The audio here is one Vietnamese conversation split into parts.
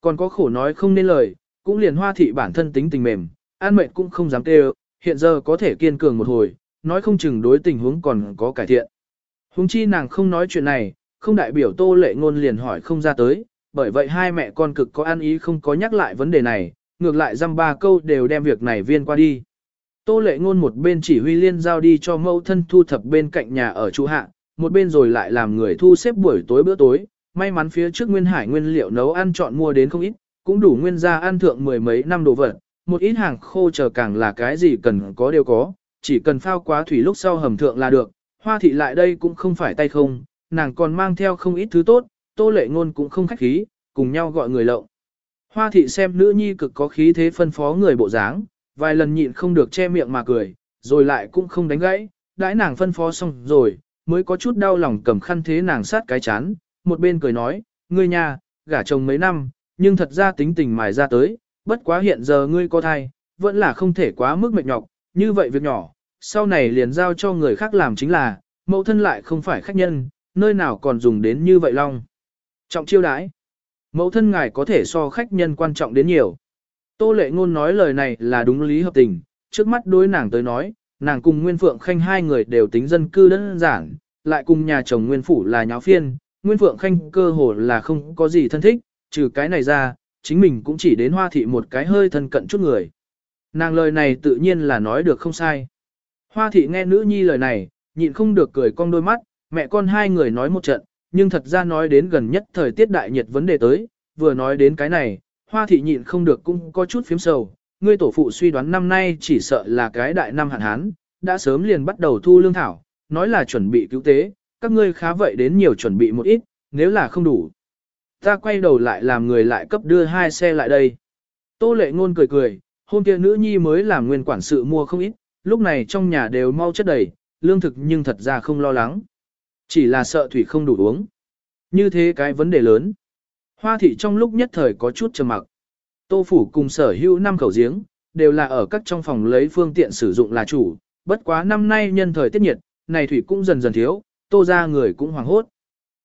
Còn có khổ nói không nên lời, cũng liền hoa thị bản thân tính tình mềm, an mệnh cũng không dám kêu, hiện giờ có thể kiên cường một hồi, nói không chừng đối tình huống còn có cải thiện. Huống chi nàng không nói chuyện này, không đại biểu tô lệ ngôn liền hỏi không ra tới, bởi vậy hai mẹ con cực có ăn ý không có nhắc lại vấn đề này, ngược lại dăm ba câu đều đem việc này viên qua đi. Tô lệ ngôn một bên chỉ huy liên giao đi cho mẫu thân thu thập bên cạnh nhà ở trụ hạ, một bên rồi lại làm người thu xếp buổi tối bữa tối, may mắn phía trước nguyên hải nguyên liệu nấu ăn chọn mua đến không ít, cũng đủ nguyên gia ăn thượng mười mấy năm đồ vật, một ít hàng khô chờ càng là cái gì cần có đều có, chỉ cần phao quá thủy lúc sau hầm thượng là được, hoa thị lại đây cũng không phải tay không, nàng còn mang theo không ít thứ tốt, tô lệ ngôn cũng không khách khí, cùng nhau gọi người lộng. Hoa thị xem nữ nhi cực có khí thế phân phó người bộ dáng, vài lần nhịn không được che miệng mà cười, rồi lại cũng không đánh gãy, đãi nàng phân phó xong rồi, mới có chút đau lòng cầm khăn thế nàng sát cái chán, một bên cười nói, ngươi nhà, gả chồng mấy năm, nhưng thật ra tính tình mài ra tới, bất quá hiện giờ ngươi có thai, vẫn là không thể quá mức mệt nhọc, như vậy việc nhỏ, sau này liền giao cho người khác làm chính là, mẫu thân lại không phải khách nhân, nơi nào còn dùng đến như vậy long. Trọng chiêu đãi. Mẫu thân ngài có thể so khách nhân quan trọng đến nhiều. Tô lệ ngôn nói lời này là đúng lý hợp tình, trước mắt đối nàng tới nói, nàng cùng Nguyên Phượng Khanh hai người đều tính dân cư đơn giản, lại cùng nhà chồng Nguyên Phủ là nháo phiên, Nguyên Phượng Khanh cơ hồ là không có gì thân thích, trừ cái này ra, chính mình cũng chỉ đến hoa thị một cái hơi thân cận chút người. Nàng lời này tự nhiên là nói được không sai. Hoa thị nghe nữ nhi lời này, nhịn không được cười cong đôi mắt, mẹ con hai người nói một trận, nhưng thật ra nói đến gần nhất thời tiết đại nhiệt vấn đề tới, vừa nói đến cái này, hoa thị nhịn không được cũng có chút phiếm sầu, ngươi tổ phụ suy đoán năm nay chỉ sợ là cái đại năm hạn hán, đã sớm liền bắt đầu thu lương thảo, nói là chuẩn bị cứu tế, các ngươi khá vậy đến nhiều chuẩn bị một ít, nếu là không đủ. Ta quay đầu lại làm người lại cấp đưa hai xe lại đây. Tô lệ ngôn cười cười, hôm kia nữ nhi mới làm nguyên quản sự mua không ít, lúc này trong nhà đều mau chất đầy, lương thực nhưng thật ra không lo lắng. Chỉ là sợ thủy không đủ uống. Như thế cái vấn đề lớn. Hoa thị trong lúc nhất thời có chút trầm mặc. Tô phủ cùng sở hữu năm khẩu giếng, đều là ở các trong phòng lấy phương tiện sử dụng là chủ, bất quá năm nay nhân thời tiết nhiệt, này thủy cũng dần dần thiếu, tô ra người cũng hoảng hốt.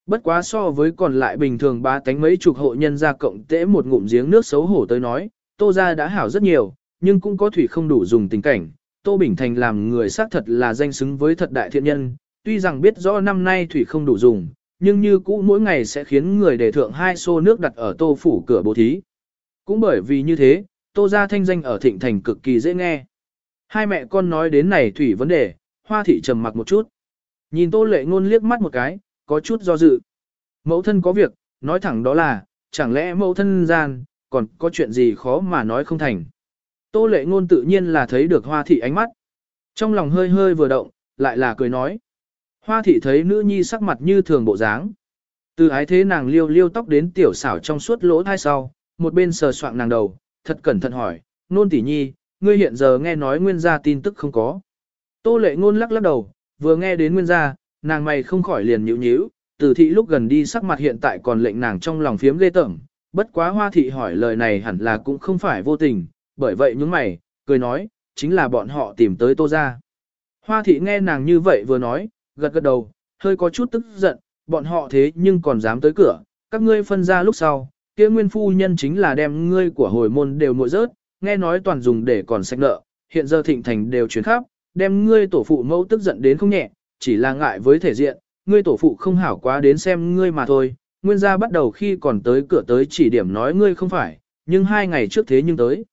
Bất quá so với còn lại bình thường ba tánh mấy chục hộ nhân ra cộng tễ một ngụm giếng nước xấu hổ tới nói, tô ra đã hảo rất nhiều, nhưng cũng có thủy không đủ dùng tình cảnh. Tô Bình Thành làm người xác thật là danh xứng với thật đại thiện nhân, tuy rằng biết rõ năm nay thủy không đủ dùng, nhưng như cũ mỗi ngày sẽ khiến người để thượng hai xô nước đặt ở tô phủ cửa bố thí. Cũng bởi vì như thế, tô ra thanh danh ở thịnh thành cực kỳ dễ nghe. Hai mẹ con nói đến này thủy vấn đề, hoa thị trầm mặc một chút. Nhìn tô lệ ngôn liếc mắt một cái, có chút do dự. Mẫu thân có việc, nói thẳng đó là, chẳng lẽ mẫu thân gian, còn có chuyện gì khó mà nói không thành. Tô lệ ngôn tự nhiên là thấy được hoa thị ánh mắt. Trong lòng hơi hơi vừa động, lại là cười nói. Hoa thị thấy nữ nhi sắc mặt như thường bộ dáng. Từ ái thế nàng liêu liêu tóc đến tiểu xảo trong suốt lỗ thai sau, một bên sờ soạng nàng đầu, thật cẩn thận hỏi, nôn tỷ nhi, ngươi hiện giờ nghe nói nguyên gia tin tức không có. Tô lệ ngôn lắc lắc đầu, vừa nghe đến nguyên gia, nàng mày không khỏi liền nhíu nhíu, từ thị lúc gần đi sắc mặt hiện tại còn lệnh nàng trong lòng phiếm lê tởm, bất quá hoa thị hỏi lời này hẳn là cũng không phải vô tình, bởi vậy những mày, cười nói, chính là bọn họ tìm tới tô ra. Hoa thị nghe nàng như vậy vừa nói, gật gật đầu, hơi có chút tức giận, bọn họ thế nhưng còn dám tới cửa, các ngươi phân ra lúc sau, kia nguyên phu nhân chính là đem ngươi của hồi môn đều muội rớt, nghe nói toàn dùng để còn sạch nợ, hiện giờ thịnh thành đều chuyển khắp, đem ngươi tổ phụ mẫu tức giận đến không nhẹ, chỉ là ngại với thể diện, ngươi tổ phụ không hảo quá đến xem ngươi mà thôi, nguyên gia bắt đầu khi còn tới cửa tới chỉ điểm nói ngươi không phải, nhưng hai ngày trước thế nhưng tới.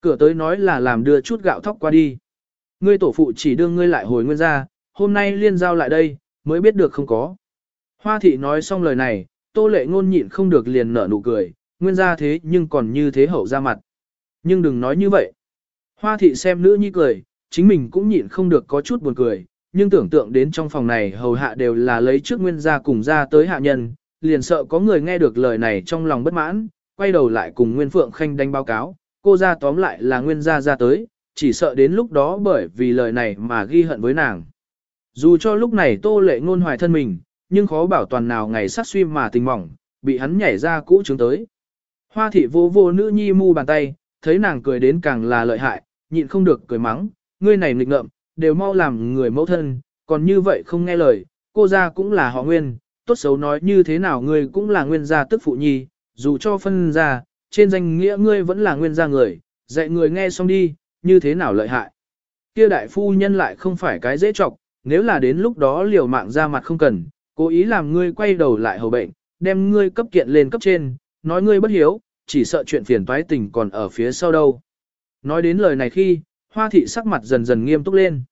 Cửa tới nói là làm đưa chút gạo thóc qua đi. Ngươi tổ phụ chỉ đưa ngươi lại hồi nguyên gia, hôm nay liên giao lại đây, mới biết được không có. Hoa thị nói xong lời này, tô lệ ngôn nhịn không được liền nở nụ cười, nguyên gia thế nhưng còn như thế hậu ra mặt. Nhưng đừng nói như vậy. Hoa thị xem nữ nhi cười, chính mình cũng nhịn không được có chút buồn cười, nhưng tưởng tượng đến trong phòng này hầu hạ đều là lấy trước nguyên gia cùng ra tới hạ nhân, liền sợ có người nghe được lời này trong lòng bất mãn, quay đầu lại cùng Nguyên Phượng Khanh đánh báo cáo, cô ra tóm lại là nguyên gia ra tới, chỉ sợ đến lúc đó bởi vì lời này mà ghi hận với nàng. Dù cho lúc này tô lệ ngôn hoài thân mình, nhưng khó bảo toàn nào ngày sát suy mà tình mỏng, bị hắn nhảy ra cũ trướng tới. Hoa thị vô vô nữ nhi mu bàn tay, thấy nàng cười đến càng là lợi hại, nhịn không được cười mắng, ngươi này nghịch ngợm, đều mau làm người mẫu thân, còn như vậy không nghe lời, cô gia cũng là họ nguyên, tốt xấu nói như thế nào ngươi cũng là nguyên gia tức phụ nhi, dù cho phân gia, trên danh nghĩa ngươi vẫn là nguyên gia người, dạy người nghe xong đi, như thế nào lợi hại. Kia đại phu nhân lại không phải cái dễ trọc, nếu là đến lúc đó liều mạng ra mặt không cần, cố ý làm ngươi quay đầu lại hầu bệnh, đem ngươi cấp kiện lên cấp trên, nói ngươi bất hiếu, chỉ sợ chuyện phiền toái tình còn ở phía sau đâu. Nói đến lời này khi, hoa thị sắc mặt dần dần nghiêm túc lên.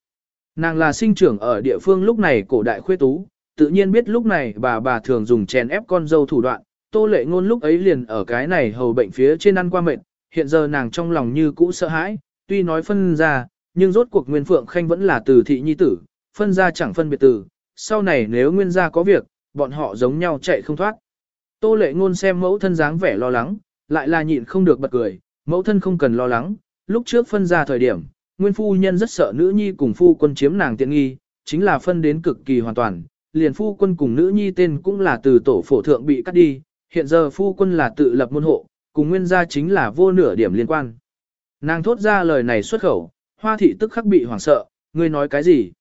Nàng là sinh trưởng ở địa phương lúc này cổ đại khuê tú, tự nhiên biết lúc này bà bà thường dùng chèn ép con dâu thủ đoạn, tô lệ ngôn lúc ấy liền ở cái này hầu bệnh phía trên ăn qua mệt, hiện giờ nàng trong lòng như cũ sợ hãi, tuy nói phân ra, nhưng rốt cuộc Nguyên Phượng Khanh vẫn là từ thị nhi tử, phân ra chẳng phân biệt tử. sau này nếu Nguyên gia có việc, bọn họ giống nhau chạy không thoát. Tô lệ ngôn xem mẫu thân dáng vẻ lo lắng, lại là nhịn không được bật cười, mẫu thân không cần lo lắng, lúc trước phân ra thời điểm, nguyên phu nhân rất sợ nữ nhi cùng phu quân chiếm nàng tiện nghi, chính là phân đến cực kỳ hoàn toàn, liền phu quân cùng nữ nhi tên cũng là từ tổ phổ thượng bị cắt đi, hiện giờ phu quân là tự lập môn hộ, cùng nguyên gia chính là vô nửa điểm liên quan. Nàng thốt ra lời này xuất khẩu, hoa thị tức khắc bị hoảng sợ, ngươi nói cái gì?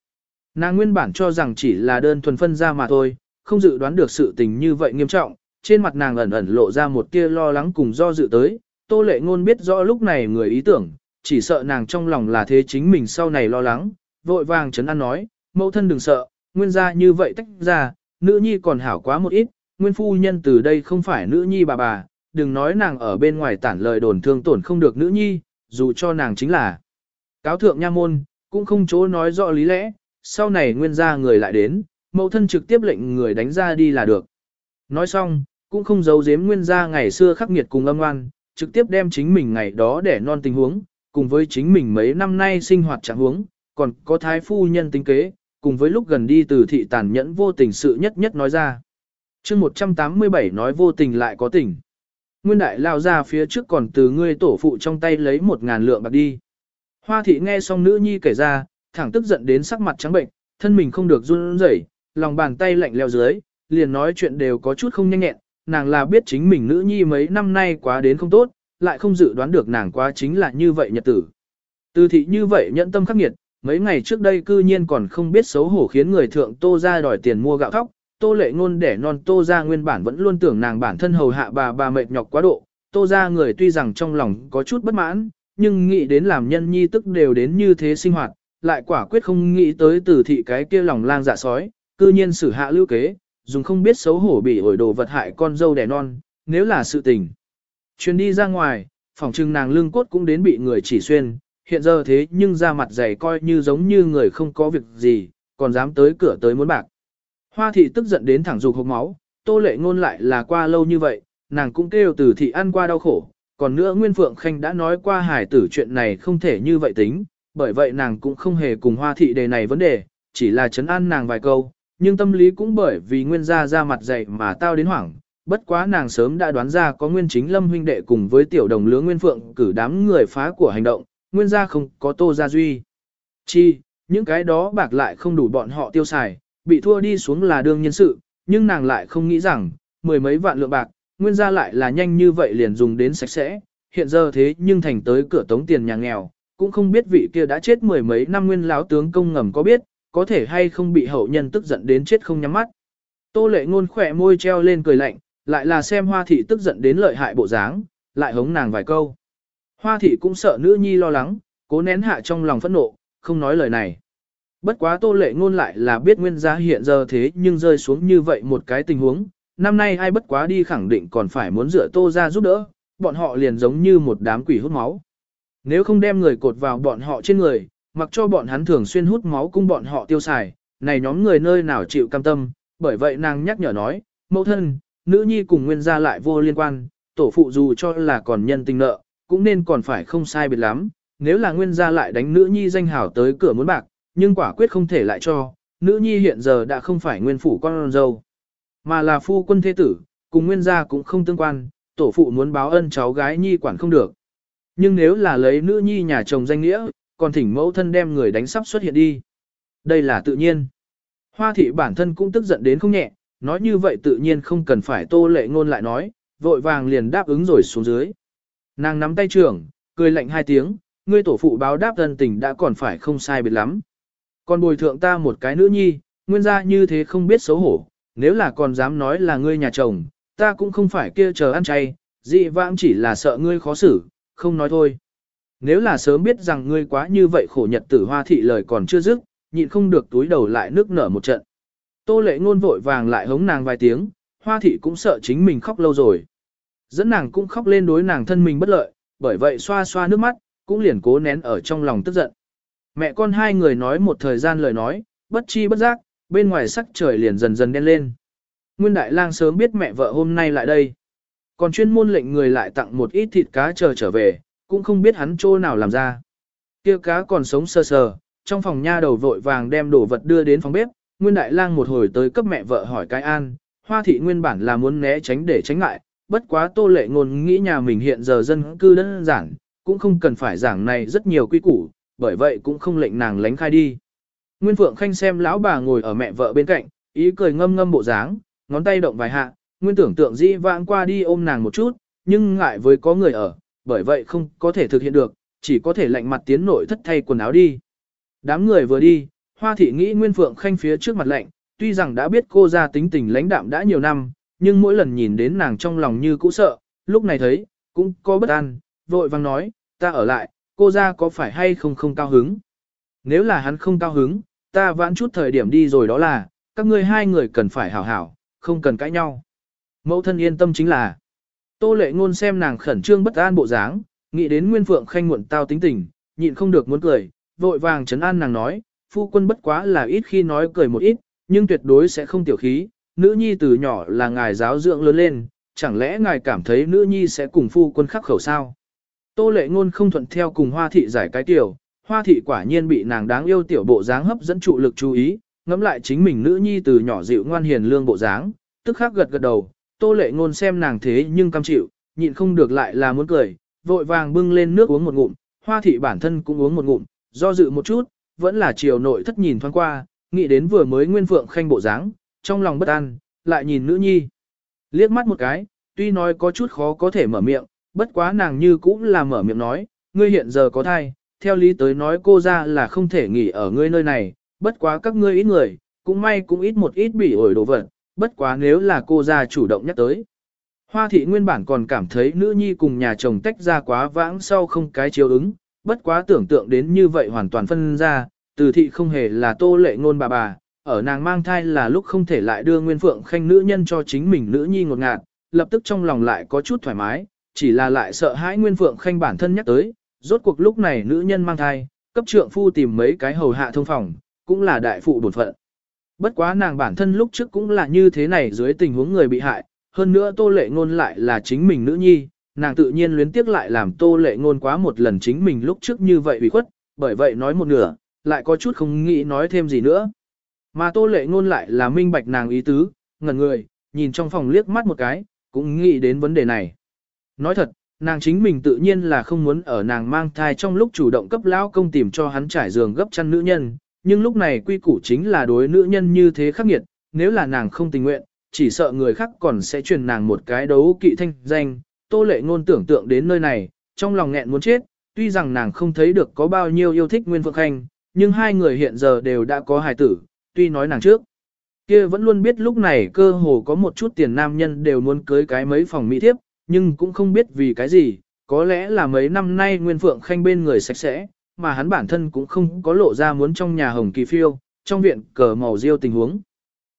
Nàng nguyên bản cho rằng chỉ là đơn thuần phân ra mà thôi, không dự đoán được sự tình như vậy nghiêm trọng, trên mặt nàng ẩn ẩn lộ ra một tia lo lắng cùng do dự tới, tô lệ ngôn biết rõ lúc này người ý tưởng, chỉ sợ nàng trong lòng là thế chính mình sau này lo lắng, vội vàng chấn an nói, mẫu thân đừng sợ, nguyên gia như vậy tách ra, nữ nhi còn hảo quá một ít, nguyên phu nhân từ đây không phải nữ nhi bà bà, đừng nói nàng ở bên ngoài tản lời đồn thương tổn không được nữ nhi, dù cho nàng chính là cáo thượng nha môn, cũng không chỗ nói rõ lý lẽ, sau này nguyên gia người lại đến, mẫu thân trực tiếp lệnh người đánh ra đi là được. Nói xong, cũng không giấu giếm nguyên gia ngày xưa khắc nghiệt cùng âm oan, trực tiếp đem chính mình ngày đó để non tình huống, cùng với chính mình mấy năm nay sinh hoạt trạng huống, còn có thái phu nhân tính kế, cùng với lúc gần đi từ thị tàn nhẫn vô tình sự nhất nhất nói ra. chương 187 nói vô tình lại có tình. Nguyên đại lao ra phía trước còn từ ngươi tổ phụ trong tay lấy một ngàn lượng bạc đi. Hoa thị nghe xong nữ nhi kể ra, thẳng tức giận đến sắc mặt trắng bệnh, thân mình không được run rẩy, lòng bàn tay lạnh leo dưới, liền nói chuyện đều có chút không nhanh nhẹn, nàng là biết chính mình nữ nhi mấy năm nay quá đến không tốt, lại không dự đoán được nàng quá chính là như vậy nhật tử. Từ thị như vậy nhẫn tâm khắc nghiệt, mấy ngày trước đây cư nhiên còn không biết xấu hổ khiến người thượng tô ra đòi tiền mua gạo thóc, tô lệ ngôn để non tô ra nguyên bản vẫn luôn tưởng nàng bản thân hầu hạ bà bà mệt nhọc quá độ, tô ra người tuy rằng trong lòng có chút bất mãn, nhưng nghĩ đến làm nhân nhi tức đều đến như thế sinh hoạt, lại quả quyết không nghĩ tới từ thị cái kia lòng lang dạ sói, cư nhiên xử hạ lưu kế, dùng không biết xấu hổ bị ổi đồ vật hại con dâu đẻ non, nếu là sự tình. Chuyến đi ra ngoài, phòng trưng nàng lương cốt cũng đến bị người chỉ xuyên, hiện giờ thế nhưng ra mặt dày coi như giống như người không có việc gì, còn dám tới cửa tới muốn bạc. Hoa thị tức giận đến thẳng dục hộc máu, tô lệ ngôn lại là qua lâu như vậy, nàng cũng kêu từ thị ăn qua đau khổ, còn nữa Nguyên Phượng Khanh đã nói qua hải tử chuyện này không thể như vậy tính, bởi vậy nàng cũng không hề cùng hoa thị đề này vấn đề, chỉ là chấn an nàng vài câu, nhưng tâm lý cũng bởi vì nguyên gia ra mặt dày mà tao đến hoảng, bất quá nàng sớm đã đoán ra có nguyên chính lâm huynh đệ cùng với tiểu đồng lứa nguyên phượng cử đám người phá của hành động, nguyên gia không có tô gia duy. Chi, những cái đó bạc lại không đủ bọn họ tiêu xài, bị thua đi xuống là đương nhân sự, nhưng nàng lại không nghĩ rằng, mười mấy vạn lượng bạc, nguyên gia lại là nhanh như vậy liền dùng đến sạch sẽ, hiện giờ thế nhưng thành tới cửa tống tiền nhà nghèo, cũng không biết vị kia đã chết mười mấy năm nguyên láo tướng công ngầm có biết, có thể hay không bị hậu nhân tức giận đến chết không nhắm mắt. Tô lệ ngôn khỏe môi treo lên cười lạnh, lại là xem hoa thị tức giận đến lợi hại bộ dáng, lại hống nàng vài câu. Hoa thị cũng sợ nữ nhi lo lắng, cố nén hạ trong lòng phẫn nộ, không nói lời này. Bất quá tô lệ ngôn lại là biết nguyên gia hiện giờ thế nhưng rơi xuống như vậy một cái tình huống, năm nay ai bất quá đi khẳng định còn phải muốn dựa tô ra giúp đỡ, bọn họ liền giống như một đám quỷ hút máu. Nếu không đem người cột vào bọn họ trên người, mặc cho bọn hắn thường xuyên hút máu cung bọn họ tiêu xài, này nhóm người nơi nào chịu cam tâm, bởi vậy nàng nhắc nhở nói, mẫu thân, nữ nhi cùng nguyên gia lại vô liên quan, tổ phụ dù cho là còn nhân tình nợ, cũng nên còn phải không sai biệt lắm, nếu là nguyên gia lại đánh nữ nhi danh hảo tới cửa muốn bạc, nhưng quả quyết không thể lại cho, nữ nhi hiện giờ đã không phải nguyên phủ con dâu, mà là phu quân thế tử, cùng nguyên gia cũng không tương quan, tổ phụ muốn báo ân cháu gái nhi quản không được. Nhưng nếu là lấy nữ nhi nhà chồng danh nghĩa, còn thỉnh mẫu thân đem người đánh sắp xuất hiện đi. Đây là tự nhiên. Hoa thị bản thân cũng tức giận đến không nhẹ, nói như vậy tự nhiên không cần phải tô lệ ngôn lại nói, vội vàng liền đáp ứng rồi xuống dưới. Nàng nắm tay trưởng, cười lạnh hai tiếng, ngươi tổ phụ báo đáp thân tình đã còn phải không sai biệt lắm. Còn bồi thượng ta một cái nữ nhi, nguyên gia như thế không biết xấu hổ, nếu là còn dám nói là ngươi nhà chồng, ta cũng không phải kia chờ ăn chay, Dị vãng chỉ là sợ ngươi khó xử, không nói thôi. Nếu là sớm biết rằng ngươi quá như vậy khổ nhật tử hoa thị lời còn chưa dứt, nhịn không được túi đầu lại nước nở một trận. Tô lệ ngôn vội vàng lại hống nàng vài tiếng, hoa thị cũng sợ chính mình khóc lâu rồi. Dẫn nàng cũng khóc lên đối nàng thân mình bất lợi, bởi vậy xoa xoa nước mắt, cũng liền cố nén ở trong lòng tức giận. Mẹ con hai người nói một thời gian lời nói, bất chi bất giác, bên ngoài sắc trời liền dần dần đen lên. Nguyên Đại Lang sớm biết mẹ vợ hôm nay lại đây. Còn chuyên môn lệnh người lại tặng một ít thịt cá chờ trở về, cũng không biết hắn chỗ nào làm ra. Kia cá còn sống sơ sờ, trong phòng nha đầu vội vàng đem đồ vật đưa đến phòng bếp, Nguyên Đại Lang một hồi tới cấp mẹ vợ hỏi cái an, Hoa thị nguyên bản là muốn né tránh để tránh ngại, bất quá Tô Lệ ngôn nghĩ nhà mình hiện giờ dân cư đơn giản, cũng không cần phải giảng này rất nhiều quy củ, bởi vậy cũng không lệnh nàng lánh khai đi. Nguyên Phượng Khanh xem lão bà ngồi ở mẹ vợ bên cạnh, ý cười ngâm ngâm bộ dáng, ngón tay động vài hạ, Nguyên tưởng tượng dĩ vãng qua đi ôm nàng một chút, nhưng ngại với có người ở, bởi vậy không có thể thực hiện được, chỉ có thể lạnh mặt tiến nội thất thay quần áo đi. Đám người vừa đi, Hoa thị nghĩ Nguyên Phượng Khanh phía trước mặt lạnh, tuy rằng đã biết cô ra tính tình lãnh đạm đã nhiều năm, nhưng mỗi lần nhìn đến nàng trong lòng như cũ sợ, lúc này thấy, cũng có bất an, vội vang nói, ta ở lại, cô ra có phải hay không không cao hứng. Nếu là hắn không cao hứng, ta vãn chút thời điểm đi rồi đó là, các ngươi hai người cần phải hảo hảo, không cần cãi nhau. Mẫu thân yên tâm chính là, tô lệ ngôn xem nàng khẩn trương bất an bộ dáng, nghĩ đến Nguyên Phượng Khanh muộn tao tính tình, nhịn không được muốn cười, vội vàng chấn an nàng nói, phu quân bất quá là ít khi nói cười một ít, nhưng tuyệt đối sẽ không tiểu khí, nữ nhi từ nhỏ là ngài giáo dưỡng lớn lên, chẳng lẽ ngài cảm thấy nữ nhi sẽ cùng phu quân khắc khẩu sao? Tô lệ ngôn không thuận theo cùng hoa thị giải cái tiểu, hoa thị quả nhiên bị nàng đáng yêu tiểu bộ dáng hấp dẫn trụ lực chú ý, ngẫm lại chính mình nữ nhi từ nhỏ dịu ngoan hiền lương bộ dáng, tức khắc gật gật đầu, tô lệ ngôn xem nàng thế nhưng cam chịu, nhịn không được lại là muốn cười, vội vàng bưng lên nước uống một ngụm, hoa thị bản thân cũng uống một ngụm, do dự một chút, vẫn là chiều nội thất nhìn thoáng qua, nghĩ đến vừa mới nguyên phượng khanh bộ dáng, trong lòng bất an, lại nhìn nữ nhi. Liếc mắt một cái, tuy nói có chút khó có thể mở miệng, bất quá nàng như cũng là mở miệng nói, ngươi hiện giờ có thai, theo lý tới nói cô ra là không thể nghỉ ở ngươi nơi này, bất quá các ngươi ít người, cũng may cũng ít một ít bị ổi đồ vật, bất quá nếu là cô ra chủ động nhắc tới. Hoa thị nguyên bản còn cảm thấy nữ nhi cùng nhà chồng tách ra quá vãng sau không cái chiếu ứng, bất quá tưởng tượng đến như vậy hoàn toàn phân ra, từ thị không hề là tô lệ ngôn bà bà, ở nàng mang thai là lúc không thể lại đưa Nguyên Phượng Khanh nữ nhân cho chính mình nữ nhi ngột ngạt, lập tức trong lòng lại có chút thoải mái, chỉ là lại sợ hãi Nguyên Phượng Khanh bản thân nhắc tới, rốt cuộc lúc này nữ nhân mang thai, cấp trượng phu tìm mấy cái hầu hạ thông phòng, cũng là đại phụ bổn phận. Bất quá nàng bản thân lúc trước cũng là như thế này dưới tình huống người bị hại, hơn nữa tô lệ ngôn lại là chính mình nữ nhi, nàng tự nhiên luyến tiếc lại làm tô lệ ngôn quá một lần chính mình lúc trước như vậy bị khuất, bởi vậy nói một nửa, lại có chút không nghĩ nói thêm gì nữa. Mà tô lệ ngôn lại là minh bạch nàng ý tứ, ngẩn người, nhìn trong phòng liếc mắt một cái, cũng nghĩ đến vấn đề này. Nói thật, nàng chính mình tự nhiên là không muốn ở nàng mang thai trong lúc chủ động cấp lão công tìm cho hắn trải giường gấp chăn nữ nhân, nhưng lúc này quy củ chính là đối nữ nhân như thế khắc nghiệt, nếu là nàng không tình nguyện, chỉ sợ người khác còn sẽ truyền nàng một cái đấu kỵ thanh danh. Tô lệ ngôn tưởng tượng đến nơi này, trong lòng nghẹn muốn chết, tuy rằng nàng không thấy được có bao nhiêu yêu thích Nguyên Phượng Khanh, nhưng hai người hiện giờ đều đã có hài tử, tuy nói nàng trước. Kia vẫn luôn biết lúc này cơ hồ có một chút tiền nam nhân đều muốn cưới cái mấy phòng mỹ thiếp, nhưng cũng không biết vì cái gì, có lẽ là mấy năm nay Nguyên Phượng Khanh bên người sạch sẽ, mà hắn bản thân cũng không có lộ ra muốn trong nhà hồng kỳ phiêu, trong viện cờ màu riêu tình huống.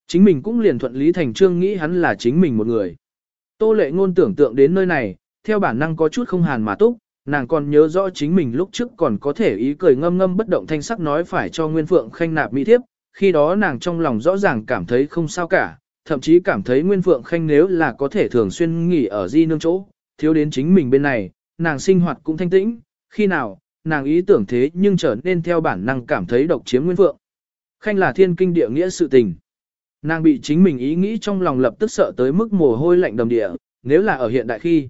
Chính mình cũng liền thuận lý thành trương nghĩ hắn là chính mình một người. Tô lệ ngôn tưởng tượng đến nơi này, theo bản năng có chút không hàn mà túc, nàng còn nhớ rõ chính mình lúc trước còn có thể ý cười ngâm ngâm bất động thanh sắc nói phải cho Nguyên Phượng Khanh nạp mỹ thiếp, khi đó nàng trong lòng rõ ràng cảm thấy không sao cả, thậm chí cảm thấy Nguyên Phượng Khanh nếu là có thể thường xuyên nghỉ ở di nương chỗ, thiếu đến chính mình bên này, nàng sinh hoạt cũng thanh tĩnh, khi nào, nàng ý tưởng thế nhưng trở nên theo bản năng cảm thấy độc chiếm Nguyên Phượng. Khanh là thiên kinh địa nghĩa sự tình. Nàng bị chính mình ý nghĩ trong lòng lập tức sợ tới mức mồ hôi lạnh đầm địa, nếu là ở hiện đại khi.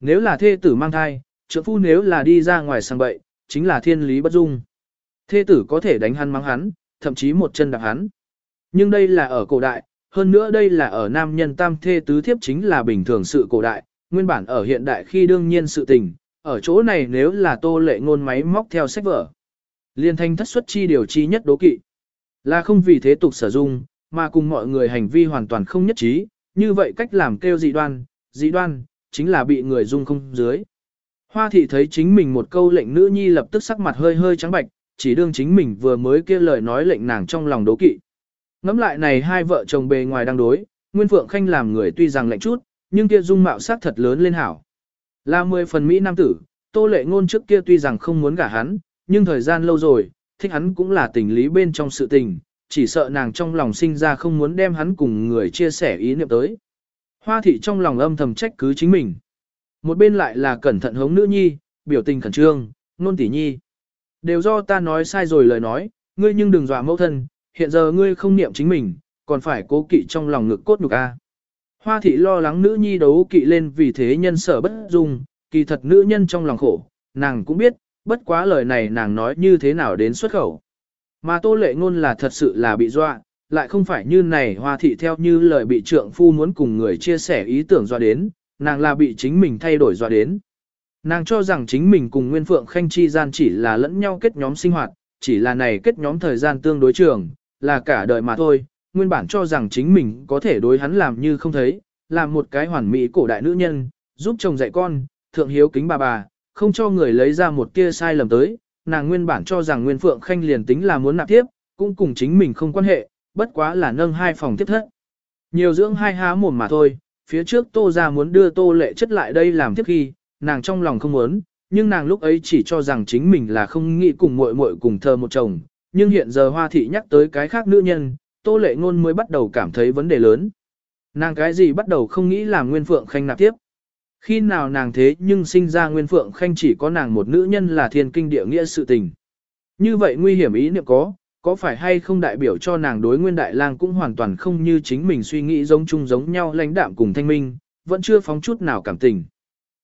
Nếu là thê tử mang thai, trượng phu nếu là đi ra ngoài sang bậy, chính là thiên lý bất dung. Thê tử có thể đánh hắn mắng hắn, thậm chí một chân đạp hắn. Nhưng đây là ở cổ đại, hơn nữa đây là ở nam nhân tam thê tứ thiếp chính là bình thường sự cổ đại, nguyên bản ở hiện đại khi đương nhiên sự tình, ở chỗ này nếu là tô lệ ngôn máy móc theo sách vở. Liên thanh thất xuất chi điều chi nhất đố kỵ. Là không vì thế tục sử dụng, mà cùng mọi người hành vi hoàn toàn không nhất trí, như vậy cách làm kêu dị đoan, dị đoan, chính là bị người dung không dưới. Hoa thị thấy chính mình một câu lệnh nữ nhi lập tức sắc mặt hơi hơi trắng bạch, chỉ đương chính mình vừa mới kia lời nói lệnh nàng trong lòng đố kỵ. Ngắm lại này hai vợ chồng bề ngoài đang đối, Nguyên Phượng Khanh làm người tuy rằng lạnh chút, nhưng kia dung mạo sắc thật lớn lên hảo. Là mười phần Mỹ nam tử, tô lệ ngôn trước kia tuy rằng không muốn gả hắn, nhưng thời gian lâu rồi, thích hắn cũng là tình lý bên trong sự tình, chỉ sợ nàng trong lòng sinh ra không muốn đem hắn cùng người chia sẻ ý niệm tới. Hoa thị trong lòng âm thầm trách cứ chính mình. Một bên lại là cẩn thận hống nữ nhi, biểu tình khẩn trương, nôn tỉ nhi. Đều do ta nói sai rồi lời nói, ngươi nhưng đừng dọa mẫu thân, hiện giờ ngươi không niệm chính mình, còn phải cố kỵ trong lòng ngực cốt nhục a. Hoa thị lo lắng nữ nhi đấu kỵ lên vì thế nhân sở bất dung, kỳ thật nữ nhân trong lòng khổ, nàng cũng biết, bất quá lời này nàng nói như thế nào đến xuất khẩu. Mà tô lệ ngôn là thật sự là bị dọa, lại không phải như này hoa thị theo như lời bị trượng phu muốn cùng người chia sẻ ý tưởng dọa đến, nàng là bị chính mình thay đổi dọa đến. Nàng cho rằng chính mình cùng Nguyên Phượng Khanh chi gian chỉ là lẫn nhau kết nhóm sinh hoạt, chỉ là này kết nhóm thời gian tương đối trường, là cả đời mà thôi, nguyên bản cho rằng chính mình có thể đối hắn làm như không thấy, làm một cái hoàn mỹ cổ đại nữ nhân, giúp chồng dạy con, thượng hiếu kính bà bà, không cho người lấy ra một tia sai lầm tới, nàng nguyên bản cho rằng Nguyên Phượng Khanh liền tính là muốn nạp tiếp, cũng cùng chính mình không quan hệ, bất quá là nâng hai phòng tiếp thất. Nhiều dưỡng hai há mồm mà thôi, phía trước tô ra muốn đưa tô lệ chất lại đây làm tiếp khi, nàng trong lòng không muốn, nhưng nàng lúc ấy chỉ cho rằng chính mình là không nghĩ cùng muội muội cùng thơ một chồng, nhưng hiện giờ hoa thị nhắc tới cái khác nữ nhân, tô lệ ngôn mới bắt đầu cảm thấy vấn đề lớn. Nàng cái gì bắt đầu không nghĩ làm Nguyên Phượng Khanh nạp tiếp. Khi nào nàng thế nhưng sinh ra Nguyên Phượng Khanh chỉ có nàng một nữ nhân là thiên kinh địa nghĩa sự tình. Như vậy nguy hiểm ý niệm có, có phải hay không đại biểu cho nàng đối Nguyên Đại Lang cũng hoàn toàn không như chính mình suy nghĩ giống chung giống nhau lãnh đạm cùng thanh minh, vẫn chưa phóng chút nào cảm tình.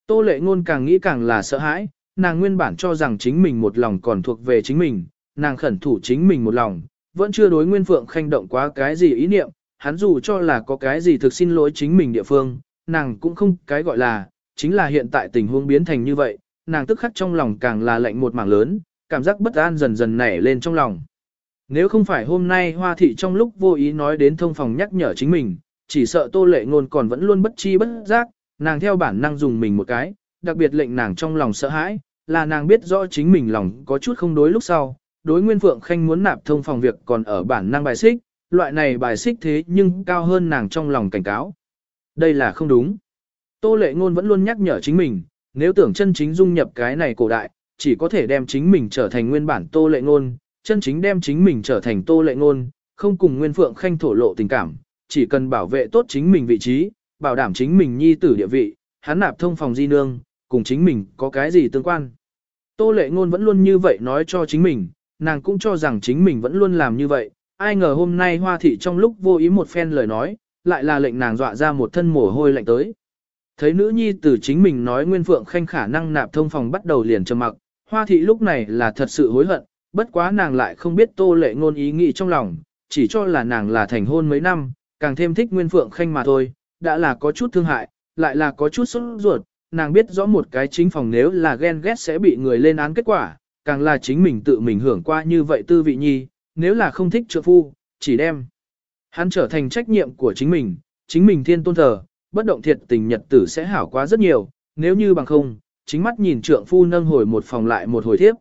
Tô lệ ngôn càng nghĩ càng là sợ hãi, nàng nguyên bản cho rằng chính mình một lòng còn thuộc về chính mình, nàng khẩn thủ chính mình một lòng, vẫn chưa đối Nguyên Phượng Khanh động quá cái gì ý niệm, hắn dù cho là có cái gì thực xin lỗi chính mình địa phương, nàng cũng không cái gọi là, chính là hiện tại tình huống biến thành như vậy, nàng tức khắc trong lòng càng là lạnh một mảng lớn, cảm giác bất an dần dần nảy lên trong lòng. Nếu không phải hôm nay Hoa Thị trong lúc vô ý nói đến thông phòng nhắc nhở chính mình, chỉ sợ Tô Lệ Ngôn còn vẫn luôn bất chi bất giác, nàng theo bản năng dùng mình một cái, đặc biệt lệnh nàng trong lòng sợ hãi, là nàng biết rõ chính mình lòng có chút không đối lúc sau, đối Nguyên Phượng Khanh muốn nạp thông phòng việc còn ở bản năng bài xích, loại này bài xích thế nhưng cao hơn nàng trong lòng cảnh cáo. Đây là không đúng. Tô lệ ngôn vẫn luôn nhắc nhở chính mình, nếu tưởng chân chính dung nhập cái này cổ đại, chỉ có thể đem chính mình trở thành nguyên bản tô lệ ngôn, chân chính đem chính mình trở thành tô lệ ngôn, không cùng Nguyên Phượng Khanh thổ lộ tình cảm, chỉ cần bảo vệ tốt chính mình vị trí, bảo đảm chính mình nhi tử địa vị, hắn nạp thông phòng di nương, cùng chính mình có cái gì tương quan. Tô lệ ngôn vẫn luôn như vậy nói cho chính mình, nàng cũng cho rằng chính mình vẫn luôn làm như vậy, ai ngờ hôm nay hoa thị trong lúc vô ý một phen lời nói, lại là lệnh nàng dọa ra một thân mồ hôi lạnh tới. Thấy nữ nhi tử chính mình nói Nguyên Phượng Khanh khả năng nạp thông phòng bắt đầu liền trầm mặc, hoa thị lúc này là thật sự hối hận, bất quá nàng lại không biết tô lệ ngôn ý nghĩ trong lòng, chỉ cho là nàng là thành hôn mấy năm, càng thêm thích Nguyên Phượng Khanh mà thôi, đã là có chút thương hại, lại là có chút sốt ruột, nàng biết rõ một cái chính phòng nếu là ghen ghét sẽ bị người lên án kết quả, càng là chính mình tự mình hưởng qua như vậy tư vị nhi, nếu là không thích trợ phu, chỉ đem. Hắn trở thành trách nhiệm của chính mình, chính mình thiên tôn thờ, bất động thiệt tình nhật tử sẽ hảo quá rất nhiều, nếu như bằng không, chính mắt nhìn trượng phu nâng hồi một phòng lại một hồi thiếp.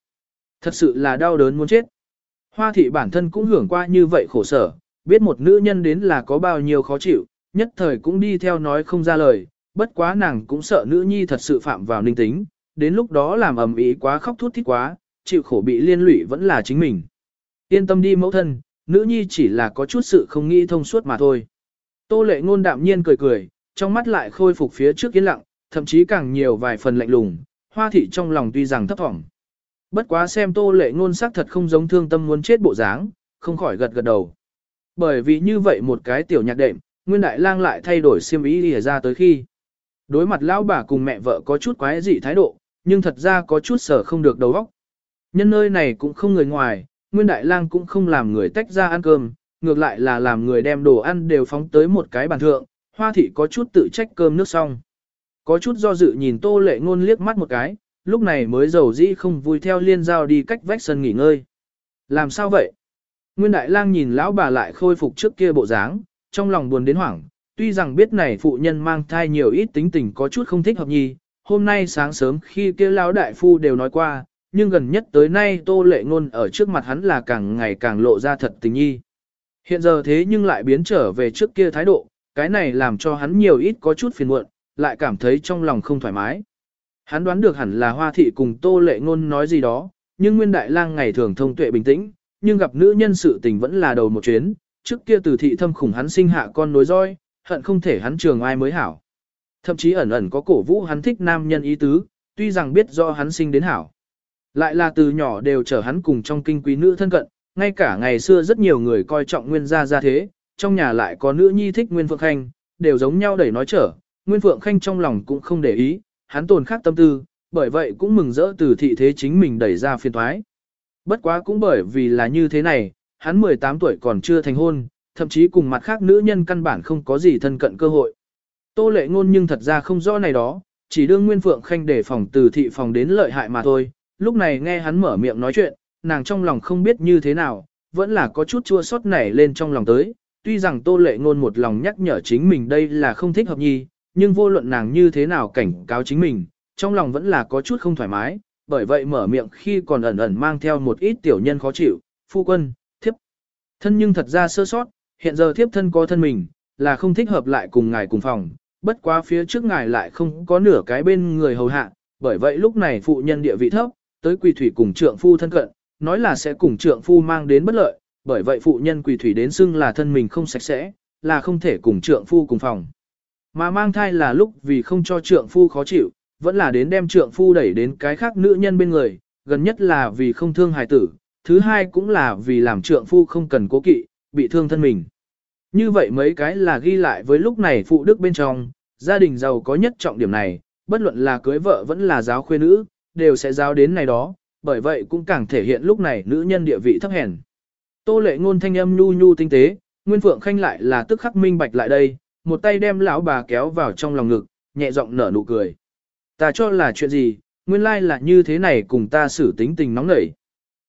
Thật sự là đau đớn muốn chết. Hoa thị bản thân cũng hưởng qua như vậy khổ sở, biết một nữ nhân đến là có bao nhiêu khó chịu, nhất thời cũng đi theo nói không ra lời, bất quá nàng cũng sợ nữ nhi thật sự phạm vào ninh tính, đến lúc đó làm ầm ĩ quá khóc thút thít quá, chịu khổ bị liên lụy vẫn là chính mình. Yên tâm đi mẫu thân, nữ nhi chỉ là có chút sự không nghĩ thông suốt mà thôi. Tô lệ ngôn đạm nhiên cười cười, trong mắt lại khôi phục phía trước yên lặng, thậm chí càng nhiều vài phần lạnh lùng, hoa thị trong lòng tuy rằng thấp thỏm. Bất quá xem tô lệ ngôn sắc thật không giống thương tâm muốn chết bộ dáng, không khỏi gật gật đầu. Bởi vì như vậy một cái tiểu nhạc đệm, Nguyên Đại Lang lại thay đổi xiêm ý đi ra tới khi. Đối mặt lão bà cùng mẹ vợ có chút quái dị thái độ, nhưng thật ra có chút sở không được đầu óc. Nhân nơi này cũng không người ngoài, Nguyên Đại Lang cũng không làm người tách ra ăn cơm, ngược lại là làm người đem đồ ăn đều phóng tới một cái bàn thượng, hoa thị có chút tự trách cơm nước xong. Có chút do dự nhìn tô lệ ngôn liếc mắt một cái, lúc này mới giàu dĩ không vui theo liên giao đi cách vách sân nghỉ ngơi. Làm sao vậy? Nguyên Đại Lang nhìn lão bà lại khôi phục trước kia bộ dáng, trong lòng buồn đến hoảng, Tuy rằng biết này phụ nhân mang thai nhiều ít tính tình có chút không thích hợp nhì, hôm nay sáng sớm khi kia lão đại phu đều nói qua, nhưng gần nhất tới nay tô lệ ngôn ở trước mặt hắn là càng ngày càng lộ ra thật tình nhi. Hiện giờ thế nhưng lại biến trở về trước kia thái độ, cái này làm cho hắn nhiều ít có chút phiền muộn, lại cảm thấy trong lòng không thoải mái. Hắn đoán được hẳn là hoa thị cùng tô lệ ngôn nói gì đó, nhưng nguyên đại lang ngày thường thông tuệ bình tĩnh, nhưng gặp nữ nhân sự tình vẫn là đầu một chuyến, trước kia từ thị thâm khủng hắn sinh hạ con nối roi, hận không thể hắn trường ai mới hảo. Thậm chí ẩn ẩn có cổ vũ hắn thích nam nhân ý tứ, tuy rằng biết do hắn sinh đến hảo. Lại là từ nhỏ đều chở hắn cùng trong kinh quý nữ thân cận, ngay cả ngày xưa rất nhiều người coi trọng nguyên gia gia thế, trong nhà lại có nữ nhi thích Nguyên Phượng Khanh, đều giống nhau đẩy nói trở, Nguyên Phượng Khanh trong lòng cũng không để ý, hắn tồn khác tâm tư, bởi vậy cũng mừng rỡ từ thị thế chính mình đẩy ra phiên thoái. Bất quá cũng bởi vì là như thế này, hắn 18 tuổi còn chưa thành hôn, thậm chí cùng mặt khác nữ nhân căn bản không có gì thân cận cơ hội. Tô lệ ngôn nhưng thật ra không rõ này đó, chỉ đương Nguyên Phượng Khanh để phòng từ thị phòng đến lợi hại mà thôi. Lúc này nghe hắn mở miệng nói chuyện, nàng trong lòng không biết như thế nào, vẫn là có chút chua xót nảy lên trong lòng tới. Tuy rằng tô lệ ngôn một lòng nhắc nhở chính mình đây là không thích hợp nhi, nhưng vô luận nàng như thế nào cảnh cáo chính mình, trong lòng vẫn là có chút không thoải mái, bởi vậy mở miệng khi còn ẩn ẩn mang theo một ít tiểu nhân khó chịu, phu quân, thiếp. Thân nhưng thật ra sơ sót, hiện giờ thiếp thân có thân mình, là không thích hợp lại cùng ngài cùng phòng, bất quá phía trước ngài lại không có nửa cái bên người hầu hạ, bởi vậy lúc này phụ nhân địa vị thấp, tới quỳ thủy cùng trượng phu thân cận, nói là sẽ cùng trượng phu mang đến bất lợi, bởi vậy phụ nhân quỳ thủy đến xưng là thân mình không sạch sẽ, là không thể cùng trượng phu cùng phòng. Mà mang thai là lúc vì không cho trượng phu khó chịu, vẫn là đến đem trượng phu đẩy đến cái khác nữ nhân bên người, gần nhất là vì không thương hài tử, thứ hai cũng là vì làm trượng phu không cần cố kỵ, bị thương thân mình. Như vậy mấy cái là ghi lại với lúc này phụ đức bên trong, gia đình giàu có nhất trọng điểm này, bất luận là cưới vợ vẫn là giáo khuê nữ, đều sẽ giao đến này đó, bởi vậy cũng càng thể hiện lúc này nữ nhân địa vị thấp hèn. Tô lệ ngôn thanh âm nhu nhu tinh tế, Nguyên Phượng Khanh lại là tức khắc minh bạch lại đây, một tay đem lão bà kéo vào trong lòng ngực, nhẹ giọng nở nụ cười. Ta cho là chuyện gì, nguyên lai là như thế này cùng ta xử tính tình nóng nảy.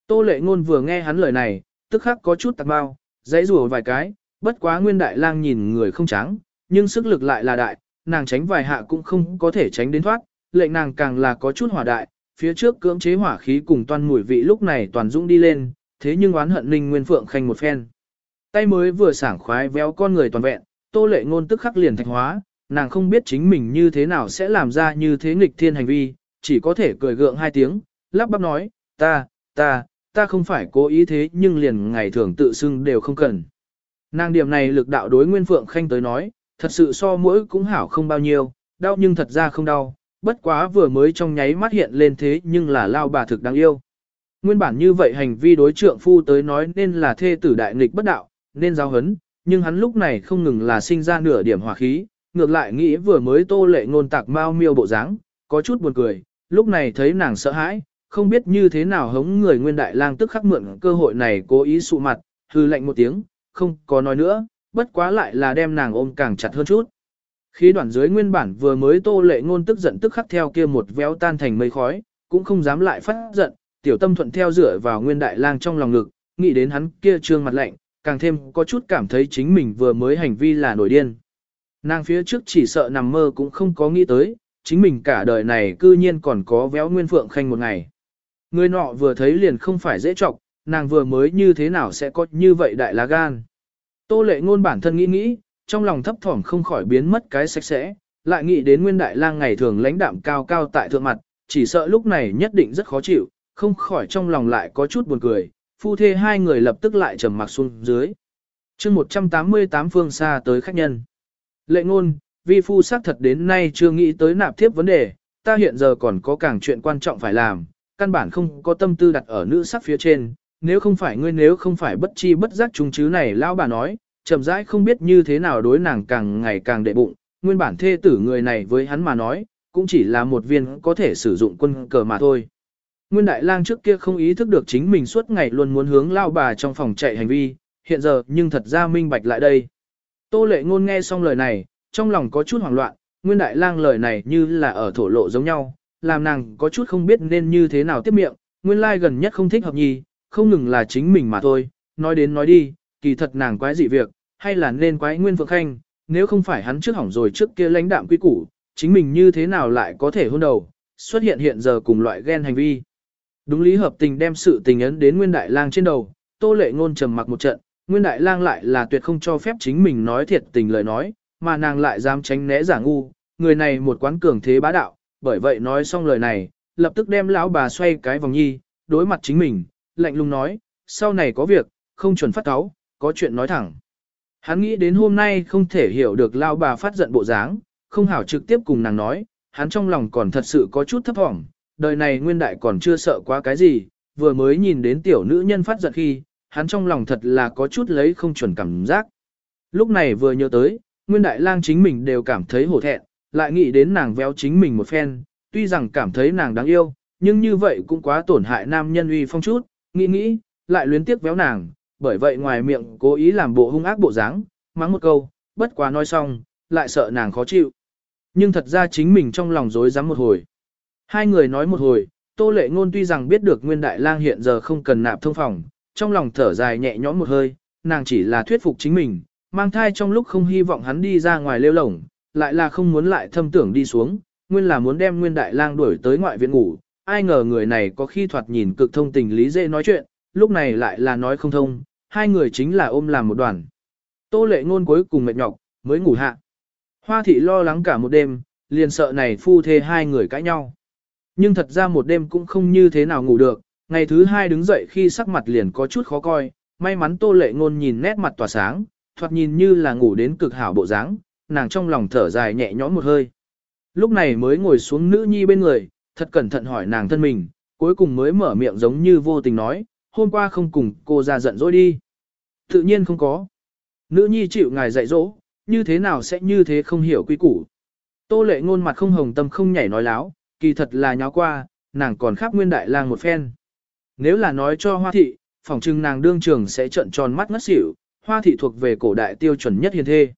Tô lệ ngôn vừa nghe hắn lời này, tức khắc có chút tạc bao, dãy rùa vài cái, bất quá nguyên đại lang nhìn người không trắng, nhưng sức lực lại là đại, nàng tránh vài hạ cũng không có thể tránh đến thoát, lệnh nàng càng là có chút hỏa đại, phía trước cưỡng chế hỏa khí cùng toàn mùi vị lúc này toàn dũng đi lên, thế nhưng oán hận Ninh Nguyên Phượng khanh một phen. Tay mới vừa sảng khoái véo con người toàn vẹn, tô lệ ngôn tức khắc liền thạch hóa, nàng không biết chính mình như thế nào sẽ làm ra như thế nghịch thiên hành vi, chỉ có thể cười gượng hai tiếng, lắp bắp nói, ta, ta, ta không phải cố ý thế nhưng liền ngày thường tự xưng đều không cần. Nàng điểm này lực đạo đối Nguyên Phượng Khanh tới nói, thật sự so mỗi cũng hảo không bao nhiêu, đau nhưng thật ra không đau, bất quá vừa mới trong nháy mắt hiện lên thế nhưng là lao bà thực đáng yêu. Nguyên bản như vậy hành vi đối trượng phu tới nói nên là thê tử đại nghịch bất đạo, nên giao hấn, nhưng hắn lúc này không ngừng là sinh ra nửa điểm hỏa khí, ngược lại nghĩ vừa mới tô lệ ngôn tạc mau miêu bộ dáng, có chút buồn cười, lúc này thấy nàng sợ hãi, không biết như thế nào hống người nguyên đại lang tức khắc mượn cơ hội này cố ý sụ mặt, hư lệnh một tiếng, không có nói nữa, bất quá lại là đem nàng ôm càng chặt hơn chút. Khi đoạn dưới nguyên bản vừa mới tô lệ ngôn tức giận tức khắc theo kia một véo tan thành mây khói, cũng không dám lại phát giận, tiểu tâm thuận theo dựa vào nguyên đại lang trong lòng ngực, nghĩ đến hắn kia trương mặt lạnh, càng thêm có chút cảm thấy chính mình vừa mới hành vi là nổi điên. Nàng phía trước chỉ sợ nằm mơ cũng không có nghĩ tới, chính mình cả đời này cư nhiên còn có véo nguyên phượng khanh một ngày. Người nọ vừa thấy liền không phải dễ trọng, nàng vừa mới như thế nào sẽ có như vậy đại lá gan. Tô lệ ngôn bản thân nghĩ nghĩ, trong lòng thấp thỏm không khỏi biến mất cái sạch sẽ, lại nghĩ đến nguyên đại lang ngày thường lãnh đạm cao cao tại thượng mặt, chỉ sợ lúc này nhất định rất khó chịu, không khỏi trong lòng lại có chút buồn cười, phu thê hai người lập tức lại trầm mặc xuống dưới. chương 188 phương xa tới khách nhân. Lệ ngôn, vi phu xác thật đến nay chưa nghĩ tới nạp tiếp vấn đề, ta hiện giờ còn có càng chuyện quan trọng phải làm, căn bản không có tâm tư đặt ở nữ sắc phía trên, nếu không phải ngươi nếu không phải bất chi bất giác chúng chứ này lão bà nói, chậm rãi không biết như thế nào đối nàng càng ngày càng đệ bụng, nguyên bản thê tử người này với hắn mà nói, cũng chỉ là một viên có thể sử dụng quân cờ mà thôi. Nguyên đại lang trước kia không ý thức được chính mình suốt ngày luôn muốn hướng lao bà trong phòng chạy hành vi, hiện giờ nhưng thật ra minh bạch lại đây. Tô lệ ngôn nghe xong lời này, trong lòng có chút hoảng loạn, nguyên đại lang lời này như là ở thổ lộ giống nhau, làm nàng có chút không biết nên như thế nào tiếp miệng, nguyên lai gần nhất không thích hợp nhì, không ngừng là chính mình mà thôi, nói đến nói đi, kỳ thật nàng quái dị việc, hay là nên quái nguyên phượng khanh, nếu không phải hắn trước hỏng rồi trước kia lãnh đạm quy củ, chính mình như thế nào lại có thể hôn đầu, xuất hiện hiện giờ cùng loại ghen hành vi. Đúng lý hợp tình đem sự tình ấn đến Nguyên Đại Lang trên đầu, Tô Lệ Ngôn trầm mặc một trận, Nguyên Đại Lang lại là tuyệt không cho phép chính mình nói thiệt tình lời nói, mà nàng lại dám tránh né giả ngu, người này một quán cường thế bá đạo, bởi vậy nói xong lời này, lập tức đem lão bà xoay cái vòng nhi, đối mặt chính mình, lạnh lùng nói, sau này có việc, không chuẩn phát cáo, có chuyện nói thẳng. Hắn nghĩ đến hôm nay không thể hiểu được lao bà phát giận bộ dáng, không hảo trực tiếp cùng nàng nói, hắn trong lòng còn thật sự có chút thấp thỏm, đời này nguyên đại còn chưa sợ quá cái gì, vừa mới nhìn đến tiểu nữ nhân phát giận khi, hắn trong lòng thật là có chút lấy không chuẩn cảm giác. Lúc này vừa nhớ tới, nguyên đại lang chính mình đều cảm thấy hổ thẹn, lại nghĩ đến nàng véo chính mình một phen, tuy rằng cảm thấy nàng đáng yêu, nhưng như vậy cũng quá tổn hại nam nhân uy phong chút, nghĩ nghĩ, lại luyến tiếc véo nàng, bởi vậy ngoài miệng cố ý làm bộ hung ác bộ dáng, mắng một câu, bất quá nói xong, lại sợ nàng khó chịu. Nhưng thật ra chính mình trong lòng dối rắm một hồi. Hai người nói một hồi, Tô Lệ Ngôn tuy rằng biết được Nguyên Đại Lang hiện giờ không cần nạp thông phòng, trong lòng thở dài nhẹ nhõm một hơi, nàng chỉ là thuyết phục chính mình, mang thai trong lúc không hy vọng hắn đi ra ngoài lêu lổng, lại là không muốn lại thâm tưởng đi xuống, nguyên là muốn đem Nguyên Đại Lang đuổi tới ngoại viện ngủ, ai ngờ người này có khi thoạt nhìn cực thông tình lý dễ nói chuyện, lúc này lại là nói không thông, hai người chính là ôm làm một đoàn. Tô Lệ Ngôn cuối cùng mệt nhọc, mới ngủ hạ. Hoa thị lo lắng cả một đêm, liền sợ này phu thê hai người cãi nhau. Nhưng thật ra một đêm cũng không như thế nào ngủ được, ngày thứ hai đứng dậy khi sắc mặt liền có chút khó coi, may mắn tô lệ ngôn nhìn nét mặt tỏa sáng, thoạt nhìn như là ngủ đến cực hảo bộ dáng, nàng trong lòng thở dài nhẹ nhõm một hơi. Lúc này mới ngồi xuống nữ nhi bên người, thật cẩn thận hỏi nàng thân mình, cuối cùng mới mở miệng giống như vô tình nói, hôm qua không cùng cô ra giận dỗi đi. Tự nhiên không có. Nữ nhi chịu ngài dạy dỗ, như thế nào sẽ như thế không hiểu quy củ. Tô lệ ngôn mặt không hồng tâm không nhảy nói láo, kỳ thật là nháo qua, nàng còn khắp nguyên đại lang một phen. Nếu là nói cho hoa thị, phỏng chừng nàng đương trường sẽ trợn tròn mắt ngất xỉu, hoa thị thuộc về cổ đại tiêu chuẩn nhất hiền thê.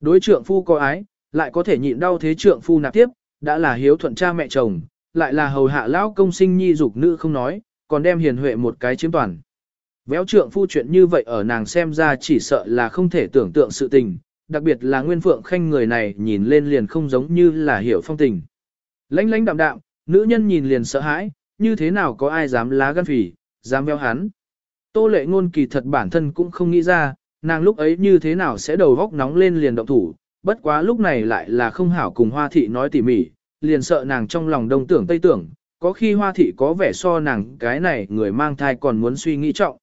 Đối trượng phu có ái, lại có thể nhịn đau thế trượng phu nạp tiếp, đã là hiếu thuận cha mẹ chồng, lại là hầu hạ lão công sinh nhi dục nữ không nói, còn đem hiền huệ một cái chiếm toàn. Véo trượng phu chuyện như vậy ở nàng xem ra chỉ sợ là không thể tưởng tượng sự tình, đặc biệt là Nguyên Phượng Khanh người này nhìn lên liền không giống như là hiểu phong tình. Lãnh lãnh đạm đạm, nữ nhân nhìn liền sợ hãi, như thế nào có ai dám lá gan phỉ, dám véo hắn. Tô lệ ngôn kỳ thật bản thân cũng không nghĩ ra, nàng lúc ấy như thế nào sẽ đầu góc nóng lên liền động thủ, bất quá lúc này lại là không hảo cùng hoa thị nói tỉ mỉ, liền sợ nàng trong lòng đông tưởng tây tưởng, có khi hoa thị có vẻ so nàng cái này người mang thai còn muốn suy nghĩ trọng.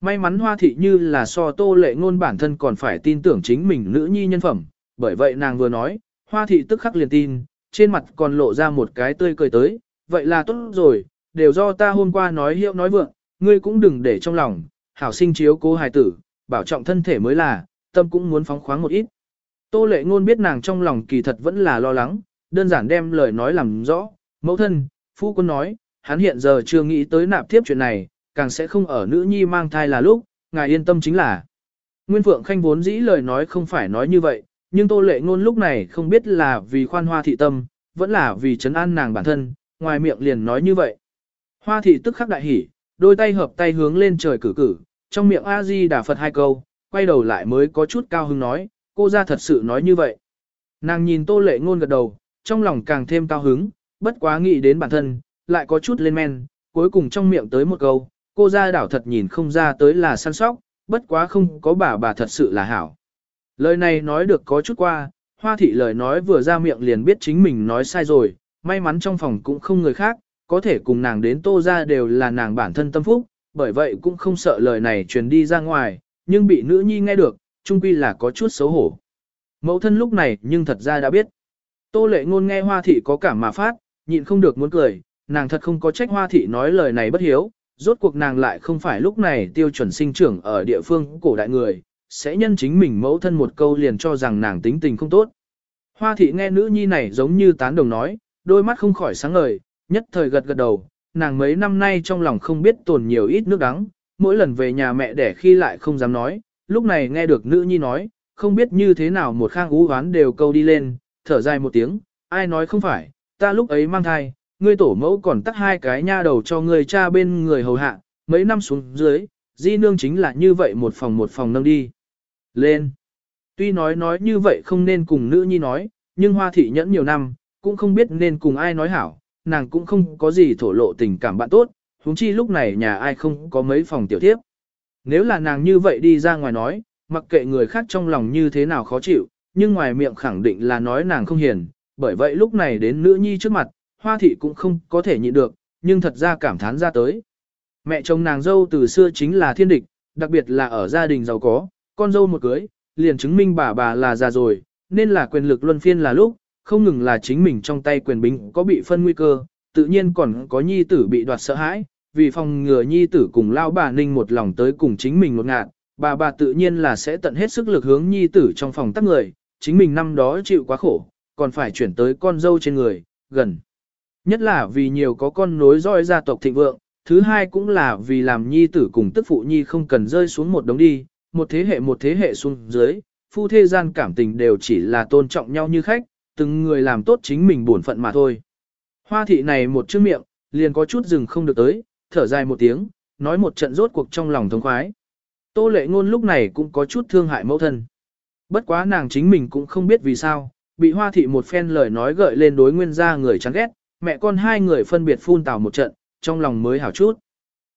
May mắn hoa thị như là so tô lệ ngôn bản thân còn phải tin tưởng chính mình nữ nhi nhân phẩm, bởi vậy nàng vừa nói, hoa thị tức khắc liền tin, trên mặt còn lộ ra một cái tươi cười tới, vậy là tốt rồi, đều do ta hôm qua nói hiệu nói vượng, ngươi cũng đừng để trong lòng, hảo sinh chiếu cố hài tử, bảo trọng thân thể mới là, tâm cũng muốn phóng khoáng một ít. Tô lệ ngôn biết nàng trong lòng kỳ thật vẫn là lo lắng, đơn giản đem lời nói làm rõ, mẫu thân, phu quân nói, hắn hiện giờ chưa nghĩ tới nạp tiếp chuyện này, càng sẽ không ở nữ nhi mang thai là lúc, ngài yên tâm chính là. Nguyên Phượng Khanh vốn dĩ lời nói không phải nói như vậy, nhưng Tô Lệ Ngôn lúc này không biết là vì khoan hoa thị tâm, vẫn là vì trấn an nàng bản thân, ngoài miệng liền nói như vậy. Hoa thị tức khắc đại hỉ, đôi tay hợp tay hướng lên trời cử cử, trong miệng A-di đà Phật hai câu, quay đầu lại mới có chút cao hứng nói, cô ra thật sự nói như vậy. Nàng nhìn Tô Lệ Ngôn gật đầu, trong lòng càng thêm cao hứng, bất quá nghĩ đến bản thân, lại có chút lên men, cuối cùng trong miệng tới một câu, cô ra đảo thật nhìn không ra tới là săn sóc, bất quá không có bà bà thật sự là hảo. Lời này nói được có chút qua, hoa thị lời nói vừa ra miệng liền biết chính mình nói sai rồi, may mắn trong phòng cũng không người khác, có thể cùng nàng đến tô ra đều là nàng bản thân tâm phúc, bởi vậy cũng không sợ lời này truyền đi ra ngoài, nhưng bị nữ nhi nghe được, trung quy là có chút xấu hổ. Mẫu thân lúc này nhưng thật ra đã biết. Tô lệ ngôn nghe hoa thị có cảm mà phát, nhịn không được muốn cười, nàng thật không có trách hoa thị nói lời này bất hiếu, rốt cuộc nàng lại không phải lúc này tiêu chuẩn sinh trưởng ở địa phương cổ đại người, sẽ nhân chính mình mẫu thân một câu liền cho rằng nàng tính tình không tốt. Hoa thị nghe nữ nhi này giống như tán đồng nói, đôi mắt không khỏi sáng ngời, nhất thời gật gật đầu, nàng mấy năm nay trong lòng không biết tồn nhiều ít nước đắng, mỗi lần về nhà mẹ đẻ khi lại không dám nói, lúc này nghe được nữ nhi nói, không biết như thế nào một khang ú ván đều câu đi lên, thở dài một tiếng, ai nói không phải, ta lúc ấy mang thai, ngươi tổ mẫu còn tắt hai cái nha đầu cho ngươi cha bên người hầu hạ, mấy năm xuống dưới, di nương chính là như vậy một phòng một phòng nâng đi. Lên. Tuy nói nói như vậy không nên cùng nữ nhi nói, nhưng hoa thị nhẫn nhiều năm, cũng không biết nên cùng ai nói hảo, nàng cũng không có gì thổ lộ tình cảm bạn tốt, huống chi lúc này nhà ai không có mấy phòng tiểu tiếp. Nếu là nàng như vậy đi ra ngoài nói, mặc kệ người khác trong lòng như thế nào khó chịu, nhưng ngoài miệng khẳng định là nói nàng không hiền, bởi vậy lúc này đến nữ nhi trước mặt, hoa thị cũng không có thể nhịn được, nhưng thật ra cảm thán ra tới. Mẹ chồng nàng dâu từ xưa chính là thiên địch, đặc biệt là ở gia đình giàu có, con dâu một cưới, liền chứng minh bà bà là già rồi, nên là quyền lực luân phiên là lúc, không ngừng là chính mình trong tay quyền bính có bị phân nguy cơ, tự nhiên còn có nhi tử bị đoạt sợ hãi, vì phòng ngừa nhi tử cùng lao bà ninh một lòng tới cùng chính mình một ngạn, bà bà tự nhiên là sẽ tận hết sức lực hướng nhi tử trong phòng tắc người, chính mình năm đó chịu quá khổ, còn phải chuyển tới con dâu trên người, gần. Nhất là vì nhiều có con nối dõi gia tộc thịnh vượng, thứ hai cũng là vì làm nhi tử cùng tức phụ nhi không cần rơi xuống một đống đi, một thế hệ một thế hệ xuống dưới, phu thế gian cảm tình đều chỉ là tôn trọng nhau như khách, từng người làm tốt chính mình bổn phận mà thôi. Hoa thị này một chữ miệng, liền có chút dừng không được tới, thở dài một tiếng, nói một trận rốt cuộc trong lòng thống khoái. Tô lệ ngôn lúc này cũng có chút thương hại mẫu thân. Bất quá nàng chính mình cũng không biết vì sao, bị hoa thị một phen lời nói gợi lên đối nguyên gia người chán ghét, mẹ con hai người phân biệt phun tào một trận, trong lòng mới hảo chút.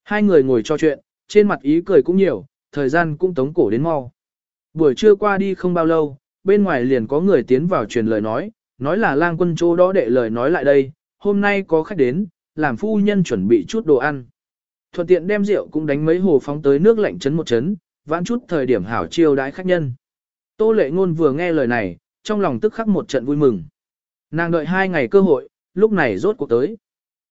Hai người ngồi cho chuyện, trên mặt ý cười cũng nhiều, thời gian cũng tống cổ đến mau. Buổi trưa qua đi không bao lâu, bên ngoài liền có người tiến vào truyền lời nói, nói là lang quân chỗ đó đệ lời nói lại đây, hôm nay có khách đến, làm phu nhân chuẩn bị chút đồ ăn. Thuận tiện đem rượu cũng đánh mấy hồ phóng tới nước lạnh chấn một chấn, vãn chút thời điểm hảo chiêu đãi khách nhân. Tô lệ ngôn vừa nghe lời này, trong lòng tức khắc một trận vui mừng. Nàng đợi hai ngày cơ hội, lúc này rốt cuộc tới.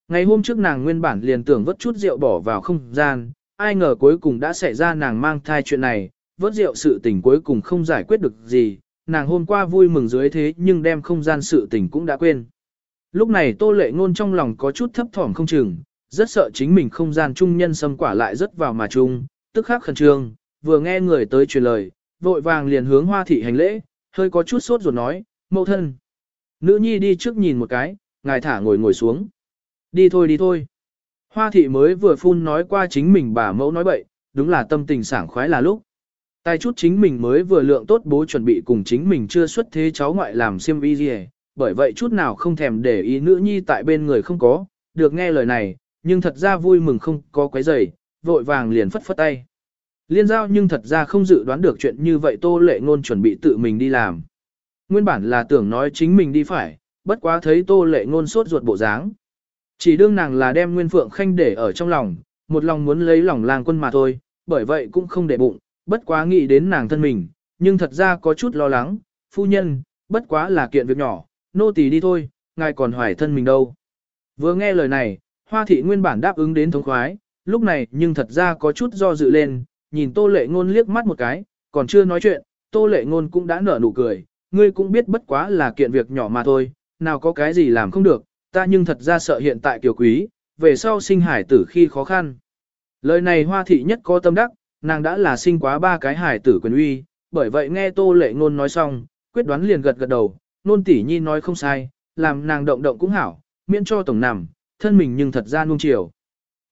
Ngày hôm trước nàng nguyên bản liền tưởng vớt chút rượu bỏ vào không gian, ai ngờ cuối cùng đã xảy ra nàng mang thai chuyện này, vớt rượu sự tình cuối cùng không giải quyết được gì, nàng hôm qua vui mừng dưới thế nhưng đem không gian sự tình cũng đã quên. Lúc này tô lệ ngôn trong lòng có chút thấp thỏm không chừng, rất sợ chính mình không gian trung nhân xâm quả lại rất vào mà chung, tức khắc khẩn trương, vừa nghe người tới truyền lời, vội vàng liền hướng hoa thị hành lễ, hơi có chút sốt ruột nói, mẫu thân. Nữ nhi đi trước nhìn một cái, ngài thả ngồi ngồi xuống. Đi thôi đi thôi. Hoa thị mới vừa phun nói qua chính mình bà mẫu nói bậy, đúng là tâm tình sảng khoái là lúc. Tài chút chính mình mới vừa lượng tốt bố chuẩn bị cùng chính mình chưa xuất thế cháu ngoại làm xiêm y gì bởi vậy chút nào không thèm để ý nữ nhi tại bên người không có, được nghe lời này, nhưng thật ra vui mừng không có quấy giày, vội vàng liền phất phất tay. Liên giao nhưng thật ra không dự đoán được chuyện như vậy tô lệ ngôn chuẩn bị tự mình đi làm. Nguyên bản là tưởng nói chính mình đi phải, bất quá thấy tô lệ ngôn sốt ruột bộ dáng. Chỉ đương nàng là đem Nguyên Phượng Khanh để ở trong lòng, một lòng muốn lấy lòng lang quân mà thôi, bởi vậy cũng không để bụng, bất quá nghĩ đến nàng thân mình, nhưng thật ra có chút lo lắng, phu nhân, bất quá là kiện việc nhỏ, nô tỳ đi thôi, ngài còn hoài thân mình đâu. Vừa nghe lời này, hoa thị nguyên bản đáp ứng đến thống khoái, lúc này nhưng thật ra có chút do dự lên, nhìn tô lệ ngôn liếc mắt một cái, còn chưa nói chuyện, tô lệ ngôn cũng đã nở nụ cười, ngươi cũng biết bất quá là kiện việc nhỏ mà thôi, nào có cái gì làm không được, ta nhưng thật ra sợ hiện tại kiều quý, về sau sinh hải tử khi khó khăn. Lời này hoa thị nhất có tâm đắc, nàng đã là sinh quá ba cái hải tử quyền uy, bởi vậy nghe tô lệ ngôn nói xong, quyết đoán liền gật gật đầu, nôn tỷ nhi nói không sai, làm nàng động động cũng hảo, miễn cho tổng nằm, thân mình nhưng thật ra nuông chiều.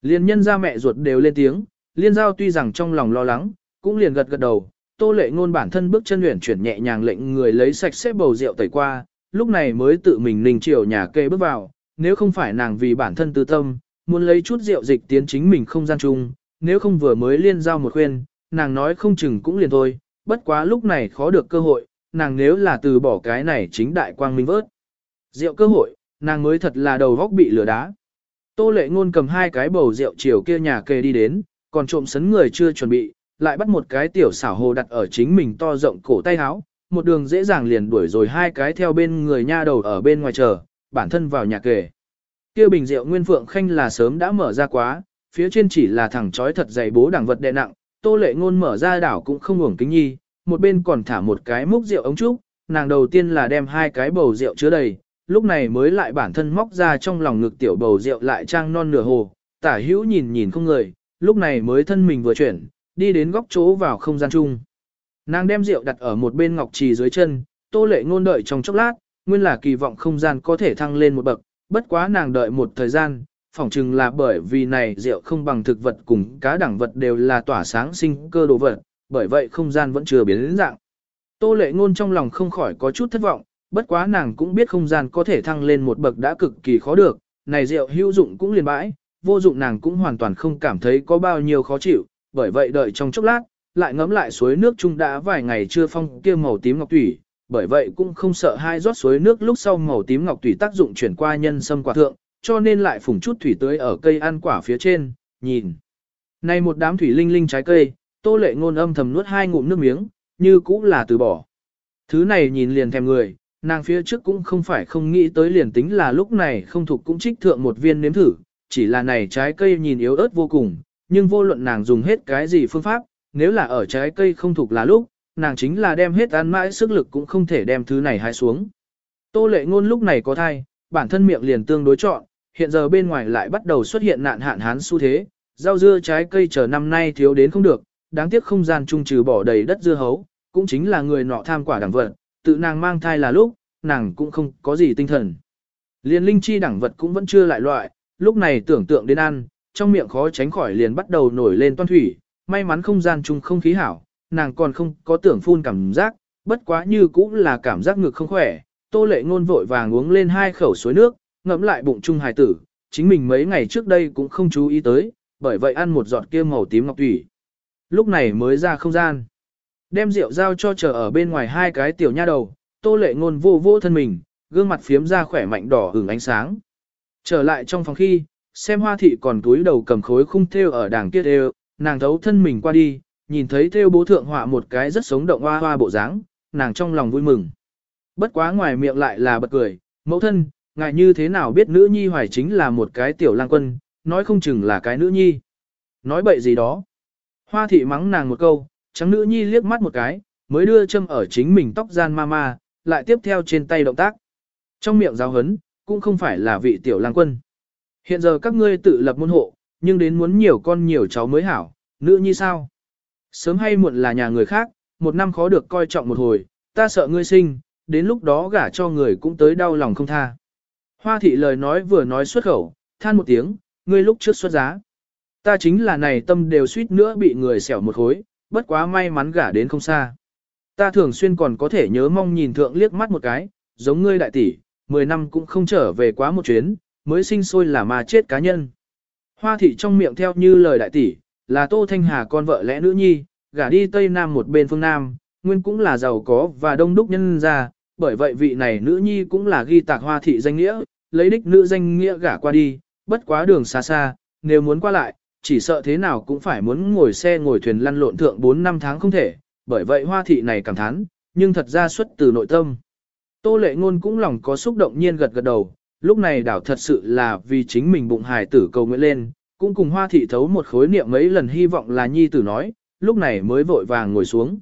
Liên nhân ra mẹ ruột đều lên tiếng, liên giao tuy rằng trong lòng lo lắng, cũng liền gật gật đầu, tô lệ ngôn bản thân bước chân luyện chuyển nhẹ nhàng lệnh người lấy sạch xếp bầu rượu tẩy qua, lúc này mới tự mình ninh chiều nhà kê bước vào, nếu không phải nàng vì bản thân tư tâm, muốn lấy chút rượu dịch tiến chính mình không gian chung, nếu không vừa mới liên giao một khuyên, nàng nói không chừng cũng liền thôi, bất quá lúc này khó được cơ hội, nàng nếu là từ bỏ cái này chính đại quang minh vớt. Rượu cơ hội, nàng mới thật là đầu góc bị lửa đá. Tô lệ ngôn cầm hai cái bầu rượu chiều kia nhà kê đi đến, còn trộm sấn người chưa chuẩn bị, lại bắt một cái tiểu xảo hồ đặt ở chính mình to rộng cổ tay áo, một đường dễ dàng liền đuổi rồi hai cái theo bên người nha đầu ở bên ngoài chờ, bản thân vào nhà kề. Kia bình rượu nguyên phượng khanh là sớm đã mở ra quá, phía trên chỉ là thẳng chói thật dày bố đẳng vật đè nặng, tô lệ ngôn mở ra đảo cũng không ngủng kính nhi, một bên còn thả một cái múc rượu ống trúc, nàng đầu tiên là đem hai cái bầu rượu chứa đầy, lúc này mới lại bản thân móc ra trong lòng ngực tiểu bầu rượu lại trang non nửa hồ, tả hữu nhìn nhìn không người, lúc này mới thân mình vừa chuyển, đi đến góc chỗ vào không gian chung. Nàng đem rượu đặt ở một bên ngọc trì dưới chân, tô lệ ngôn đợi trong chốc lát, nguyên là kỳ vọng không gian có thể thăng lên một bậc, bất quá nàng đợi một thời gian, phỏng chừng là bởi vì này rượu không bằng thực vật cùng cá đẳng vật đều là tỏa sáng sinh cơ đồ vật, bởi vậy không gian vẫn chưa biến đến dạng. Tô lệ ngôn trong lòng không khỏi có chút thất vọng, bất quá nàng cũng biết không gian có thể thăng lên một bậc đã cực kỳ khó được, này rượu hữu dụng cũng liền bãi, vô dụng nàng cũng hoàn toàn không cảm thấy có bao nhiêu khó chịu, bởi vậy đợi trong chốc lát, lại ngấm lại suối nước trung đã vài ngày chưa phong kia màu tím ngọc thủy, bởi vậy cũng không sợ hai rót suối nước lúc sau màu tím ngọc thủy tác dụng chuyển qua nhân sâm quả thượng, cho nên lại phủng chút thủy tưới ở cây ăn quả phía trên, nhìn. Này một đám thủy linh linh trái cây, tô lệ ngôn âm thầm nuốt hai ngụm nước miếng, như cũng là từ bỏ. Thứ này nhìn liền thèm người, nàng phía trước cũng không phải không nghĩ tới liền tính là lúc này không thuộc cũng trích thượng một viên nếm thử, chỉ là này trái cây nhìn yếu ớt vô cùng, nhưng vô luận nàng dùng hết cái gì phương pháp, nếu là ở trái cây không thuộc là lúc, nàng chính là đem hết ăn mãi sức lực cũng không thể đem thứ này hái xuống. Tô lệ ngôn lúc này có thai, bản thân miệng liền tương đối chọn, hiện giờ bên ngoài lại bắt đầu xuất hiện nạn hạn hán xu thế, rau dưa trái cây chờ năm nay thiếu đến không được, đáng tiếc không gian trung trừ bỏ đầy đất dưa hấu, cũng chính là người nọ tham quả đẳng vật, tự nàng mang thai là lúc, nàng cũng không có gì tinh thần. Liên linh chi đẳng vật cũng vẫn chưa lại loại, lúc này tưởng tượng đến ăn, trong miệng khó tránh khỏi liền bắt đầu nổi lên toan thủy, may mắn không gian chung không khí hảo, nàng còn không có tưởng phun cảm giác, bất quá như cũng là cảm giác ngực không khỏe, tô lệ ngôn vội vàng uống lên hai khẩu suối nước, ngậm lại bụng trung hài tử, chính mình mấy ngày trước đây cũng không chú ý tới, bởi vậy ăn một giọt kia màu tím ngọc thủy. Lúc này mới ra không gian. Đem rượu giao cho chờ ở bên ngoài hai cái tiểu nha đầu, tô lệ ngôn vô vô thân mình, gương mặt phiếm ra khỏe mạnh đỏ hưởng ánh sáng. Trở lại trong phòng khi, xem hoa thị còn túi đầu cầm khối khung thêu ở đàng kia đều, nàng thấu thân mình qua đi, nhìn thấy thêu bố thượng họa một cái rất sống động hoa hoa bộ dáng, nàng trong lòng vui mừng. Bất quá ngoài miệng lại là bật cười, mẫu thân, ngài như thế nào biết nữ nhi hoài chính là một cái tiểu lang quân, nói không chừng là cái nữ nhi. Nói bậy gì đó. Hoa thị mắng nàng một câu, trắng nữ nhi liếc mắt một cái, mới đưa châm ở chính mình tóc gian ma ma, lại tiếp theo trên tay động tác. Trong miệng giáo hấn, cũng không phải là vị tiểu lang quân. Hiện giờ các ngươi tự lập môn hộ, nhưng đến muốn nhiều con nhiều cháu mới hảo, nữ nhi sao? Sớm hay muộn là nhà người khác, một năm khó được coi trọng một hồi, ta sợ ngươi sinh, đến lúc đó gả cho người cũng tới đau lòng không tha. Hoa thị lời nói vừa nói xuất khẩu, than một tiếng, ngươi lúc trước xuất giá. Ta chính là này tâm đều suýt nữa bị người xẻo một khối, bất quá may mắn gả đến không xa. Ta thường xuyên còn có thể nhớ mong nhìn thượng liếc mắt một cái, giống ngươi đại tỷ, 10 năm cũng không trở về quá một chuyến, mới sinh sôi là mà chết cá nhân. Hoa thị trong miệng theo như lời đại tỷ, là Tô Thanh Hà con vợ lẽ nữ nhi, gả đi Tây Nam một bên phương Nam, nguyên cũng là giàu có và đông đúc nhân ra, bởi vậy vị này nữ nhi cũng là ghi tạc hoa thị danh nghĩa, lấy đích nữ danh nghĩa gả qua đi, bất quá đường xa xa, nếu muốn qua lại, chỉ sợ thế nào cũng phải muốn ngồi xe ngồi thuyền lăn lộn thượng 4 năm tháng không thể, bởi vậy hoa thị này cảm thán, nhưng thật ra xuất từ nội tâm. Tô lệ ngôn cũng lòng có xúc động nhiên gật gật đầu, lúc này đảo thật sự là vì chính mình bụng hài tử cầu nguyện lên, cũng cùng hoa thị thấu một khối niệm mấy lần hy vọng là nhi tử nói, lúc này mới vội vàng ngồi xuống.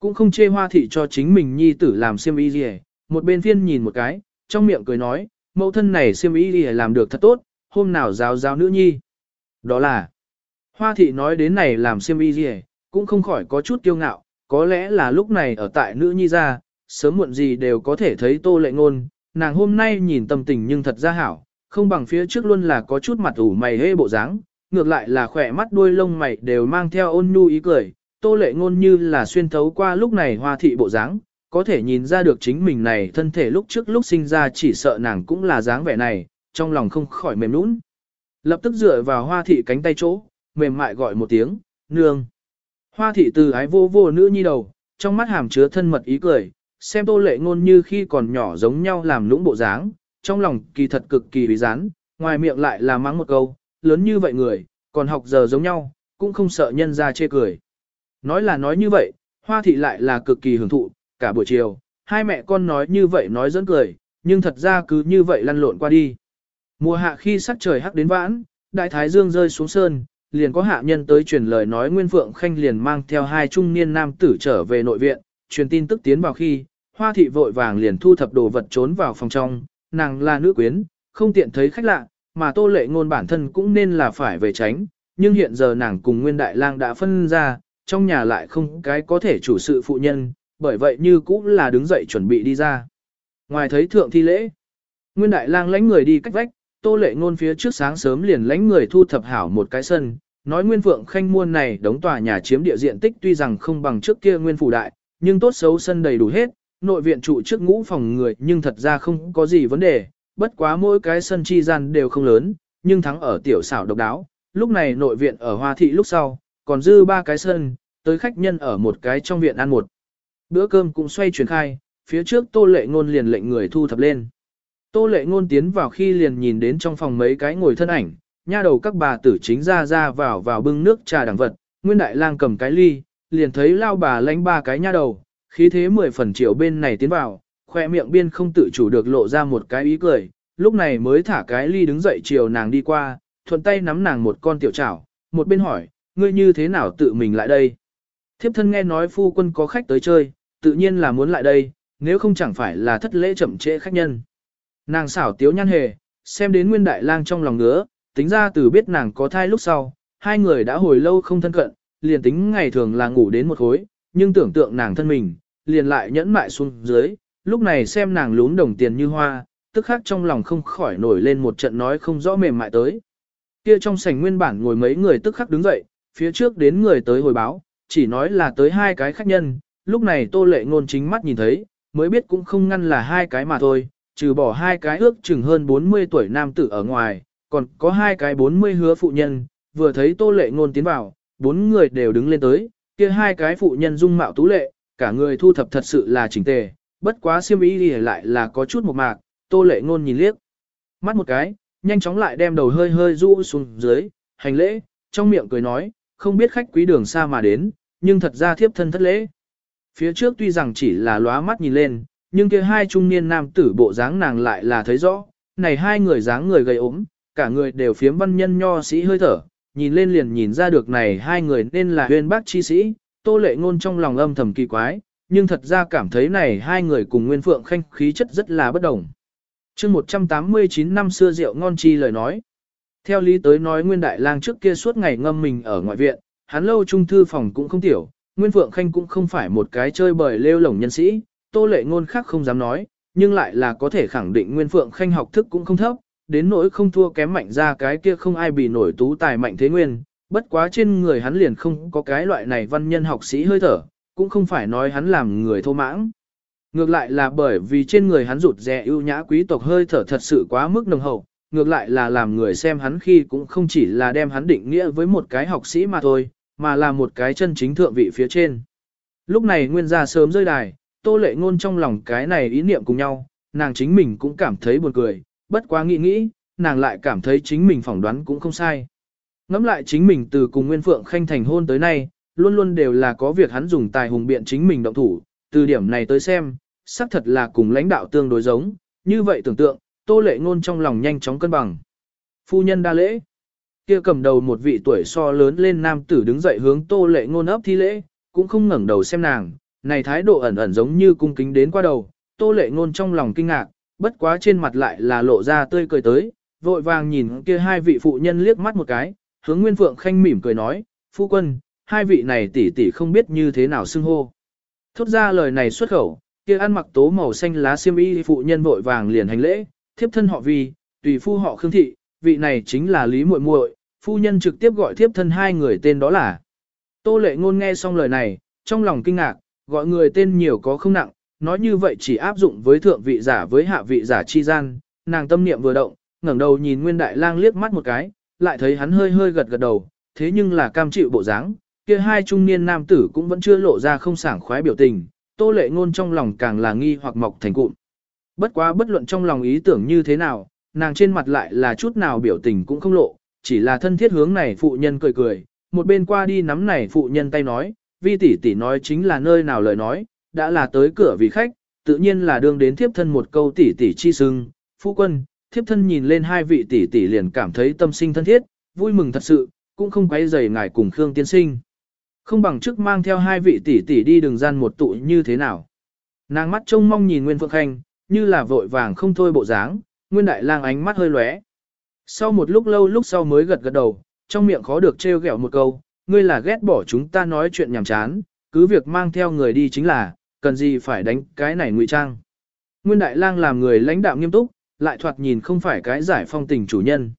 Cũng không chê hoa thị cho chính mình nhi tử làm xiêm y gì, một bên phiên nhìn một cái, trong miệng cười nói, mẫu thân này xiêm y gì làm được thật tốt, hôm nào giáo giáo nữ nhi. Đó là, hoa thị nói đến này làm xiêm y gì, cũng không khỏi có chút kiêu ngạo, có lẽ là lúc này ở tại nữ nhi ra, sớm muộn gì đều có thể thấy tô lệ ngôn, nàng hôm nay nhìn tâm tình nhưng thật ra hảo, không bằng phía trước luôn là có chút mặt ủ mày hê bộ dáng, ngược lại là khỏe mắt đuôi lông mày đều mang theo ôn nhu ý cười, tô lệ ngôn như là xuyên thấu qua lúc này hoa thị bộ dáng, có thể nhìn ra được chính mình này thân thể lúc trước lúc sinh ra chỉ sợ nàng cũng là dáng vẻ này, trong lòng không khỏi mềm nũng. Lập tức dựa vào hoa thị cánh tay chỗ, mềm mại gọi một tiếng, nương. Hoa thị từ ái vô vô nữ nhi đầu, trong mắt hàm chứa thân mật ý cười, xem tô lệ ngôn như khi còn nhỏ giống nhau làm lũng bộ dáng, trong lòng kỳ thật cực kỳ bí rán, ngoài miệng lại là mắng một câu, lớn như vậy người, còn học giờ giống nhau, cũng không sợ nhân ra chê cười. Nói là nói như vậy, hoa thị lại là cực kỳ hưởng thụ, cả buổi chiều, hai mẹ con nói như vậy nói dẫn cười, nhưng thật ra cứ như vậy lăn lộn qua đi. Mùa hạ khi sắc trời hắc đến vãn, đại thái dương rơi xuống sơn, liền có hạ nhân tới truyền lời nói Nguyên Phượng Khanh liền mang theo hai trung niên nam tử trở về nội viện, truyền tin tức tiến vào khi, hoa thị vội vàng liền thu thập đồ vật trốn vào phòng trong, nàng là nữ quyến, không tiện thấy khách lạ, mà tô lệ ngôn bản thân cũng nên là phải về tránh, nhưng hiện giờ nàng cùng Nguyên Đại Lang đã phân ra, trong nhà lại không cái có thể chủ sự phụ nhân, bởi vậy như cũng là đứng dậy chuẩn bị đi ra. Ngoài thấy thượng thi lễ, Nguyên Đại Lang lãnh người đi cách vách, Tô Lệ Ngôn phía trước sáng sớm liền lãnh người thu thập hảo một cái sân, nói Nguyên Phượng Khanh muôn này đóng tòa nhà chiếm địa diện tích tuy rằng không bằng trước kia Nguyên phủ đại, nhưng tốt xấu sân đầy đủ hết, nội viện trụ trước ngũ phòng người nhưng thật ra không có gì vấn đề, bất quá mỗi cái sân chi gian đều không lớn, nhưng thắng ở tiểu xảo độc đáo. Lúc này nội viện ở Hoa Thị lúc sau, còn dư ba cái sân, tới khách nhân ở một cái trong viện ăn một. Bữa cơm cũng xoay chuyển khai, phía trước tô lệ ngôn liền lệnh người thu thập lên. Tô lệ ngôn tiến vào khi liền nhìn đến trong phòng mấy cái ngồi thân ảnh, nha đầu các bà tử chính ra ra vào vào bưng nước trà đẳng vật, nguyên đại lang cầm cái ly, liền thấy lao bà lánh ba cái nha đầu, khí thế mười phần chiều bên này tiến vào, khoe miệng biên không tự chủ được lộ ra một cái ý cười, lúc này mới thả cái ly đứng dậy chiều nàng đi qua, thuận tay nắm nàng một con tiểu chảo, một bên hỏi, ngươi như thế nào tự mình lại đây? Thiếp thân nghe nói phu quân có khách tới chơi, tự nhiên là muốn lại đây, nếu không chẳng phải là thất lễ chậm trễ khách nhân. Nàng xảo tiếu nhăn hề, xem đến nguyên đại lang trong lòng ngứa, tính ra từ biết nàng có thai lúc sau, hai người đã hồi lâu không thân cận, liền tính ngày thường là ngủ đến một khối, nhưng tưởng tượng nàng thân mình, liền lại nhẫn mại xuống dưới, lúc này xem nàng lún đồng tiền như hoa, tức khắc trong lòng không khỏi nổi lên một trận nói không rõ mềm mại tới. Kia trong sảnh nguyên bản ngồi mấy người tức khắc đứng dậy, phía trước đến người tới hồi báo, chỉ nói là tới hai cái khách nhân, lúc này tô lệ ngôn chính mắt nhìn thấy, mới biết cũng không ngăn là hai cái mà thôi, trừ bỏ hai cái ước chừng hơn 40 tuổi nam tử ở ngoài, còn có hai cái 40 hứa phụ nhân, vừa thấy tô lệ ngôn tiến vào, bốn người đều đứng lên tới, kia hai cái phụ nhân dung mạo tú lệ, cả người thu thập thật sự là chỉnh tề, bất quá xiêm y đi lại là có chút một mạc, tô lệ ngôn nhìn liếc. Mắt một cái, nhanh chóng lại đem đầu hơi hơi rũ xuống dưới, hành lễ, trong miệng cười nói, không biết khách quý đường xa mà đến, nhưng thật ra thiếp thân thất lễ. Phía trước tuy rằng chỉ là lóa mắt nhìn lên, nhưng kia hai trung niên nam tử bộ dáng nàng lại là thấy rõ, này hai người dáng người gầy ốm, cả người đều phiếm văn nhân nho sĩ hơi thở, nhìn lên liền nhìn ra được này hai người nên là huyên bác chi sĩ, tô lệ ngôn trong lòng âm thầm kỳ quái, nhưng thật ra cảm thấy này hai người cùng Nguyên Phượng Khanh khí chất rất là bất đồng. chương 189 năm xưa rượu ngon chi lời nói. Theo lý tới nói Nguyên Đại Lang trước kia suốt ngày ngâm mình ở ngoại viện, hắn lâu trung thư phòng cũng không tiểu, Nguyên Phượng Khanh cũng không phải một cái chơi bời lêu lổng nhân sĩ, tô lệ ngôn khác không dám nói, nhưng lại là có thể khẳng định Nguyên Phượng Khanh học thức cũng không thấp, đến nỗi không thua kém mạnh ra cái kia không ai bị nổi tú tài mạnh thế nguyên, bất quá trên người hắn liền không có cái loại này văn nhân học sĩ hơi thở, cũng không phải nói hắn làm người thô mãng. Ngược lại là bởi vì trên người hắn rụt rè ưu nhã quý tộc hơi thở thật sự quá mức nồng hậu, ngược lại là làm người xem hắn khi cũng không chỉ là đem hắn định nghĩa với một cái học sĩ mà thôi, mà là một cái chân chính thượng vị phía trên. Lúc này nguyên gia sớm rơi đài, tô lệ ngôn trong lòng cái này ý niệm cùng nhau, nàng chính mình cũng cảm thấy buồn cười, bất quá nghĩ nghĩ, nàng lại cảm thấy chính mình phỏng đoán cũng không sai. Ngắm lại chính mình từ cùng Nguyên Phượng Khanh thành hôn tới nay, luôn luôn đều là có việc hắn dùng tài hùng biện chính mình động thủ, từ điểm này tới xem, xác thật là cùng lãnh đạo tương đối giống, như vậy tưởng tượng, tô lệ ngôn trong lòng nhanh chóng cân bằng. Phu nhân đa lễ, kia cầm đầu một vị tuổi so lớn lên nam tử đứng dậy hướng tô lệ ngôn ấp thi lễ, cũng không ngẩng đầu xem nàng, này thái độ ẩn ẩn giống như cung kính đến qua đầu, tô lệ ngôn trong lòng kinh ngạc, bất quá trên mặt lại là lộ ra tươi cười tới, vội vàng nhìn kia hai vị phụ nhân liếc mắt một cái, hướng Nguyên Phượng Khanh mỉm cười nói, phu quân, hai vị này tỷ tỷ không biết như thế nào xưng hô. Thốt ra lời này xuất khẩu, kia ăn mặc tố màu xanh lá xiêm y phụ nhân vội vàng liền hành lễ, thiếp thân họ vì, tùy phu họ Khương Thị, vị này chính là Lý muội muội, phu nhân trực tiếp gọi thiếp thân hai người tên đó là. Tô lệ ngôn nghe xong lời này, trong lòng kinh ngạc, gọi người tên nhiều có không nặng, nói như vậy chỉ áp dụng với thượng vị giả với hạ vị giả chi gian, nàng tâm niệm vừa động, ngẩng đầu nhìn Nguyên Đại Lang liếc mắt một cái, lại thấy hắn hơi hơi gật gật đầu, thế nhưng là cam chịu bộ dáng, kia hai trung niên nam tử cũng vẫn chưa lộ ra không sảng khoái biểu tình, Tô Lệ ngôn trong lòng càng là nghi hoặc mọc thành cụm. Bất quá bất luận trong lòng ý tưởng như thế nào, nàng trên mặt lại là chút nào biểu tình cũng không lộ, chỉ là thân thiết hướng này phụ nhân cười cười, một bên qua đi nắm này phụ nhân tay nói, vi tỷ tỷ nói chính là nơi nào lời nói, đã là tới cửa vì khách, tự nhiên là đương đến thiếp thân một câu tỷ tỷ chi sưng, phu quân, thiếp thân nhìn lên hai vị tỷ tỷ liền cảm thấy tâm sinh thân thiết, vui mừng thật sự, cũng không quấy rầy ngài cùng Khương tiên sinh. Không bằng trước mang theo hai vị tỷ tỷ đi đường gian một tụ như thế nào. Nàng mắt trông mong nhìn Nguyên Phượng Khanh, như là vội vàng không thôi bộ dáng, Nguyên Đại Lang ánh mắt hơi lóe. Sau một lúc lâu lúc sau mới gật gật đầu, trong miệng khó được trêu ghẹo một câu, ngươi là ghét bỏ chúng ta nói chuyện nhảm chán, cứ việc mang theo người đi chính là, cần gì phải đánh cái này ngụy trang. Nguyên Đại Lang làm người lãnh đạo nghiêm túc, lại thoạt nhìn không phải cái giải phong tình chủ nhân.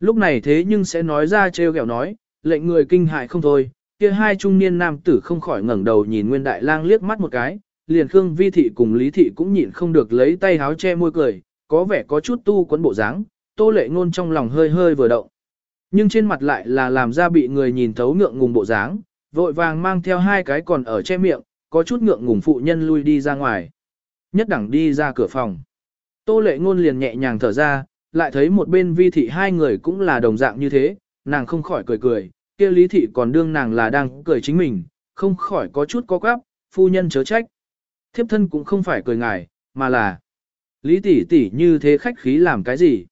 Lúc này thế nhưng sẽ nói ra trêu ghẹo nói, lệnh người kinh hại không thôi, kia hai trung niên nam tử không khỏi ngẩng đầu nhìn Nguyên Đại Lang liếc mắt một cái, liền Khương Vi thị cùng Lý thị cũng nhịn không được lấy tay háo che môi cười, có vẻ có chút tu quấn bộ dáng, Tô Lệ Ngôn trong lòng hơi hơi vừa động. Nhưng trên mặt lại là làm ra bị người nhìn thấu ngượng ngùng bộ dáng, vội vàng mang theo hai cái còn ở che miệng, có chút ngượng ngùng phụ nhân lui đi ra ngoài. Nhất đẳng đi ra cửa phòng. Tô Lệ Ngôn liền nhẹ nhàng thở ra, lại thấy một bên Vi thị hai người cũng là đồng dạng như thế, nàng không khỏi cười cười, kia Lý thị còn đương nàng là đang cười chính mình, không khỏi có chút có quáp, phu nhân chớ trách. Thiếp thân cũng không phải cười ngài, mà là Lý tỷ tỷ như thế khách khí làm cái gì?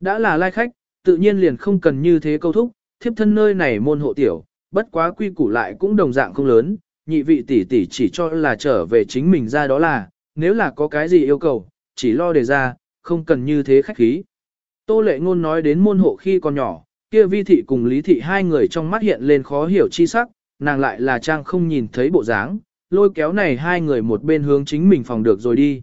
Đã là lai khách, tự nhiên liền không cần như thế câu thúc, thiếp thân nơi này môn hộ tiểu, bất quá quy củ lại cũng đồng dạng không lớn, nhị vị tỷ tỷ chỉ cho là trở về chính mình ra đó là, nếu là có cái gì yêu cầu, chỉ lo đề ra, không cần như thế khách khí. Tô lệ ngôn nói đến môn hộ khi còn nhỏ, kia vi thị cùng lý thị hai người trong mắt hiện lên khó hiểu chi sắc, nàng lại là trang không nhìn thấy bộ dáng, lôi kéo này hai người một bên hướng chính mình phòng được rồi đi.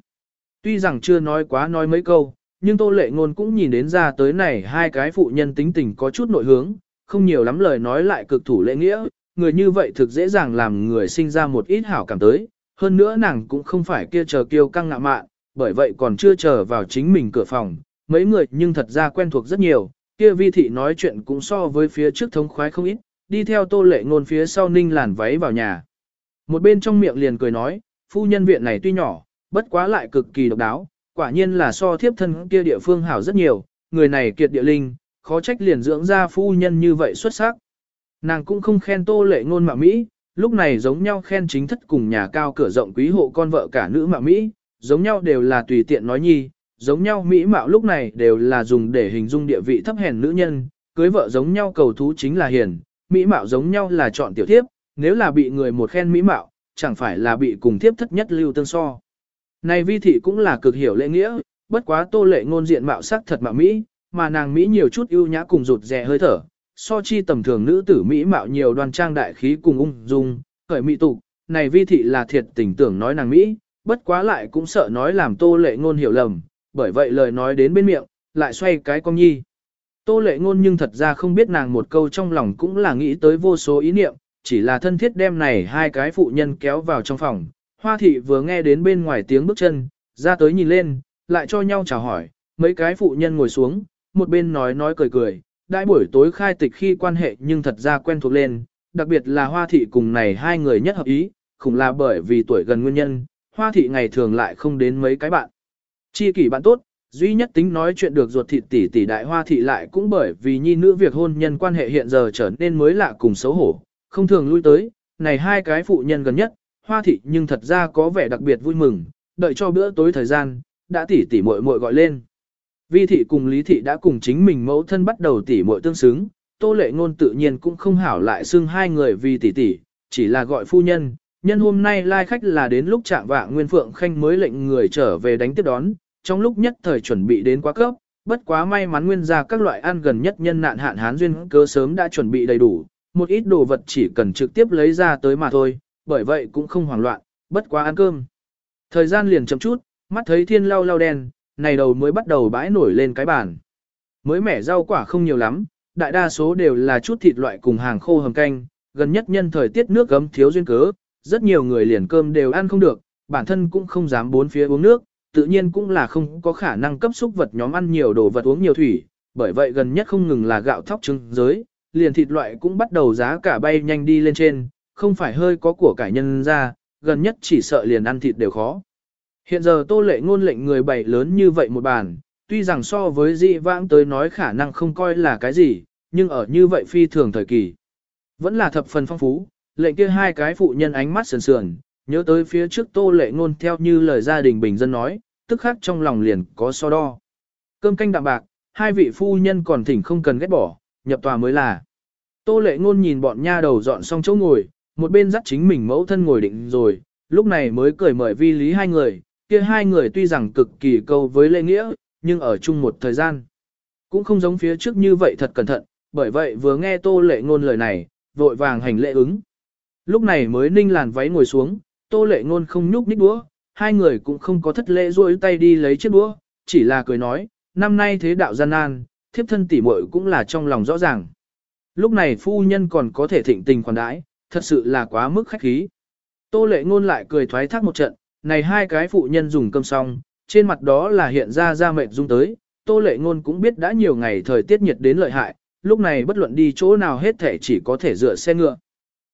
Tuy rằng chưa nói quá nói mấy câu, nhưng tô lệ ngôn cũng nhìn đến ra tới này hai cái phụ nhân tính tình có chút nội hướng, không nhiều lắm lời nói lại cực thủ lễ nghĩa, người như vậy thực dễ dàng làm người sinh ra một ít hảo cảm tới, hơn nữa nàng cũng không phải kia chờ kiêu căng ngạ mạn, bởi vậy còn chưa chờ vào chính mình cửa phòng, mấy người nhưng thật ra quen thuộc rất nhiều, kia vi thị nói chuyện cũng so với phía trước thống khoái không ít, đi theo tô lệ ngôn phía sau ninh làn váy vào nhà. Một bên trong miệng liền cười nói, phu nhân viện này tuy nhỏ, bất quá lại cực kỳ độc đáo, quả nhiên là so thiếp thân kia địa phương hảo rất nhiều, người này kiệt địa linh, khó trách liền dưỡng ra phu nhân như vậy xuất sắc. Nàng cũng không khen tô lệ ngôn mạ Mỹ, lúc này giống nhau khen chính thất cùng nhà cao cửa rộng quý hộ con vợ cả nữ mạ Mỹ, giống nhau đều là tùy tiện nói nhi, giống nhau Mỹ mạo lúc này đều là dùng để hình dung địa vị thấp hèn nữ nhân, cưới vợ giống nhau cầu thú chính là hiền, Mỹ mạo giống nhau là chọn tiểu thiếp, nếu là bị người một khen Mỹ mạo, chẳng phải là bị cùng thiếp thất nhất lưu tương so. Này vi thị cũng là cực hiểu lễ nghĩa, bất quá tô lệ ngôn diện mạo sắc thật mạo Mỹ, mà nàng Mỹ nhiều chút ưu nhã cùng rụt rè hơi thở, so chi tầm thường nữ tử Mỹ mạo nhiều đoan trang đại khí cùng ung dung, khởi mỹ tục, này vi thị là thiệt tình tưởng nói nàng Mỹ, bất quá lại cũng sợ nói làm tô lệ ngôn hiểu lầm, bởi vậy lời nói đến bên miệng, lại xoay cái con nhi. Tô lệ ngôn nhưng thật ra không biết nàng một câu trong lòng cũng là nghĩ tới vô số ý niệm, chỉ là thân thiết đem này hai cái phụ nhân kéo vào trong phòng. Hoa thị vừa nghe đến bên ngoài tiếng bước chân, ra tới nhìn lên, lại cho nhau chào hỏi, mấy cái phụ nhân ngồi xuống, một bên nói nói cười cười, đại buổi tối khai tịch khi quan hệ nhưng thật ra quen thuộc lên, đặc biệt là hoa thị cùng này hai người nhất hợp ý, khủng là bởi vì tuổi gần nguyên nhân, hoa thị ngày thường lại không đến mấy cái bạn. Chi kỷ bạn tốt, duy nhất tính nói chuyện được ruột thịt tỷ tỷ đại hoa thị lại cũng bởi vì nhi nữ việc hôn nhân quan hệ hiện giờ trở nên mới lạ cùng xấu hổ, không thường lui tới, này hai cái phụ nhân gần nhất, hoa thị nhưng thật ra có vẻ đặc biệt vui mừng, đợi cho bữa tối thời gian, đã tỷ tỷ muội muội gọi lên. Vi thị cùng Lý thị đã cùng chính mình mẫu thân bắt đầu tỉ muội tương xứng, Tô Lệ Ngôn tự nhiên cũng không hảo lại xưng hai người vì tỷ tỷ, chỉ là gọi phu nhân. Nhân hôm nay lai khách là đến lúc trạng vạng Nguyên Phượng Khanh mới lệnh người trở về đánh tiếp đón, trong lúc nhất thời chuẩn bị đến quá cấp, bất quá may mắn nguyên gia các loại ăn gần nhất nhân nạn hạn hán duyên cơ sớm đã chuẩn bị đầy đủ, một ít đồ vật chỉ cần trực tiếp lấy ra tới mà thôi, bởi vậy cũng không hoảng loạn, bất quá ăn cơm. Thời gian liền chậm chút, mắt thấy thiên lau lau đen, này đầu mới bắt đầu bãi nổi lên cái bàn. Mới mẻ rau quả không nhiều lắm, đại đa số đều là chút thịt loại cùng hàng khô hầm canh, gần nhất nhân thời tiết nước gấm thiếu duyên cớ, rất nhiều người liền cơm đều ăn không được, bản thân cũng không dám bốn phía uống nước, tự nhiên cũng là không có khả năng cấp xúc vật nhóm ăn nhiều đồ vật uống nhiều thủy, bởi vậy gần nhất không ngừng là gạo thóc trứng giới, liền thịt loại cũng bắt đầu giá cả bay nhanh đi lên trên, không phải hơi có của cải nhân ra, gần nhất chỉ sợ liền ăn thịt đều khó. Hiện giờ tô lệ ngôn lệnh người bày lớn như vậy một bàn, tuy rằng so với dị vãng tới nói khả năng không coi là cái gì, nhưng ở như vậy phi thường thời kỳ. Vẫn là thập phần phong phú, lệnh kia hai cái phụ nhân ánh mắt sườn sườn, nhớ tới phía trước tô lệ ngôn theo như lời gia đình bình dân nói, tức khắc trong lòng liền có so đo. Cơm canh đạm bạc, hai vị phu nhân còn thỉnh không cần ghét bỏ, nhập tòa mới là. Tô lệ ngôn nhìn bọn nha đầu dọn xong chỗ ngồi, một bên dắt chính mình mẫu thân ngồi định rồi, lúc này mới cười mời vi lý hai người, kia hai người tuy rằng cực kỳ câu với lễ nghĩa, nhưng ở chung một thời gian. Cũng không giống phía trước như vậy thật cẩn thận, bởi vậy vừa nghe tô lệ ngôn lời này, vội vàng hành lễ ứng. Lúc này mới ninh làn váy ngồi xuống, tô lệ ngôn không nhúc nhích đũa, hai người cũng không có thất lễ rôi tay đi lấy chiếc đũa, chỉ là cười nói, năm nay thế đạo gian nan, thiếp thân tỉ muội cũng là trong lòng rõ ràng. Lúc này phu nhân còn có thể thịnh tình khoản đãi, thật sự là quá mức khách khí. Tô lệ ngôn lại cười thoái thác một trận, này hai cái phụ nhân dùng cơm xong, trên mặt đó là hiện ra ra mệt dung tới, tô lệ ngôn cũng biết đã nhiều ngày thời tiết nhiệt đến lợi hại, lúc này bất luận đi chỗ nào hết thể chỉ có thể dựa xe ngựa.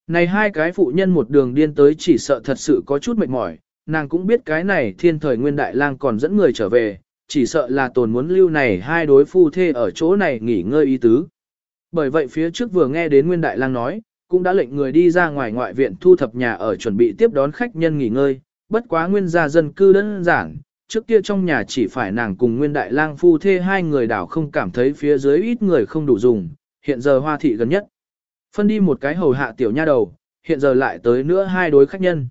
Này hai cái phụ nhân một đường điên tới chỉ sợ thật sự có chút mệt mỏi, nàng cũng biết cái này thiên thời nguyên đại lang còn dẫn người trở về, chỉ sợ là tồn muốn lưu này hai đối phu thê ở chỗ này nghỉ ngơi ý tứ. Bởi vậy phía trước vừa nghe đến nguyên đại lang nói, cũng đã lệnh người đi ra ngoài ngoại viện thu thập nhà ở chuẩn bị tiếp đón khách nhân nghỉ ngơi, bất quá nguyên gia dân cư đơn giản, trước kia trong nhà chỉ phải nàng cùng nguyên đại lang phu thê hai người đảo không cảm thấy phía dưới ít người không đủ dùng, hiện giờ hoa thị gần nhất. Phân đi một cái hầu hạ tiểu nha đầu, hiện giờ lại tới nữa hai đối khách nhân.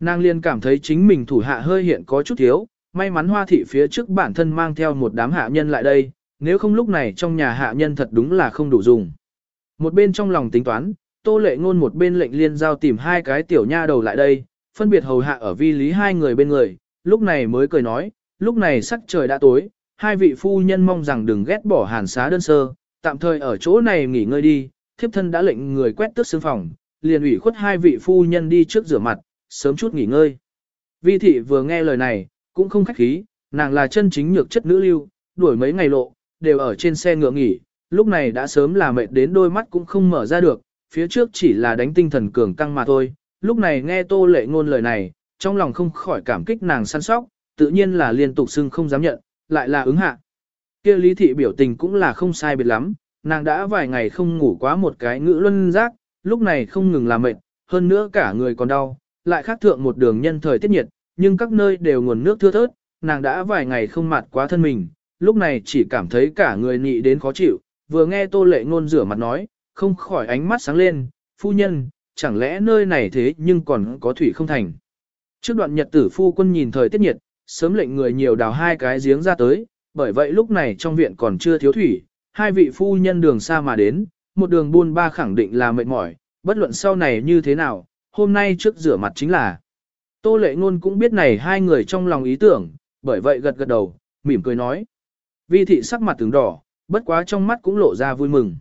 Nàng liên cảm thấy chính mình thủ hạ hơi hiện có chút thiếu, may mắn hoa thị phía trước bản thân mang theo một đám hạ nhân lại đây, nếu không lúc này trong nhà hạ nhân thật đúng là không đủ dùng. Một bên trong lòng tính toán, tô lệ ngôn một bên lệnh liên giao tìm hai cái tiểu nha đầu lại đây, phân biệt hầu hạ ở vi lý hai người bên người, lúc này mới cười nói, lúc này sắc trời đã tối, hai vị phu nhân mong rằng đừng ghét bỏ hàn xá đơn sơ, tạm thời ở chỗ này nghỉ ngơi đi, thiếp thân đã lệnh người quét tước xương phòng, liền ủy khuất hai vị phu nhân đi trước rửa mặt, sớm chút nghỉ ngơi. Vi thị vừa nghe lời này, cũng không khách khí, nàng là chân chính nhược chất nữ lưu, đuổi mấy ngày lộ, đều ở trên xe ngựa nghỉ, lúc này đã sớm là mệt đến đôi mắt cũng không mở ra được, phía trước chỉ là đánh tinh thần cường căng mà thôi, lúc này nghe tô lệ ngôn lời này, trong lòng không khỏi cảm kích nàng săn sóc, tự nhiên là liên tục xưng không dám nhận, lại là ứng hạ. Kia lý thị biểu tình cũng là không sai biệt lắm, nàng đã vài ngày không ngủ quá một cái ngữ luân giác, lúc này không ngừng làm mệt, hơn nữa cả người còn đau, lại khác thượng một đường nhân thời tiết nhiệt, nhưng các nơi đều nguồn nước thưa thớt, nàng đã vài ngày không mặt quá thân mình, lúc này chỉ cảm thấy cả người nhị đến khó chịu, vừa nghe tô lệ ngôn rửa mặt nói, không khỏi ánh mắt sáng lên, phu nhân, chẳng lẽ nơi này thế nhưng còn có thủy không thành. Trước đoạn nhật tử phu quân nhìn thời tiết nhiệt, sớm lệnh người nhiều đào hai cái giếng ra tới, bởi vậy lúc này trong viện còn chưa thiếu thủy, hai vị phu nhân đường xa mà đến, một đường buôn ba khẳng định là mệt mỏi, bất luận sau này như thế nào, hôm nay trước rửa mặt chính là. Tô lệ ngôn cũng biết này hai người trong lòng ý tưởng, bởi vậy gật gật đầu, mỉm cười nói. Vi thị sắc mặt tướng đỏ, bất quá trong mắt cũng lộ ra vui mừng.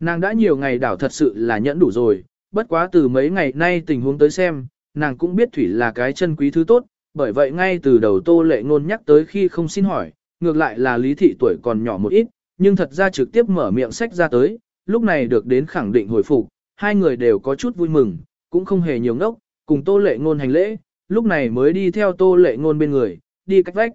Nàng đã nhiều ngày đảo thật sự là nhẫn đủ rồi, bất quá từ mấy ngày nay tình huống tới xem, nàng cũng biết thủy là cái chân quý thứ tốt, bởi vậy ngay từ đầu tô lệ ngôn nhắc tới khi không xin hỏi, ngược lại là lý thị tuổi còn nhỏ một ít, nhưng thật ra trực tiếp mở miệng sách ra tới, lúc này được đến khẳng định hồi phục, hai người đều có chút vui mừng, cũng không hề nhiều ngốc, cùng tô lệ ngôn hành lễ, lúc này mới đi theo tô lệ ngôn bên người, đi cách vách.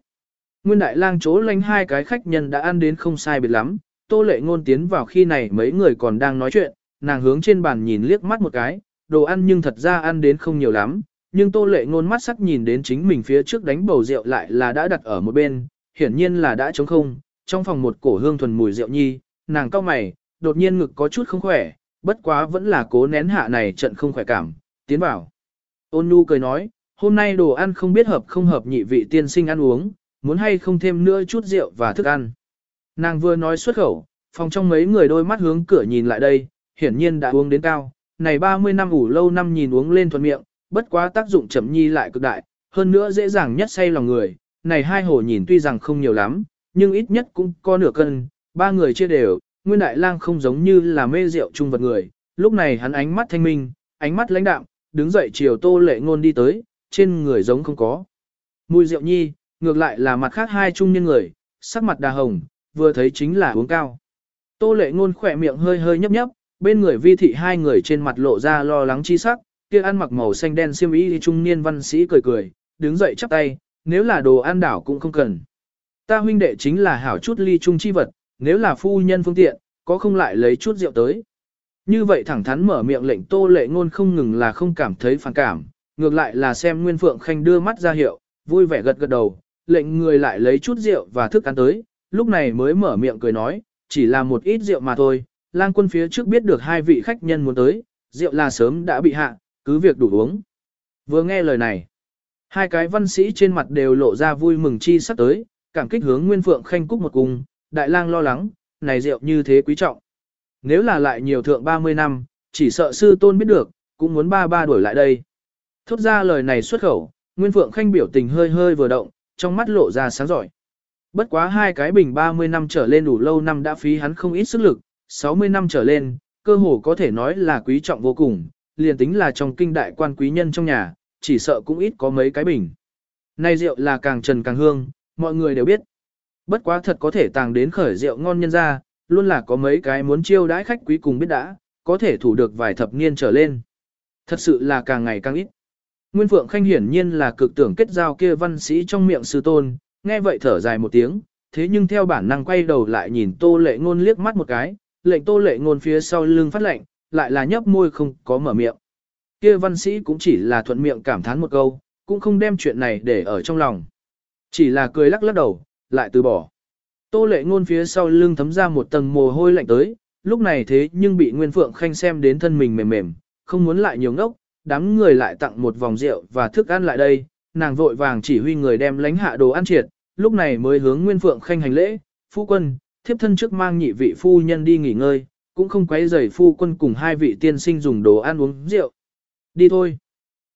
Nguyên đại lang chỗ lánh hai cái khách nhân đã ăn đến không sai biệt lắm, tô lệ ngôn tiến vào khi này mấy người còn đang nói chuyện, nàng hướng trên bàn nhìn liếc mắt một cái, đồ ăn nhưng thật ra ăn đến không nhiều lắm, nhưng tô lệ ngôn mắt sắc nhìn đến chính mình phía trước đánh bầu rượu lại là đã đặt ở một bên, hiển nhiên là đã trống không, trong phòng một cổ hương thuần mùi rượu nhi, nàng cao mày, đột nhiên ngực có chút không khỏe, bất quá vẫn là cố nén hạ này trận không khỏe cảm, tiến vào. Ôn nhu cười nói, hôm nay đồ ăn không biết hợp không hợp nhị vị tiên sinh ăn uống, muốn hay không thêm nữa chút rượu và thức ăn. Nàng vừa nói xuất khẩu, phòng trong mấy người đôi mắt hướng cửa nhìn lại đây, hiển nhiên đã uống đến cao, này 30 năm ủ lâu năm nhìn uống lên thuận miệng, bất quá tác dụng chậm nhi lại cực đại, hơn nữa dễ dàng nhất say lòng người, này hai hồ nhìn tuy rằng không nhiều lắm, nhưng ít nhất cũng có nửa cân, ba người chia đều, nguyên đại lang không giống như là mê rượu chung vật người, lúc này hắn ánh mắt thanh minh, ánh mắt lãnh đạm, đứng dậy chiều tô lệ ngôn đi tới, trên người giống không có. Mùi rượu nhi, ngược lại là mặt khác hai trung niên người, sắc mặt đà hồng, vừa thấy chính là uống cao. Tô lệ ngôn khỏe miệng hơi hơi nhấp nhấp, bên người vi thị hai người trên mặt lộ ra lo lắng chi sắc, kia ăn mặc màu xanh đen xiêm y trung niên văn sĩ cười cười, đứng dậy chắp tay, nếu là đồ ăn đảo cũng không cần. Ta huynh đệ chính là hảo chút ly trung chi vật, nếu là phu nhân phương tiện, có không lại lấy chút rượu tới. Như vậy thẳng thắn mở miệng lệnh tô lệ ngôn không ngừng là không cảm thấy phản cảm, ngược lại là xem Nguyên Phượng Khanh đưa mắt ra hiệu, vui vẻ gật gật đầu, lệnh người lại lấy chút rượu và thức ăn tới, lúc này mới mở miệng cười nói, chỉ là một ít rượu mà thôi, lang quân phía trước biết được hai vị khách nhân muốn tới, rượu là sớm đã bị hạ, cứ việc đủ uống. Vừa nghe lời này, hai cái văn sĩ trên mặt đều lộ ra vui mừng chi sắp tới, cảm kích hướng Nguyên Phượng Khanh cúc một cùng, đại lang lo lắng, này rượu như thế quý trọng. Nếu là lại nhiều thượng 30 năm, chỉ sợ sư tôn biết được, cũng muốn ba ba đuổi lại đây. Thốt ra lời này xuất khẩu, Nguyên Phượng Khanh biểu tình hơi hơi vừa động, trong mắt lộ ra sáng giỏi. Bất quá hai cái bình 30 năm trở lên đủ lâu năm đã phí hắn không ít sức lực, 60 năm trở lên, cơ hồ có thể nói là quý trọng vô cùng, liền tính là trong kinh đại quan quý nhân trong nhà, chỉ sợ cũng ít có mấy cái bình. Này rượu là càng trần càng hương, mọi người đều biết. Bất quá thật có thể tàng đến khởi rượu ngon nhân ra, luôn là có mấy cái muốn chiêu đãi khách quý cùng biết đã, có thể thủ được vài thập niên trở lên. Thật sự là càng ngày càng ít. Nguyên Phượng Khanh hiển nhiên là cực tưởng kết giao kia văn sĩ trong miệng sư tôn, nghe vậy thở dài một tiếng, thế nhưng theo bản năng quay đầu lại nhìn tô lệ ngôn liếc mắt một cái, lệnh tô lệ ngôn phía sau lưng phát lệnh, lại là nhấp môi không có mở miệng. Kia văn sĩ cũng chỉ là thuận miệng cảm thán một câu, cũng không đem chuyện này để ở trong lòng. Chỉ là cười lắc lắc đầu, lại từ bỏ. Tô lệ ngôn phía sau lưng thấm ra một tầng mồ hôi lạnh tới, lúc này thế nhưng bị Nguyên Phượng Khanh xem đến thân mình mềm mềm, không muốn lại nhiều ngốc, đám người lại tặng một vòng rượu và thức ăn lại đây, nàng vội vàng chỉ huy người đem lánh hạ đồ ăn triệt, lúc này mới hướng Nguyên Phượng Khanh hành lễ, phu quân, thiếp thân trước mang nhị vị phu nhân đi nghỉ ngơi, cũng không quấy rầy phu quân cùng hai vị tiên sinh dùng đồ ăn uống rượu. Đi thôi.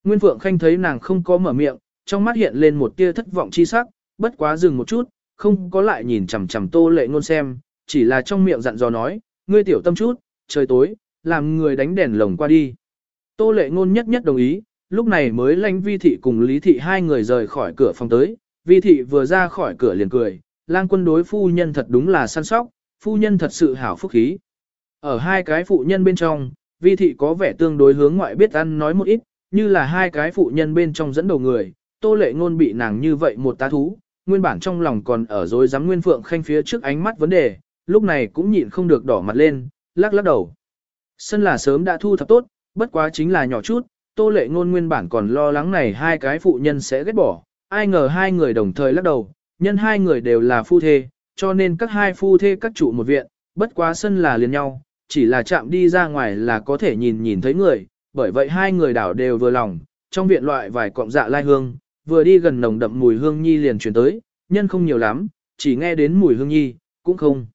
Nguyên Phượng Khanh thấy nàng không có mở miệng, trong mắt hiện lên một tia thất vọng chi sắc, bất quá dừng một chút, không có lại nhìn chằm chằm tô lệ ngôn xem, chỉ là trong miệng dặn dò nói, ngươi tiểu tâm chút, trời tối, làm người đánh đèn lồng qua đi. Tô lệ ngôn nhất nhất đồng ý, lúc này mới lanh vi thị cùng lý thị hai người rời khỏi cửa phòng tới, vi thị vừa ra khỏi cửa liền cười, lang quân đối phu nhân thật đúng là săn sóc, phu nhân thật sự hảo phúc khí. Ở hai cái phụ nhân bên trong, vi thị có vẻ tương đối hướng ngoại biết ăn nói một ít, như là hai cái phụ nhân bên trong dẫn đầu người, tô lệ ngôn bị nàng như vậy một tá thú, nguyên bản trong lòng còn ở dối dám nguyên phượng khanh phía trước ánh mắt vấn đề, lúc này cũng nhịn không được đỏ mặt lên, lắc lắc đầu. Sân là sớm đã thu thập tốt, bất quá chính là nhỏ chút, tô lệ ngôn nguyên bản còn lo lắng này hai cái phụ nhân sẽ ghét bỏ, ai ngờ hai người đồng thời lắc đầu, nhân hai người đều là phu thê, cho nên các hai phu thê các trụ một viện, bất quá sân là liền nhau, chỉ là chạm đi ra ngoài là có thể nhìn nhìn thấy người, bởi vậy hai người đảo đều vừa lòng, trong viện loại vài cọng dạ lai hương, vừa đi gần nồng đậm mùi hương nhi liền chuyển tới, nhân không nhiều lắm, chỉ nghe đến mùi hương nhi, cũng không.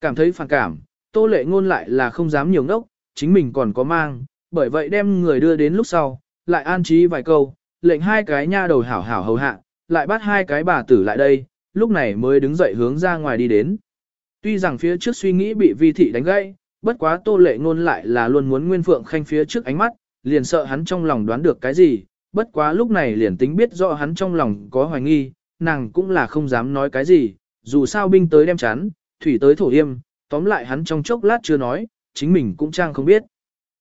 Cảm thấy phản cảm, tô lệ ngôn lại là không dám nhiều ngốc, chính mình còn có mang, bởi vậy đem người đưa đến lúc sau, lại an trí vài câu, lệnh hai cái nha đầu hảo hảo hầu hạ, lại bắt hai cái bà tử lại đây, lúc này mới đứng dậy hướng ra ngoài đi đến. Tuy rằng phía trước suy nghĩ bị vi thị đánh gãy, bất quá tô lệ ngôn lại là luôn muốn Nguyên Phượng Khanh phía trước ánh mắt, liền sợ hắn trong lòng đoán được cái gì, bất quá lúc này liền tính biết rõ hắn trong lòng có hoài nghi, nàng cũng là không dám nói cái gì, dù sao binh tới đem chán, thủy tới thổ yêm, tóm lại hắn trong chốc lát chưa nói, chính mình cũng trang không biết.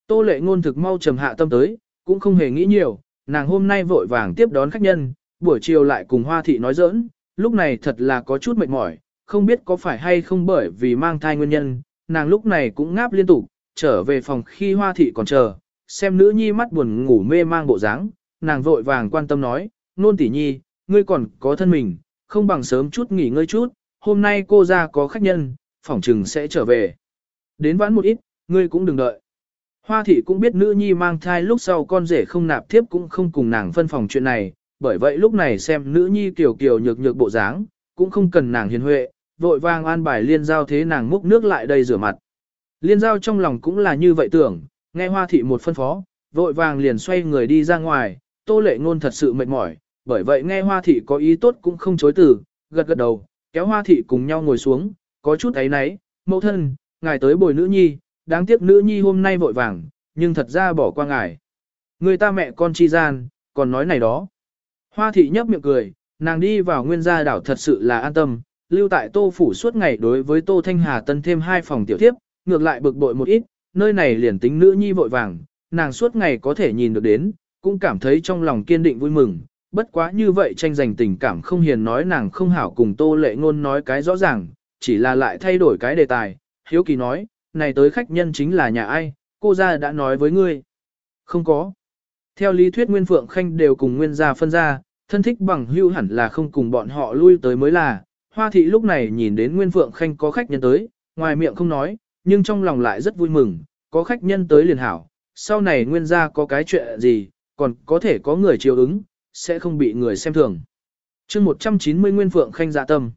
Tô lệ ngôn thực mau trầm hạ tâm tới, cũng không hề nghĩ nhiều, nàng hôm nay vội vàng tiếp đón khách nhân, buổi chiều lại cùng hoa thị nói giỡn, lúc này thật là có chút mệt mỏi, không biết có phải hay không bởi vì mang thai nguyên nhân, nàng lúc này cũng ngáp liên tục, trở về phòng khi hoa thị còn chờ, xem nữ nhi mắt buồn ngủ mê mang bộ dáng, nàng vội vàng quan tâm nói, nôn tỷ nhi, ngươi còn có thân mình, không bằng sớm chút nghỉ ngơi chút, hôm nay cô ra có khách nhân, phỏng trừng sẽ trở về. Đến vãn một ít, ngươi cũng đừng đợi. Hoa thị cũng biết nữ nhi mang thai lúc sau con rể không nạp tiếp cũng không cùng nàng phân phòng chuyện này, bởi vậy lúc này xem nữ nhi kiểu kiểu nhược nhược bộ dáng, cũng không cần nàng hiền huệ, vội vàng an bài liên giao thế nàng múc nước lại đây rửa mặt. Liên giao trong lòng cũng là như vậy tưởng, nghe hoa thị một phân phó, vội vàng liền xoay người đi ra ngoài, tô lệ ngôn thật sự mệt mỏi, bởi vậy nghe hoa thị có ý tốt cũng không chối từ, gật gật đầu, kéo hoa thị cùng nhau ngồi xuống, có chút ấy nấy, mẫu thân, ngài tới bồi nữ nhi, đáng tiếc nữ nhi hôm nay vội vàng, nhưng thật ra bỏ qua ngài. Người ta mẹ con chi gian, còn nói này đó. Hoa thị nhấp miệng cười, nàng đi vào nguyên gia đảo thật sự là an tâm, lưu tại tô phủ suốt ngày đối với tô thanh hà tân thêm hai phòng tiểu tiếp, ngược lại bực bội một ít, nơi này liền tính nữ nhi vội vàng, nàng suốt ngày có thể nhìn được đến, cũng cảm thấy trong lòng kiên định vui mừng. Bất quá như vậy tranh giành tình cảm không hiền nói nàng không hảo cùng tô lệ ngôn nói cái rõ ràng, chỉ là lại thay đổi cái đề tài. Hiếu kỳ nói, này tới khách nhân chính là nhà ai, cô gia đã nói với ngươi. Không có. Theo lý thuyết Nguyên Phượng Khanh đều cùng Nguyên gia phân ra, thân thích bằng hưu hẳn là không cùng bọn họ lui tới mới là. Hoa thị lúc này nhìn đến Nguyên Phượng Khanh có khách nhân tới, ngoài miệng không nói, nhưng trong lòng lại rất vui mừng, có khách nhân tới liền hảo. Sau này Nguyên gia có cái chuyện gì, còn có thể có người chiều ứng, sẽ không bị người xem thường. chương 190 Nguyên Phượng Khanh dạ tâm.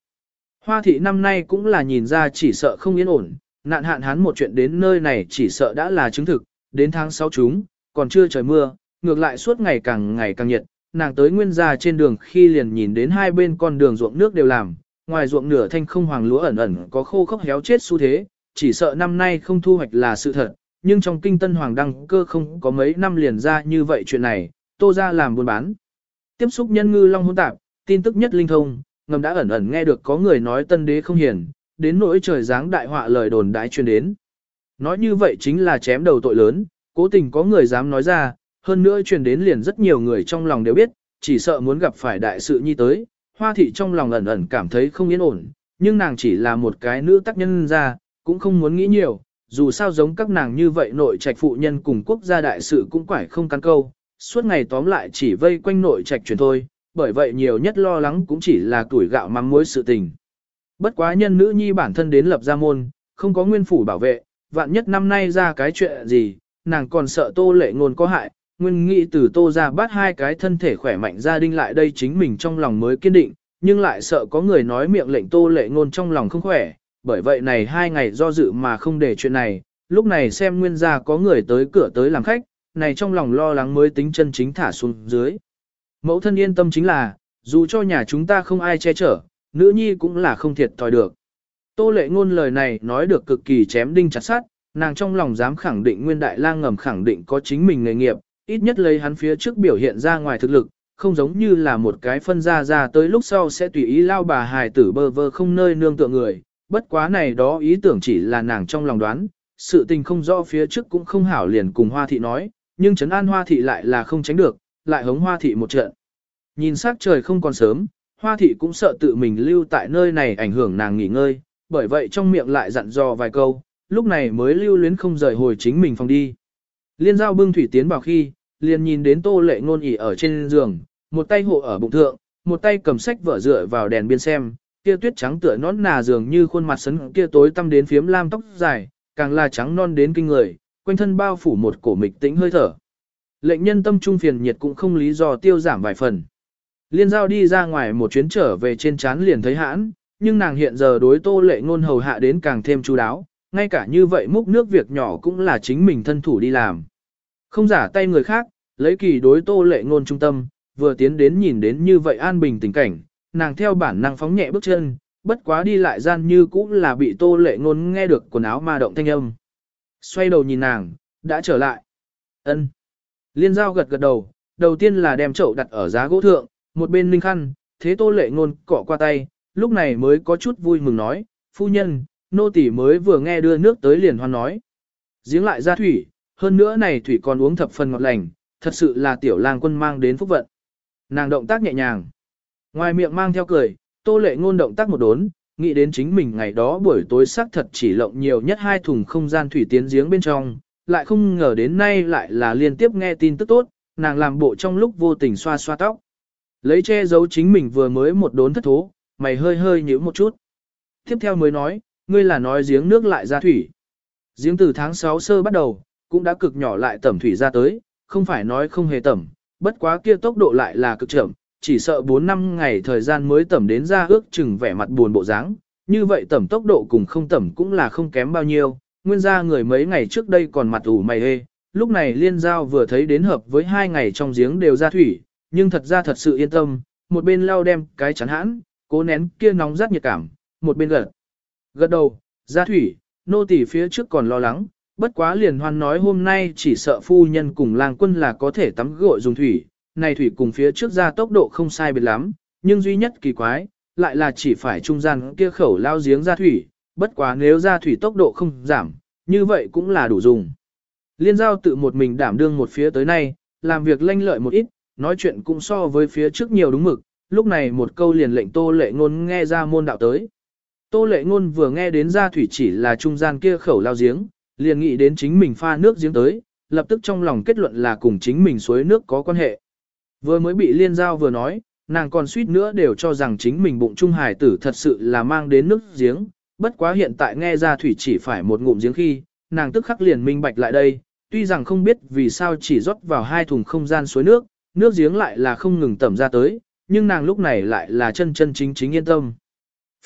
Hoa thị năm nay cũng là nhìn ra chỉ sợ không yên ổn, nạn hạn hán một chuyện đến nơi này chỉ sợ đã là chứng thực, đến tháng 6 chúng, còn chưa trời mưa, ngược lại suốt ngày càng ngày càng nhiệt, nàng tới nguyên gia trên đường khi liền nhìn đến hai bên con đường ruộng nước đều làm, ngoài ruộng nửa thanh không hoàng lúa ẩn ẩn có khô khốc héo chết xu thế, chỉ sợ năm nay không thu hoạch là sự thật, nhưng trong kinh tân hoàng đăng cơ không có mấy năm liền ra như vậy chuyện này, tô ra làm buôn bán. Tiếp xúc nhân ngư long hôn tạp, tin tức nhất linh thông, ngầm đã ẩn ẩn nghe được có người nói tân đế không hiền, đến nỗi trời giáng đại họa lời đồn đãi truyền đến. Nói như vậy chính là chém đầu tội lớn, cố tình có người dám nói ra, hơn nữa truyền đến liền rất nhiều người trong lòng đều biết, chỉ sợ muốn gặp phải đại sự nhi tới, hoa thị trong lòng ẩn ẩn cảm thấy không yên ổn, nhưng nàng chỉ là một cái nữ tác nhân ra, cũng không muốn nghĩ nhiều, dù sao giống các nàng như vậy nội trạch phụ nhân cùng quốc gia đại sự cũng quải không căn câu, suốt ngày tóm lại chỉ vây quanh nội trạch truyền thôi, bởi vậy nhiều nhất lo lắng cũng chỉ là tuổi gạo mắm muối sự tình. Bất quá nhân nữ nhi bản thân đến lập gia môn, không có nguyên phủ bảo vệ, vạn nhất năm nay ra cái chuyện gì, nàng còn sợ tô lệ ngôn có hại, nguyên nghĩ từ tô ra bắt hai cái thân thể khỏe mạnh gia đình lại đây chính mình trong lòng mới kiên định, nhưng lại sợ có người nói miệng lệnh tô lệ ngôn trong lòng không khỏe, bởi vậy này hai ngày do dự mà không để chuyện này, lúc này xem nguyên gia có người tới cửa tới làm khách, này trong lòng lo lắng mới tính chân chính thả xuống dưới. Mẫu thân yên tâm chính là, dù cho nhà chúng ta không ai che chở, nữ nhi cũng là không thiệt thòi được. Tô lệ ngôn lời này nói được cực kỳ chém đinh chặt sắt, nàng trong lòng dám khẳng định nguyên đại lang ngầm khẳng định có chính mình nghề nghiệp, ít nhất lấy hắn phía trước biểu hiện ra ngoài thực lực, không giống như là một cái phân ra ra tới lúc sau sẽ tùy ý lao bà hài tử bơ vơ không nơi nương tựa người, bất quá này đó ý tưởng chỉ là nàng trong lòng đoán, sự tình không rõ phía trước cũng không hảo liền cùng hoa thị nói, nhưng trấn an hoa thị lại là không tránh được, lại hống hoa thị một trận. Nhìn sắc trời không còn sớm, hoa thị cũng sợ tự mình lưu tại nơi này ảnh hưởng nàng nghỉ ngơi, bởi vậy trong miệng lại dặn dò vài câu, lúc này mới lưu luyến không rời hồi chính mình phòng đi. Liên giao bưng thủy tiến vào khi, liền nhìn đến tô lệ ngôn ỉ ở trên giường, một tay hộ ở bụng thượng, một tay cầm sách vở dựa vào đèn biên xem, kia tuyết trắng tựa nón nà dường như khuôn mặt sấn kia tối tăm đến phiếm lam tóc dài, càng là trắng non đến kinh người, quanh thân bao phủ một cổ mịch tĩnh hơi thở. Lệnh nhân tâm trung phiền nhiệt cũng không lý do tiêu giảm vài phần. Liên giao đi ra ngoài một chuyến trở về trên chán liền thấy hãn, nhưng nàng hiện giờ đối tô lệ ngôn hầu hạ đến càng thêm chú đáo, ngay cả như vậy múc nước việc nhỏ cũng là chính mình thân thủ đi làm. Không giả tay người khác, lấy kỳ đối tô lệ ngôn trung tâm, vừa tiến đến nhìn đến như vậy an bình tình cảnh, nàng theo bản năng phóng nhẹ bước chân, bất quá đi lại gian như cũng là bị tô lệ ngôn nghe được quần áo ma động thanh âm. Xoay đầu nhìn nàng, đã trở lại. ân Liên giao gật gật đầu, đầu tiên là đem chậu đặt ở giá gỗ thượng, một bên ninh khăn, thế tô lệ ngôn cọ qua tay, lúc này mới có chút vui mừng nói, phu nhân, nô tỳ mới vừa nghe đưa nước tới liền hoan nói. Giếng lại ra thủy, hơn nữa này thủy còn uống thập phần ngọt lành, thật sự là tiểu lang quân mang đến phúc vận. Nàng động tác nhẹ nhàng. Ngoài miệng mang theo cười, tô lệ ngôn động tác một đốn, nghĩ đến chính mình ngày đó buổi tối sắc thật chỉ lộng nhiều nhất hai thùng không gian thủy tiến giếng bên trong, lại không ngờ đến nay lại là liên tiếp nghe tin tức tốt, nàng làm bộ trong lúc vô tình xoa xoa tóc. Lấy che giấu chính mình vừa mới một đốn thất thố, mày hơi hơi nhíu một chút. Tiếp theo mới nói, ngươi là nói giếng nước lại ra thủy. Giếng từ tháng 6 sơ bắt đầu, cũng đã cực nhỏ lại tẩm thủy ra tới, không phải nói không hề tẩm, bất quá kia tốc độ lại là cực chậm, chỉ sợ 4 năm ngày thời gian mới tẩm đến ra ước chừng vẻ mặt buồn bộ dáng. Như vậy tẩm tốc độ cùng không tẩm cũng là không kém bao nhiêu, nguyên ra người mấy ngày trước đây còn mặt ủ mày hê, lúc này liên giao vừa thấy đến hợp với hai ngày trong giếng đều ra thủy, nhưng thật ra thật sự yên tâm, một bên lau đem cái chắn hãn, cố nén kia nóng rát nhiệt cảm, một bên gật. Gật đầu, ra thủy, nô tỳ phía trước còn lo lắng, bất quá liền hoan nói hôm nay chỉ sợ phu nhân cùng lang quân là có thể tắm gội dùng thủy, này thủy cùng phía trước ra tốc độ không sai biệt lắm, nhưng duy nhất kỳ quái, lại là chỉ phải trung gian kia khẩu lao giếng ra thủy, bất quá nếu ra thủy tốc độ không giảm, như vậy cũng là đủ dùng. Liên giao tự một mình đảm đương một phía tới nay, làm việc lanh lợi một ít, nói chuyện cũng so với phía trước nhiều đúng mực, lúc này một câu liền lệnh tô lệ ngôn nghe ra môn đạo tới. Tô lệ ngôn vừa nghe đến ra thủy chỉ là trung gian kia khẩu lao giếng, liền nghĩ đến chính mình pha nước giếng tới, lập tức trong lòng kết luận là cùng chính mình suối nước có quan hệ. Vừa mới bị liên giao vừa nói, nàng còn suýt nữa đều cho rằng chính mình bụng trung hải tử thật sự là mang đến nước giếng, bất quá hiện tại nghe ra thủy chỉ phải một ngụm giếng khi, nàng tức khắc liền minh bạch lại đây, tuy rằng không biết vì sao chỉ rót vào hai thùng không gian suối nước, nước giếng lại là không ngừng tẩm ra tới, nhưng nàng lúc này lại là chân chân chính chính yên tâm.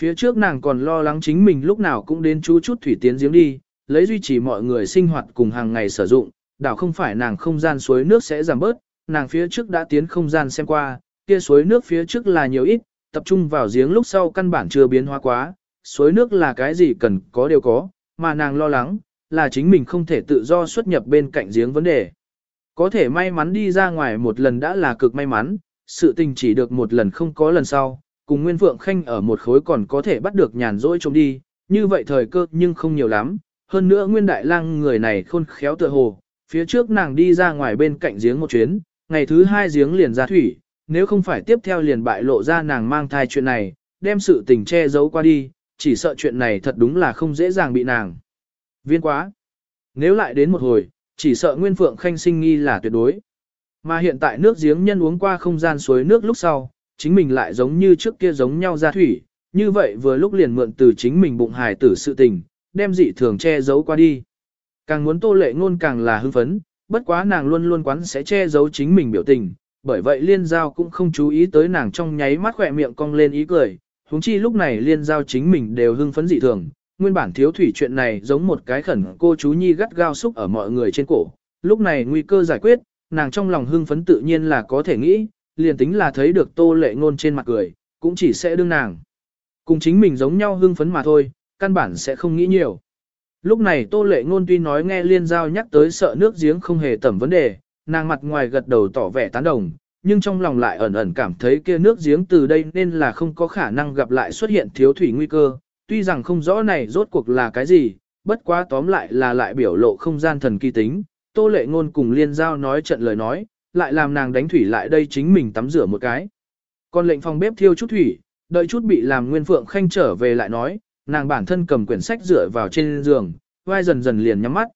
Phía trước nàng còn lo lắng chính mình lúc nào cũng đến chú chút thủy tiến giếng đi, lấy duy trì mọi người sinh hoạt cùng hàng ngày sử dụng, đảo không phải nàng không gian suối nước sẽ giảm bớt, nàng phía trước đã tiến không gian xem qua, kia suối nước phía trước là nhiều ít, tập trung vào giếng lúc sau căn bản chưa biến hóa quá, suối nước là cái gì cần có đều có, mà nàng lo lắng, là chính mình không thể tự do xuất nhập bên cạnh giếng vấn đề. Có thể may mắn đi ra ngoài một lần đã là cực may mắn, sự tình chỉ được một lần không có lần sau, cùng Nguyên Phượng Khanh ở một khối còn có thể bắt được nhàn rỗi trông đi, như vậy thời cơ nhưng không nhiều lắm. Hơn nữa Nguyên Đại Lang người này khôn khéo tựa hồ, phía trước nàng đi ra ngoài bên cạnh giếng một chuyến, ngày thứ hai giếng liền ra thủy, nếu không phải tiếp theo liền bại lộ ra nàng mang thai chuyện này, đem sự tình che giấu qua đi, chỉ sợ chuyện này thật đúng là không dễ dàng bị nàng. Viên quá. Nếu lại đến một hồi, chỉ sợ Nguyên Phượng Khanh sinh nghi là tuyệt đối. Mà hiện tại nước giếng nhân uống qua không gian suối nước lúc sau, chính mình lại giống như trước kia giống nhau ra thủy, như vậy vừa lúc liền mượn từ chính mình bụng hài tử sự tình, đem dị thường che giấu qua đi. Càng muốn tô lệ ngôn càng là hưng phấn, bất quá nàng luôn luôn quán sẽ che giấu chính mình biểu tình, bởi vậy liên giao cũng không chú ý tới nàng trong nháy mắt khỏe miệng cong lên ý cười, huống chi lúc này liên giao chính mình đều hưng phấn dị thường, nguyên bản thiếu thủy chuyện này giống một cái khẩn cô chú nhi gắt gao xúc ở mọi người trên cổ, lúc này nguy cơ giải quyết, nàng trong lòng hưng phấn tự nhiên là có thể nghĩ, liền tính là thấy được tô lệ ngôn trên mặt cười, cũng chỉ sẽ đương nàng. Cùng chính mình giống nhau hưng phấn mà thôi, căn bản sẽ không nghĩ nhiều. Lúc này tô lệ ngôn tuy nói nghe liên giao nhắc tới sợ nước giếng không hề tẩm vấn đề, nàng mặt ngoài gật đầu tỏ vẻ tán đồng, nhưng trong lòng lại ẩn ẩn cảm thấy kia nước giếng từ đây nên là không có khả năng gặp lại xuất hiện thiếu thủy nguy cơ, tuy rằng không rõ này rốt cuộc là cái gì, bất quá tóm lại là lại biểu lộ không gian thần kỳ tính, tô lệ ngôn cùng liên giao nói trận lời nói, lại làm nàng đánh thủy lại đây chính mình tắm rửa một cái. Còn lệnh phòng bếp thiêu chút thủy, đợi chút bị làm nguyên phượng khanh trở về lại nói, nàng bản thân cầm quyển sách dựa vào trên giường, vai dần dần liền nhắm mắt.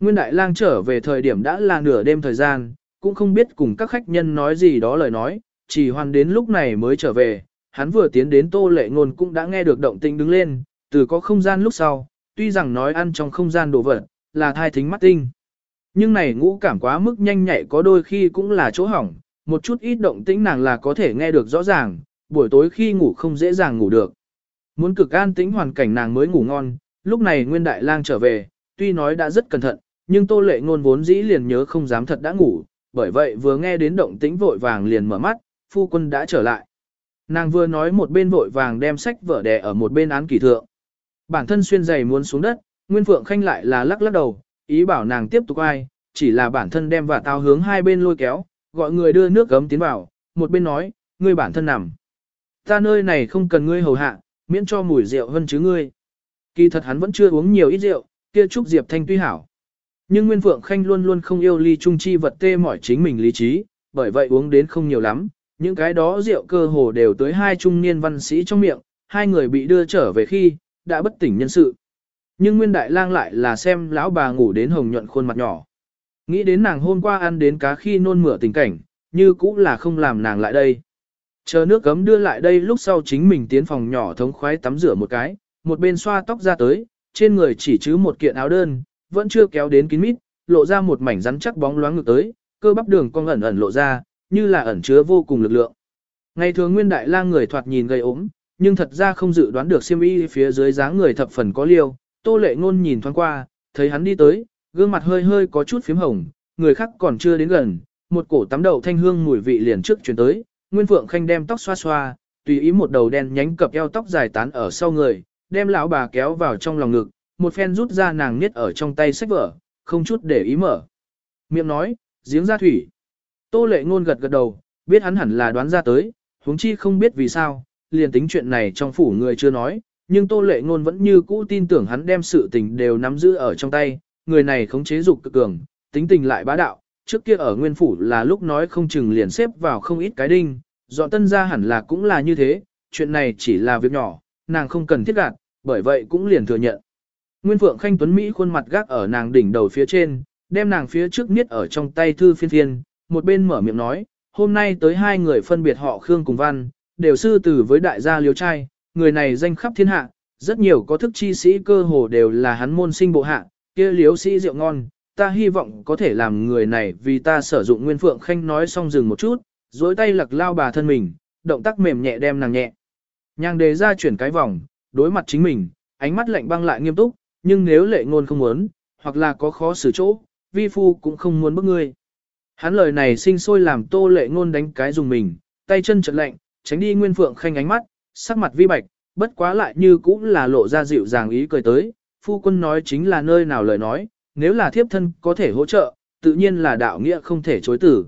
Nguyên đại lang trở về thời điểm đã là nửa đêm thời gian, cũng không biết cùng các khách nhân nói gì đó lời nói, chỉ hoàn đến lúc này mới trở về, hắn vừa tiến đến tô lệ ngôn cũng đã nghe được động tĩnh đứng lên, từ có không gian lúc sau, tuy rằng nói ăn trong không gian đồ vật, là thai thính mắt tinh. Nhưng này ngũ cảm quá mức nhanh nhạy có đôi khi cũng là chỗ hỏng, một chút ít động tĩnh nàng là có thể nghe được rõ ràng, buổi tối khi ngủ không dễ dàng ngủ được. Muốn cực an tĩnh hoàn cảnh nàng mới ngủ ngon, lúc này Nguyên Đại Lang trở về, tuy nói đã rất cẩn thận, nhưng Tô Lệ Ngôn vốn dĩ liền nhớ không dám thật đã ngủ, bởi vậy vừa nghe đến động tĩnh vội vàng liền mở mắt, phu quân đã trở lại. Nàng vừa nói một bên vội vàng đem sách vở đè ở một bên án kỳ thượng. Bản thân xuyên giày muốn xuống đất, Nguyên Phượng Khanh lại là lắc lắc đầu, ý bảo nàng tiếp tục ai, chỉ là bản thân đem và tao hướng hai bên lôi kéo, gọi người đưa nước gấm tiến vào, một bên nói, ngươi bản thân nằm. Ta nơi này không cần ngươi hầu hạ, miễn cho mùi rượu hơn chứ ngươi. Kỳ thật hắn vẫn chưa uống nhiều ít rượu, kia Trúc Diệp Thanh tuy hảo. Nhưng Nguyên Phượng Khanh luôn luôn không yêu ly trung chi vật tê mỏi chính mình lý trí, bởi vậy uống đến không nhiều lắm, những cái đó rượu cơ hồ đều tới hai trung niên văn sĩ trong miệng, hai người bị đưa trở về khi, đã bất tỉnh nhân sự. Nhưng Nguyên Đại Lang lại là xem lão bà ngủ đến hồng nhuận khuôn mặt nhỏ. Nghĩ đến nàng hôm qua ăn đến cá khi nôn mửa tình cảnh, như cũng là không làm nàng lại đây. Chờ nước gấm đưa lại đây lúc sau chính mình tiến phòng nhỏ thống khoái tắm rửa một cái, một bên xoa tóc ra tới, trên người chỉ chứ một kiện áo đơn, vẫn chưa kéo đến kín mít, lộ ra một mảnh rắn chắc bóng loáng ngược tới, cơ bắp đường cong ẩn ẩn lộ ra, như là ẩn chứa vô cùng lực lượng. Ngày thường nguyên đại lang người thoạt nhìn gầy ốm, nhưng thật ra không dự đoán được xiêm y phía dưới dáng người thập phần có liêu, tô lệ ngôn nhìn thoáng qua, thấy hắn đi tới, gương mặt hơi hơi có chút phím hồng, người khác còn chưa đến gần, một cổ tắm đầu thanh hương mùi vị liền trước chuyển tới, Nguyên Phượng Khanh đem tóc xoa xoa, tùy ý một đầu đen nhánh cập eo tóc dài tán ở sau người, đem lão bà kéo vào trong lòng ngực, một phen rút ra nàng niết ở trong tay sách vở, không chút để ý mở. Miệng nói, giếng ra thủy. Tô lệ ngôn gật gật đầu, biết hắn hẳn là đoán ra tới, huống chi không biết vì sao, liền tính chuyện này trong phủ người chưa nói, nhưng tô lệ ngôn vẫn như cũ tin tưởng hắn đem sự tình đều nắm giữ ở trong tay, người này khống chế dục cực cường, tính tình lại bá đạo, trước kia ở nguyên phủ là lúc nói không chừng liền xếp vào không ít cái đinh, dọn tân gia hẳn là cũng là như thế, chuyện này chỉ là việc nhỏ, nàng không cần thiết gạt, bởi vậy cũng liền thừa nhận. Nguyên Phượng Khanh Tuấn Mỹ khuôn mặt gác ở nàng đỉnh đầu phía trên, đem nàng phía trước niết ở trong tay thư phiên phiên, một bên mở miệng nói, hôm nay tới hai người phân biệt họ Khương cùng Văn, đều sư tử với đại gia liếu trai, người này danh khắp thiên hạ, rất nhiều có thức chi sĩ cơ hồ đều là hắn môn sinh bộ hạ, kia liếu sĩ rượu ngon, ta hy vọng có thể làm người này vì ta sử dụng Nguyên Phượng Khanh nói xong dừng một chút, dối tay lật lao bà thân mình, động tác mềm nhẹ đem nàng nhẹ. Nhàng đề ra chuyển cái vòng, đối mặt chính mình, ánh mắt lạnh băng lại nghiêm túc, nhưng nếu lệ ngôn không muốn, hoặc là có khó xử chỗ, vi phu cũng không muốn bức ngươi. Hắn lời này sinh sôi làm tô lệ ngôn đánh cái dùng mình, tay chân chật lạnh, tránh đi Nguyên Phượng Khanh ánh mắt, sắc mặt vi bạch, bất quá lại như cũng là lộ ra dịu dàng ý cười tới, phu quân nói chính là nơi nào lời nói, nếu là thiếp thân có thể hỗ trợ, tự nhiên là đạo nghĩa không thể chối tử.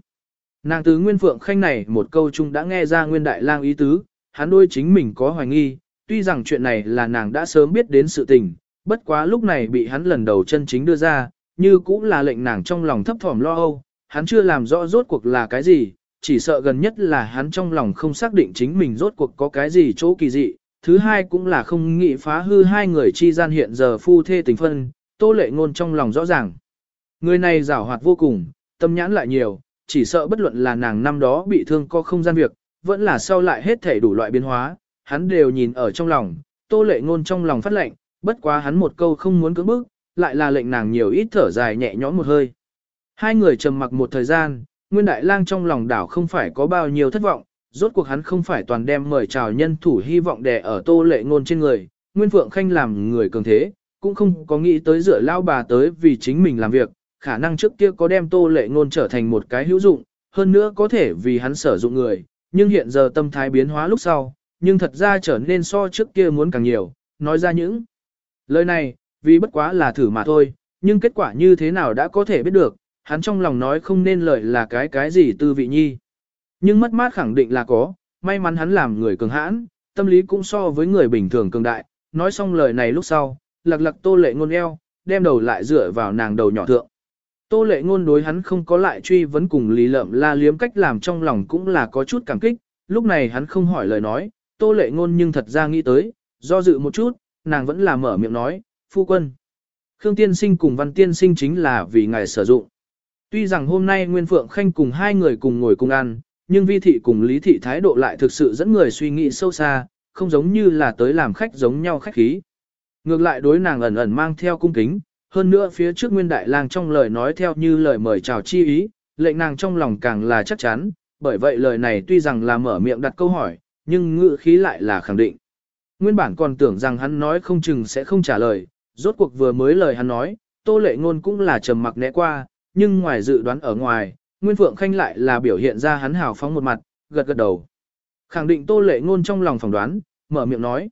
Nàng tứ Nguyên Phượng Khanh này một câu chung đã nghe ra Nguyên Đại Lang ý tứ, hắn đôi chính mình có hoài nghi, tuy rằng chuyện này là nàng đã sớm biết đến sự tình, bất quá lúc này bị hắn lần đầu chân chính đưa ra, như cũng là lệnh nàng trong lòng thấp thỏm lo âu, hắn chưa làm rõ rốt cuộc là cái gì, chỉ sợ gần nhất là hắn trong lòng không xác định chính mình rốt cuộc có cái gì chỗ kỳ dị, thứ hai cũng là không nghĩ phá hư hai người chi gian hiện giờ phu thê tình phân, tô lệ ngôn trong lòng rõ ràng. Người này rảo hoạt vô cùng, tâm nhãn lại nhiều, chỉ sợ bất luận là nàng năm đó bị thương có không gian việc, vẫn là sau lại hết thể đủ loại biến hóa, hắn đều nhìn ở trong lòng, tô lệ ngôn trong lòng phát lệnh, bất quá hắn một câu không muốn cưỡng bức, lại là lệnh nàng nhiều ít thở dài nhẹ nhõm một hơi. Hai người trầm mặc một thời gian, Nguyên Đại Lang trong lòng đảo không phải có bao nhiêu thất vọng, rốt cuộc hắn không phải toàn đem mời chào nhân thủ hy vọng đè ở tô lệ ngôn trên người, Nguyên Phượng Khanh làm người cường thế, cũng không có nghĩ tới dựa lao bà tới vì chính mình làm việc, khả năng trước kia có đem tô lệ ngôn trở thành một cái hữu dụng, hơn nữa có thể vì hắn sử dụng người, nhưng hiện giờ tâm thái biến hóa lúc sau, nhưng thật ra trở nên so trước kia muốn càng nhiều, nói ra những lời này, vì bất quá là thử mà thôi, nhưng kết quả như thế nào đã có thể biết được, hắn trong lòng nói không nên lời là cái cái gì tư vị nhi. Nhưng mất mát khẳng định là có, may mắn hắn làm người cường hãn, tâm lý cũng so với người bình thường cường đại, nói xong lời này lúc sau, lặc lặc tô lệ ngôn eo, đem đầu lại dựa vào nàng đầu nhỏ thượng. Tô lệ ngôn đối hắn không có lại truy vấn cùng lý lợm la liếm cách làm trong lòng cũng là có chút cảm kích, lúc này hắn không hỏi lời nói, tô lệ ngôn nhưng thật ra nghĩ tới, do dự một chút, nàng vẫn là mở miệng nói, phu quân. Khương tiên sinh cùng văn tiên sinh chính là vì ngài sử dụng. Tuy rằng hôm nay Nguyên Phượng Khanh cùng hai người cùng ngồi cùng ăn, nhưng vi thị cùng lý thị thái độ lại thực sự dẫn người suy nghĩ sâu xa, không giống như là tới làm khách giống nhau khách khí. Ngược lại đối nàng ẩn ẩn mang theo cung kính, hơn nữa phía trước Nguyên Đại Lang trong lời nói theo như lời mời chào chi ý, lệnh nàng trong lòng càng là chắc chắn, bởi vậy lời này tuy rằng là mở miệng đặt câu hỏi, nhưng ngữ khí lại là khẳng định. Nguyên bản còn tưởng rằng hắn nói không chừng sẽ không trả lời, rốt cuộc vừa mới lời hắn nói, tô lệ ngôn cũng là trầm mặc né qua, nhưng ngoài dự đoán ở ngoài, Nguyên Phượng Khanh lại là biểu hiện ra hắn hào phóng một mặt, gật gật đầu. Khẳng định tô lệ ngôn trong lòng phỏng đoán, mở miệng nói.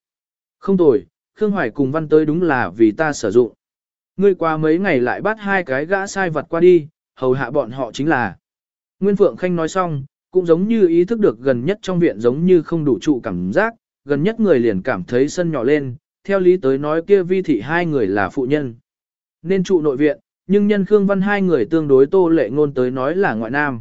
Không tồi, Khương Hoài cùng văn tới đúng là vì ta sử dụng. Ngươi qua mấy ngày lại bắt hai cái gã sai vật qua đi, hầu hạ bọn họ chính là. Nguyên Phượng Khanh nói xong, cũng giống như ý thức được gần nhất trong viện giống như không đủ trụ cảm giác, gần nhất người liền cảm thấy sân nhỏ lên, theo lý tới nói kia vi thị hai người là phụ nhân. Nên trụ nội viện, nhưng nhân Khương Văn hai người tương đối tô lệ ngôn tới nói là ngoại nam.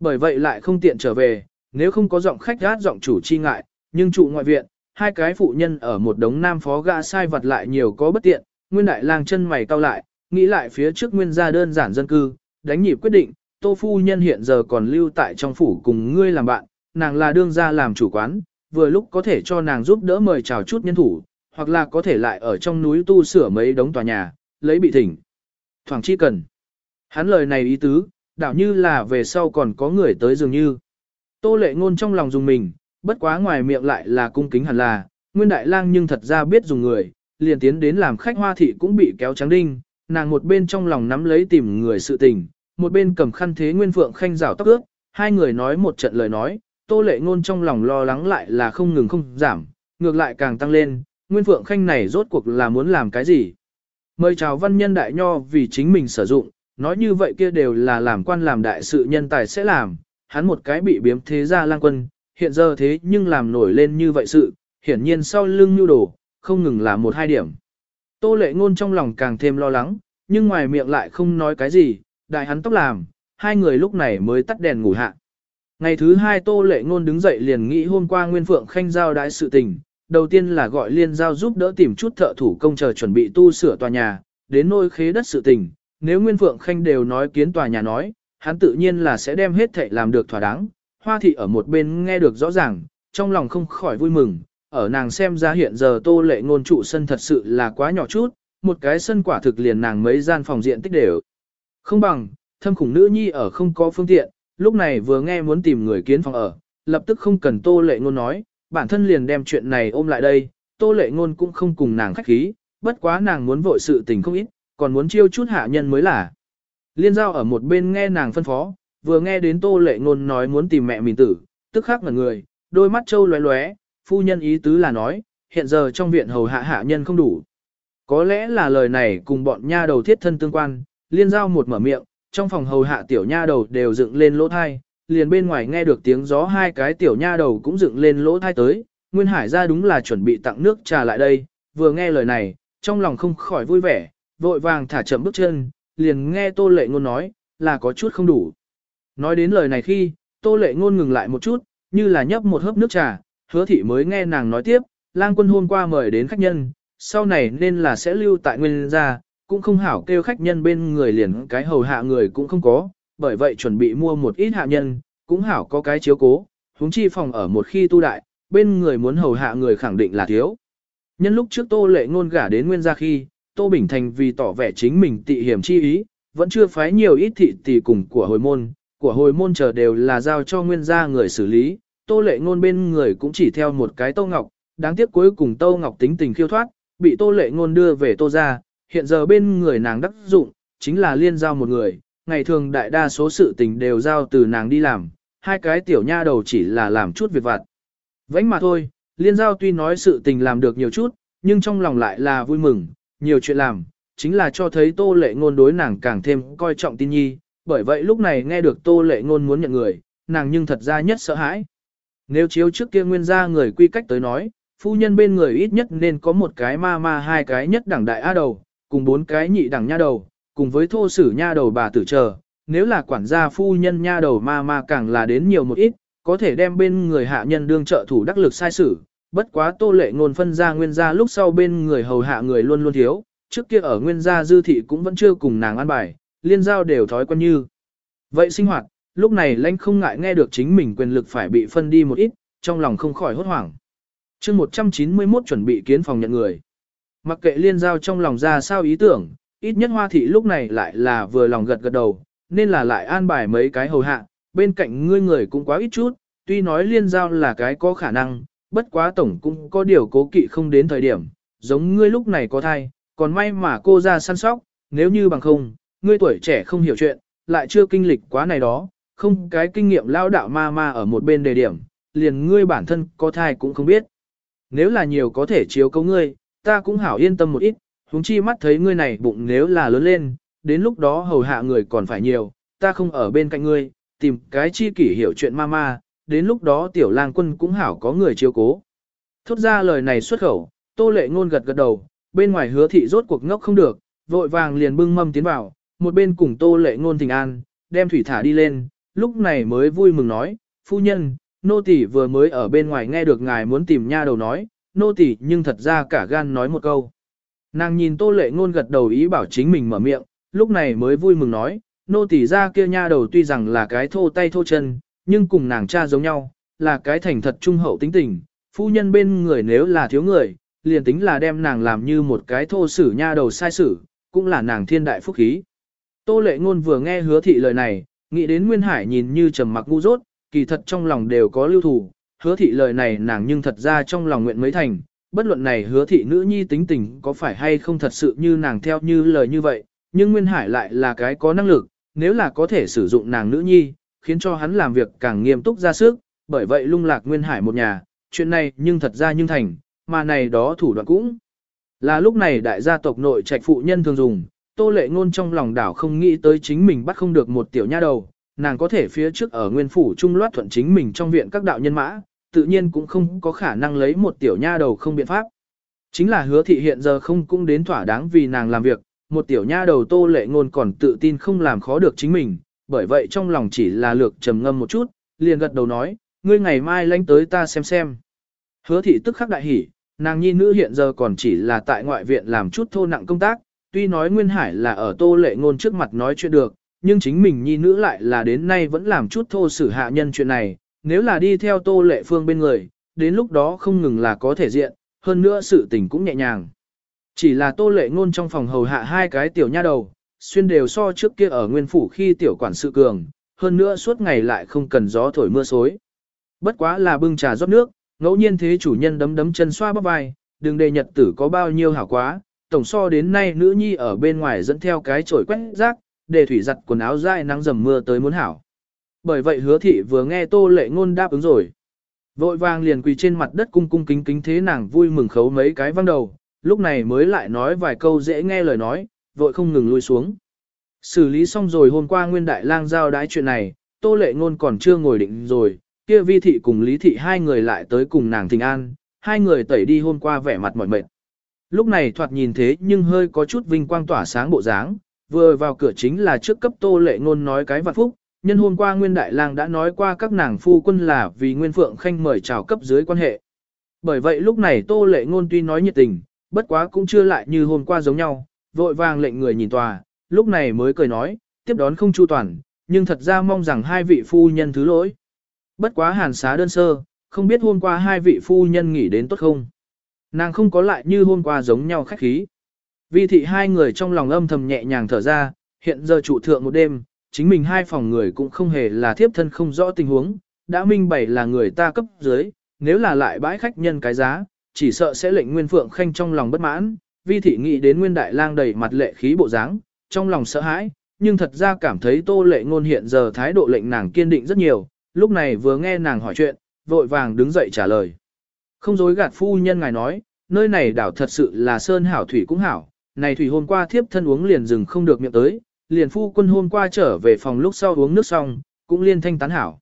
Bởi vậy lại không tiện trở về, nếu không có giọng khách gát giọng chủ chi ngại, nhưng trụ ngoại viện, hai cái phụ nhân ở một đống nam phó gã sai vật lại nhiều có bất tiện, nguyên đại lang chân mày cau lại, nghĩ lại phía trước nguyên gia đơn giản dân cư, đánh nhịp quyết định, tô phu nhân hiện giờ còn lưu tại trong phủ cùng ngươi làm bạn, nàng là đương gia làm chủ quán, vừa lúc có thể cho nàng giúp đỡ mời chào chút nhân thủ, hoặc là có thể lại ở trong núi tu sửa mấy đống tòa nhà, lấy bị thỉnh. Thoảng chi cần. Hắn lời này ý tứ, đảo như là về sau còn có người tới dường như. Tô lệ ngôn trong lòng dùng mình, bất quá ngoài miệng lại là cung kính hẳn là, nguyên đại lang nhưng thật ra biết dùng người, liền tiến đến làm khách hoa thị cũng bị kéo trắng đinh, nàng một bên trong lòng nắm lấy tìm người sự tình, một bên cầm khăn thế nguyên phượng khanh rào tóc ước, hai người nói một trận lời nói, tô lệ ngôn trong lòng lo lắng lại là không ngừng không giảm, ngược lại càng tăng lên, nguyên phượng khanh này rốt cuộc là muốn làm cái gì. Mời chào văn nhân đại nho vì chính mình sử dụng, nói như vậy kia đều là làm quan làm đại sự nhân tài sẽ làm, hắn một cái bị biếm thế gia lang quân, hiện giờ thế nhưng làm nổi lên như vậy sự, hiển nhiên sau lưng nhu đồ, không ngừng là một hai điểm. Tô lệ ngôn trong lòng càng thêm lo lắng, nhưng ngoài miệng lại không nói cái gì, đại hắn tóc làm, hai người lúc này mới tắt đèn ngủ hạ. Ngày thứ hai Tô lệ ngôn đứng dậy liền nghĩ hôm qua Nguyên Phượng Khanh giao đại sự tình, đầu tiên là gọi liên giao giúp đỡ tìm chút thợ thủ công chờ chuẩn bị tu sửa tòa nhà, đến nôi khế đất sự tình, nếu Nguyên Phượng Khanh đều nói kiến tòa nhà nói, hắn tự nhiên là sẽ đem hết thệ làm được thỏa đáng. Hoa thị ở một bên nghe được rõ ràng, trong lòng không khỏi vui mừng, ở nàng xem ra hiện giờ tô lệ ngôn trụ sân thật sự là quá nhỏ chút, một cái sân quả thực liền nàng mấy gian phòng diện tích đều. Không bằng, thâm khủng nữ nhi ở không có phương tiện, lúc này vừa nghe muốn tìm người kiến phòng ở, lập tức không cần tô lệ ngôn nói, bản thân liền đem chuyện này ôm lại đây, tô lệ ngôn cũng không cùng nàng khách khí, bất quá nàng muốn vội sự tình không ít, còn muốn chiêu chút hạ nhân mới là. Liên giao ở một bên nghe nàng phân phó, vừa nghe đến tô lệ ngôn nói muốn tìm mẹ mình tử, tức khắc ngẩn người, đôi mắt trâu lóe lóe, phu nhân ý tứ là nói, hiện giờ trong viện hầu hạ hạ nhân không đủ. Có lẽ là lời này cùng bọn nha đầu thiết thân tương quan, liên giao một mở miệng, trong phòng hầu hạ tiểu nha đầu đều dựng lên lỗ thai, liền bên ngoài nghe được tiếng gió hai cái tiểu nha đầu cũng dựng lên lỗ thai tới, Nguyên Hải ra đúng là chuẩn bị tặng nước trà lại đây, vừa nghe lời này, trong lòng không khỏi vui vẻ, vội vàng thả chậm bước chân, liền nghe Tô Lệ Ngôn nói, là có chút không đủ. Nói đến lời này khi, Tô Lệ Ngôn ngừng lại một chút, như là nhấp một hớp nước trà, hứa thị mới nghe nàng nói tiếp, lang quân hôm qua mời đến khách nhân, sau này nên là sẽ lưu tại nguyên gia, cũng không hảo kêu khách nhân bên người liền cái hầu hạ người cũng không có, bởi vậy chuẩn bị mua một ít hạ nhân, cũng hảo có cái chiếu cố, huống chi phòng ở một khi tu đại, bên người muốn hầu hạ người khẳng định là thiếu. Nhân lúc trước Tô Lệ Ngôn gả đến nguyên gia khi, Tô Bình Thành vì tỏ vẻ chính mình tị hiểm chi ý, vẫn chưa phái nhiều ít thị tỷ cùng của hồi môn, của hồi môn chờ đều là giao cho nguyên gia người xử lý, Tô Lệ Ngôn bên người cũng chỉ theo một cái Tô Ngọc, đáng tiếc cuối cùng Tô Ngọc tính tình khiêu thoát, bị Tô Lệ Ngôn đưa về Tô gia, hiện giờ bên người nàng đắc dụng, chính là liên giao một người, ngày thường đại đa số sự tình đều giao từ nàng đi làm, hai cái tiểu nha đầu chỉ là làm chút việc vặt. Vánh mà thôi, liên giao tuy nói sự tình làm được nhiều chút, nhưng trong lòng lại là vui mừng, nhiều chuyện làm, chính là cho thấy tô lệ ngôn đối nàng càng thêm coi trọng tin nhi, bởi vậy lúc này nghe được tô lệ ngôn muốn nhận người, nàng nhưng thật ra nhất sợ hãi. Nếu chiếu trước kia nguyên gia người quy cách tới nói, phu nhân bên người ít nhất nên có một cái ma ma hai cái nhất đẳng đại A đầu, cùng bốn cái nhị đẳng nha đầu, cùng với thô sử nha đầu bà tử chờ. Nếu là quản gia phu nhân nha đầu ma ma càng là đến nhiều một ít, có thể đem bên người hạ nhân đương trợ thủ đắc lực sai sử. Bất quá tô lệ ngôn phân ra nguyên gia lúc sau bên người hầu hạ người luôn luôn thiếu, trước kia ở nguyên gia dư thị cũng vẫn chưa cùng nàng ăn bài, liên giao đều thói quen như. Vậy sinh hoạt, lúc này lãnh không ngại nghe được chính mình quyền lực phải bị phân đi một ít, trong lòng không khỏi hốt hoảng. chương 191 chuẩn bị kiến phòng nhận người. Mặc kệ liên giao trong lòng ra sao ý tưởng, ít nhất hoa thị lúc này lại là vừa lòng gật gật đầu, nên là lại an bài mấy cái hầu hạ, bên cạnh ngươi người cũng quá ít chút, tuy nói liên giao là cái có khả năng, bất quá tổng cũng có điều cố kỵ không đến thời điểm, giống ngươi lúc này có thai, còn may mà cô ra săn sóc, nếu như bằng không, ngươi tuổi trẻ không hiểu chuyện, lại chưa kinh lịch quá này đó, không cái kinh nghiệm lao đạo ma ma ở một bên đề điểm, liền ngươi bản thân có thai cũng không biết. Nếu là nhiều có thể chiếu cấu ngươi, ta cũng hảo yên tâm một ít, huống chi mắt thấy ngươi này bụng nếu là lớn lên, đến lúc đó hầu hạ người còn phải nhiều, ta không ở bên cạnh ngươi, tìm cái chi kỷ hiểu chuyện ma ma, đến lúc đó tiểu lang quân cũng hảo có người chiếu cố. Thốt ra lời này xuất khẩu, tô lệ ngôn gật gật đầu, bên ngoài hứa thị rốt cuộc ngốc không được, vội vàng liền bưng mâm tiến vào, một bên cùng tô lệ ngôn tình an, đem thủy thả đi lên, lúc này mới vui mừng nói, phu nhân, nô tỳ vừa mới ở bên ngoài nghe được ngài muốn tìm nha đầu nói, nô tỳ nhưng thật ra cả gan nói một câu. Nàng nhìn tô lệ ngôn gật đầu ý bảo chính mình mở miệng, lúc này mới vui mừng nói, nô tỳ ra kia nha đầu tuy rằng là cái thô tay thô chân, nhưng cùng nàng cha giống nhau, là cái thành thật trung hậu tính tình, phu nhân bên người nếu là thiếu người, liền tính là đem nàng làm như một cái thô sử nha đầu sai sử, cũng là nàng thiên đại phúc khí. Tô lệ ngôn vừa nghe hứa thị lời này, nghĩ đến Nguyên Hải nhìn như trầm mặc ngu dốt, kỳ thật trong lòng đều có lưu thủ, hứa thị lời này nàng nhưng thật ra trong lòng nguyện mấy thành, bất luận này hứa thị nữ nhi tính tình có phải hay không thật sự như nàng theo như lời như vậy, nhưng Nguyên Hải lại là cái có năng lực, nếu là có thể sử dụng nàng nữ nhi, khiến cho hắn làm việc càng nghiêm túc ra sức, bởi vậy lung lạc Nguyên Hải một nhà, chuyện này nhưng thật ra nhưng thành, mà này đó thủ đoạn cũng là lúc này đại gia tộc nội trạch phụ nhân thường dùng, tô lệ ngôn trong lòng đảo không nghĩ tới chính mình bắt không được một tiểu nha đầu, nàng có thể phía trước ở nguyên phủ trung loát thuận chính mình trong viện các đạo nhân mã, tự nhiên cũng không có khả năng lấy một tiểu nha đầu không biện pháp. Chính là hứa thị hiện giờ không cũng đến thỏa đáng vì nàng làm việc, một tiểu nha đầu tô lệ ngôn còn tự tin không làm khó được chính mình, bởi vậy trong lòng chỉ là lược trầm ngâm một chút, liền gật đầu nói, ngươi ngày mai lánh tới ta xem xem. Hứa thị tức khắc đại hỉ, nàng nhi nữ hiện giờ còn chỉ là tại ngoại viện làm chút thô nặng công tác, tuy nói Nguyên Hải là ở tô lệ ngôn trước mặt nói chuyện được, nhưng chính mình nhi nữ lại là đến nay vẫn làm chút thô sử hạ nhân chuyện này, nếu là đi theo tô lệ phương bên người, đến lúc đó không ngừng là có thể diện, hơn nữa sự tình cũng nhẹ nhàng. Chỉ là tô lệ ngôn trong phòng hầu hạ hai cái tiểu nha đầu, xuyên đều so trước kia ở nguyên phủ khi tiểu quản sự cường, hơn nữa suốt ngày lại không cần gió thổi mưa xối. Bất quá là bưng trà rót nước, ngẫu nhiên thế chủ nhân đấm đấm chân xoa bắp vai, đừng để nhật tử có bao nhiêu hảo quá, tổng so đến nay nữ nhi ở bên ngoài dẫn theo cái chổi quét rác, để thủy giặt quần áo dai nắng dầm mưa tới muốn hảo. Bởi vậy hứa thị vừa nghe tô lệ ngôn đáp ứng rồi. Vội vàng liền quỳ trên mặt đất cung cung kính kính thế nàng vui mừng khấu mấy cái văng đầu, lúc này mới lại nói vài câu dễ nghe lời nói, vội không ngừng lui xuống. Xử lý xong rồi hôm qua nguyên đại lang giao đái chuyện này, tô lệ ngôn còn chưa ngồi định rồi, kia vi thị cùng lý thị hai người lại tới cùng nàng thình an, hai người tẩy đi hôm qua vẻ mặt mỏi mệt. Lúc này thoạt nhìn thế nhưng hơi có chút vinh quang tỏa sáng bộ dáng, vừa vào cửa chính là trước cấp tô lệ ngôn nói cái vạn phúc, nhân hôm qua Nguyên Đại Lang đã nói qua các nàng phu quân là vì Nguyên Phượng Khanh mời chào cấp dưới quan hệ. Bởi vậy lúc này tô lệ ngôn tuy nói nhiệt tình, bất quá cũng chưa lại như hôm qua giống nhau, vội vàng lệnh người nhìn tòa, lúc này mới cười nói, tiếp đón không chu toàn, nhưng thật ra mong rằng hai vị phu nhân thứ lỗi. Bất quá hàn xá đơn sơ, không biết hôm qua hai vị phu nhân nghỉ đến tốt không. Nàng không có lại như hôm qua giống nhau khách khí. Vi thị hai người trong lòng âm thầm nhẹ nhàng thở ra, hiện giờ trụ thượng một đêm, chính mình hai phòng người cũng không hề là thiếp thân không rõ tình huống, đã minh bày là người ta cấp dưới, nếu là lại bãi khách nhân cái giá, chỉ sợ sẽ lệnh Nguyên Phượng Khanh trong lòng bất mãn. Vi thị nghĩ đến Nguyên Đại Lang đầy mặt lệ khí bộ dáng, trong lòng sợ hãi, nhưng thật ra cảm thấy Tô Lệ Ngôn hiện giờ thái độ lệnh nàng kiên định rất nhiều, lúc này vừa nghe nàng hỏi chuyện, vội vàng đứng dậy trả lời. Không dối gạt phu nhân ngài nói, nơi này đảo thật sự là sơn hảo thủy cũng hảo, này thủy hôm qua thiếp thân uống liền dừng không được miệng tới, liền phu quân hôm qua trở về phòng lúc sau uống nước xong, cũng liên thanh tán hảo.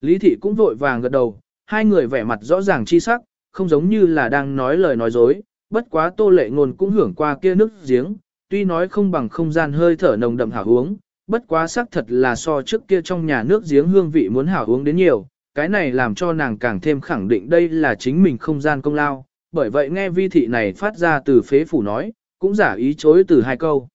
Lý thị cũng vội vàng gật đầu, hai người vẻ mặt rõ ràng chi sắc, không giống như là đang nói lời nói dối, bất quá tô lệ ngôn cũng hưởng qua kia nước giếng, tuy nói không bằng không gian hơi thở nồng đậm hảo uống, bất quá sắc thật là so trước kia trong nhà nước giếng hương vị muốn hảo uống đến nhiều, cái này làm cho nàng càng thêm khẳng định đây là chính mình không gian công lao, bởi vậy nghe vi thị này phát ra từ phế phủ nói, cũng giả ý chối từ hai câu.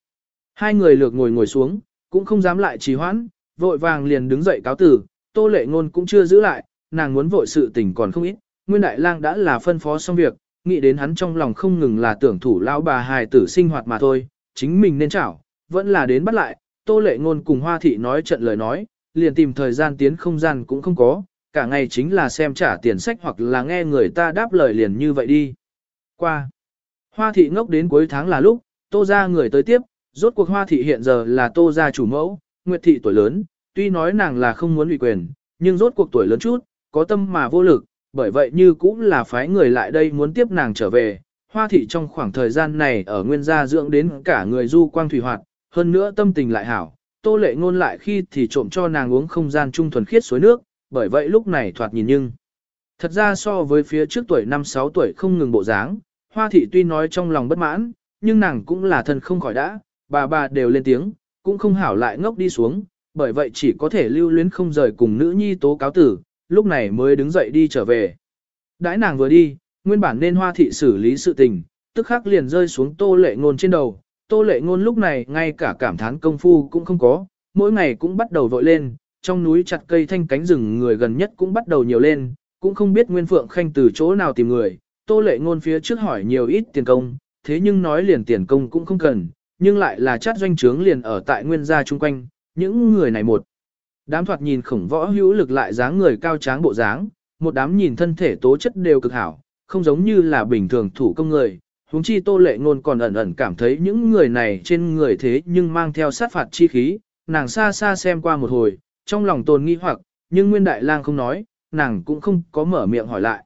Hai người lược ngồi ngồi xuống, cũng không dám lại trì hoãn, vội vàng liền đứng dậy cáo tử, tô lệ ngôn cũng chưa giữ lại, nàng muốn vội sự tình còn không ít, nguyên đại lang đã là phân phó xong việc, nghĩ đến hắn trong lòng không ngừng là tưởng thủ lão bà hài tử sinh hoạt mà thôi, chính mình nên chảo, vẫn là đến bắt lại, tô lệ ngôn cùng hoa thị nói trận lời nói, liền tìm thời gian tiến không gian cũng không có, cả ngày chính là xem trả tiền sách hoặc là nghe người ta đáp lời liền như vậy đi. Qua. Hoa thị ngốc đến cuối tháng là lúc, tô ra người tới tiếp, rốt cuộc hoa thị hiện giờ là tô gia chủ mẫu, nguyệt thị tuổi lớn, tuy nói nàng là không muốn ủy quyền, nhưng rốt cuộc tuổi lớn chút, có tâm mà vô lực, bởi vậy như cũng là phái người lại đây muốn tiếp nàng trở về. Hoa thị trong khoảng thời gian này ở nguyên gia dưỡng đến cả người du quang thủy hoạt, hơn nữa tâm tình lại hảo, tô lệ ngôn lại khi thì trộm cho nàng uống không gian trung thuần khiết suối nước, bởi vậy lúc này thoạt nhìn nhưng. Thật ra so với phía trước tuổi 5-6 tuổi không ngừng bộ dáng, hoa thị tuy nói trong lòng bất mãn, nhưng nàng cũng là thân không khỏi đã, bà bà đều lên tiếng, cũng không hảo lại ngốc đi xuống, bởi vậy chỉ có thể lưu luyến không rời cùng nữ nhi tố cáo tử, lúc này mới đứng dậy đi trở về. Đãi nàng vừa đi, nguyên bản nên hoa thị xử lý sự tình, tức khắc liền rơi xuống tô lệ ngôn trên đầu, tô lệ ngôn lúc này ngay cả cảm thán công phu cũng không có, mỗi ngày cũng bắt đầu vội lên, trong núi chặt cây thanh cánh rừng người gần nhất cũng bắt đầu nhiều lên, cũng không biết Nguyên Phượng Khanh từ chỗ nào tìm người, tô lệ ngôn phía trước hỏi nhiều ít tiền công, thế nhưng nói liền tiền công cũng không cần, nhưng lại là chát doanh trướng liền ở tại nguyên gia chung quanh, những người này một. Đám thoạt nhìn khổng võ hữu lực lại dáng người cao tráng bộ dáng, một đám nhìn thân thể tố chất đều cực hảo, không giống như là bình thường thủ công người. Hùng chi tô lệ ngôn còn ẩn ẩn cảm thấy những người này trên người thế nhưng mang theo sát phạt chi khí, nàng xa xa xem qua một hồi, trong lòng tồn nghi hoặc, nhưng Nguyên Đại Lang không nói, nàng cũng không có mở miệng hỏi lại.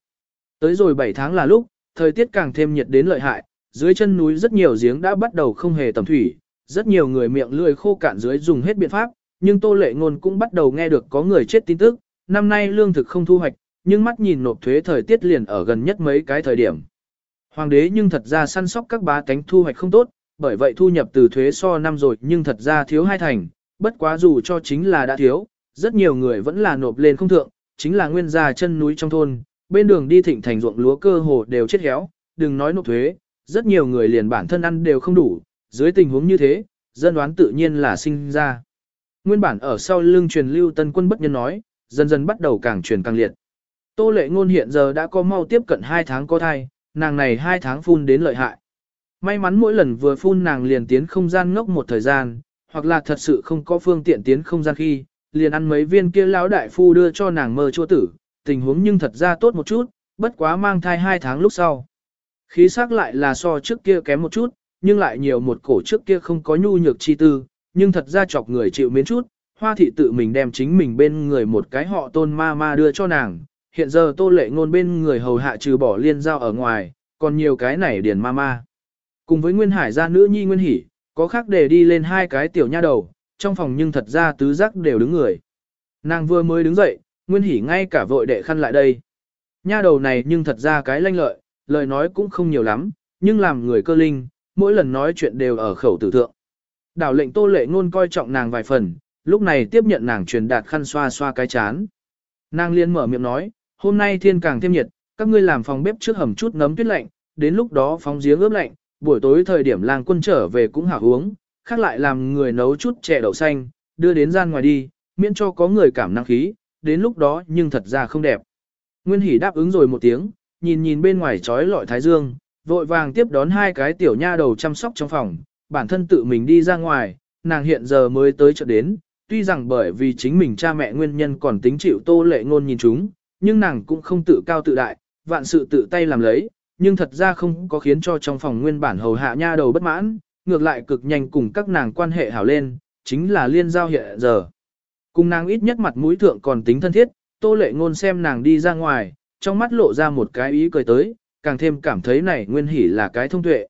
Tới rồi 7 tháng là lúc, thời tiết càng thêm nhiệt đến lợi hại, dưới chân núi rất nhiều giếng đã bắt đầu không hề tầm thủy, rất nhiều người miệng lưỡi khô cạn dưới dùng hết biện pháp, nhưng Tô Lệ Ngôn cũng bắt đầu nghe được có người chết tin tức, năm nay lương thực không thu hoạch, nhưng mắt nhìn nộp thuế thời tiết liền ở gần nhất mấy cái thời điểm. Hoàng đế nhưng thật ra săn sóc các bá tánh thu hoạch không tốt, bởi vậy thu nhập từ thuế so năm rồi nhưng thật ra thiếu hai thành, bất quá dù cho chính là đã thiếu, rất nhiều người vẫn là nộp lên không thượng, chính là nguyên gia chân núi trong thôn, bên đường đi thịnh thành ruộng lúa cơ hồ đều chết héo, đừng nói nộp thuế, rất nhiều người liền bản thân ăn đều không đủ, dưới tình huống như thế, dân đoán tự nhiên là sinh ra. Nguyên bản ở sau lưng truyền lưu tân quân bất nhân nói, dần dần bắt đầu càng truyền càng liệt. Tô lệ ngôn hiện giờ đã có mau tiếp cận 2 tháng có thai, nàng này 2 tháng phun đến lợi hại. May mắn mỗi lần vừa phun nàng liền tiến không gian ngốc một thời gian, hoặc là thật sự không có phương tiện tiến không gian khi, liền ăn mấy viên kia lão đại phu đưa cho nàng mơ chua tử, tình huống nhưng thật ra tốt một chút, bất quá mang thai 2 tháng lúc sau. Khí sắc lại là so trước kia kém một chút, nhưng lại nhiều một cổ trước kia không có nhu nhược chi tư, nhưng thật ra chọc người chịu miến chút, hoa thị tự mình đem chính mình bên người một cái họ tôn ma ma đưa cho nàng, hiện giờ tô lệ ngôn bên người hầu hạ trừ bỏ liên giao ở ngoài, còn nhiều cái này điền ma ma. Cùng với Nguyên Hải gia nữ nhi Nguyên Hỷ, có khác để đi lên hai cái tiểu nha đầu, trong phòng nhưng thật ra tứ giác đều đứng người. Nàng vừa mới đứng dậy, Nguyên Hỷ ngay cả vội đệ khăn lại đây. Nha đầu này nhưng thật ra cái lanh lợi, lời nói cũng không nhiều lắm, nhưng làm người cơ linh, mỗi lần nói chuyện đều ở khẩu tử thượng. Đảo lệnh tô lệ ngôn coi trọng nàng vài phần, lúc này tiếp nhận nàng truyền đạt khăn xoa xoa cái chán. Nàng liên mở miệng nói, hôm nay thiên càng thêm nhiệt, các ngươi làm phòng bếp trước hầm chút nấm tuyết lạnh, đến lúc đó phóng giếng ướp lạnh, buổi tối thời điểm làng quân trở về cũng hảo uống, khác lại làm người nấu chút chè đậu xanh, đưa đến gian ngoài đi, miễn cho có người cảm năng khí, đến lúc đó nhưng thật ra không đẹp. Nguyên Hỷ đáp ứng rồi một tiếng, nhìn nhìn bên ngoài trói lọi thái dương, vội vàng tiếp đón hai cái tiểu nha đầu chăm sóc trong phòng, bản thân tự mình đi ra ngoài, nàng hiện giờ mới tới chợ đến, tuy rằng bởi vì chính mình cha mẹ nguyên nhân còn tính chịu tô lệ ngôn nhìn chúng, nhưng nàng cũng không tự cao tự đại, vạn sự tự tay làm lấy, nhưng thật ra không có khiến cho trong phòng nguyên bản hầu hạ nha đầu bất mãn, ngược lại cực nhanh cùng các nàng quan hệ hảo lên, chính là liên giao hiện giờ. Cùng nàng ít nhất mặt mũi thượng còn tính thân thiết, tô lệ ngôn xem nàng đi ra ngoài, trong mắt lộ ra một cái ý cười tới, càng thêm cảm thấy này nguyên hỉ là cái thông tuệ.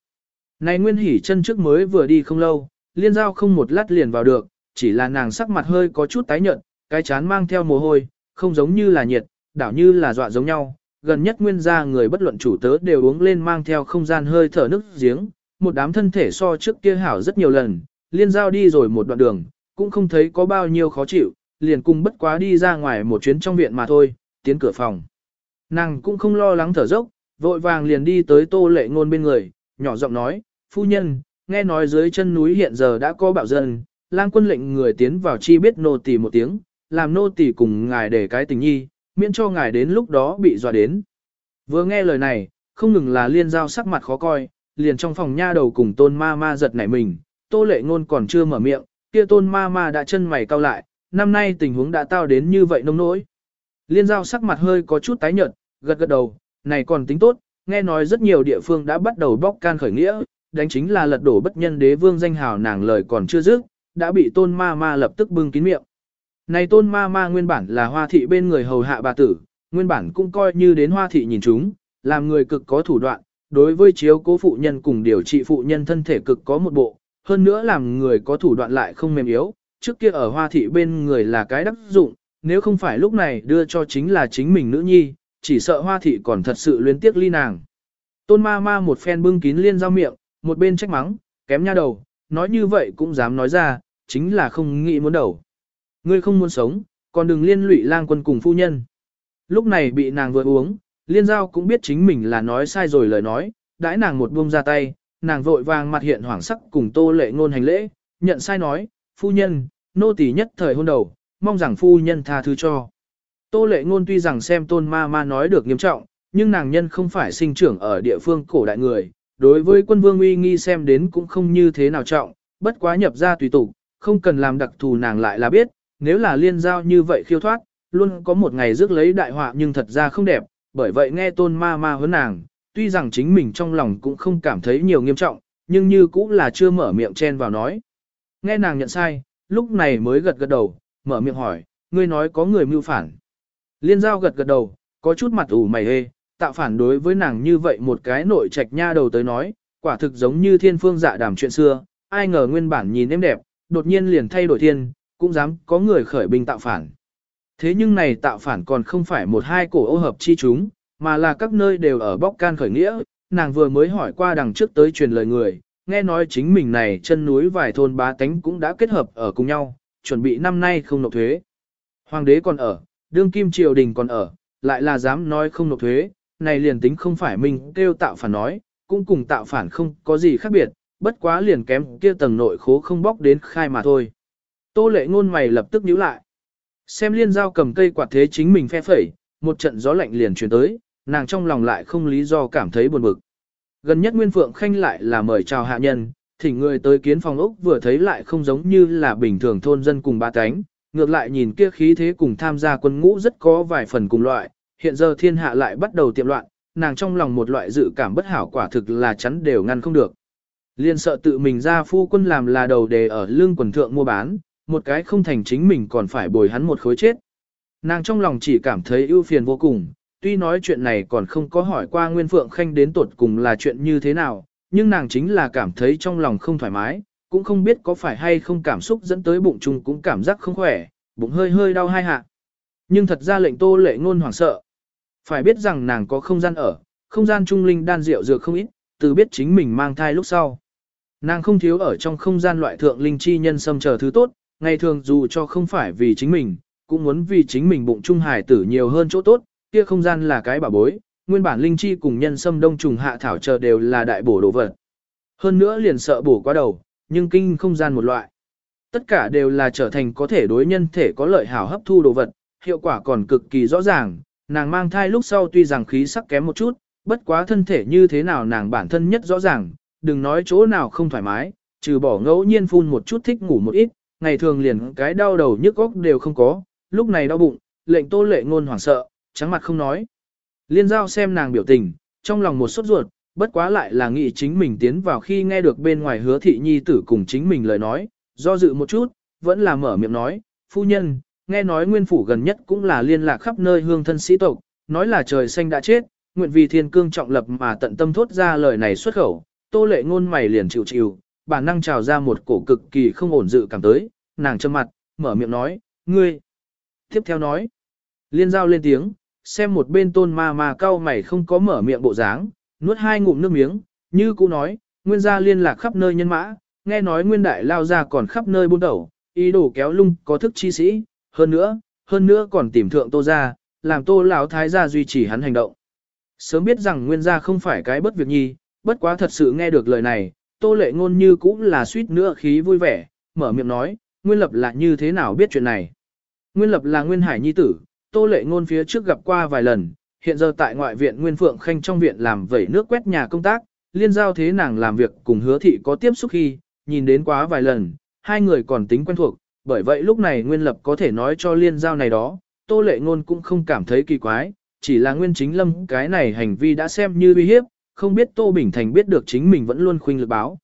Này nguyên hỉ chân trước mới vừa đi không lâu, liên giao không một lát liền vào được, chỉ là nàng sắc mặt hơi có chút tái nhợt, cái chán mang theo mồ hôi, không giống như là nhiệt, đảo như là dọa giống nhau. Gần nhất nguyên gia người bất luận chủ tớ đều uống lên mang theo không gian hơi thở nước giếng, một đám thân thể so trước kia hảo rất nhiều lần, liên giao đi rồi một đoạn đường, cũng không thấy có bao nhiêu khó chịu, liền cùng bất quá đi ra ngoài một chuyến trong viện mà thôi, tiến cửa phòng. Nàng cũng không lo lắng thở dốc, vội vàng liền đi tới tô lệ ngôn bên người, nhỏ giọng nói, phu nhân, nghe nói dưới chân núi hiện giờ đã có bạo dân, lang quân lệnh người tiến vào chi biết nô tỳ một tiếng, làm nô tỳ cùng ngài để cái tình nhi, miễn cho ngài đến lúc đó bị dọa đến. Vừa nghe lời này, không ngừng là liên giao sắc mặt khó coi, liền trong phòng nha đầu cùng tôn ma ma giật nảy mình, tô lệ ngôn còn chưa mở miệng, kia tôn ma ma đã chân mày cau lại, năm nay tình huống đã tao đến như vậy nông nỗi. Liên giao sắc mặt hơi có chút tái nhợt, gật gật đầu, này còn tính tốt, nghe nói rất nhiều địa phương đã bắt đầu bóc can khởi nghĩa, đánh chính là lật đổ bất nhân đế vương danh hào nàng lời còn chưa dứt, đã bị tôn ma ma lập tức bưng kín miệng. Này tôn ma ma nguyên bản là hoa thị bên người hầu hạ bà tử, nguyên bản cũng coi như đến hoa thị nhìn chúng, làm người cực có thủ đoạn, đối với chiếu cố phụ nhân cùng điều trị phụ nhân thân thể cực có một bộ, hơn nữa làm người có thủ đoạn lại không mềm yếu, trước kia ở hoa thị bên người là cái đắc dụng, nếu không phải lúc này đưa cho chính là chính mình nữ nhi, chỉ sợ hoa thị còn thật sự luyến tiếc ly nàng. Tôn ma ma một phen bưng kín liên giao miệng, một bên trách mắng, kém nha đầu, nói như vậy cũng dám nói ra, chính là không nghĩ muốn đầu. Ngươi không muốn sống, còn đừng liên lụy lang quân cùng phu nhân. Lúc này bị nàng vừa uống, liên giao cũng biết chính mình là nói sai rồi lời nói, đãi nàng một buông ra tay, nàng vội vàng mặt hiện hoảng sắc cùng tô lệ ngôn hành lễ, nhận sai nói, phu nhân, nô tỳ nhất thời hôn đầu, mong rằng phu nhân tha thứ cho. Tô lệ ngôn tuy rằng xem tôn ma ma nói được nghiêm trọng, nhưng nàng nhân không phải sinh trưởng ở địa phương cổ đại người, đối với quân vương uy nghi xem đến cũng không như thế nào trọng, bất quá nhập ra tùy tục, không cần làm đặc thù nàng lại là biết, nếu là liên giao như vậy khiêu thoát, luôn có một ngày rước lấy đại họa nhưng thật ra không đẹp, bởi vậy nghe tôn ma ma huấn nàng, tuy rằng chính mình trong lòng cũng không cảm thấy nhiều nghiêm trọng, nhưng như cũng là chưa mở miệng chen vào nói. Nghe nàng nhận sai, lúc này mới gật gật đầu, mở miệng hỏi, ngươi nói có người mưu phản. Liên giao gật gật đầu, có chút mặt ủ mày hê, tạo phản đối với nàng như vậy một cái nội trạch nha đầu tới nói, quả thực giống như thiên phương dạ đàm chuyện xưa, ai ngờ nguyên bản nhìn em đẹp, đột nhiên liền thay đổi thiên, cũng dám có người khởi binh tạo phản. Thế nhưng này tạo phản còn không phải một hai cổ ô hợp chi chúng, mà là các nơi đều ở bóc can khởi nghĩa, nàng vừa mới hỏi qua đằng trước tới truyền lời người, nghe nói chính mình này chân núi vài thôn bá tánh cũng đã kết hợp ở cùng nhau, chuẩn bị năm nay không nộp thuế. Hoàng đế còn ở, đương kim triều đình còn ở, lại là dám nói không nộp thuế, này liền tính không phải mình kêu tạo phản nói, cũng cùng tạo phản không có gì khác biệt, bất quá liền kém kia tầng nội khố không bóc đến khai mà thôi. Tô lệ ngôn mày lập tức nhíu lại. Xem liên giao cầm cây quạt thế chính mình phe phẩy, một trận gió lạnh liền truyền tới, nàng trong lòng lại không lý do cảm thấy buồn bực. Gần nhất Nguyên Phượng Khanh lại là mời chào hạ nhân, thỉnh người tới kiến phòng ốc vừa thấy lại không giống như là bình thường thôn dân cùng ba cánh, ngược lại nhìn kia khí thế cùng tham gia quân ngũ rất có vài phần cùng loại, hiện giờ thiên hạ lại bắt đầu tiệm loạn, nàng trong lòng một loại dự cảm bất hảo quả thực là chắn đều ngăn không được. Liên sợ tự mình ra phu quân làm là đầu đề ở lương quần thượng mua bán, một cái không thành chính mình còn phải bồi hắn một khối chết. Nàng trong lòng chỉ cảm thấy ưu phiền vô cùng, tuy nói chuyện này còn không có hỏi qua Nguyên Phượng Khanh đến tuột cùng là chuyện như thế nào, nhưng nàng chính là cảm thấy trong lòng không thoải mái, cũng không biết có phải hay không cảm xúc dẫn tới bụng chung cũng cảm giác không khỏe, bụng hơi hơi đau hai hạ. Nhưng thật ra lệnh tô lệ ngôn hoảng sợ. Phải biết rằng nàng có không gian ở, không gian trung linh đan rượu dược không ít, từ biết chính mình mang thai lúc sau. Nàng không thiếu ở trong không gian loại thượng linh chi nhân xâm chờ thứ tốt, ngày thường dù cho không phải vì chính mình, cũng muốn vì chính mình bụng trung hải tử nhiều hơn chỗ tốt, kia không gian là cái bảo bối, nguyên bản linh chi cùng nhân sâm đông trùng hạ thảo chờ đều là đại bổ đồ vật. Hơn nữa liền sợ bổ quá đầu, nhưng kinh không gian một loại. Tất cả đều là trở thành có thể đối nhân thể có lợi hảo hấp thu đồ vật, hiệu quả còn cực kỳ rõ ràng, nàng mang thai lúc sau tuy rằng khí sắc kém một chút, bất quá thân thể như thế nào nàng bản thân nhất rõ ràng, đừng nói chỗ nào không thoải mái, trừ bỏ ngẫu nhiên phun một chút thích ngủ một ít, ngày thường liền cái đau đầu nhức óc đều không có, lúc này đau bụng, lệnh tô lệ ngôn hoảng sợ, trắng mặt không nói. Liên giao xem nàng biểu tình, trong lòng một sốt ruột, bất quá lại là nghĩ chính mình tiến vào khi nghe được bên ngoài hứa thị nhi tử cùng chính mình lời nói, do dự một chút, vẫn là mở miệng nói, phu nhân, nghe nói nguyên phủ gần nhất cũng là liên lạc khắp nơi hương thân sĩ tộc, nói là trời xanh đã chết, nguyện vì thiên cương trọng lập mà tận tâm thốt ra lời này xuất khẩu, tô lệ ngôn mày liền chịu chịu, bản năng trào ra một cổ cực kỳ không ổn dự cảm tới, nàng châm mặt, mở miệng nói, ngươi. Tiếp theo nói, liên giao lên tiếng, xem một bên tôn ma ma cao mày không có mở miệng bộ dáng, nuốt hai ngụm nước miếng, như cũ nói, nguyên gia liên lạc khắp nơi nhân mã, nghe nói nguyên đại lao ra còn khắp nơi buôn đầu, ý đồ kéo lung có thức chi sĩ, hơn nữa, hơn nữa còn tìm thượng tô ra, làm tô lão thái gia duy trì hắn hành động. Sớm biết rằng nguyên gia không phải cái bất việc nhi, bất quá thật sự nghe được lời này, tô lệ ngôn như cũng là suýt nữa khí vui vẻ, mở miệng nói, nguyên lập là như thế nào biết chuyện này. Nguyên lập là nguyên hải nhi tử, tô lệ ngôn phía trước gặp qua vài lần, hiện giờ tại ngoại viện Nguyên Phượng Khanh trong viện làm vẩy nước quét nhà công tác, liên giao thế nàng làm việc cùng hứa thị có tiếp xúc khi, nhìn đến quá vài lần, hai người còn tính quen thuộc, bởi vậy lúc này Nguyên Lập có thể nói cho liên giao này đó, Tô Lệ Ngôn cũng không cảm thấy kỳ quái, chỉ là Nguyên Chính Lâm cái này hành vi đã xem như uy hiếp, không biết Tô Bình Thành biết được chính mình vẫn luôn khuynh lực báo.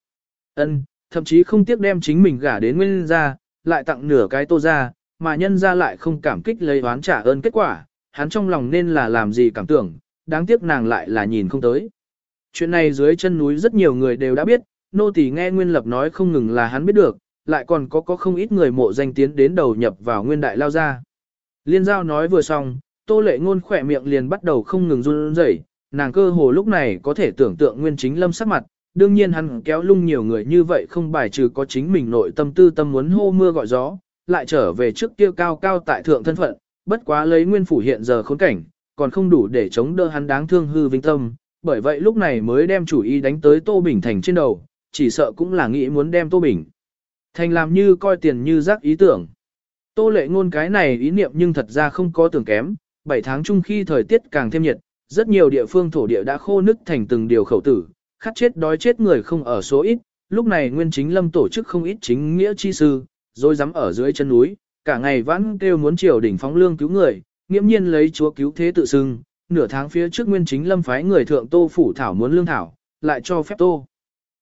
Ân, thậm chí không tiếc đem chính mình gả đến Nguyên gia, lại tặng nửa cái Tô gia, mà nhân gia lại không cảm kích lấy oán trả ơn kết quả, hắn trong lòng nên là làm gì cảm tưởng, đáng tiếc nàng lại là nhìn không tới. Chuyện này dưới chân núi rất nhiều người đều đã biết, nô tỳ nghe Nguyên Lập nói không ngừng là hắn biết được, lại còn có có không ít người mộ danh tiến đến đầu nhập vào Nguyên Đại lao ra. Liên giao nói vừa xong, tô lệ ngôn khỏe miệng liền bắt đầu không ngừng run rẩy, nàng cơ hồ lúc này có thể tưởng tượng Nguyên Chính Lâm sắc mặt, đương nhiên hắn kéo lung nhiều người như vậy không bài trừ có chính mình nội tâm tư tâm muốn hô mưa gọi gió, lại trở về trước kia cao cao tại thượng thân phận, bất quá lấy nguyên phủ hiện giờ khốn cảnh, còn không đủ để chống đỡ hắn đáng thương hư vinh tâm, bởi vậy lúc này mới đem chủ ý đánh tới Tô Bình Thành trên đầu, chỉ sợ cũng là nghĩ muốn đem Tô Bình Thành làm như coi tiền như rác ý tưởng. Tô lệ ngôn cái này ý niệm nhưng thật ra không có tưởng kém, 7 tháng chung khi thời tiết càng thêm nhiệt, rất nhiều địa phương thổ địa đã khô nứt thành từng điều khẩu tử, khát chết đói chết người không ở số ít, lúc này nguyên chính lâm tổ chức không ít chính nghĩa chi sư, rồi dám ở dưới chân núi, cả ngày vãn kêu muốn triều đỉnh phóng lương cứu người, nghiễm nhiên lấy chúa cứu thế tự xưng, nửa tháng phía trước nguyên chính lâm phái người thượng tô phủ thảo muốn lương thảo, lại cho phép tô.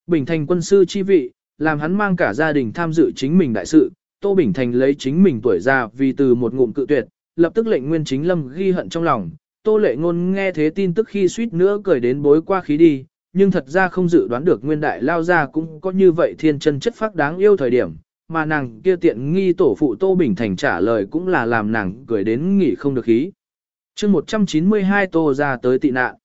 Bình thành quân sư chi vị, làm hắn mang cả gia đình tham dự chính mình đại sự, tô Bình thành lấy chính mình tuổi già vì từ một ngụm cự tuyệt, lập tức lệnh nguyên chính lâm ghi hận trong lòng, tô lệ ngôn nghe thế tin tức khi suýt nữa cười đến bối qua khí đi. Nhưng thật ra không dự đoán được nguyên đại lao ra cũng có như vậy thiên chân chất phác đáng yêu thời điểm, mà nàng kia tiện nghi tổ phụ Tô Bình Thành trả lời cũng là làm nàng cười đến nghỉ không được khí. chương 192 Tô ra tới tị nạn.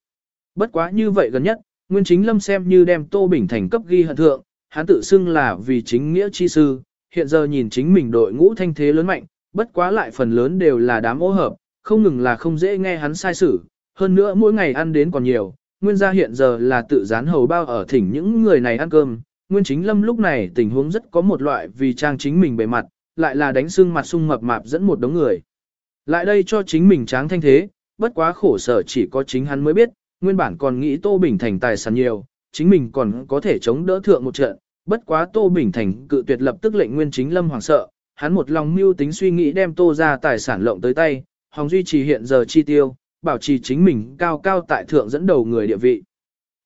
Bất quá như vậy gần nhất, Nguyên Chính Lâm xem như đem Tô Bình Thành cấp ghi hận thượng, hắn tự xưng là vì chính nghĩa chi sư, hiện giờ nhìn chính mình đội ngũ thanh thế lớn mạnh, bất quá lại phần lớn đều là đám ô hợp, không ngừng là không dễ nghe hắn sai xử, hơn nữa mỗi ngày ăn đến còn nhiều, nguyên gia hiện giờ là tự dán hầu bao ở thỉnh những người này ăn cơm, Nguyên Chính Lâm lúc này tình huống rất có một loại vì trang chính mình bề mặt, lại là đánh xương mặt sung mập mạp dẫn một đống người. Lại đây cho chính mình tráng thanh thế, bất quá khổ sở chỉ có chính hắn mới biết, nguyên bản còn nghĩ Tô Bình Thành tài sản nhiều, chính mình còn có thể chống đỡ thượng một trận, bất quá Tô Bình Thành cự tuyệt lập tức lệnh Nguyên Chính Lâm hoảng sợ, hắn một lòng mưu tính suy nghĩ đem Tô ra tài sản lộng tới tay, hòng duy trì hiện giờ chi tiêu, bảo trì chính mình cao cao tại thượng dẫn đầu người địa vị.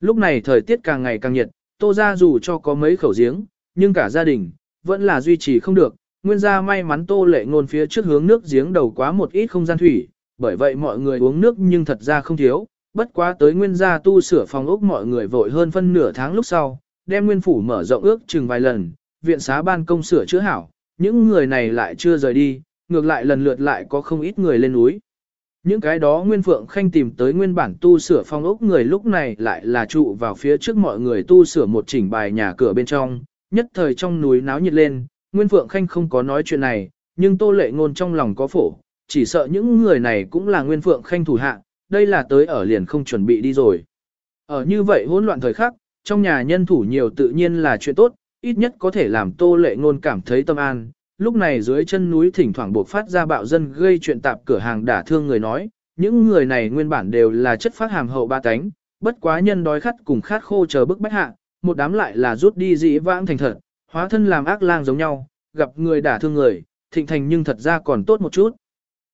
Lúc này thời tiết càng ngày càng nhiệt, tô ra dù cho có mấy khẩu giếng, nhưng cả gia đình, vẫn là duy trì không được. Nguyên gia may mắn tô lệ ngôn phía trước hướng nước giếng đầu quá một ít không gian thủy, bởi vậy mọi người uống nước nhưng thật ra không thiếu, bất quá tới nguyên gia tu sửa phòng ốc mọi người vội hơn phân nửa tháng lúc sau, đem nguyên phủ mở rộng ước chừng vài lần, viện xá ban công sửa chữa hảo, những người này lại chưa rời đi, ngược lại lần lượt lại có không ít người lên núi. Những cái đó Nguyên Phượng Khanh tìm tới nguyên bản tu sửa phong ốc người lúc này lại là trụ vào phía trước mọi người tu sửa một chỉnh bài nhà cửa bên trong, nhất thời trong núi náo nhiệt lên, Nguyên Phượng Khanh không có nói chuyện này, nhưng Tô Lệ Ngôn trong lòng có phổ, chỉ sợ những người này cũng là Nguyên Phượng Khanh thủ hạ, đây là tới ở liền không chuẩn bị đi rồi. Ở như vậy hỗn loạn thời khắc, trong nhà nhân thủ nhiều tự nhiên là chuyện tốt, ít nhất có thể làm Tô Lệ Ngôn cảm thấy tâm an, lúc này dưới chân núi thỉnh thoảng buộc phát ra bạo dân gây chuyện tạp cửa hàng đả thương người nói, những người này nguyên bản đều là chất phát hàm hậu ba cánh, bất quá nhân đói khát cùng khát khô chờ bức bách hạ, một đám lại là rút đi dĩ vãng thành thật, hóa thân làm ác lang giống nhau, gặp người đả thương người, thịnh thành nhưng thật ra còn tốt một chút.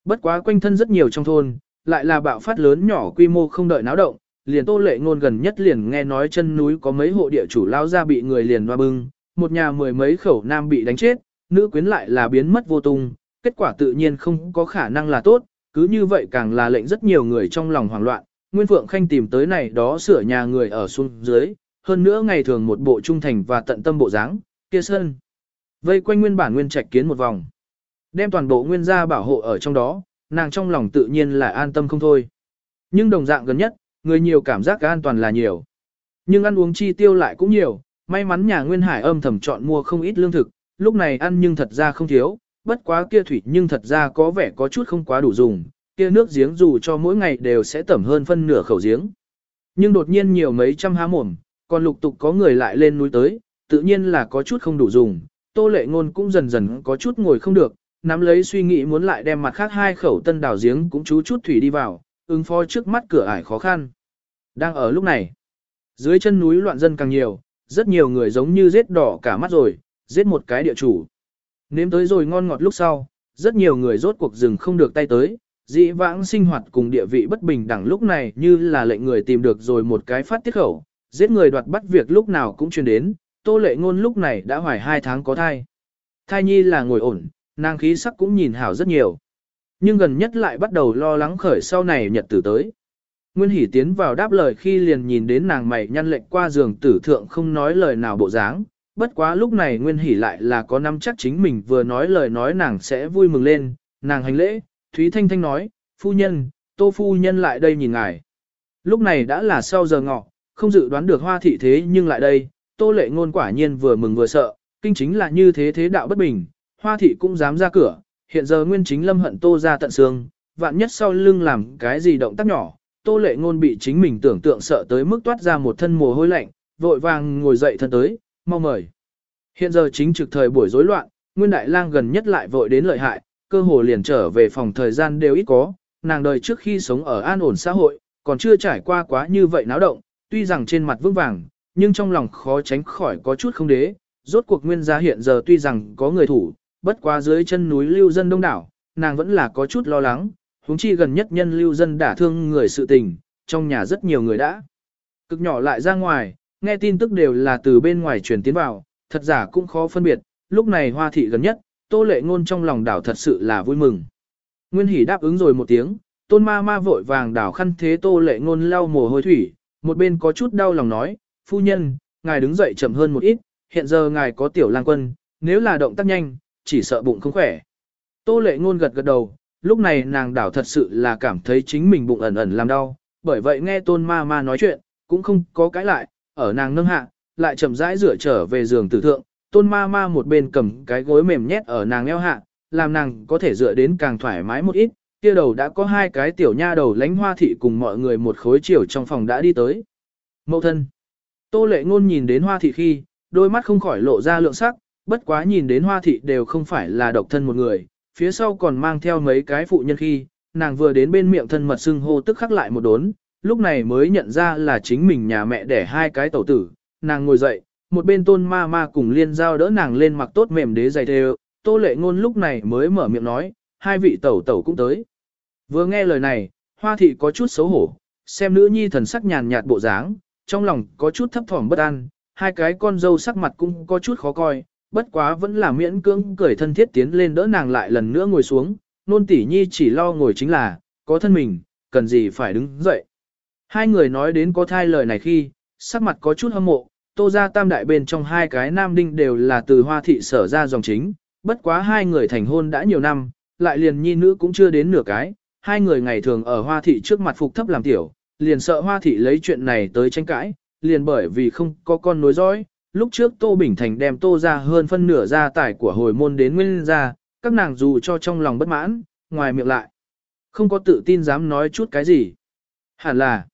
Bất quá quanh thân rất nhiều trong thôn, lại là bạo phát lớn nhỏ quy mô không đợi náo động, liền tô lệ ngôn gần nhất liền nghe nói chân núi có mấy hộ địa chủ lao ra bị người liền hoa bưng, một nhà mười mấy khẩu nam bị đánh chết, nữ quyến lại là biến mất vô tung, kết quả tự nhiên không có khả năng là tốt, cứ như vậy càng là lệnh rất nhiều người trong lòng hoảng loạn, Nguyên Phượng Khanh tìm tới này đó sửa nhà người ở xuống dưới, hơn nữa ngày thường một bộ trung thành và tận tâm bộ dáng, kia sơn. Vây quanh nguyên bản nguyên trạch kiến một vòng. Đem toàn bộ nguyên gia bảo hộ ở trong đó, nàng trong lòng tự nhiên là an tâm không thôi. Nhưng đồng dạng gần nhất, người nhiều cảm giác an toàn là nhiều. Nhưng ăn uống chi tiêu lại cũng nhiều, may mắn nhà Nguyên Hải âm thầm chọn mua không ít lương thực, lúc này ăn nhưng thật ra không thiếu, bất quá kia thủy nhưng thật ra có vẻ có chút không quá đủ dùng, kia nước giếng dù cho mỗi ngày đều sẽ tẩm hơn phân nửa khẩu giếng. Nhưng đột nhiên nhiều mấy trăm há mồm, còn lục tục có người lại lên núi tới, tự nhiên là có chút không đủ dùng, tô lệ ngôn cũng dần dần có chút ngồi không được, nắm lấy suy nghĩ muốn lại đem mặt khác hai khẩu tân đào giếng cũng chú chút thủy đi vào, ứng phó trước mắt cửa ải khó khăn. Đang ở lúc này, dưới chân núi loạn dân càng nhiều, rất nhiều người giống như rết đỏ cả mắt rồi, giết một cái địa chủ. Nếm tới rồi ngon ngọt lúc sau, rất nhiều người rốt cuộc rừng không được tay tới, dĩ vãng sinh hoạt cùng địa vị bất bình đẳng lúc này như là lệnh người tìm được rồi một cái phát tiết khẩu, giết người đoạt bắt việc lúc nào cũng truyền đến, tô lệ ngôn lúc này đã hoài hai tháng có thai. Thai nhi là ngồi ổn, nàng khí sắc cũng nhìn hảo rất nhiều. Nhưng gần nhất lại bắt đầu lo lắng khởi sau này nhật tử tới. Nguyên Hỷ tiến vào đáp lời khi liền nhìn đến nàng mày nhăn lệnh qua giường tử thượng không nói lời nào bộ dáng, bất quá lúc này Nguyên Hỷ lại là có nắm chắc chính mình vừa nói lời nói nàng sẽ vui mừng lên, nàng hành lễ, Thúy Thanh Thanh nói, phu nhân, tô phu nhân lại đây nhìn ngài. Lúc này đã là sau giờ ngọ, không dự đoán được hoa thị thế nhưng lại đây, tô lệ ngôn quả nhiên vừa mừng vừa sợ, kinh chính là như thế thế đạo bất bình, hoa thị cũng dám ra cửa, hiện giờ nguyên chính lâm hận tô ra tận xương, vạn nhất sau lưng làm cái gì động tác nhỏ, tô lệ ngôn bị chính mình tưởng tượng sợ tới mức toát ra một thân mồ hôi lạnh, vội vàng ngồi dậy thân tới, mau mời. Hiện giờ chính trực thời buổi rối loạn, Nguyên Đại Lang gần nhất lại vội đến lợi hại, cơ hồ liền trở về phòng thời gian đều ít có, nàng đời trước khi sống ở an ổn xã hội, còn chưa trải qua quá như vậy náo động, tuy rằng trên mặt vững vàng, nhưng trong lòng khó tránh khỏi có chút không đế, rốt cuộc nguyên gia hiện giờ tuy rằng có người thủ, bất quá dưới chân núi lưu dân đông đảo, nàng vẫn là có chút lo lắng, huống chi gần nhất nhân lưu dân đả thương người sự tình, trong nhà rất nhiều người đã. Cực nhỏ lại ra ngoài, nghe tin tức đều là từ bên ngoài truyền tiến vào, thật giả cũng khó phân biệt, lúc này hoa thị gần nhất, tô lệ ngôn trong lòng đảo thật sự là vui mừng. Nguyên hỷ đáp ứng rồi một tiếng, tôn ma ma vội vàng đảo khăn thế tô lệ ngôn lau mồ hôi thủy, một bên có chút đau lòng nói, phu nhân, ngài đứng dậy chậm hơn một ít, hiện giờ ngài có tiểu lang quân, nếu là động tác nhanh, chỉ sợ bụng không khỏe. Tô lệ ngôn gật gật đầu, lúc này nàng đảo thật sự là cảm thấy chính mình bụng ẩn ẩn làm đau, bởi vậy nghe tôn ma ma nói chuyện, cũng không có cái lại, ở nàng nâng hạ, lại chậm rãi rửa trở về giường tử thượng, tôn ma ma một bên cầm cái gối mềm nhét ở nàng eo hạ, làm nàng có thể dựa đến càng thoải mái một ít, kia đầu đã có hai cái tiểu nha đầu lánh hoa thị cùng mọi người một khối chiều trong phòng đã đi tới. Mậu thân. Tô lệ ngôn nhìn đến hoa thị khi, đôi mắt không khỏi lộ ra lượng sắc, bất quá nhìn đến hoa thị đều không phải là độc thân một người, phía sau còn mang theo mấy cái phụ nhân khi, nàng vừa đến bên miệng thân mật xưng hô tức khắc lại một đốn, lúc này mới nhận ra là chính mình nhà mẹ đẻ hai cái tẩu tử, nàng ngồi dậy, một bên tôn ma ma cùng liên giao đỡ nàng lên mặc tốt mềm đế dày thêu, tô lệ ngôn lúc này mới mở miệng nói, hai vị tẩu tẩu cũng tới. Vừa nghe lời này, hoa thị có chút xấu hổ, xem nữ nhi thần sắc nhàn nhạt bộ dáng, trong lòng có chút thấp thỏm bất an, hai cái con dâu sắc mặt cũng có chút khó coi, bất quá vẫn là miễn cưỡng cười thân thiết tiến lên đỡ nàng lại lần nữa ngồi xuống, nôn tỷ nhi chỉ lo ngồi chính là, có thân mình, cần gì phải đứng dậy. Hai người nói đến có thai lời này khi, sắc mặt có chút hâm mộ, tô ra tam đại bên trong hai cái nam đinh đều là từ hoa thị sở ra dòng chính, bất quá hai người thành hôn đã nhiều năm, lại liền nhi nữ cũng chưa đến nửa cái, hai người ngày thường ở hoa thị trước mặt phục thấp làm tiểu, liền sợ hoa thị lấy chuyện này tới tranh cãi, liền bởi vì không có con nối dõi. Lúc trước Tô Bình Thành đem Tô ra hơn phân nửa gia tài của hồi môn đến nguyên gia, các nàng dù cho trong lòng bất mãn, ngoài miệng lại. Không có tự tin dám nói chút cái gì. Hẳn là,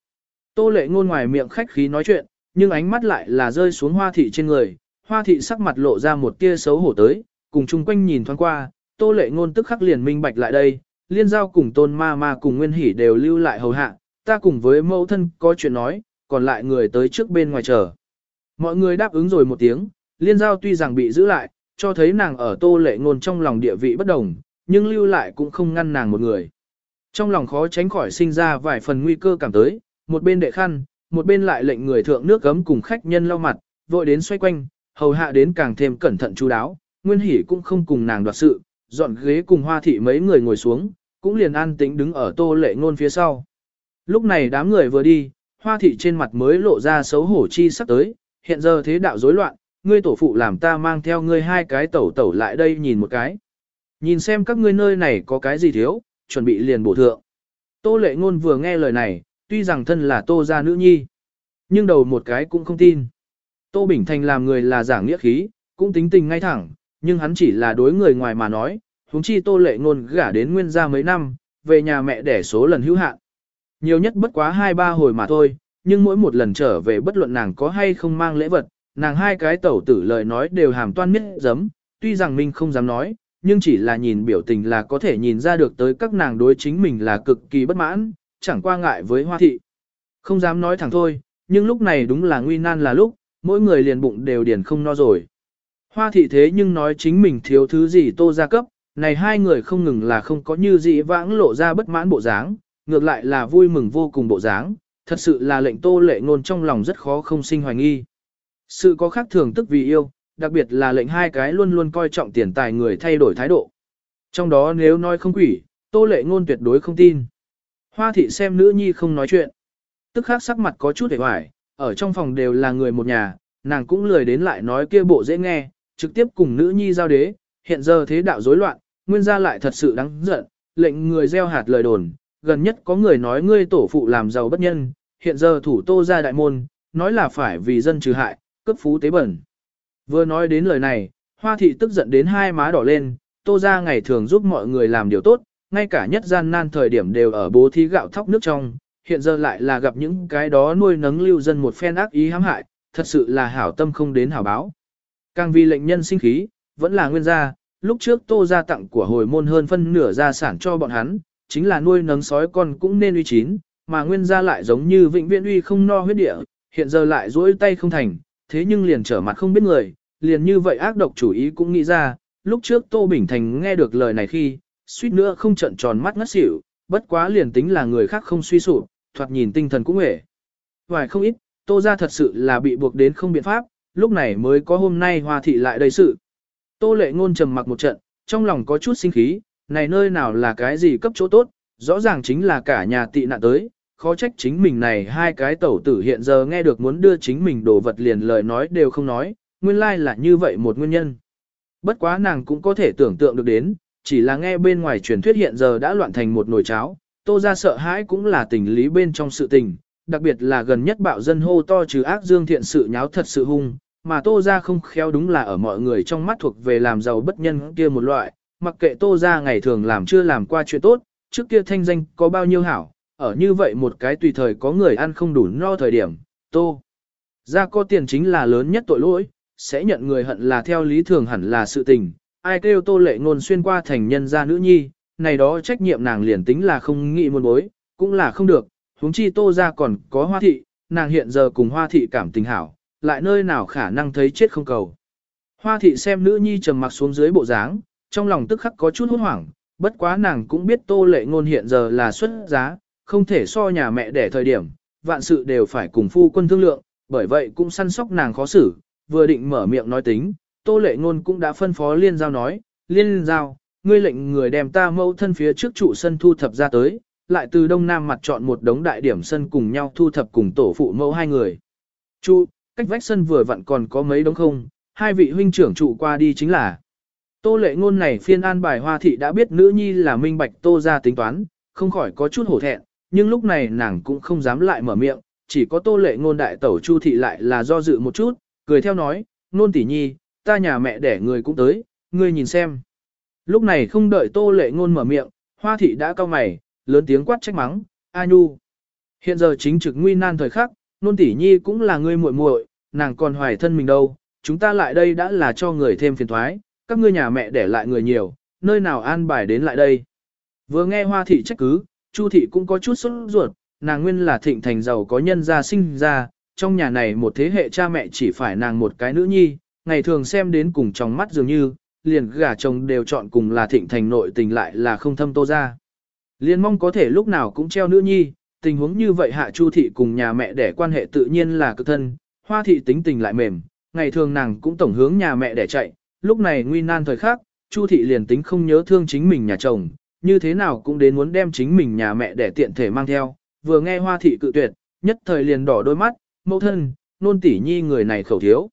Tô lệ ngôn ngoài miệng khách khí nói chuyện, nhưng ánh mắt lại là rơi xuống hoa thị trên người. Hoa thị sắc mặt lộ ra một tia xấu hổ tới, cùng chung quanh nhìn thoáng qua, tô lệ ngôn tức khắc liền minh bạch lại đây. Liên giao cùng tôn ma ma cùng nguyên hỉ đều lưu lại hầu hạ, ta cùng với mẫu thân có chuyện nói, còn lại người tới trước bên ngoài chờ. Mọi người đáp ứng rồi một tiếng, liên giao tuy rằng bị giữ lại, cho thấy nàng ở tô lệ ngôn trong lòng địa vị bất đồng, nhưng lưu lại cũng không ngăn nàng một người. Trong lòng khó tránh khỏi sinh ra vài phần nguy cơ cảm tới, một bên đệ khăn, một bên lại lệnh người thượng nước gấm cùng khách nhân lau mặt, vội đến xoay quanh, hầu hạ đến càng thêm cẩn thận chú đáo, Nguyên Hỷ cũng không cùng nàng đoạt sự, dọn ghế cùng Hoa thị mấy người ngồi xuống, cũng liền an tĩnh đứng ở Tô Lệ Ngôn phía sau. Lúc này đám người vừa đi, Hoa thị trên mặt mới lộ ra xấu hổ chi sắp tới, hiện giờ thế đạo rối loạn, ngươi tổ phụ làm ta mang theo ngươi hai cái tẩu tẩu lại đây nhìn một cái. Nhìn xem các ngươi nơi này có cái gì thiếu, chuẩn bị liền bổ thượng. Tô lệ ngôn vừa nghe lời này, tuy rằng thân là tô gia nữ nhi, nhưng đầu một cái cũng không tin. Tô Bình Thành làm người là giảng nghĩa khí, cũng tính tình ngay thẳng, nhưng hắn chỉ là đối người ngoài mà nói, huống chi tô lệ ngôn gả đến nguyên gia mấy năm, về nhà mẹ đẻ số lần hữu hạn. Nhiều nhất bất quá hai ba hồi mà thôi, nhưng mỗi một lần trở về bất luận nàng có hay không mang lễ vật, nàng hai cái tẩu tử lời nói đều hàm toan miết giấm, tuy rằng mình không dám nói, nhưng chỉ là nhìn biểu tình là có thể nhìn ra được tới các nàng đối chính mình là cực kỳ bất mãn, chẳng qua ngại với hoa thị. Không dám nói thẳng thôi, nhưng lúc này đúng là nguy nan là lúc, mỗi người liền bụng đều điền không no rồi. Hoa thị thế nhưng nói chính mình thiếu thứ gì tô ra cấp, này hai người không ngừng là không có như gì vãng lộ ra bất mãn bộ dáng, ngược lại là vui mừng vô cùng bộ dáng, thật sự là lệnh tô lệ ngôn trong lòng rất khó không sinh hoài nghi. Sự có khác thường tức vì yêu, đặc biệt là lệnh hai cái luôn luôn coi trọng tiền tài người thay đổi thái độ. Trong đó nếu nói không quỷ, tô lệ ngôn tuyệt đối không tin. Hoa thị xem nữ nhi không nói chuyện. Tức khắc sắc mặt có chút hề hoài, ở trong phòng đều là người một nhà, nàng cũng lười đến lại nói kia bộ dễ nghe, trực tiếp cùng nữ nhi giao đế, hiện giờ thế đạo rối loạn, nguyên gia lại thật sự đáng giận, lệnh người gieo hạt lời đồn, gần nhất có người nói ngươi tổ phụ làm giàu bất nhân, hiện giờ thủ tô ra đại môn, nói là phải vì dân trừ hại, cấp phú tế bẩn. Vừa nói đến lời này, hoa thị tức giận đến hai má đỏ lên, tô ra ngày thường giúp mọi người làm điều tốt, ngay cả nhất gian nan thời điểm đều ở bố thí gạo thóc nước trong, hiện giờ lại là gặp những cái đó nuôi nấng lưu dân một phen ác ý hãm hại, thật sự là hảo tâm không đến hảo báo. Càng vì lệnh nhân sinh khí, vẫn là nguyên gia, lúc trước tô gia tặng của hồi môn hơn phân nửa gia sản cho bọn hắn, chính là nuôi nấng sói con cũng nên uy chín mà nguyên gia lại giống như vĩnh viễn uy không no huyết địa, hiện giờ lại duỗi tay không thành, thế nhưng liền trở mặt không biết người, liền như vậy ác độc chủ ý cũng nghĩ ra, lúc trước Tô Bình Thành nghe được lời này khi, suýt nữa không trận tròn mắt ngất xỉu, bất quá liền tính là người khác không suy sụp, thoạt nhìn tinh thần cũng hề. Hoài không ít, Tô ra thật sự là bị buộc đến không biện pháp, lúc này mới có hôm nay hoa thị lại đầy sự. Tô lệ ngôn trầm mặc một trận, trong lòng có chút sinh khí, này nơi nào là cái gì cấp chỗ tốt, rõ ràng chính là cả nhà tị nạn tới, khó trách chính mình này hai cái tẩu tử hiện giờ nghe được muốn đưa chính mình đồ vật liền lời nói đều không nói, nguyên lai là như vậy một nguyên nhân. Bất quá nàng cũng có thể tưởng tượng được đến, chỉ là nghe bên ngoài truyền thuyết hiện giờ đã loạn thành một nồi cháo, tô ra sợ hãi cũng là tình lý bên trong sự tình, đặc biệt là gần nhất bạo dân hô to trừ ác dương thiện sự nháo thật sự hung, mà tô ra không khéo đúng là ở mọi người trong mắt thuộc về làm giàu bất nhân kia một loại, mặc kệ tô ra ngày thường làm chưa làm qua chuyện tốt, trước kia thanh danh có bao nhiêu hảo, ở như vậy một cái tùy thời có người ăn không đủ no thời điểm, tô ra có tiền chính là lớn nhất tội lỗi, sẽ nhận người hận là theo lý thường hẳn là sự tình, ai kêu tô lệ ngôn xuyên qua thành nhân gia nữ nhi, này đó trách nhiệm nàng liền tính là không nghĩ muôn bối, cũng là không được, huống chi tô ra còn có hoa thị, nàng hiện giờ cùng hoa thị cảm tình hảo, lại nơi nào khả năng thấy chết không cầu. Hoa thị xem nữ nhi trầm mặc xuống dưới bộ dáng, trong lòng tức khắc có chút hốt hoảng, bất quá nàng cũng biết tô lệ ngôn hiện giờ là xuất giá, không thể so nhà mẹ để thời điểm, vạn sự đều phải cùng phu quân thương lượng, bởi vậy cũng săn sóc nàng khó xử, vừa định mở miệng nói tính, tô lệ ngôn cũng đã phân phó liên giao nói, liên giao, ngươi lệnh người đem ta mẫu thân phía trước trụ sân thu thập ra tới, lại từ đông nam mặt chọn một đống đại điểm sân cùng nhau thu thập cùng tổ phụ mẫu hai người. Chu, cách vách sân vừa vặn còn có mấy đống không, hai vị huynh trưởng trụ qua đi chính là. Tô lệ ngôn này phiên an bài hoa thị đã biết nữ nhi là minh bạch tô gia tính toán, không khỏi có chút hổ thẹn, nhưng lúc này nàng cũng không dám lại mở miệng, chỉ có tô lệ ngôn đại tẩu chu thị lại là do dự một chút, cười theo nói, nôn tỷ nhi, ta nhà mẹ đẻ người cũng tới, ngươi nhìn xem. Lúc này không đợi tô lệ ngôn mở miệng, hoa thị đã cao mày, lớn tiếng quát trách mắng, A Nhu. Hiện giờ chính trực nguy nan thời khắc, nôn tỷ nhi cũng là ngươi muội muội, nàng còn hoài thân mình đâu, chúng ta lại đây đã là cho người thêm phiền toái, các ngươi nhà mẹ để lại người nhiều, nơi nào an bài đến lại đây. Vừa nghe hoa thị trách cứ, chu thị cũng có chút sốt ruột, nàng nguyên là thịnh thành giàu có nhân gia sinh ra, trong nhà này một thế hệ cha mẹ chỉ phải nàng một cái nữ nhi, ngày thường xem đến cùng trong mắt dường như, liền gả chồng đều chọn cùng là thịnh thành nội tình lại là không thâm tô ra. liền mong có thể lúc nào cũng treo nữ nhi, tình huống như vậy hạ chu thị cùng nhà mẹ để quan hệ tự nhiên là cực thân, hoa thị tính tình lại mềm, ngày thường nàng cũng tổng hướng nhà mẹ để chạy, lúc này nguy nan thời khắc, chu thị liền tính không nhớ thương chính mình nhà chồng, như thế nào cũng đến muốn đem chính mình nhà mẹ để tiện thể mang theo, vừa nghe hoa thị cự tuyệt, nhất thời liền đỏ đôi mắt, mẫu thân, nôn tỷ nhi người này khẩu thiếu.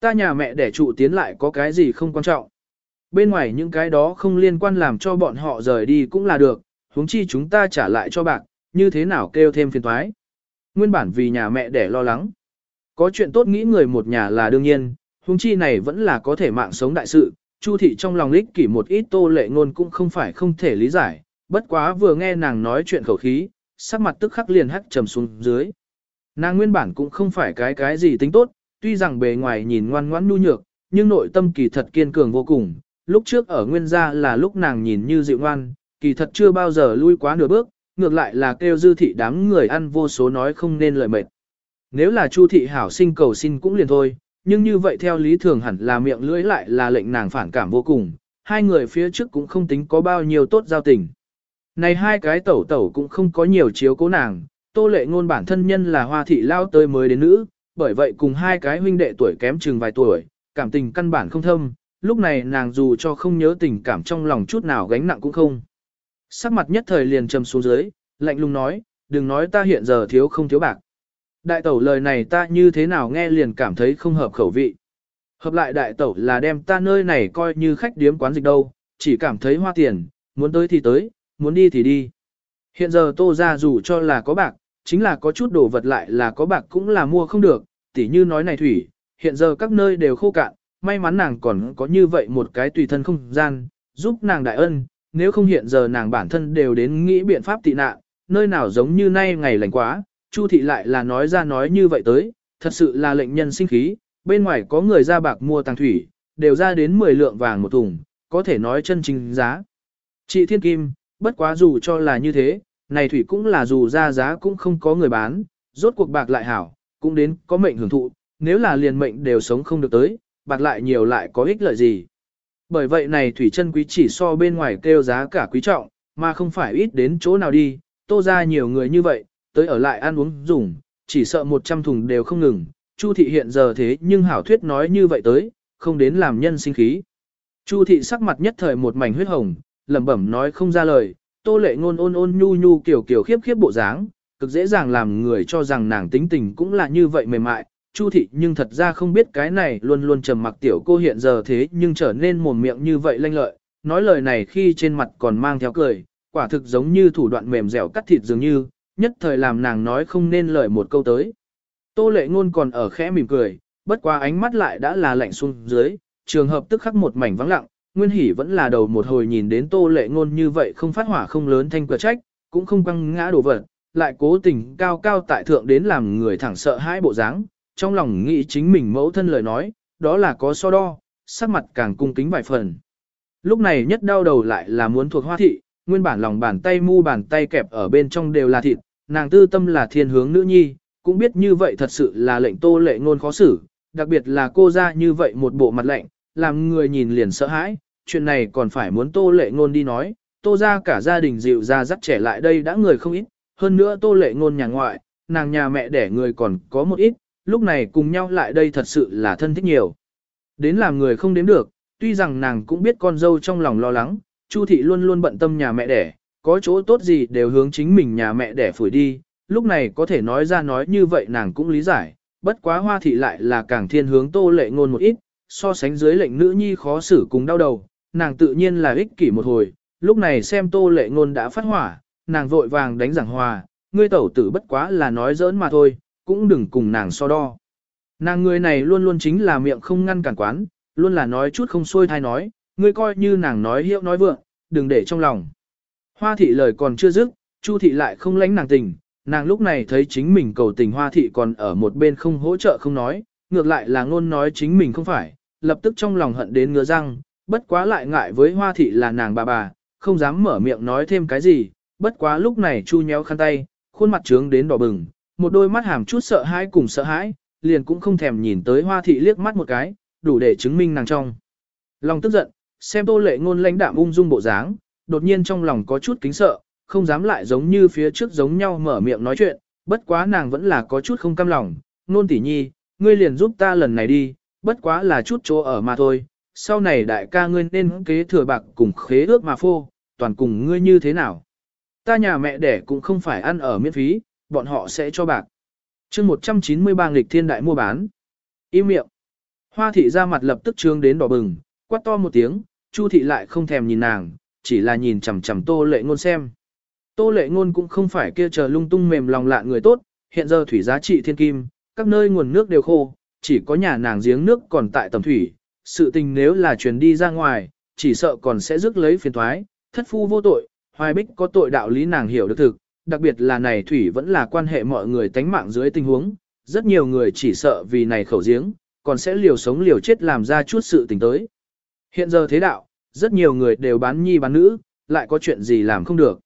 Ta nhà mẹ để trụ tiến lại có cái gì không quan trọng. Bên ngoài những cái đó không liên quan làm cho bọn họ rời đi cũng là được, huống chi chúng ta trả lại cho bạc, như thế nào kêu thêm phiền thoái. Nguyên bản vì nhà mẹ để lo lắng. Có chuyện tốt nghĩ người một nhà là đương nhiên, huống chi này vẫn là có thể mạng sống đại sự, Chu thị trong lòng lích kỷ một ít tô lệ ngôn cũng không phải không thể lý giải, bất quá vừa nghe nàng nói chuyện khẩu khí, sắc mặt tức khắc liền hắc trầm xuống dưới. Nàng nguyên bản cũng không phải cái cái gì tính tốt, tuy rằng bề ngoài nhìn ngoan ngoãn nhu nhược, nhưng nội tâm kỳ thật kiên cường vô cùng. Lúc trước ở nguyên gia là lúc nàng nhìn như dịu ngoan, kỳ thật chưa bao giờ lui quá nửa bước, ngược lại là kêu dư thị đám người ăn vô số nói không nên lời mệt. Nếu là Chu thị hảo sinh cầu xin cũng liền thôi, nhưng như vậy theo lý thường hẳn là miệng lưỡi lại là lệnh nàng phản cảm vô cùng, hai người phía trước cũng không tính có bao nhiêu tốt giao tình. Này hai cái tẩu tẩu cũng không có nhiều chiếu cố nàng, tô lệ ngôn bản thân nhân là hoa thị lao tới mới đến nữ, bởi vậy cùng hai cái huynh đệ tuổi kém chừng vài tuổi, cảm tình căn bản không thâm, lúc này nàng dù cho không nhớ tình cảm trong lòng chút nào gánh nặng cũng không. Sắc mặt nhất thời liền trầm xuống dưới, lạnh lùng nói, đừng nói ta hiện giờ thiếu không thiếu bạc. Đại tẩu lời này ta như thế nào nghe liền cảm thấy không hợp khẩu vị. Hợp lại đại tẩu là đem ta nơi này coi như khách điếm quán dịch đâu, chỉ cảm thấy hoa tiền, muốn tới thì tới, muốn đi thì đi. Hiện giờ tô ra dù cho là có bạc, chính là có chút đồ vật lại là có bạc cũng là mua không được, tỉ như nói này thủy, hiện giờ các nơi đều khô cạn, may mắn nàng còn có như vậy một cái tùy thân không gian, giúp nàng đại ân, nếu không hiện giờ nàng bản thân đều đến nghĩ biện pháp tị nạn, nơi nào giống như nay ngày lành quá, Chu thị lại là nói ra nói như vậy tới, thật sự là lệnh nhân sinh khí, bên ngoài có người ra bạc mua tàng thủy, đều ra đến 10 lượng vàng một thùng, có thể nói chân chính giá. Chị Thiên Kim, bất quá dù cho là như thế, này thủy cũng là dù ra giá cũng không có người bán, rốt cuộc bạc lại hảo, cũng đến có mệnh hưởng thụ, nếu là liền mệnh đều sống không được tới, bạc lại nhiều lại có ích lợi gì. Bởi vậy này thủy chân quý chỉ so bên ngoài kêu giá cả quý trọng, mà không phải ít đến chỗ nào đi, tô ra nhiều người như vậy, tới ở lại ăn uống dùng, chỉ sợ 100 thùng đều không ngừng, Chu thị hiện giờ thế nhưng hảo thuyết nói như vậy tới, không đến làm nhân sinh khí. Chu thị sắc mặt nhất thời một mảnh huyết hồng, lẩm bẩm nói không ra lời, tô lệ ngôn ôn ôn nhu nhu kiểu kiểu khiếp khiếp bộ dáng, cực dễ dàng làm người cho rằng nàng tính tình cũng là như vậy mềm mại. Chu thị nhưng thật ra không biết cái này luôn luôn trầm mặc tiểu cô hiện giờ thế nhưng trở nên mồm miệng như vậy lanh lợi, nói lời này khi trên mặt còn mang theo cười, quả thực giống như thủ đoạn mềm dẻo cắt thịt dường như, nhất thời làm nàng nói không nên lời một câu tới. Tô lệ ngôn còn ở khẽ mỉm cười, bất quá ánh mắt lại đã là lạnh xuống dưới, trường hợp tức khắc một mảnh vắng lặng, Nguyên Hỷ vẫn là đầu một hồi nhìn đến Tô Lệ Ngôn như vậy không phát hỏa không lớn thanh cửa trách, cũng không quăng ngã đổ vật, lại cố tình cao cao tại thượng đến làm người thẳng sợ hãi bộ dáng, trong lòng nghĩ chính mình mẫu thân lời nói, đó là có so đo, sắc mặt càng cung kính vài phần. Lúc này nhất đau đầu lại là muốn thuộc hoa thị, nguyên bản lòng bàn tay mu bàn tay kẹp ở bên trong đều là thịt, nàng tư tâm là thiên hướng nữ nhi, cũng biết như vậy thật sự là lệnh tô lệ ngôn khó xử, đặc biệt là cô ra như vậy một bộ mặt lạnh, làm người nhìn liền sợ hãi, chuyện này còn phải muốn tô lệ ngôn đi nói, tô ra cả gia đình dịu ra dắt trẻ lại đây đã người không ít, hơn nữa tô lệ ngôn nhà ngoại, nàng nhà mẹ đẻ người còn có một ít, lúc này cùng nhau lại đây thật sự là thân thích nhiều. Đến làm người không đếm được, tuy rằng nàng cũng biết con dâu trong lòng lo lắng, Chu thị luôn luôn bận tâm nhà mẹ đẻ, có chỗ tốt gì đều hướng chính mình nhà mẹ để phủi đi, lúc này có thể nói ra nói như vậy nàng cũng lý giải, bất quá hoa thị lại là càng thiên hướng tô lệ ngôn một ít, so sánh dưới lệnh nữ nhi khó xử cùng đau đầu, nàng tự nhiên là ích kỷ một hồi, lúc này xem tô lệ ngôn đã phát hỏa, nàng vội vàng đánh giảng hòa, ngươi tẩu tử bất quá là nói giỡn mà thôi, cũng đừng cùng nàng so đo. Nàng người này luôn luôn chính là miệng không ngăn cản quán, luôn là nói chút không xuôi thai nói, ngươi coi như nàng nói hiệu nói vượng, đừng để trong lòng. Hoa thị lời còn chưa dứt, Chu thị lại không lánh nàng tình, nàng lúc này thấy chính mình cầu tình hoa thị còn ở một bên không hỗ trợ không nói, ngược lại là ngôn nói chính mình không phải, lập tức trong lòng hận đến ngứa răng, bất quá lại ngại với hoa thị là nàng bà bà, không dám mở miệng nói thêm cái gì, bất quá lúc này chu nhéo khăn tay, khuôn mặt trướng đến đỏ bừng, một đôi mắt hàm chút sợ hãi cùng sợ hãi, liền cũng không thèm nhìn tới hoa thị liếc mắt một cái, đủ để chứng minh nàng trong. Lòng tức giận, xem tô lệ ngôn lãnh đạm ung dung bộ dáng, đột nhiên trong lòng có chút kính sợ, không dám lại giống như phía trước giống nhau mở miệng nói chuyện, bất quá nàng vẫn là có chút không cam lòng, nôn tỷ nhi, ngươi liền giúp ta lần này đi, bất quá là chút chỗ ở mà thôi, sau này đại ca ngươi nên kế thừa bạc cùng khế ước mà phô, toàn cùng ngươi như thế nào. Ta nhà mẹ đẻ cũng không phải ăn ở miễn phí, bọn họ sẽ cho bạc. chương 193 nghịch thiên đại mua bán. Im miệng. Hoa thị ra mặt lập tức trương đến đỏ bừng, quát to một tiếng, Chu thị lại không thèm nhìn nàng, chỉ là nhìn chằm chằm tô lệ ngôn xem. Tô lệ ngôn cũng không phải kia chờ lung tung mềm lòng lạ người tốt, hiện giờ thủy giá trị thiên kim, các nơi nguồn nước đều khô, chỉ có nhà nàng giếng nước còn tại tầm thủy, sự tình nếu là truyền đi ra ngoài, chỉ sợ còn sẽ rước lấy phiền toái, thất phu vô tội, hoài bích có tội đạo lý nàng hiểu được thực, đặc biệt là này thủy vẫn là quan hệ mọi người tánh mạng dưới tình huống, rất nhiều người chỉ sợ vì này khẩu giếng, còn sẽ liều sống liều chết làm ra chút sự tình tới. Hiện giờ thế đạo, rất nhiều người đều bán nhi bán nữ, lại có chuyện gì làm không được.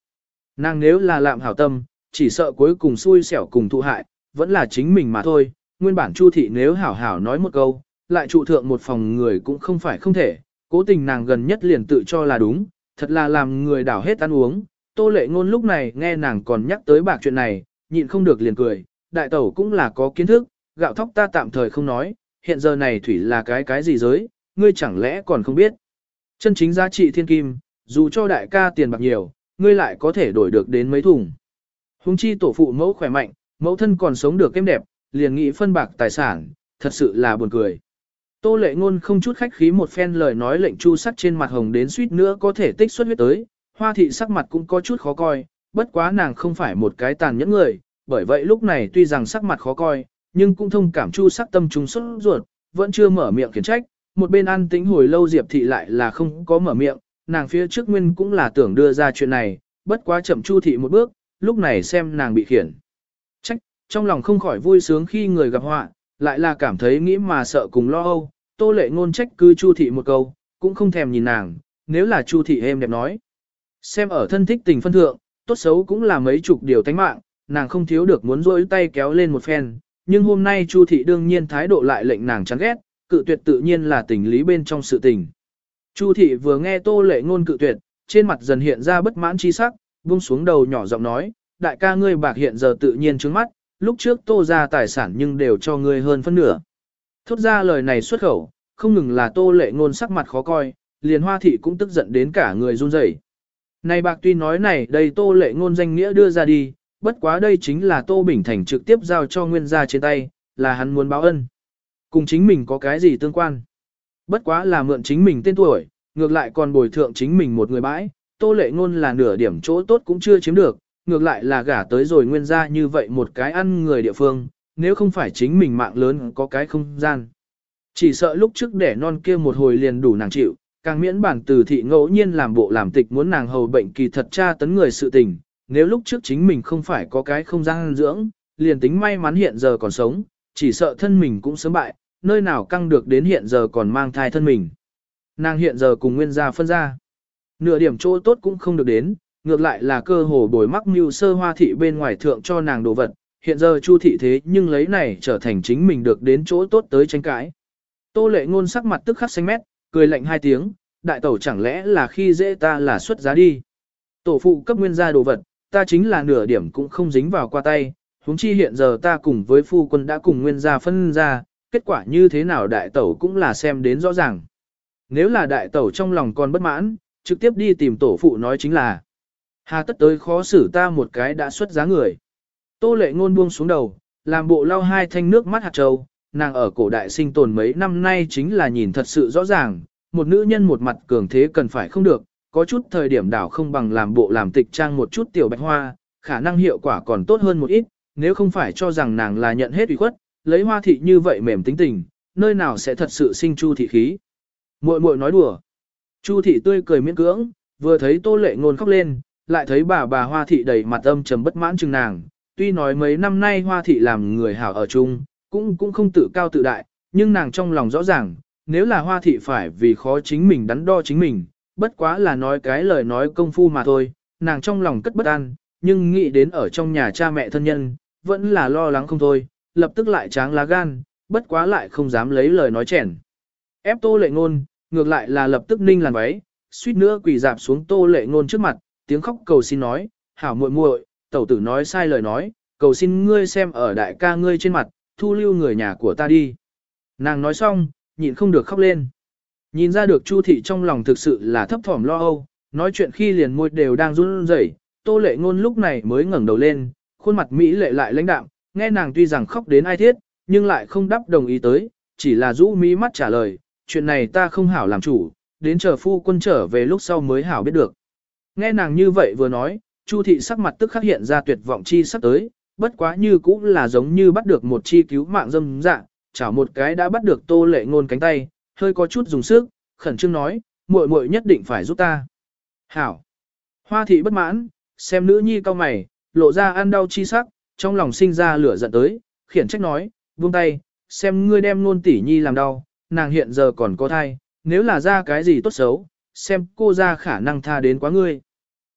Nàng nếu là lạm hảo tâm, chỉ sợ cuối cùng xui xẻo cùng thụ hại, vẫn là chính mình mà thôi. Nguyên bản Chu thị nếu hảo hảo nói một câu, lại trụ thượng một phòng người cũng không phải không thể, cố tình nàng gần nhất liền tự cho là đúng, thật là làm người đảo hết ăn uống. Tô lệ ngôn lúc này nghe nàng còn nhắc tới bạc chuyện này, nhịn không được liền cười, đại tẩu cũng là có kiến thức, gạo thóc ta tạm thời không nói, hiện giờ này thủy là cái cái gì giới, ngươi chẳng lẽ còn không biết. Chân chính giá trị thiên kim, dù cho đại ca tiền bạc nhiều, ngươi lại có thể đổi được đến mấy thùng. Hùng chi tổ phụ mẫu khỏe mạnh, mẫu thân còn sống được êm đẹp, liền nghĩ phân bạc tài sản, thật sự là buồn cười. Tô lệ ngôn không chút khách khí một phen lời nói lệnh chu sắt trên mặt hồng đến suýt nữa có thể tích xuất huyết tới, hoa thị sắc mặt cũng có chút khó coi, bất quá nàng không phải một cái tàn nhẫn người, bởi vậy lúc này tuy rằng sắc mặt khó coi, nhưng cũng thông cảm chu sắc tâm trung xuất ruột, vẫn chưa mở miệng khiển trách, một bên ăn tính hồi lâu Diệp thị lại là không có mở miệng, nàng phía trước nguyên cũng là tưởng đưa ra chuyện này, bất quá chậm chu thị một bước, lúc này xem nàng bị khiển. Trong lòng không khỏi vui sướng khi người gặp họa, lại là cảm thấy nghĩ mà sợ cùng lo âu, tô lệ ngôn trách cứ chu thị một câu, cũng không thèm nhìn nàng, nếu là chu thị êm đẹp nói. Xem ở thân thích tình phân thượng, tốt xấu cũng là mấy chục điều tánh mạng, nàng không thiếu được muốn rỗi tay kéo lên một phen, nhưng hôm nay chu thị đương nhiên thái độ lại lệnh nàng chán ghét, cự tuyệt tự nhiên là tình lý bên trong sự tình. Chu thị vừa nghe tô lệ ngôn cự tuyệt, trên mặt dần hiện ra bất mãn chi sắc, buông xuống đầu nhỏ giọng nói, đại ca ngươi bạc hiện giờ tự nhiên trứng mắt, lúc trước tô ra tài sản nhưng đều cho ngươi hơn phân nửa. Thốt ra lời này xuất khẩu, không ngừng là tô lệ ngôn sắc mặt khó coi, liền hoa thị cũng tức giận đến cả người run rẩy. Này bạc tuy nói này đây tô lệ ngôn danh nghĩa đưa ra đi, bất quá đây chính là tô bình thành trực tiếp giao cho nguyên gia trên tay, là hắn muốn báo ân. Cùng chính mình có cái gì tương quan. Bất quá là mượn chính mình tên tuổi, ngược lại còn bồi thượng chính mình một người bãi, tô lệ ngôn là nửa điểm chỗ tốt cũng chưa chiếm được, ngược lại là gả tới rồi nguyên ra như vậy một cái ăn người địa phương, nếu không phải chính mình mạng lớn có cái không gian. Chỉ sợ lúc trước để non kia một hồi liền đủ nàng chịu, càng miễn bản từ thị ngẫu nhiên làm bộ làm tịch muốn nàng hầu bệnh kỳ thật tra tấn người sự tình, nếu lúc trước chính mình không phải có cái không gian dưỡng, liền tính may mắn hiện giờ còn sống, chỉ sợ thân mình cũng sớm bại, nơi nào căng được đến hiện giờ còn mang thai thân mình. Nàng hiện giờ cùng nguyên gia phân ra. Nửa điểm chỗ tốt cũng không được đến, ngược lại là cơ hồ bồi mắc mưu sơ hoa thị bên ngoài thượng cho nàng đồ vật, hiện giờ chu thị thế nhưng lấy này trở thành chính mình được đến chỗ tốt tới tranh cãi. Tô lệ ngôn sắc mặt tức khắc xanh mét, cười lạnh hai tiếng, đại tẩu chẳng lẽ là khi dễ ta là xuất giá đi. Tổ phụ cấp nguyên gia đồ vật, ta chính là nửa điểm cũng không dính vào qua tay, huống chi hiện giờ ta cùng với phu quân đã cùng nguyên gia phân ra, kết quả như thế nào đại tẩu cũng là xem đến rõ ràng. Nếu là đại tẩu trong lòng còn bất mãn, trực tiếp đi tìm tổ phụ nói chính là. Hà tất tới khó xử ta một cái đã xuất giá người. Tô lệ ngôn buông xuống đầu, làm bộ lau hai thanh nước mắt hạt trâu, nàng ở cổ đại sinh tồn mấy năm nay chính là nhìn thật sự rõ ràng, một nữ nhân một mặt cường thế cần phải không được, có chút thời điểm đảo không bằng làm bộ làm tịch trang một chút tiểu bạch hoa, khả năng hiệu quả còn tốt hơn một ít, nếu không phải cho rằng nàng là nhận hết ủy khuất, lấy hoa thị như vậy mềm tính tình, nơi nào sẽ thật sự sinh chu thị khí. Muội muội nói đùa. Chu thị tươi cười miễn cưỡng, vừa thấy tô lệ ngôn khóc lên, lại thấy bà bà hoa thị đầy mặt âm trầm bất mãn chừng nàng. Tuy nói mấy năm nay hoa thị làm người hảo ở chung, cũng cũng không tự cao tự đại, nhưng nàng trong lòng rõ ràng, nếu là hoa thị phải vì khó chính mình đắn đo chính mình, bất quá là nói cái lời nói công phu mà thôi, nàng trong lòng cất bất an, nhưng nghĩ đến ở trong nhà cha mẹ thân nhân, vẫn là lo lắng không thôi, lập tức lại tráng lá gan, bất quá lại không dám lấy lời nói chèn. Ép tô lệ ngôn, ngược lại là lập tức ninh làn váy, suýt nữa quỳ dạp xuống tô lệ ngôn trước mặt, tiếng khóc cầu xin nói, hảo muội muội, tẩu tử nói sai lời nói, cầu xin ngươi xem ở đại ca ngươi trên mặt, thu lưu người nhà của ta đi. Nàng nói xong, nhịn không được khóc lên. Nhìn ra được Chu thị trong lòng thực sự là thấp thỏm lo âu, nói chuyện khi liền môi đều đang run rẩy, Tô Lệ Ngôn lúc này mới ngẩng đầu lên, khuôn mặt mỹ lệ lại lãnh đạm, nghe nàng tuy rằng khóc đến ai thiết, nhưng lại không đáp đồng ý tới, chỉ là rũ mí mắt trả lời, chuyện này ta không hảo làm chủ, đến chờ phu quân trở về lúc sau mới hảo biết được. Nghe nàng như vậy vừa nói, Chu thị sắc mặt tức khắc hiện ra tuyệt vọng chi sắp tới, bất quá như cũng là giống như bắt được một chi cứu mạng dâm dạ, chảo một cái đã bắt được Tô Lệ Ngôn cánh tay, hơi có chút dùng sức, khẩn trương nói, muội muội nhất định phải giúp ta. Hảo. Hoa thị bất mãn, xem nữ nhi cao mày, lộ ra ăn đau chi sắc, trong lòng sinh ra lửa giận tới, khiển trách nói, buông tay, xem ngươi đem luôn tỷ nhi làm đau, nàng hiện giờ còn có thai, nếu là ra cái gì tốt xấu, xem cô ra khả năng tha đến quá ngươi.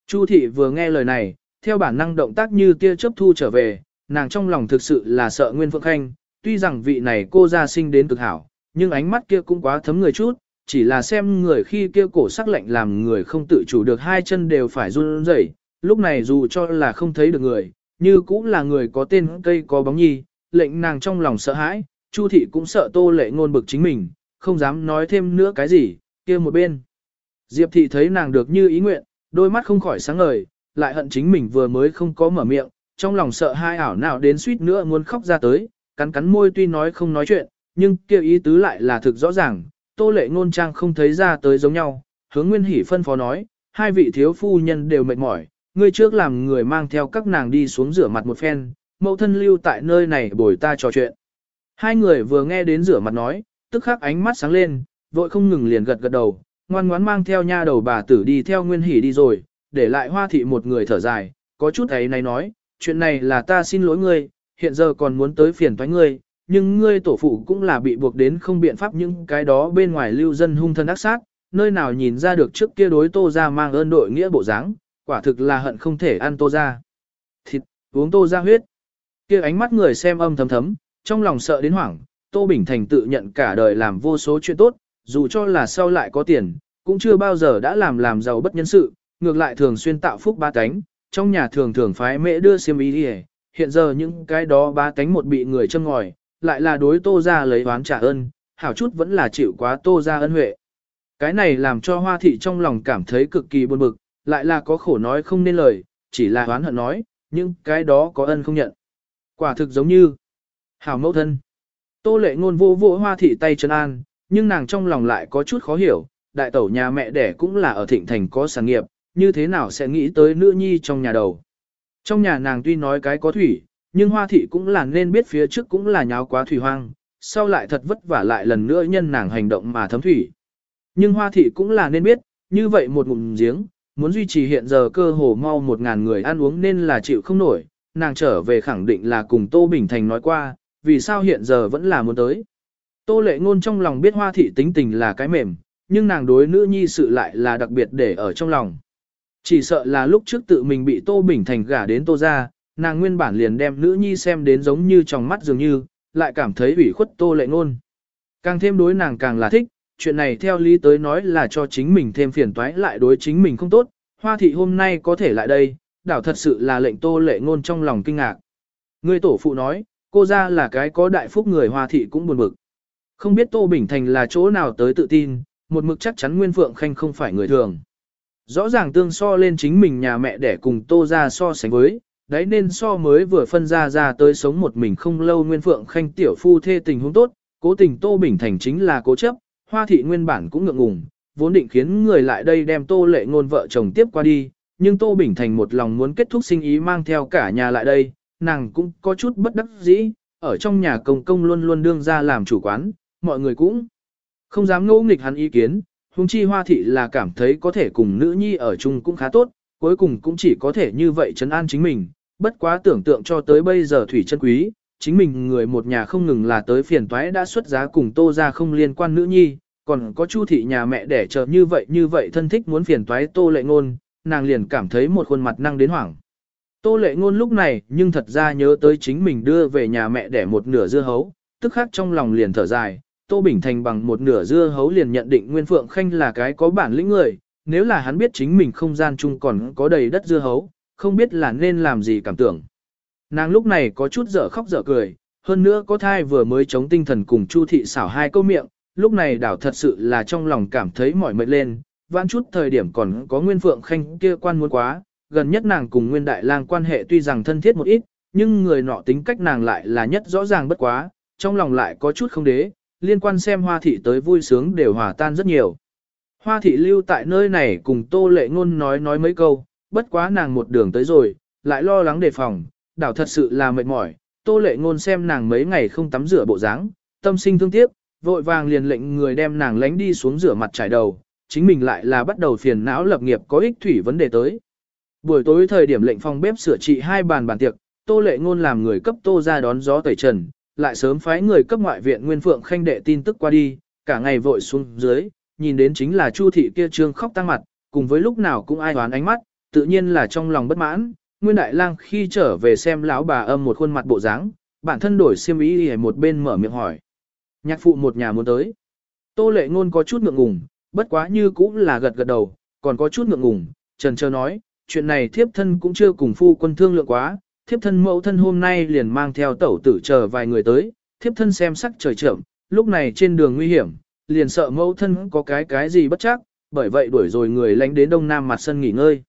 Chu thị vừa nghe lời này, theo bản năng động tác như tia chớp thu trở về, nàng trong lòng thực sự là sợ Nguyên Phượng Khanh, tuy rằng vị này cô ra sinh đến cực hảo, nhưng ánh mắt kia cũng quá thấm người chút, chỉ là xem người khi kia cổ sắc lạnh làm người không tự chủ được hai chân đều phải run rẩy. lúc này dù cho là không thấy được người, như cũng là người có tên cây có bóng nhi, lệnh nàng trong lòng sợ hãi, Chu thị cũng sợ tô lệ ngôn bực chính mình, không dám nói thêm nữa cái gì, kia một bên. Diệp thị thấy nàng được như ý nguyện, đôi mắt không khỏi sáng ngời, lại hận chính mình vừa mới không có mở miệng, trong lòng sợ hai ảo nào đến suýt nữa muốn khóc ra tới, cắn cắn môi tuy nói không nói chuyện, nhưng kêu ý tứ lại là thực rõ ràng, tô lệ ngôn trang không thấy ra tới giống nhau, hướng nguyên hỉ phân phó nói, hai vị thiếu phu nhân đều mệt mỏi, ngươi trước làm người mang theo các nàng đi xuống rửa mặt một phen, mẫu thân lưu tại nơi này bồi ta trò chuyện. Hai người vừa nghe đến rửa mặt nói, tức khắc ánh mắt sáng lên, vội không ngừng liền gật gật đầu, ngoan ngoãn mang theo nha đầu bà tử đi theo nguyên hỉ đi rồi, để lại hoa thị một người thở dài, có chút ấy này nói, chuyện này là ta xin lỗi ngươi, hiện giờ còn muốn tới phiền thoái ngươi, nhưng ngươi tổ phụ cũng là bị buộc đến không biện pháp những cái đó bên ngoài lưu dân hung thân ác sát, nơi nào nhìn ra được trước kia đối tô ra mang ơn đội nghĩa bộ dáng, quả thực là hận không thể ăn tô ra. Thịt, uống tô ra huyết. kia ánh mắt người xem âm thấm thấm, trong lòng sợ đến hoảng, Tô Bình Thành tự nhận cả đời làm vô số chuyện tốt, dù cho là sau lại có tiền, cũng chưa bao giờ đã làm làm giàu bất nhân sự, ngược lại thường xuyên tạo phúc ba cánh, trong nhà thường thường phái mẹ đưa xiêm ý đi hiện giờ những cái đó ba cánh một bị người châm ngòi, lại là đối tô ra lấy oán trả ơn, hảo chút vẫn là chịu quá tô ra ân huệ. Cái này làm cho hoa thị trong lòng cảm thấy cực kỳ buồn bực, lại là có khổ nói không nên lời, chỉ là oán hận nói, nhưng cái đó có ân không nhận. Quả thực giống như hảo mẫu thân. Tô lệ ngôn vô vô hoa thị tay chân an, nhưng nàng trong lòng lại có chút khó hiểu, đại tẩu nhà mẹ đẻ cũng là ở thịnh thành có sản nghiệp, như thế nào sẽ nghĩ tới nữ nhi trong nhà đầu. Trong nhà nàng tuy nói cái có thủy, nhưng hoa thị cũng là nên biết phía trước cũng là nháo quá thủy hoang, sau lại thật vất vả lại lần nữa nhân nàng hành động mà thấm thủy. Nhưng hoa thị cũng là nên biết, như vậy một ngụm giếng, muốn duy trì hiện giờ cơ hồ mau một ngàn người ăn uống nên là chịu không nổi, nàng trở về khẳng định là cùng Tô Bình Thành nói qua, vì sao hiện giờ vẫn là muốn tới. Tô lệ ngôn trong lòng biết hoa thị tính tình là cái mềm, nhưng nàng đối nữ nhi sự lại là đặc biệt để ở trong lòng. Chỉ sợ là lúc trước tự mình bị Tô Bình Thành gả đến Tô ra, nàng nguyên bản liền đem nữ nhi xem đến giống như trong mắt dường như, lại cảm thấy ủy khuất Tô lệ ngôn. Càng thêm đối nàng càng là thích, chuyện này theo lý tới nói là cho chính mình thêm phiền toái lại đối chính mình không tốt, hoa thị hôm nay có thể lại đây, đảo thật sự là lệnh Tô lệ ngôn trong lòng kinh ngạc. Người tổ phụ nói, cô ra là cái có đại phúc người hoa thị cũng buồn bực. Không biết Tô Bình Thành là chỗ nào tới tự tin, một mực chắc chắn Nguyên Phượng Khanh không phải người thường. Rõ ràng tương so lên chính mình nhà mẹ để cùng tô ra so sánh với, đấy nên so mới vừa phân ra ra tới sống một mình không lâu Nguyên Phượng Khanh tiểu phu thê tình huống tốt, cố tình Tô Bình Thành chính là cố chấp, hoa thị nguyên bản cũng ngượng ngùng, vốn định khiến người lại đây đem Tô Lệ Ngôn vợ chồng tiếp qua đi, nhưng Tô Bình Thành một lòng muốn kết thúc sinh ý mang theo cả nhà lại đây, nàng cũng có chút bất đắc dĩ, ở trong nhà công công luôn luôn đương ra làm chủ quán, mọi người cũng không dám ngỗ nghịch hắn ý kiến, huống chi hoa thị là cảm thấy có thể cùng nữ nhi ở chung cũng khá tốt, cuối cùng cũng chỉ có thể như vậy trấn an chính mình, bất quá tưởng tượng cho tới bây giờ thủy chân quý, chính mình người một nhà không ngừng là tới phiền toái đã xuất giá cùng tô ra không liên quan nữ nhi, còn có chu thị nhà mẹ để chờ như vậy như vậy thân thích muốn phiền toái tô lệ ngôn, nàng liền cảm thấy một khuôn mặt năng đến hoảng. Tô lệ ngôn lúc này nhưng thật ra nhớ tới chính mình đưa về nhà mẹ để một nửa dưa hấu, tức khắc trong lòng liền thở dài, Tô Bình Thành bằng một nửa dưa hấu liền nhận định Nguyên Phượng Khanh là cái có bản lĩnh người, nếu là hắn biết chính mình không gian chung còn có đầy đất dưa hấu, không biết là nên làm gì cảm tưởng. Nàng lúc này có chút dở khóc dở cười, hơn nữa có thai vừa mới chống tinh thần cùng Chu thị xảo hai câu miệng, lúc này đảo thật sự là trong lòng cảm thấy mỏi mệt lên, vãn chút thời điểm còn có Nguyên Phượng Khanh kia quan muốn quá, gần nhất nàng cùng Nguyên Đại Lang quan hệ tuy rằng thân thiết một ít, nhưng người nọ tính cách nàng lại là nhất rõ ràng bất quá, trong lòng lại có chút không đế, liên quan xem hoa thị tới vui sướng đều hòa tan rất nhiều. Hoa thị lưu tại nơi này cùng tô lệ ngôn nói nói mấy câu, bất quá nàng một đường tới rồi, lại lo lắng đề phòng, đảo thật sự là mệt mỏi, tô lệ ngôn xem nàng mấy ngày không tắm rửa bộ dáng, tâm sinh thương tiếc, vội vàng liền lệnh người đem nàng lánh đi xuống rửa mặt trải đầu, chính mình lại là bắt đầu phiền não lập nghiệp có ích thủy vấn đề tới. Buổi tối thời điểm lệnh phòng bếp sửa trị hai bàn bàn tiệc, tô lệ ngôn làm người cấp tô ra đón gió tẩy trần, lại sớm phái người cấp ngoại viện Nguyên Phượng Khanh đệ tin tức qua đi, cả ngày vội xuống dưới, nhìn đến chính là Chu thị kia trương khóc tăng mặt, cùng với lúc nào cũng ai đoán ánh mắt, tự nhiên là trong lòng bất mãn. Nguyên Đại Lang khi trở về xem lão bà âm một khuôn mặt bộ dáng, bản thân đổi xiêm y ở một bên mở miệng hỏi. Nhạc phụ một nhà muốn tới. Tô lệ ngôn có chút ngượng ngùng, bất quá như cũng là gật gật đầu, còn có chút ngượng ngùng, trần chờ nói, chuyện này thiếp thân cũng chưa cùng phu quân thương lượng quá, thiếp thân mẫu thân hôm nay liền mang theo tẩu tử chờ vài người tới, thiếp thân xem sắc trời trưởng, lúc này trên đường nguy hiểm, liền sợ mẫu thân có cái cái gì bất chắc, bởi vậy đuổi rồi người lánh đến đông nam mặt sân nghỉ ngơi.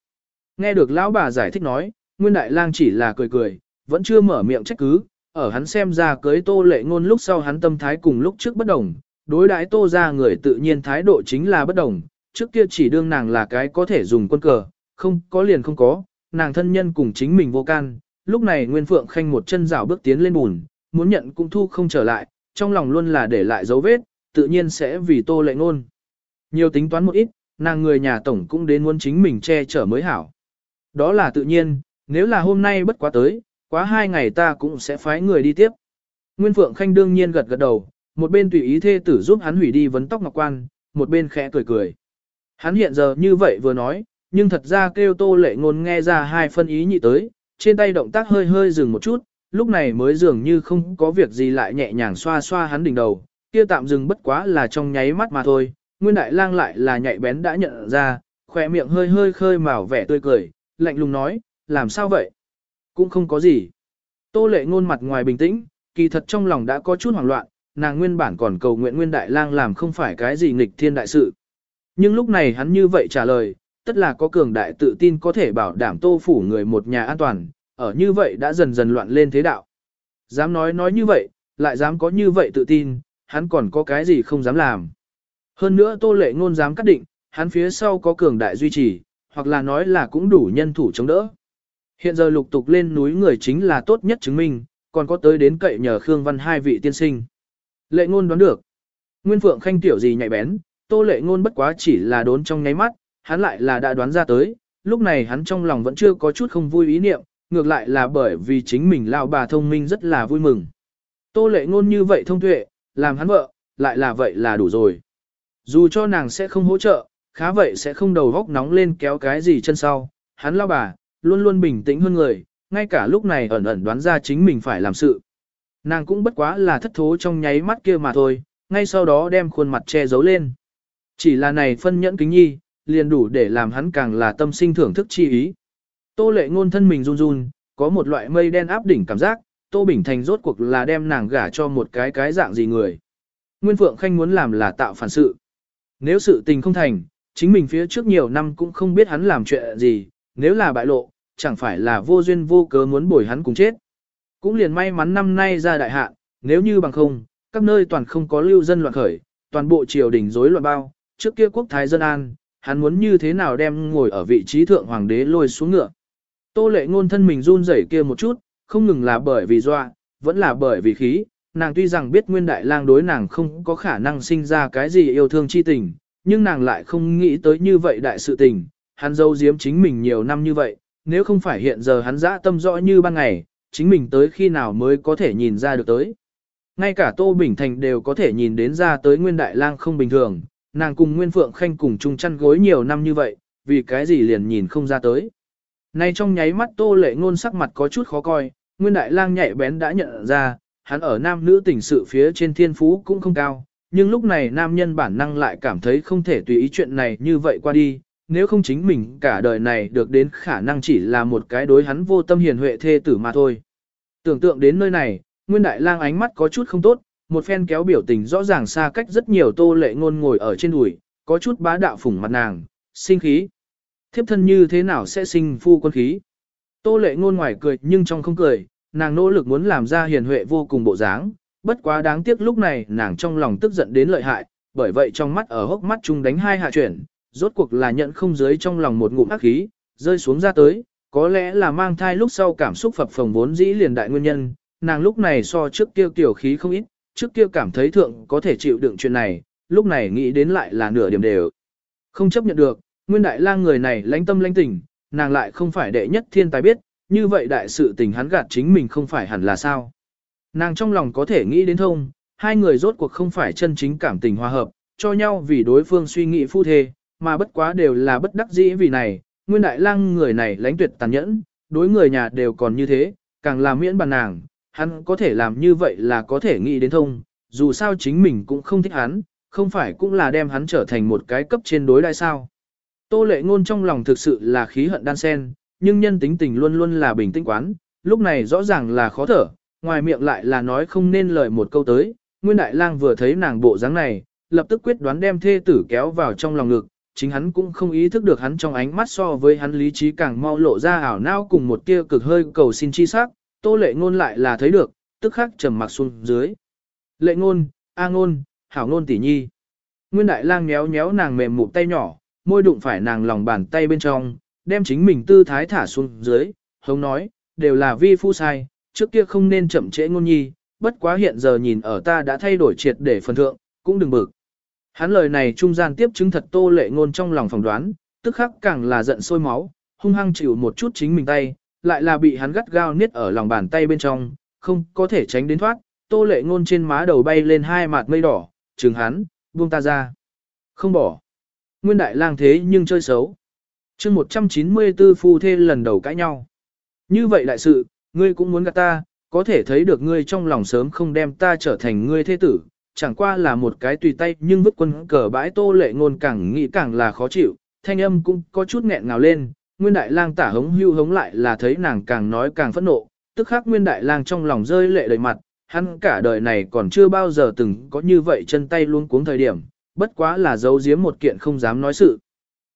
Nghe được lão bà giải thích nói, Nguyên Đại Lang chỉ là cười cười, vẫn chưa mở miệng trách cứ, ở hắn xem ra cưới tô lệ ngôn lúc sau hắn tâm thái cùng lúc trước bất đồng, đối đãi tô ra người tự nhiên thái độ chính là bất đồng, trước kia chỉ đương nàng là cái có thể dùng quân cờ, không có liền không có, nàng thân nhân cùng chính mình vô can, lúc này Nguyên Phượng Khanh một chân rào bước tiến lên bùn, muốn nhận cũng thu không trở lại, trong lòng luôn là để lại dấu vết, tự nhiên sẽ vì tô lệ ngôn. Nhiều tính toán một ít, nàng người nhà tổng cũng đến muốn chính mình che chở mới hảo. Đó là tự nhiên, nếu là hôm nay bất quá tới, quá hai ngày ta cũng sẽ phái người đi tiếp. Nguyên Phượng Khanh đương nhiên gật gật đầu, một bên tùy ý thê tử giúp hắn hủy đi vấn tóc ngọc quan, một bên khẽ cười cười. Hắn hiện giờ như vậy vừa nói, nhưng thật ra kêu tô lệ ngôn nghe ra hai phân ý nhị tới, trên tay động tác hơi hơi dừng một chút, lúc này mới dường như không có việc gì lại nhẹ nhàng xoa xoa hắn đỉnh đầu, kia tạm dừng bất quá là trong nháy mắt mà thôi, Nguyên Đại Lang lại là nhạy bén đã nhận ra, khỏe miệng hơi hơi khơi mào vẻ tươi cười, lạnh lùng nói, làm sao vậy? Cũng không có gì. Tô lệ ngôn mặt ngoài bình tĩnh, kỳ thật trong lòng đã có chút hoảng loạn, nàng nguyên bản còn cầu nguyện Nguyên Đại Lang làm không phải cái gì nghịch thiên đại sự. Nhưng lúc này hắn như vậy trả lời, tất là có cường đại tự tin có thể bảo đảm tô phủ người một nhà an toàn, ở như vậy đã dần dần loạn lên thế đạo. Dám nói nói như vậy, lại dám có như vậy tự tin, hắn còn có cái gì không dám làm. Hơn nữa tô lệ ngôn dám cắt định, hắn phía sau có cường đại duy trì, hoặc là nói là cũng đủ nhân thủ chống đỡ. Hiện giờ lục tục lên núi người chính là tốt nhất chứng minh, còn có tới đến cậy nhờ Khương Văn hai vị tiên sinh. Lệ ngôn đoán được. Nguyên Phượng Khanh tiểu gì nhạy bén, tô lệ ngôn bất quá chỉ là đốn trong ngáy mắt, hắn lại là đã đoán ra tới, lúc này hắn trong lòng vẫn chưa có chút không vui ý niệm, ngược lại là bởi vì chính mình lao bà thông minh rất là vui mừng. Tô lệ ngôn như vậy thông tuệ, làm hắn vợ, lại là vậy là đủ rồi. Dù cho nàng sẽ không hỗ trợ, khá vậy sẽ không đầu góc nóng lên kéo cái gì chân sau, hắn lao bà, luôn luôn bình tĩnh hơn người, ngay cả lúc này ẩn ẩn đoán ra chính mình phải làm sự. Nàng cũng bất quá là thất thố trong nháy mắt kia mà thôi, ngay sau đó đem khuôn mặt che giấu lên. Chỉ là này phân nhẫn kính nhi, liền đủ để làm hắn càng là tâm sinh thưởng thức chi ý. Tô lệ ngôn thân mình run run, có một loại mây đen áp đỉnh cảm giác, Tô Bình Thành rốt cuộc là đem nàng gả cho một cái cái dạng gì người. Nguyên Phượng Khanh muốn làm là tạo phản sự. Nếu sự tình không thành, chính mình phía trước nhiều năm cũng không biết hắn làm chuyện gì, nếu là bại lộ, chẳng phải là vô duyên vô cớ muốn bồi hắn cùng chết. Cũng liền may mắn năm nay ra đại hạn, nếu như bằng không, các nơi toàn không có lưu dân loạn khởi, toàn bộ triều đình rối loạn bao, trước kia quốc thái dân an, hắn muốn như thế nào đem ngồi ở vị trí thượng hoàng đế lôi xuống ngựa. Tô lệ ngôn thân mình run rẩy kia một chút, không ngừng là bởi vì doa, vẫn là bởi vì khí, nàng tuy rằng biết nguyên đại lang đối nàng không có khả năng sinh ra cái gì yêu thương chi tình, nhưng nàng lại không nghĩ tới như vậy đại sự tình, hắn dâu giếm chính mình nhiều năm như vậy, nếu không phải hiện giờ hắn dã tâm rõ như ban ngày, chính mình tới khi nào mới có thể nhìn ra được tới. Ngay cả Tô Bình Thành đều có thể nhìn đến ra tới Nguyên Đại Lang không bình thường, nàng cùng Nguyên Phượng Khanh cùng chung chăn gối nhiều năm như vậy, vì cái gì liền nhìn không ra tới. Nay trong nháy mắt Tô Lệ Ngôn sắc mặt có chút khó coi, Nguyên Đại Lang nhạy bén đã nhận ra, hắn ở nam nữ tình sự phía trên thiên phú cũng không cao, nhưng lúc này nam nhân bản năng lại cảm thấy không thể tùy ý chuyện này như vậy qua đi, nếu không chính mình cả đời này được đến khả năng chỉ là một cái đối hắn vô tâm hiền huệ thê tử mà thôi. Tưởng tượng đến nơi này, Nguyên Đại Lang ánh mắt có chút không tốt, một phen kéo biểu tình rõ ràng xa cách rất nhiều tô lệ ngôn ngồi ở trên đùi, có chút bá đạo phủng mặt nàng, sinh khí. Thiếp thân như thế nào sẽ sinh phu quân khí? Tô lệ ngôn ngoài cười nhưng trong không cười, nàng nỗ lực muốn làm ra hiền huệ vô cùng bộ dáng, bất quá đáng tiếc lúc này nàng trong lòng tức giận đến lợi hại, bởi vậy trong mắt ở hốc mắt chung đánh hai hạ chuyển, rốt cuộc là nhận không dưới trong lòng một ngụm ác khí, rơi xuống ra tới, có lẽ là mang thai lúc sau cảm xúc phập phồng vốn dĩ liền đại nguyên nhân, nàng lúc này so trước kia tiểu khí không ít, trước kia cảm thấy thượng có thể chịu đựng chuyện này, lúc này nghĩ đến lại là nửa điểm đều. Không chấp nhận được, nguyên đại lang người này lãnh tâm lãnh tình, nàng lại không phải đệ nhất thiên tài biết, như vậy đại sự tình hắn gạt chính mình không phải hẳn là sao. Nàng trong lòng có thể nghĩ đến thông, hai người rốt cuộc không phải chân chính cảm tình hòa hợp, cho nhau vì đối phương suy nghĩ phu thê, mà bất quá đều là bất đắc dĩ vì này, nguyên đại lang người này lãnh tuyệt tàn nhẫn, đối người nhà đều còn như thế, càng làm miễn bàn nàng, hắn có thể làm như vậy là có thể nghĩ đến thông, dù sao chính mình cũng không thích hắn, không phải cũng là đem hắn trở thành một cái cấp trên đối đại sao. Tô lệ ngôn trong lòng thực sự là khí hận đan sen, nhưng nhân tính tình luôn luôn là bình tĩnh quán, lúc này rõ ràng là khó thở, ngoài miệng lại là nói không nên lời một câu tới, Nguyên Đại Lang vừa thấy nàng bộ dáng này, lập tức quyết đoán đem thê tử kéo vào trong lòng ngực, chính hắn cũng không ý thức được hắn trong ánh mắt so với hắn lý trí càng mau lộ ra ảo não cùng một tia cực hơi cầu xin chi sắc, Tô Lệ Ngôn lại là thấy được, tức khắc trầm mặc xuống dưới. Lệ Ngôn, A Ngôn, Hảo Ngôn tỷ nhi. Nguyên Đại Lang nhéo nhéo nàng mềm mụn tay nhỏ, môi đụng phải nàng lòng bàn tay bên trong, đem chính mình tư thái thả xuống dưới, hống nói, đều là vi phu sai, trước kia không nên chậm trễ ngôn nhi, bất quá hiện giờ nhìn ở ta đã thay đổi triệt để phần thượng, cũng đừng bực. Hắn lời này trung gian tiếp chứng thật tô lệ ngôn trong lòng phỏng đoán, tức khắc càng là giận sôi máu, hung hăng chịu một chút chính mình tay, lại là bị hắn gắt gao niết ở lòng bàn tay bên trong, không có thể tránh đến thoát, tô lệ ngôn trên má đầu bay lên hai mạt mây đỏ, trừng hắn, buông ta ra. Không bỏ. Nguyên đại lang thế nhưng chơi xấu. chương 194 phu thê lần đầu cãi nhau. Như vậy đại sự, ngươi cũng muốn gạt ta, có thể thấy được ngươi trong lòng sớm không đem ta trở thành ngươi thế tử, chẳng qua là một cái tùy tay nhưng vứt quân cờ bãi tô lệ ngôn càng nghĩ càng là khó chịu, thanh âm cũng có chút nghẹn ngào lên, nguyên đại lang tả hống hưu hống lại là thấy nàng càng nói càng phẫn nộ, tức khắc nguyên đại lang trong lòng rơi lệ đầy mặt, hắn cả đời này còn chưa bao giờ từng có như vậy chân tay luôn cuống thời điểm, bất quá là giấu giếm một kiện không dám nói sự.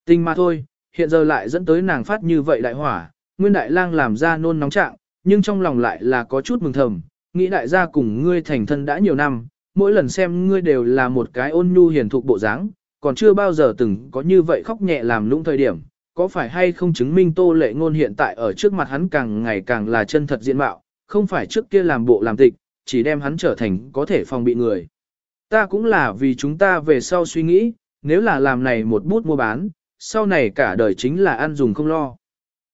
Tình mà thôi, hiện giờ lại dẫn tới nàng phát như vậy đại hỏa, nguyên đại lang làm ra nôn nóng trạng, nhưng trong lòng lại là có chút mừng thầm, nghĩ đại gia cùng ngươi thành thân đã nhiều năm, mỗi lần xem ngươi đều là một cái ôn nhu hiền thục bộ dáng, còn chưa bao giờ từng có như vậy khóc nhẹ làm lũng thời điểm, có phải hay không chứng minh tô lệ ngôn hiện tại ở trước mặt hắn càng ngày càng là chân thật diện mạo, không phải trước kia làm bộ làm tịch, chỉ đem hắn trở thành có thể phòng bị người. Ta cũng là vì chúng ta về sau suy nghĩ, nếu là làm này một bút mua bán, sau này cả đời chính là ăn dùng không lo.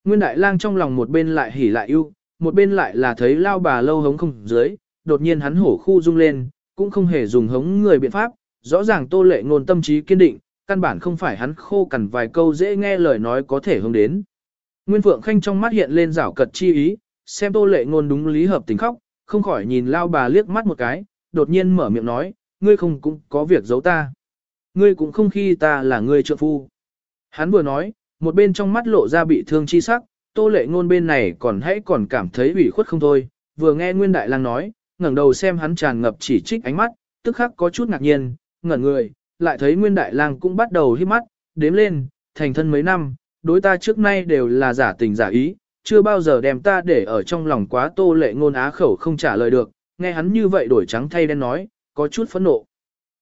Nguyên Đại Lang trong lòng một bên lại hỉ lại yêu, một bên lại là thấy lao bà lâu hống không dưới, đột nhiên hắn hổ khu rung lên, cũng không hề dùng hống người biện pháp, rõ ràng tô lệ ngôn tâm trí kiên định, căn bản không phải hắn khô cằn vài câu dễ nghe lời nói có thể hướng đến. Nguyên Phượng Khanh trong mắt hiện lên rảo cật chi ý, xem tô lệ ngôn đúng lý hợp tình khóc, không khỏi nhìn lao bà liếc mắt một cái, đột nhiên mở miệng nói, ngươi không cũng có việc giấu ta. Ngươi cũng không khi ta là ngươi trợ phu. Hắn vừa nói, một bên trong mắt lộ ra bị thương chi sắc, tô lệ ngôn bên này còn hãy còn cảm thấy ủy khuất không thôi, vừa nghe Nguyên Đại Lang nói, ngẩng đầu xem hắn tràn ngập chỉ trích ánh mắt, tức khắc có chút ngạc nhiên, ngẩn người, lại thấy Nguyên Đại Lang cũng bắt đầu hít mắt, đếm lên, thành thân mấy năm, đối ta trước nay đều là giả tình giả ý, chưa bao giờ đem ta để ở trong lòng quá tô lệ ngôn á khẩu không trả lời được, nghe hắn như vậy đổi trắng thay đen nói, có chút phẫn nộ.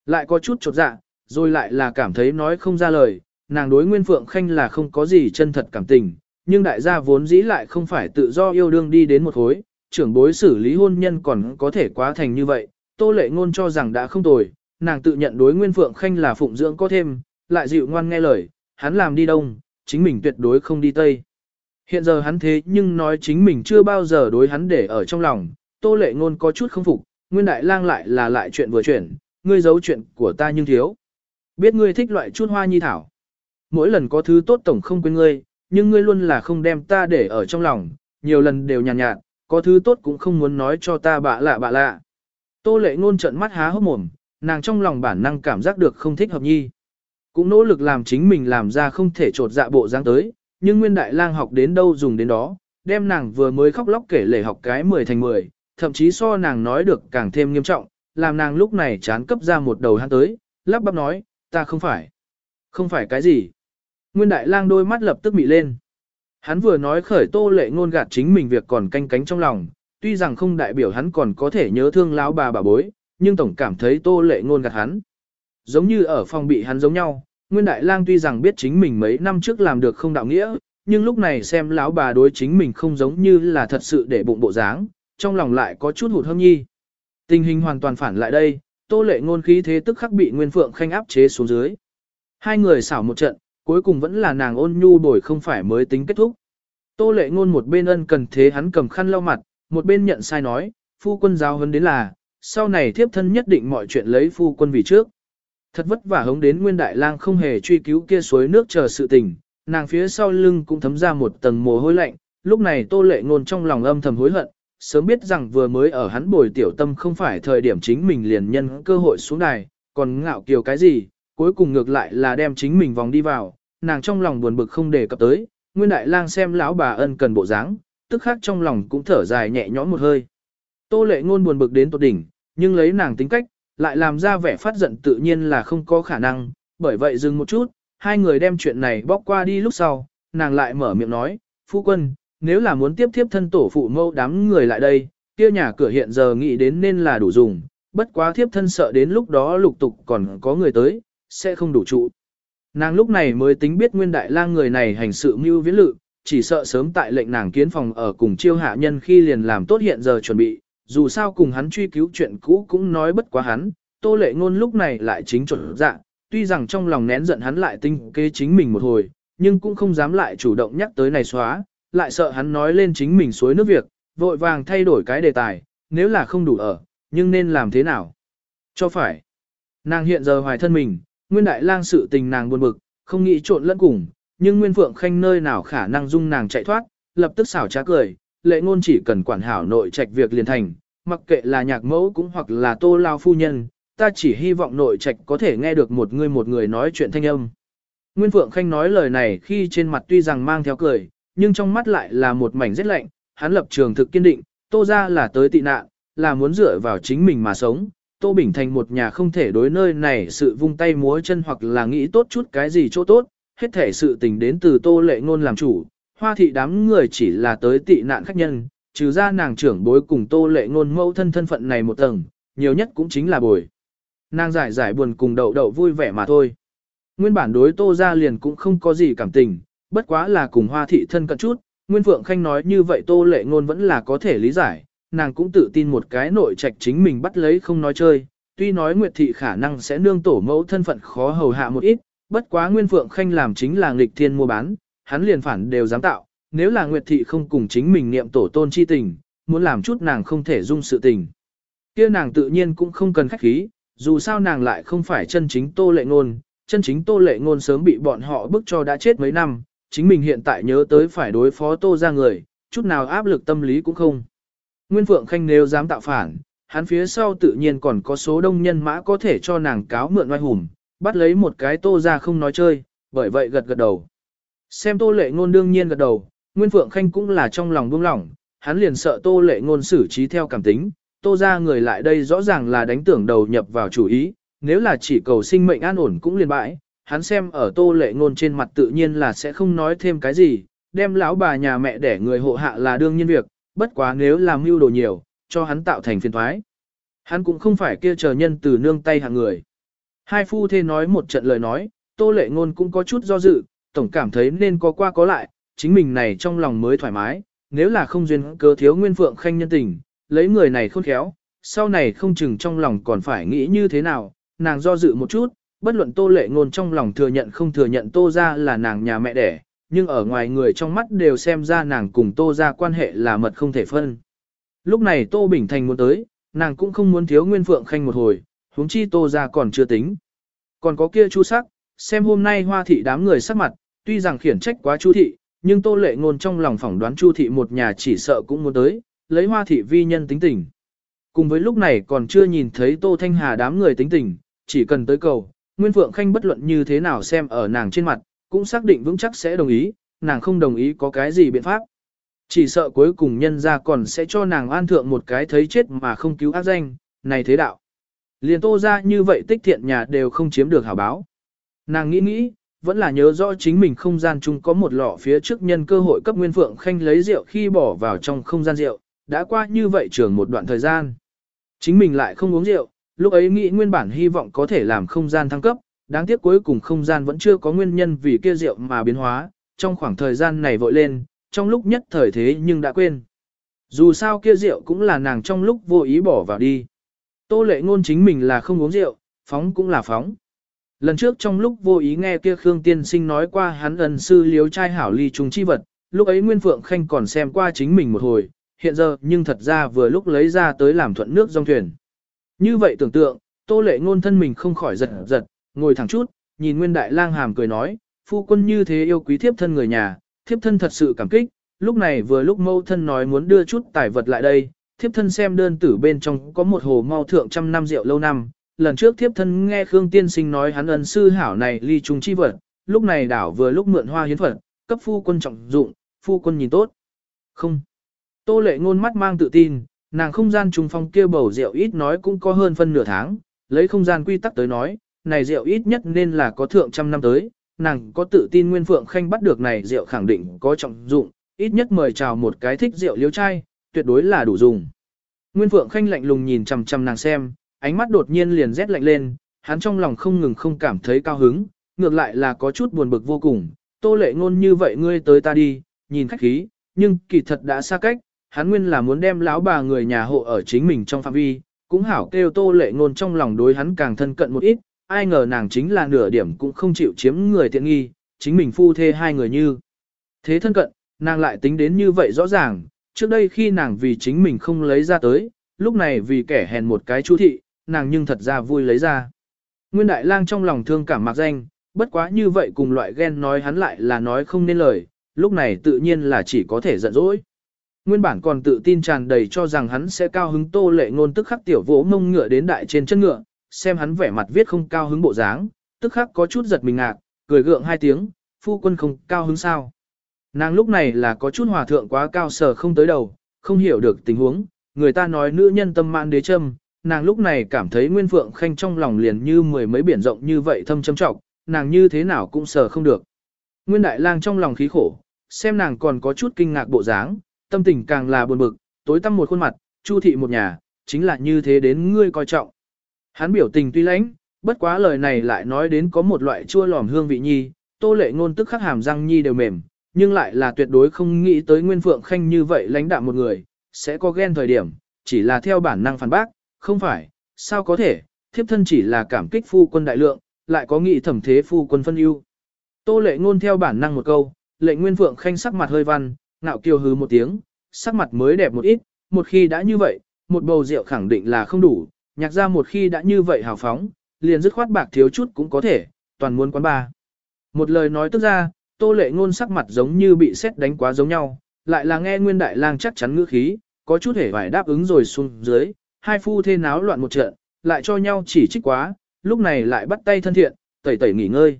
Lại có chút chột dạ, rồi lại là cảm thấy nói không ra lời, nàng đối Nguyên Phượng Khanh là không có gì chân thật cảm tình, nhưng đại gia vốn dĩ lại không phải tự do yêu đương đi đến một khối, trưởng bối xử lý hôn nhân còn có thể quá thành như vậy, tô lệ ngôn cho rằng đã không tồi, nàng tự nhận đối Nguyên Phượng Khanh là phụng dưỡng có thêm, lại dịu ngoan nghe lời, hắn làm đi đông, chính mình tuyệt đối không đi tây. Hiện giờ hắn thế nhưng nói chính mình chưa bao giờ đối hắn để ở trong lòng, tô lệ ngôn có chút không phục, Nguyên Đại Lang lại là lại chuyện vừa chuyển, ngươi giấu chuyện của ta nhưng thiếu. Biết ngươi thích loại chút hoa nhi thảo. Mỗi lần có thứ tốt tổng không quên ngươi, nhưng ngươi luôn là không đem ta để ở trong lòng, nhiều lần đều nhàn nhạt, nhạt, có thứ tốt cũng không muốn nói cho ta bạ lạ bạ lạ. Tô lệ ngôn trợn mắt há hốc mồm, nàng trong lòng bản năng cảm giác được không thích hợp nhi. Cũng nỗ lực làm chính mình làm ra không thể trột dạ bộ dáng tới, nhưng nguyên đại lang học đến đâu dùng đến đó, đem nàng vừa mới khóc lóc kể lể học cái 10 thành 10, thậm chí so nàng nói được càng thêm nghiêm trọng, làm nàng lúc này chán cấp ra một đầu hắn tới, lắp bắp nói, ta không phải. Không phải cái gì. Nguyên đại lang đôi mắt lập tức mị lên. Hắn vừa nói khởi tô lệ ngôn gạt chính mình việc còn canh cánh trong lòng, tuy rằng không đại biểu hắn còn có thể nhớ thương lão bà bà bối, nhưng tổng cảm thấy tô lệ ngôn gạt hắn. Giống như ở phòng bị hắn giống nhau, Nguyên Đại Lang tuy rằng biết chính mình mấy năm trước làm được không đạo nghĩa, nhưng lúc này xem lão bà đối chính mình không giống như là thật sự để bụng bộ dáng, trong lòng lại có chút hụt hâm nhi. Tình hình hoàn toàn phản lại đây, tô lệ ngôn khí thế tức khắc bị Nguyên Phượng Khanh áp chế xuống dưới. Hai người xảo một trận, cuối cùng vẫn là nàng ôn nhu bồi không phải mới tính kết thúc. Tô lệ ngôn một bên ân cần thế hắn cầm khăn lau mặt, một bên nhận sai nói, phu quân giáo huấn đến là, sau này thiếp thân nhất định mọi chuyện lấy phu quân vì trước. Thật vất vả hống đến nguyên đại lang không hề truy cứu kia suối nước chờ sự tình, nàng phía sau lưng cũng thấm ra một tầng mồ hôi lạnh, lúc này tô lệ ngôn trong lòng âm thầm hối hận, sớm biết rằng vừa mới ở hắn bồi tiểu tâm không phải thời điểm chính mình liền nhân cơ hội xuống đài, còn ngạo kiều cái gì, cuối cùng ngược lại là đem chính mình vòng đi vào, nàng trong lòng buồn bực không đề cập tới, nguyên đại lang xem lão bà ân cần bộ dáng, tức khắc trong lòng cũng thở dài nhẹ nhõm một hơi. Tô lệ ngôn buồn bực đến tột đỉnh, nhưng lấy nàng tính cách, lại làm ra vẻ phát giận tự nhiên là không có khả năng, bởi vậy dừng một chút, hai người đem chuyện này bóc qua đi lúc sau, nàng lại mở miệng nói, phu quân, nếu là muốn tiếp tiếp thân tổ phụ mâu đám người lại đây, kia nhà cửa hiện giờ nghĩ đến nên là đủ dùng, bất quá thiếp thân sợ đến lúc đó lục tục còn có người tới, sẽ không đủ trụ. Nàng lúc này mới tính biết nguyên đại lang người này hành sự mưu viễn lự, chỉ sợ sớm tại lệnh nàng kiến phòng ở cùng chiêu hạ nhân khi liền làm tốt hiện giờ chuẩn bị, dù sao cùng hắn truy cứu chuyện cũ cũng nói bất quá hắn, tô lệ ngôn lúc này lại chính chuẩn dạ, tuy rằng trong lòng nén giận hắn lại tinh kế chính mình một hồi, nhưng cũng không dám lại chủ động nhắc tới này xóa, lại sợ hắn nói lên chính mình suối nước việc, vội vàng thay đổi cái đề tài, nếu là không đủ ở, nhưng nên làm thế nào? Cho phải. Nàng hiện giờ hoài thân mình, nguyên đại lang sự tình nàng buồn bực, không nghĩ trộn lẫn cùng, nhưng nguyên phượng khanh nơi nào khả năng dung nàng chạy thoát, lập tức xảo trá cười, lệ ngôn chỉ cần quản hảo nội trạch việc liền thành, mặc kệ là nhạc mẫu cũng hoặc là tô lao phu nhân, ta chỉ hy vọng nội trạch có thể nghe được một người một người nói chuyện thanh âm. Nguyên Phượng Khanh nói lời này khi trên mặt tuy rằng mang theo cười, nhưng trong mắt lại là một mảnh rất lạnh, hắn lập trường thực kiên định, tô ra là tới tị nạn, là muốn dựa vào chính mình mà sống. Tô Bình Thành một nhà không thể đối nơi này sự vung tay múa chân hoặc là nghĩ tốt chút cái gì chỗ tốt, hết thể sự tình đến từ Tô Lệ Ngôn làm chủ, hoa thị đám người chỉ là tới tị nạn khách nhân, trừ ra nàng trưởng bối cùng tô lệ ngôn mẫu thân thân phận này một tầng, nhiều nhất cũng chính là bồi. Nàng giải giải buồn cùng đậu đậu vui vẻ mà thôi. Nguyên bản đối tô ra liền cũng không có gì cảm tình, bất quá là cùng hoa thị thân cận chút, Nguyên Phượng Khanh nói như vậy tô lệ ngôn vẫn là có thể lý giải, nàng cũng tự tin một cái nội trạch chính mình bắt lấy không nói chơi, tuy nói Nguyệt thị khả năng sẽ nương tổ mẫu thân phận khó hầu hạ một ít, bất quá Nguyên Phượng Khanh làm chính là nghịch thiên mua bán, hắn liền phản đều dám tạo, nếu là Nguyệt Thị không cùng chính mình niệm tổ tôn chi tình, muốn làm chút nàng không thể dung sự tình. kia nàng tự nhiên cũng không cần khách khí, dù sao nàng lại không phải chân chính tô lệ ngôn, chân chính tô lệ ngôn sớm bị bọn họ bức cho đã chết mấy năm, chính mình hiện tại nhớ tới phải đối phó tô ra người, chút nào áp lực tâm lý cũng không. Nguyên Phượng Khanh nếu dám tạo phản, hắn phía sau tự nhiên còn có số đông nhân mã có thể cho nàng cáo mượn oai hùng, bắt lấy một cái tô ra không nói chơi, bởi vậy gật gật đầu. Xem tô lệ ngôn đương nhiên gật đầu, Nguyên Phượng Khanh cũng là trong lòng buông lỏng, hắn liền sợ tô lệ ngôn xử trí theo cảm tính, tô ra người lại đây rõ ràng là đánh tưởng đầu nhập vào chủ ý, nếu là chỉ cầu sinh mệnh an ổn cũng liền bãi, hắn xem ở tô lệ ngôn trên mặt tự nhiên là sẽ không nói thêm cái gì, đem lão bà nhà mẹ để người hộ hạ là đương nhiên việc, bất quá nếu làm mưu đồ nhiều, cho hắn tạo thành phiền toái. Hắn cũng không phải kia chờ nhân từ nương tay hạng người. Hai phu thê nói một trận lời nói, tô lệ ngôn cũng có chút do dự, tổng cảm thấy nên có qua có lại, chính mình này trong lòng mới thoải mái, nếu là không duyên cớ thiếu nguyên phượng khanh nhân tình, lấy người này khôn khéo, sau này không chừng trong lòng còn phải nghĩ như thế nào, nàng do dự một chút, bất luận tô lệ ngôn trong lòng thừa nhận không thừa nhận tô gia là nàng nhà mẹ đẻ, nhưng ở ngoài người trong mắt đều xem ra nàng cùng tô gia quan hệ là mật không thể phân. Lúc này tô bình thành muốn tới, nàng cũng không muốn thiếu nguyên phượng khanh một hồi, huống chi tô gia còn chưa tính. Còn có kia chu sắc, xem hôm nay hoa thị đám người sắc mặt, tuy rằng khiển trách quá chu thị, nhưng tô lệ ngôn trong lòng phỏng đoán chu thị một nhà chỉ sợ cũng muốn tới, lấy hoa thị vi nhân tính tình. Cùng với lúc này còn chưa nhìn thấy tô thanh hà đám người tính tình, chỉ cần tới cầu, Nguyên Phượng Khanh bất luận như thế nào xem ở nàng trên mặt, cũng xác định vững chắc sẽ đồng ý, nàng không đồng ý có cái gì biện pháp. Chỉ sợ cuối cùng nhân ra còn sẽ cho nàng an thượng một cái thấy chết mà không cứu ác danh, này thế đạo. Liền tô ra như vậy tích thiện nhà đều không chiếm được hảo báo. Nàng nghĩ nghĩ, vẫn là nhớ rõ chính mình không gian chung có một lọ phía trước nhân cơ hội cấp Nguyên Phượng Khanh lấy rượu khi bỏ vào trong không gian rượu, đã qua như vậy trường một đoạn thời gian. Chính mình lại không uống rượu, lúc ấy nghĩ nguyên bản hy vọng có thể làm không gian thăng cấp, đáng tiếc cuối cùng không gian vẫn chưa có nguyên nhân vì kia rượu mà biến hóa, trong khoảng thời gian này vội lên, trong lúc nhất thời thế nhưng đã quên. Dù sao kia rượu cũng là nàng trong lúc vô ý bỏ vào đi. Tô lệ ngôn chính mình là không uống rượu, phóng cũng là phóng. Lần trước trong lúc vô ý nghe kia Khương Tiên Sinh nói qua hắn ân sư liếu trai hảo ly trùng chi vật, lúc ấy Nguyên Phượng Khanh còn xem qua chính mình một hồi, hiện giờ nhưng thật ra vừa lúc lấy ra tới làm thuận nước dòng thuyền. Như vậy tưởng tượng, tô lệ ngôn thân mình không khỏi giật giật, ngồi thẳng chút, nhìn Nguyên Đại Lang hàm cười nói, phu quân như thế yêu quý thiếp thân người nhà, thiếp thân thật sự cảm kích, lúc này vừa lúc mâu thân nói muốn đưa chút tài vật lại đây, thiếp thân xem đơn tử bên trong có một hồ mau thượng trăm năm rượu lâu năm, lần trước thiếp thân nghe Khương Tiên Sinh nói hắn ân sư hảo này ly trùng chi vật, lúc này đảo vừa lúc mượn hoa hiến phật, cấp phu quân trọng dụng, phu quân nhìn tốt. Không. Tô lệ ngôn mắt mang tự tin, nàng không gian trùng phong kia bầu rượu ít nói cũng có hơn phân nửa tháng, lấy không gian quy tắc tới nói, này rượu ít nhất nên là có thượng trăm năm tới, nàng có tự tin Nguyên Phượng Khanh bắt được này rượu khẳng định có trọng dụng, ít nhất mời chào một cái thích rượu liếu trai, tuyệt đối là đủ dùng. Nguyên Phượng Khanh lạnh lùng nhìn chằm chằm nàng xem, ánh mắt đột nhiên liền rét lạnh lên, hắn trong lòng không ngừng không cảm thấy cao hứng, ngược lại là có chút buồn bực vô cùng, tô lệ ngôn như vậy ngươi tới ta đi, nhìn khách khí, nhưng kỳ thật đã xa cách, hắn nguyên là muốn đem lão bà người nhà hộ ở chính mình trong phạm vi, cũng hảo kêu tô lệ ngôn trong lòng đối hắn càng thân cận một ít, ai ngờ nàng chính là nửa điểm cũng không chịu chiếm người tiện nghi, chính mình phu thê hai người như. Thế thân cận, nàng lại tính đến như vậy rõ ràng, trước đây khi nàng vì chính mình không lấy ra tới, lúc này vì kẻ hèn một cái chú thị, nàng nhưng thật ra vui lấy ra. Nguyên Đại Lang trong lòng thương cảm mạc danh, bất quá như vậy cùng loại ghen nói hắn lại là nói không nên lời, lúc này tự nhiên là chỉ có thể giận dỗi. Nguyên bản còn tự tin tràn đầy cho rằng hắn sẽ cao hứng tô lệ ngôn tức khắc tiểu vỗ mông ngựa đến đại trên chân ngựa, xem hắn vẻ mặt viết không cao hứng bộ dáng, tức khắc có chút giật mình ngạc, cười gượng hai tiếng, phu quân không cao hứng sao. Nàng lúc này là có chút hòa thượng quá cao sở không tới đầu, không hiểu được tình huống, người ta nói nữ nhân tâm mạn đế châm, nàng lúc này cảm thấy Nguyên Phượng Khanh trong lòng liền như mười mấy biển rộng như vậy thâm châm trọng, nàng như thế nào cũng sờ không được. Nguyên Đại Lang trong lòng khí khổ, xem nàng còn có chút kinh ngạc bộ dáng, tâm tình càng là buồn bực, tối tăm một khuôn mặt, chu thị một nhà, chính là như thế đến ngươi coi trọng. Hắn biểu tình tuy lãnh, bất quá lời này lại nói đến có một loại chua lòm hương vị nhi, tô lệ ngôn tức khắc hàm răng nhi đều mềm, nhưng lại là tuyệt đối không nghĩ tới Nguyên Phượng Khanh như vậy lãnh đạm một người, sẽ có ghen thời điểm, chỉ là theo bản năng phản bác, không phải, sao có thể, thiếp thân chỉ là cảm kích phu quân đại lượng, lại có nghị thẩm thế phu quân phân ưu. Tô lệ ngôn theo bản năng một câu, lệ Nguyên Phượng Khanh sắc mặt hơi văn, ngạo kiều hứ một tiếng, sắc mặt mới đẹp một ít, một khi đã như vậy, một bầu rượu khẳng định là không đủ, nhạc ra một khi đã như vậy hào phóng, liền dứt khoát bạc thiếu chút cũng có thể, toàn muốn quán ba. Một lời nói tức ra, tô lệ ngôn sắc mặt giống như bị xét đánh quá giống nhau, lại là nghe nguyên đại lang chắc chắn ngữ khí, có chút hề phải đáp ứng rồi xuống dưới, hai phu thê náo loạn một trận, lại cho nhau chỉ trích quá, lúc này lại bắt tay thân thiện, tẩy tẩy nghỉ ngơi.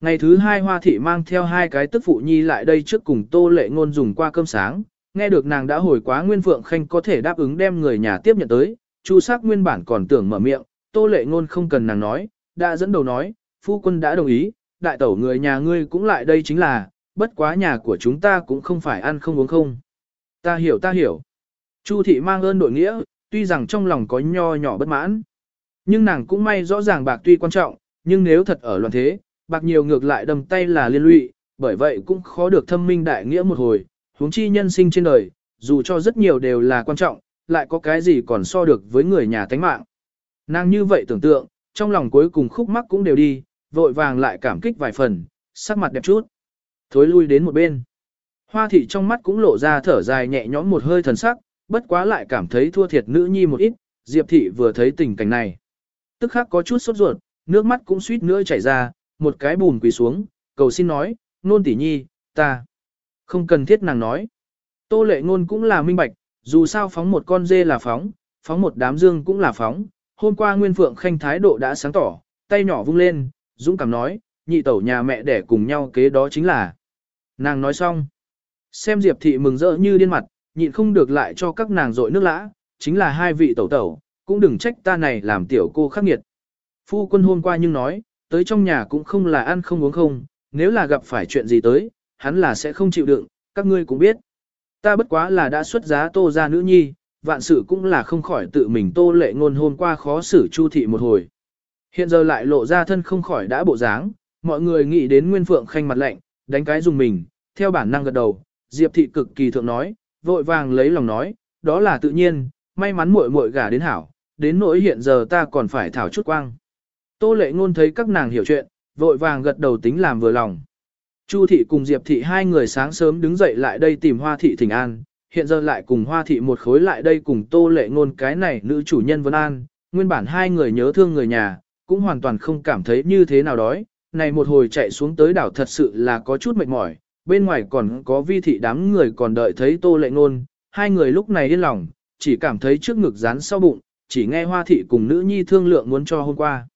Ngày thứ hai hoa thị mang theo hai cái tức phụ nhi lại đây trước cùng tô lệ ngôn dùng qua cơm sáng, nghe được nàng đã hồi quá Nguyên Phượng Khanh có thể đáp ứng đem người nhà tiếp nhận tới, chu sắc nguyên bản còn tưởng mở miệng, tô lệ ngôn không cần nàng nói, đã dẫn đầu nói, phu quân đã đồng ý, đại tẩu người nhà ngươi cũng lại đây chính là, bất quá nhà của chúng ta cũng không phải ăn không uống không. Ta hiểu ta hiểu. Chu thị mang ơn đội nghĩa, tuy rằng trong lòng có nho nhỏ bất mãn. Nhưng nàng cũng may rõ ràng bạc tuy quan trọng, nhưng nếu thật ở loạn thế, bạc nhiều ngược lại đầm tay là liên lụy, bởi vậy cũng khó được thâm minh đại nghĩa một hồi, huống chi nhân sinh trên đời, dù cho rất nhiều đều là quan trọng, lại có cái gì còn so được với người nhà tánh mạng. Nàng như vậy tưởng tượng, trong lòng cuối cùng khúc mắc cũng đều đi, vội vàng lại cảm kích vài phần, sắc mặt đẹp chút. Thối lui đến một bên. Hoa thị trong mắt cũng lộ ra thở dài nhẹ nhõm một hơi thần sắc, bất quá lại cảm thấy thua thiệt nữ nhi một ít, Diệp thị vừa thấy tình cảnh này. Tức khắc có chút sốt ruột, nước mắt cũng suýt nữa chảy ra, một cái bùn quỳ xuống, cầu xin nói, nôn tỷ nhi, ta. Không cần thiết nàng nói. Tô lệ ngôn cũng là minh bạch, dù sao phóng một con dê là phóng, phóng một đám dương cũng là phóng. Hôm qua Nguyên Phượng Khanh thái độ đã sáng tỏ, tay nhỏ vung lên, dũng cảm nói, nhị tẩu nhà mẹ đẻ cùng nhau kế đó chính là. Nàng nói xong. Xem Diệp thị mừng rỡ như điên mặt, nhịn không được lại cho các nàng dội nước lã, chính là hai vị tẩu tẩu, cũng đừng trách ta này làm tiểu cô khắc nghiệt. Phu quân hôm qua nhưng nói, tới trong nhà cũng không là ăn không uống không, nếu là gặp phải chuyện gì tới, hắn là sẽ không chịu đựng, các ngươi cũng biết. Ta bất quá là đã xuất giá tô ra nữ nhi, vạn sự cũng là không khỏi tự mình tô lệ ngôn hôm qua khó xử chu thị một hồi. Hiện giờ lại lộ ra thân không khỏi đã bộ dáng, mọi người nghĩ đến Nguyên Phượng khanh mặt lạnh, đánh cái dùng mình, theo bản năng gật đầu, Diệp thị cực kỳ thượng nói, vội vàng lấy lòng nói, đó là tự nhiên, may mắn muội muội gả đến hảo, đến nỗi hiện giờ ta còn phải thảo chút quang. Tô lệ ngôn thấy các nàng hiểu chuyện, vội vàng gật đầu tính làm vừa lòng. Chu thị cùng Diệp thị hai người sáng sớm đứng dậy lại đây tìm Hoa thị thỉnh an, hiện giờ lại cùng Hoa thị một khối lại đây cùng Tô lệ ngôn cái này nữ chủ nhân Vân An, nguyên bản hai người nhớ thương người nhà, cũng hoàn toàn không cảm thấy như thế nào đói, này một hồi chạy xuống tới đảo thật sự là có chút mệt mỏi, bên ngoài còn có vi thị đám người còn đợi thấy Tô lệ ngôn, hai người lúc này điên lòng, chỉ cảm thấy trước ngực dán sau bụng, chỉ nghe Hoa thị cùng nữ nhi thương lượng muốn cho hôm qua.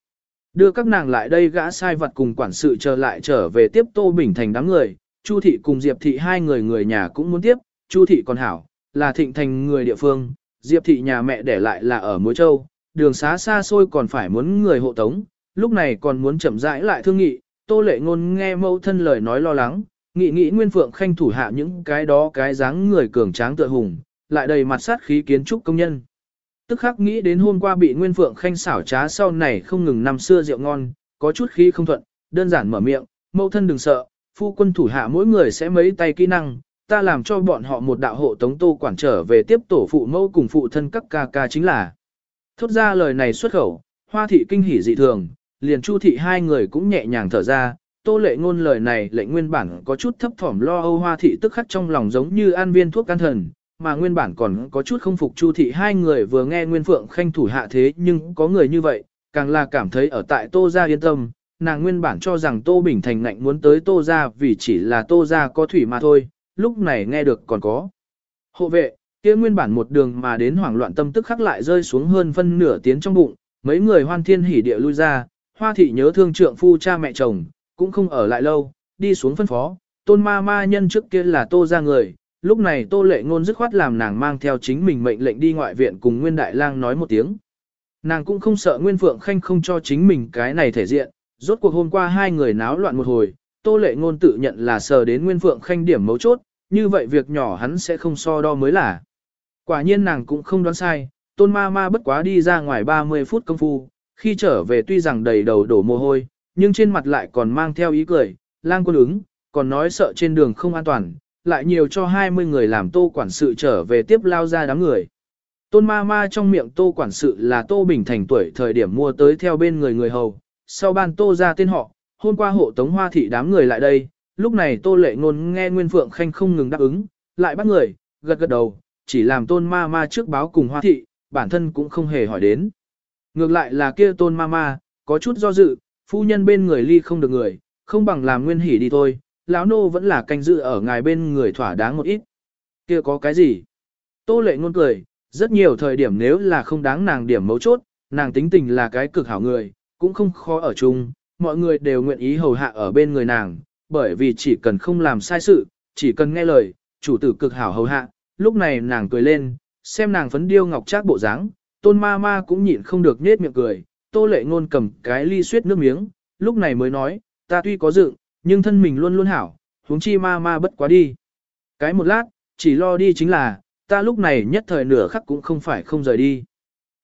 Đưa các nàng lại đây gã sai vật cùng quản sự trở lại trở về tiếp Tô Bình Thành đám người, Chu thị cùng Diệp thị hai người người nhà cũng muốn tiếp, Chu thị còn hảo, là thịnh thành người địa phương, Diệp thị nhà mẹ để lại là ở Mối Châu, đường xá xa xôi còn phải muốn người hộ tống, lúc này còn muốn chậm rãi lại thương nghị, Tô Lệ Ngôn nghe mẫu thân lời nói lo lắng, nghị nghị Nguyên Phượng Khanh thủ hạ những cái đó cái dáng người cường tráng tựa hùng, lại đầy mặt sát khí kiến trúc công nhân. Tức khắc nghĩ đến hôm qua bị Nguyên Phượng Khanh xảo trá sau này không ngừng năm xưa rượu ngon, có chút khí không thuận, đơn giản mở miệng, mẫu thân đừng sợ, phu quân thủ hạ mỗi người sẽ mấy tay kỹ năng, ta làm cho bọn họ một đạo hộ tống tô quản trở về tiếp tổ phụ mẫu cùng phụ thân các ca ca chính là. Thốt ra lời này xuất khẩu, hoa thị kinh hỉ dị thường, liền chu thị hai người cũng nhẹ nhàng thở ra, tô lệ ngôn lời này lệnh nguyên bản có chút thấp thỏm lo âu hoa thị tức khắc trong lòng giống như an viên thuốc can thần, mà nguyên bản còn có chút không phục Chu thị hai người vừa nghe Nguyên Phượng khanh thủ hạ thế nhưng có người như vậy, càng là cảm thấy ở tại Tô gia yên tâm, nàng nguyên bản cho rằng Tô Bình Thành ngạnh muốn tới Tô gia vì chỉ là Tô gia có thủy mà thôi, lúc này nghe được còn có. Hộ vệ, kia nguyên bản một đường mà đến hoảng loạn tâm tức khắc lại rơi xuống hơn phân nửa tiếng trong bụng, mấy người hoan thiên hỉ địa lui ra, hoa thị nhớ thương trượng phu cha mẹ chồng, cũng không ở lại lâu, đi xuống phân phó, tôn ma ma nhân trước kia là Tô gia người lúc này Tô Lệ Ngôn dứt khoát làm nàng mang theo chính mình mệnh lệnh đi ngoại viện cùng Nguyên Đại Lang nói một tiếng. Nàng cũng không sợ Nguyên Phượng Khanh không cho chính mình cái này thể diện, rốt cuộc hôm qua hai người náo loạn một hồi, Tô Lệ Ngôn tự nhận là sờ đến Nguyên Phượng Khanh điểm mấu chốt, như vậy việc nhỏ hắn sẽ không so đo mới là. Quả nhiên nàng cũng không đoán sai, Tôn Ma Ma bất quá đi ra ngoài 30 phút công phu, khi trở về tuy rằng đầy đầu đổ mồ hôi, nhưng trên mặt lại còn mang theo ý cười, lang quân ứng, còn nói sợ trên đường không an toàn, lại nhiều cho 20 người làm tô quản sự trở về tiếp lao ra đám người. Tôn ma ma trong miệng tô quản sự là tô bình thành tuổi thời điểm mua tới theo bên người người hầu, sau ban tô ra tên họ, hôm qua hộ tống hoa thị đám người lại đây, lúc này tô lệ ngôn nghe Nguyên Phượng Khanh không ngừng đáp ứng, lại bắt người, gật gật đầu, chỉ làm tôn ma ma trước báo cùng hoa thị, bản thân cũng không hề hỏi đến. Ngược lại là kia tôn ma ma, có chút do dự, phu nhân bên người ly không được người, không bằng làm nguyên hỉ đi thôi, lão nô vẫn là canh dự ở ngài bên người thỏa đáng một ít. Kia có cái gì? Tô lệ ngôn cười, rất nhiều thời điểm nếu là không đáng nàng điểm mấu chốt, nàng tính tình là cái cực hảo người, cũng không khó ở chung, mọi người đều nguyện ý hầu hạ ở bên người nàng, bởi vì chỉ cần không làm sai sự, chỉ cần nghe lời, chủ tử cực hảo hầu hạ, lúc này nàng cười lên, xem nàng phấn điêu ngọc trác bộ dáng, tôn ma ma cũng nhịn không được nết miệng cười, tô lệ ngôn cầm cái ly suýt nước miếng, lúc này mới nói, ta tuy có dựng, nhưng thân mình luôn luôn hảo, huống chi ma ma bất quá đi. Cái một lát, chỉ lo đi chính là, ta lúc này nhất thời nửa khắc cũng không phải không rời đi.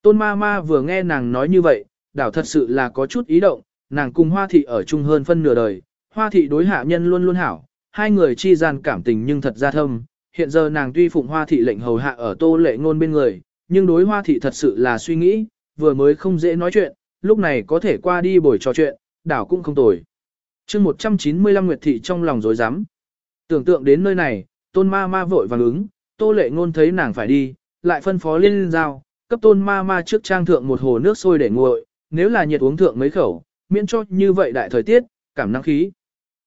Tôn ma ma vừa nghe nàng nói như vậy, đảo thật sự là có chút ý động, nàng cùng hoa thị ở chung hơn phân nửa đời, hoa thị đối hạ nhân luôn luôn hảo, hai người chi gian cảm tình nhưng thật ra thâm, hiện giờ nàng tuy phụng hoa thị lệnh hầu hạ ở tô lệ ngôn bên người, nhưng đối hoa thị thật sự là suy nghĩ, vừa mới không dễ nói chuyện, lúc này có thể qua đi buổi trò chuyện, đảo cũng không tồi. chương 195 Nguyệt Thị trong lòng rối rắm Tưởng tượng đến nơi này, tôn ma ma vội vàng ứng, tô lệ ngôn thấy nàng phải đi, lại phân phó liên giao, cấp tôn ma ma trước trang thượng một hồ nước sôi để nguội, nếu là nhiệt uống thượng mấy khẩu, miễn cho như vậy đại thời tiết, cảm năng khí.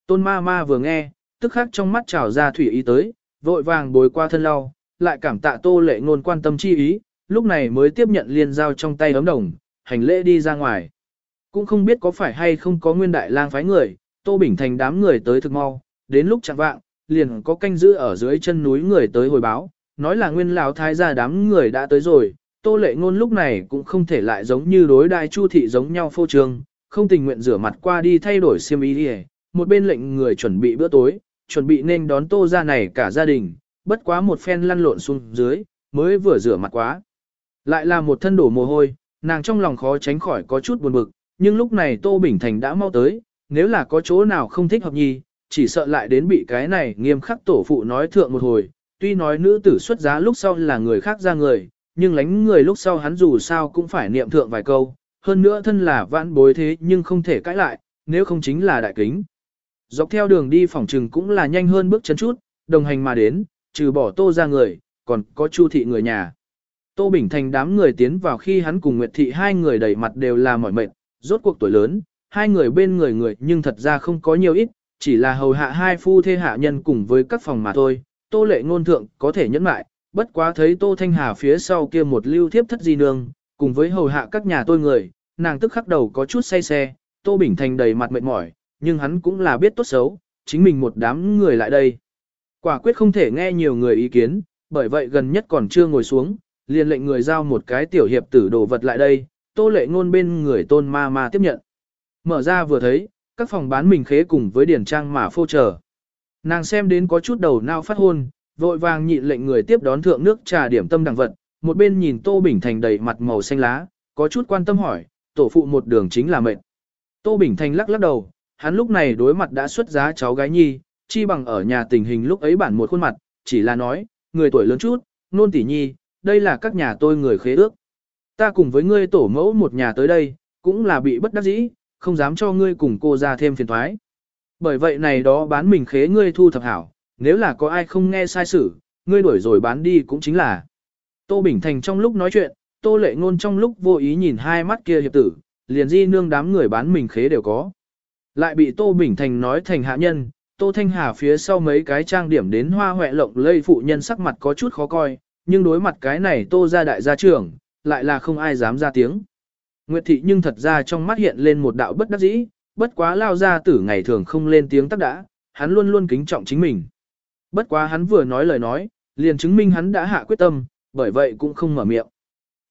Tôn ma ma vừa nghe, tức khắc trong mắt trào ra thủy ý tới, vội vàng bồi qua thân lau, lại cảm tạ tô lệ ngôn quan tâm chi ý, lúc này mới tiếp nhận liên giao trong tay ấm đồng, hành lễ đi ra ngoài. Cũng không biết có phải hay không có nguyên đại lang phái người, tô bình thành đám người tới thực mau, đến lúc chẳng vạng, liền có canh giữ ở dưới chân núi người tới hồi báo, nói là nguyên lão thái gia đám người đã tới rồi, tô lệ ngôn lúc này cũng không thể lại giống như đối đại chu thị giống nhau phô trương, không tình nguyện rửa mặt qua đi thay đổi xiêm y đi một bên lệnh người chuẩn bị bữa tối, chuẩn bị nên đón tô gia này cả gia đình, bất quá một phen lăn lộn xuống dưới, mới vừa rửa mặt quá. Lại là một thân đổ mồ hôi, nàng trong lòng khó tránh khỏi có chút buồn bực, nhưng lúc này Tô Bình Thành đã mau tới, nếu là có chỗ nào không thích hợp nhi, chỉ sợ lại đến bị cái này nghiêm khắc tổ phụ nói thượng một hồi, tuy nói nữ tử xuất giá lúc sau là người khác ra người, nhưng lánh người lúc sau hắn dù sao cũng phải niệm thượng vài câu, hơn nữa thân là vãn bối thế nhưng không thể cãi lại, nếu không chính là đại kính. Dọc theo đường đi phòng trừng cũng là nhanh hơn bước chân chút, đồng hành mà đến, trừ bỏ tô ra người, còn có chu thị người nhà. Tô Bình Thành đám người tiến vào khi hắn cùng Nguyệt Thị hai người đầy mặt đều là mỏi mệt, rốt cuộc tuổi lớn, hai người bên người người nhưng thật ra không có nhiều ít, chỉ là hầu hạ hai phu thê hạ nhân cùng với các phòng mà thôi. Tô lệ ngôn thượng có thể nhẫn lại, bất quá thấy Tô Thanh Hà phía sau kia một lưu thiếp thất di nương, cùng với hầu hạ các nhà tôi người, nàng tức khắc đầu có chút say xe, Tô Bình Thành đầy mặt mệt mỏi, nhưng hắn cũng là biết tốt xấu, chính mình một đám người lại đây. Quả quyết không thể nghe nhiều người ý kiến, bởi vậy gần nhất còn chưa ngồi xuống, liền lệnh người giao một cái tiểu hiệp tử đồ vật lại đây, tô lệ ngôn bên người tôn ma ma tiếp nhận. Mở ra vừa thấy, các phòng bán mình khế cùng với điển trang mà phô chờ. Nàng xem đến có chút đầu nao phát hôn, vội vàng nhịn lệnh người tiếp đón thượng nước trà điểm tâm đẳng vật, một bên nhìn Tô Bình Thành đầy mặt màu xanh lá, có chút quan tâm hỏi, tổ phụ một đường chính là mệnh. Tô Bình Thành lắc lắc đầu, hắn lúc này đối mặt đã xuất giá cháu gái nhi, chi bằng ở nhà tình hình lúc ấy bản một khuôn mặt, chỉ là nói, người tuổi lớn chút, nôn tỷ nhi, đây là các nhà tôi người khế ước. Ta cùng với ngươi tổ mẫu một nhà tới đây, cũng là bị bất đắc dĩ, không dám cho ngươi cùng cô ra thêm phiền thoái. Bởi vậy này đó bán mình khế ngươi thu thập hảo, nếu là có ai không nghe sai sử, ngươi đuổi rồi bán đi cũng chính là. Tô Bình Thành trong lúc nói chuyện, Tô Lệ Ngôn trong lúc vô ý nhìn hai mắt kia hiệp tử, liền di nương đám người bán mình khế đều có. Lại bị Tô Bình Thành nói thành hạ nhân, Tô Thanh Hà phía sau mấy cái trang điểm đến hoa hoẹ lộng lây phụ nhân sắc mặt có chút khó coi, nhưng đối mặt cái này Tô ra đại gia trưởng, lại là không ai dám ra tiếng. Nguyệt thị nhưng thật ra trong mắt hiện lên một đạo bất đắc dĩ, bất quá lao ra tử ngày thường không lên tiếng tắc đã, hắn luôn luôn kính trọng chính mình. Bất quá hắn vừa nói lời nói, liền chứng minh hắn đã hạ quyết tâm, bởi vậy cũng không mở miệng.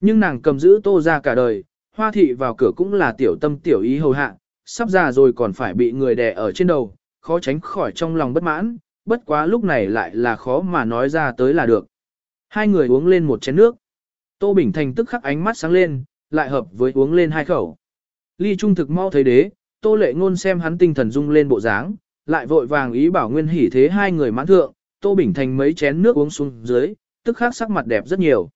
Nhưng nàng cầm giữ tô ra cả đời, hoa thị vào cửa cũng là tiểu tâm tiểu ý hầu hạ, sắp già rồi còn phải bị người đè ở trên đầu, khó tránh khỏi trong lòng bất mãn, bất quá lúc này lại là khó mà nói ra tới là được. Hai người uống lên một chén nước. Tô Bình Thành tức khắc ánh mắt sáng lên, lại hợp với uống lên hai khẩu. Ly Trung thực mau thấy đế, Tô Lệ Ngôn xem hắn tinh thần rung lên bộ dáng, lại vội vàng ý bảo Nguyên hỉ thế hai người mãn thượng, Tô Bình Thành mấy chén nước uống xuống dưới, tức khắc sắc mặt đẹp rất nhiều.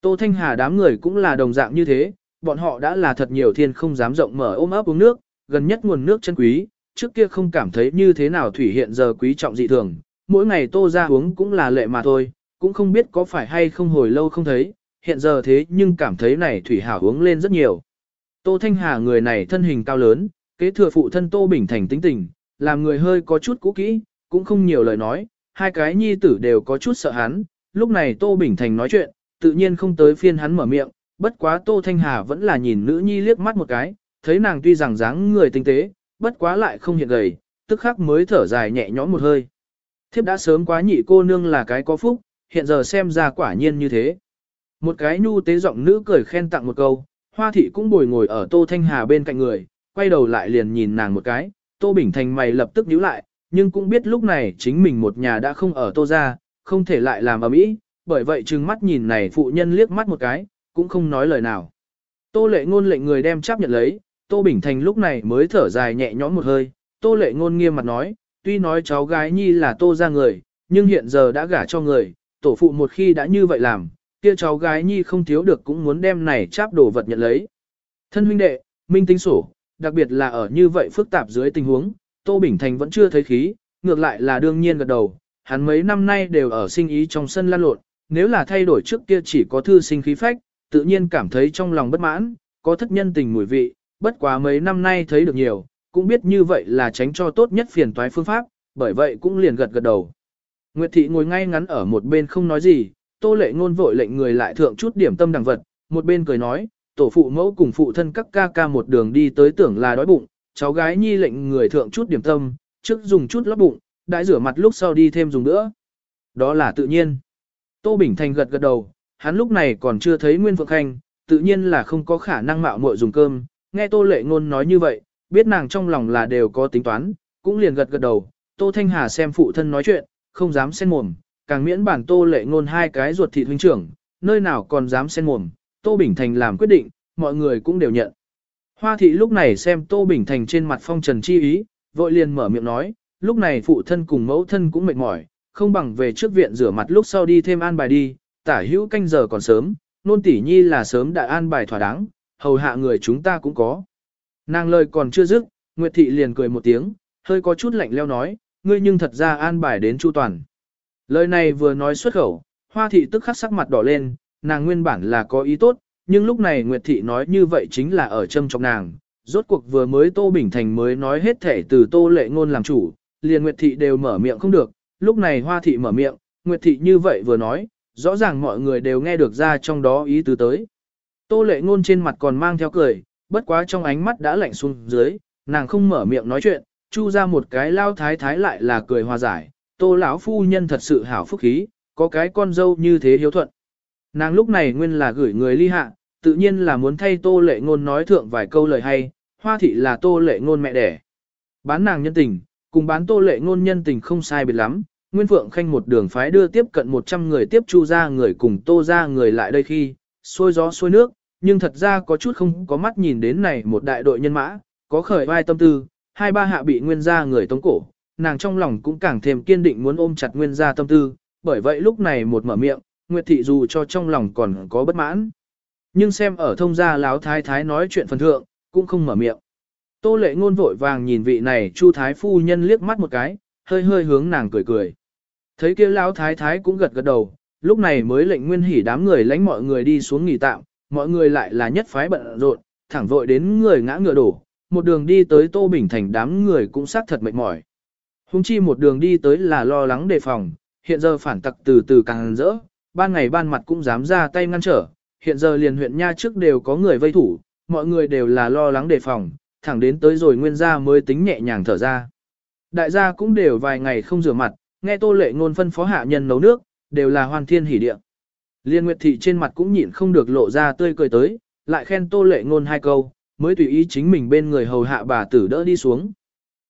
Tô Thanh Hà đám người cũng là đồng dạng như thế, bọn họ đã là thật nhiều thiên không dám rộng mở ôm ấp uống nước, gần nhất nguồn nước chân quý, trước kia không cảm thấy như thế nào thủy hiện giờ quý trọng dị thường, mỗi ngày Tô ra uống cũng là lệ mà thôi, cũng không biết có phải hay không hồi lâu không thấy, hiện giờ thế nhưng cảm thấy này thủy hảo uống lên rất nhiều. Tô Thanh Hà người này thân hình cao lớn, kế thừa phụ thân Tô Bình Thành tính tình, làm người hơi có chút cũ kỹ, cũng không nhiều lời nói, hai cái nhi tử đều có chút sợ hắn, lúc này Tô Bình Thành nói chuyện, tự nhiên không tới phiên hắn mở miệng, bất quá Tô Thanh Hà vẫn là nhìn nữ nhi liếc mắt một cái, thấy nàng tuy rằng dáng người tinh tế, bất quá lại không hiện gầy, tức khắc mới thở dài nhẹ nhõm một hơi. Thiếp đã sớm quá nhị cô nương là cái có phúc, hiện giờ xem ra quả nhiên như thế. Một cái nhu tế giọng nữ cười khen tặng một câu, hoa thị cũng bồi ngồi ở Tô Thanh Hà bên cạnh người, quay đầu lại liền nhìn nàng một cái, Tô Bình Thành mày lập tức nhíu lại, nhưng cũng biết lúc này chính mình một nhà đã không ở Tô gia, không thể lại làm ở mỹ, bởi vậy trừng mắt nhìn này phụ nhân liếc mắt một cái, cũng không nói lời nào. Tô lệ ngôn lệnh người đem chấp nhận lấy, Tô Bình Thành lúc này mới thở dài nhẹ nhõm một hơi, Tô lệ ngôn nghiêm mặt nói, tuy nói cháu gái nhi là Tô gia người, nhưng hiện giờ đã gả cho người, tổ phụ một khi đã như vậy làm, kia cháu gái nhi không thiếu được cũng muốn đem này cháp đồ vật nhận lấy. Thân huynh đệ, minh tính sổ, đặc biệt là ở như vậy phức tạp dưới tình huống, Tô Bình Thành vẫn chưa thấy khí, ngược lại là đương nhiên gật đầu, hắn mấy năm nay đều ở sinh ý trong sân lan lộn, nếu là thay đổi trước kia chỉ có thư sinh khí phách, tự nhiên cảm thấy trong lòng bất mãn, có thất nhân tình mùi vị, bất quá mấy năm nay thấy được nhiều, cũng biết như vậy là tránh cho tốt nhất phiền toái phương pháp, bởi vậy cũng liền gật gật đầu. Nguyệt thị ngồi ngay ngắn ở một bên không nói gì, tô lệ ngôn vội lệnh người lại thượng chút điểm tâm đằng vật, một bên cười nói, tổ phụ mẫu cùng phụ thân các ca ca một đường đi tới tưởng là đói bụng, cháu gái nhi lệnh người thượng chút điểm tâm, trước dùng chút lót bụng, đãi rửa mặt lúc sau đi thêm dùng nữa. Đó là tự nhiên. Tô Bình Thành gật gật đầu, hắn lúc này còn chưa thấy Nguyên Phượng Khanh, tự nhiên là không có khả năng mạo muội dùng cơm, nghe Tô Lệ Ngôn nói như vậy, biết nàng trong lòng là đều có tính toán, cũng liền gật gật đầu, Tô Thanh Hà xem phụ thân nói chuyện, không dám xen mồm, càng miễn bản Tô Lệ Ngôn hai cái ruột thịt huynh trưởng, nơi nào còn dám xen mồm, Tô Bình Thành làm quyết định, mọi người cũng đều nhận. Hoa thị lúc này xem Tô Bình Thành trên mặt phong trần chi ý, vội liền mở miệng nói, lúc này phụ thân cùng mẫu thân cũng mệt mỏi, không bằng về trước viện rửa mặt lúc sau đi thêm an bài đi, tả hữu canh giờ còn sớm, nôn tỷ nhi là sớm đã an bài thỏa đáng, hầu hạ người chúng ta cũng có. Nàng lời còn chưa dứt, Nguyệt thị liền cười một tiếng, hơi có chút lạnh leo nói, ngươi nhưng thật ra an bài đến chu toàn. Lời này vừa nói xuất khẩu, hoa thị tức khắc sắc mặt đỏ lên, nàng nguyên bản là có ý tốt, nhưng lúc này Nguyệt thị nói như vậy chính là ở châm trong nàng. Rốt cuộc vừa mới Tô Bình Thành mới nói hết thể từ Tô Lệ Ngôn làm chủ, liền Nguyệt thị đều mở miệng không được, lúc này Hoa thị mở miệng, Nguyệt thị như vậy vừa nói, rõ ràng mọi người đều nghe được ra trong đó ý tứ tới. Tô Lệ Ngôn trên mặt còn mang theo cười, bất quá trong ánh mắt đã lạnh xuống dưới, nàng không mở miệng nói chuyện, chu ra một cái lao thái thái lại là cười hòa giải, Tô lão phu nhân thật sự hảo phúc khí, có cái con dâu như thế hiếu thuận. Nàng lúc này nguyên là gửi người ly hạ, tự nhiên là muốn thay Tô Lệ Ngôn nói thượng vài câu lời hay, Hoa thị là Tô Lệ Ngôn mẹ đẻ. Bán nàng nhân tình, cùng bán Tô Lệ Ngôn nhân tình không sai biệt lắm, Nguyên Phượng Khanh một đường phái đưa tiếp cận 100 người tiếp Chu ra người cùng Tô ra người lại đây khi, xôi gió xôi nước, nhưng thật ra có chút không có mắt nhìn đến này một đại đội nhân mã, có khởi vai tâm tư, hai ba hạ bị Nguyên gia người tống cổ, nàng trong lòng cũng càng thêm kiên định muốn ôm chặt Nguyên gia tâm tư, bởi vậy lúc này một mở miệng, Nguyệt thị dù cho trong lòng còn có bất mãn. Nhưng xem ở thông gia láo thái thái nói chuyện phần thượng, cũng không mở miệng. Tô lệ ngôn vội vàng nhìn vị này chu thái phu nhân liếc mắt một cái, hơi hơi hướng nàng cười cười. Thấy kia lão thái thái cũng gật gật đầu, lúc này mới lệnh nguyên hỉ đám người lãnh mọi người đi xuống nghỉ tạm, mọi người lại là nhất phái bận rộn, thẳng vội đến người ngã ngựa đổ, một đường đi tới Tô Bình Thành đám người cũng xác thật mệt mỏi. Hùng chi một đường đi tới là lo lắng đề phòng, hiện giờ phản tặc từ từ càng rỡ, ban ngày ban mặt cũng dám ra tay ngăn trở, hiện giờ liền huyện nha trước đều có người vây thủ, mọi người đều là lo lắng đề phòng, thẳng đến tới rồi nguyên gia mới tính nhẹ nhàng thở ra. Đại gia cũng đều vài ngày không rửa mặt, nghe tô lệ ngôn phân phó hạ nhân nấu nước, đều là hoàn thiên hỉ địa. Liên Nguyệt Thị trên mặt cũng nhịn không được lộ ra tươi cười tới, lại khen tô lệ ngôn hai câu, mới tùy ý chính mình bên người hầu hạ bà tử đỡ đi xuống.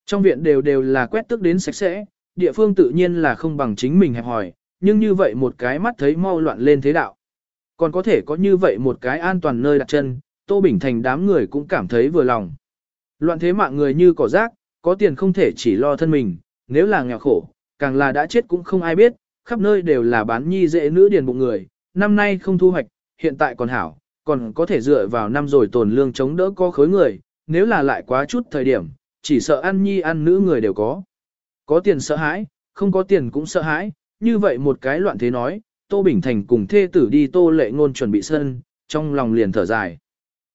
Trong viện đều đều là quét tức đến sạch sẽ, địa phương tự nhiên là không bằng chính mình hẹp hỏi, nhưng như vậy một cái mắt thấy mau loạn lên thế đạo. Còn có thể có như vậy một cái an toàn nơi đặt chân, Tô Bình Thành đám người cũng cảm thấy vừa lòng. Loạn thế mạng người như cỏ rác, có tiền không thể chỉ lo thân mình, nếu là nghèo khổ, càng là đã chết cũng không ai biết, khắp nơi đều là bán nhi dễ nữ điền bụng người, năm nay không thu hoạch, hiện tại còn hảo, còn có thể dựa vào năm rồi tồn lương chống đỡ có khối người, nếu là lại quá chút thời điểm, chỉ sợ ăn nhi ăn nữ người đều có. Có tiền sợ hãi, không có tiền cũng sợ hãi, như vậy một cái loạn thế nói, Tô Bình Thành cùng thê tử đi Tô Lệ Ngôn chuẩn bị sân, trong lòng liền thở dài.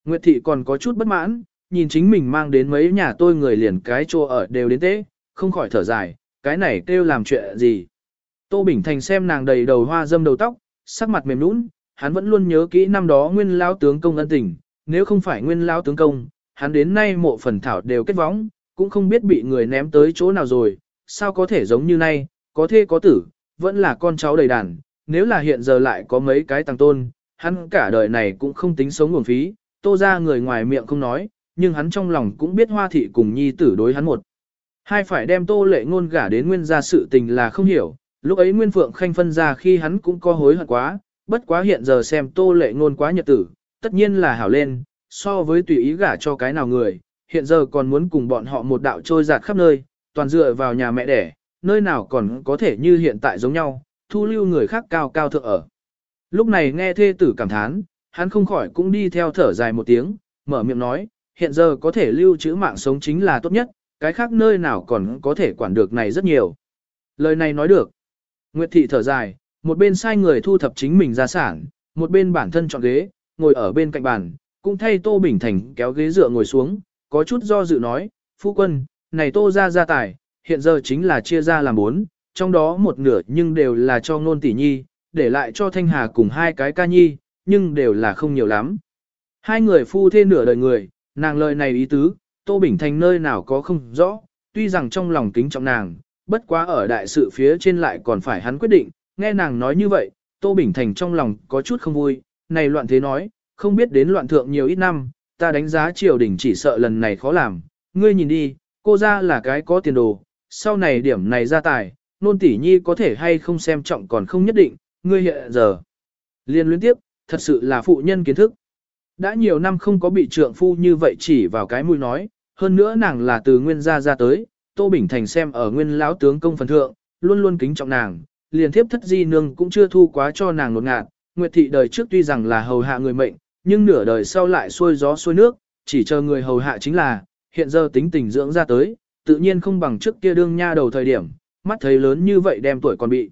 Nguyệt Thị còn có chút bất mãn, nhìn chính mình mang đến mấy nhà tôi người liền cái chỗ ở đều đến tế, không khỏi thở dài, cái này kêu làm chuyện gì. Tô Bình Thành xem nàng đầy đầu hoa dâm đầu tóc, sắc mặt mềm nũng, hắn vẫn luôn nhớ kỹ năm đó nguyên lao tướng công ân tình, nếu không phải nguyên lao tướng công, hắn đến nay mộ phần thảo đều kết võng, cũng không biết bị người ném tới chỗ nào rồi, sao có thể giống như nay, có thê có tử, vẫn là con cháu đầy đàn, nếu là hiện giờ lại có mấy cái tăng tôn, hắn cả đời này cũng không tính sống nguồn phí, tô ra người ngoài miệng không nói, nhưng hắn trong lòng cũng biết hoa thị cùng nhi tử đối hắn một. Hai phải đem tô lệ ngôn gả đến nguyên gia sự tình là không hiểu, lúc ấy nguyên phượng khanh phân ra khi hắn cũng có hối hận quá, bất quá hiện giờ xem tô lệ ngôn quá nhật tử, tất nhiên là hảo lên, so với tùy ý gả cho cái nào người, hiện giờ còn muốn cùng bọn họ một đạo trôi giạt khắp nơi, toàn dựa vào nhà mẹ đẻ, nơi nào còn có thể như hiện tại giống nhau, thu lưu người khác cao cao thượng ở. Lúc này nghe thê tử cảm thán, hắn không khỏi cũng đi theo thở dài một tiếng, mở miệng nói, hiện giờ có thể lưu trữ mạng sống chính là tốt nhất, cái khác nơi nào còn có thể quản được này rất nhiều. Lời này nói được. Nguyệt thị thở dài, một bên sai người thu thập chính mình gia sản, một bên bản thân chọn ghế, ngồi ở bên cạnh bàn, cũng thay Tô Bình Thành kéo ghế dựa ngồi xuống, có chút do dự nói, phu quân, này Tô ra gia tài, hiện giờ chính là chia ra làm bốn, trong đó một nửa nhưng đều là cho ngôn tỷ nhi, để lại cho Thanh Hà cùng hai cái ca nhi, nhưng đều là không nhiều lắm. Hai người phu thê nửa đời người, nàng lời này ý tứ, Tô Bình Thành nơi nào có không rõ, tuy rằng trong lòng kính trọng nàng, bất quá ở đại sự phía trên lại còn phải hắn quyết định, nghe nàng nói như vậy, Tô Bình Thành trong lòng có chút không vui, này loạn thế nói, không biết đến loạn thượng nhiều ít năm, ta đánh giá triều đình chỉ sợ lần này khó làm, ngươi nhìn đi, cô ra là cái có tiền đồ, sau này điểm này ra tài, nôn tỷ nhi có thể hay không xem trọng còn không nhất định, ngươi hiện giờ. Liên luyến tiếp, thật sự là phụ nhân kiến thức. Đã nhiều năm không có bị trượng phu như vậy chỉ vào cái mũi nói, hơn nữa nàng là từ nguyên gia ra tới, Tô Bình Thành xem ở nguyên lão tướng công phần thượng, luôn luôn kính trọng nàng, liền thiếp thất di nương cũng chưa thu quá cho nàng nột ngạt, Nguyệt thị đời trước tuy rằng là hầu hạ người mệnh, nhưng nửa đời sau lại xuôi gió xuôi nước, chỉ chờ người hầu hạ chính là, hiện giờ tính tình dưỡng ra tới, tự nhiên không bằng trước kia đương nha đầu thời điểm, mắt thấy lớn như vậy đem tuổi còn bị.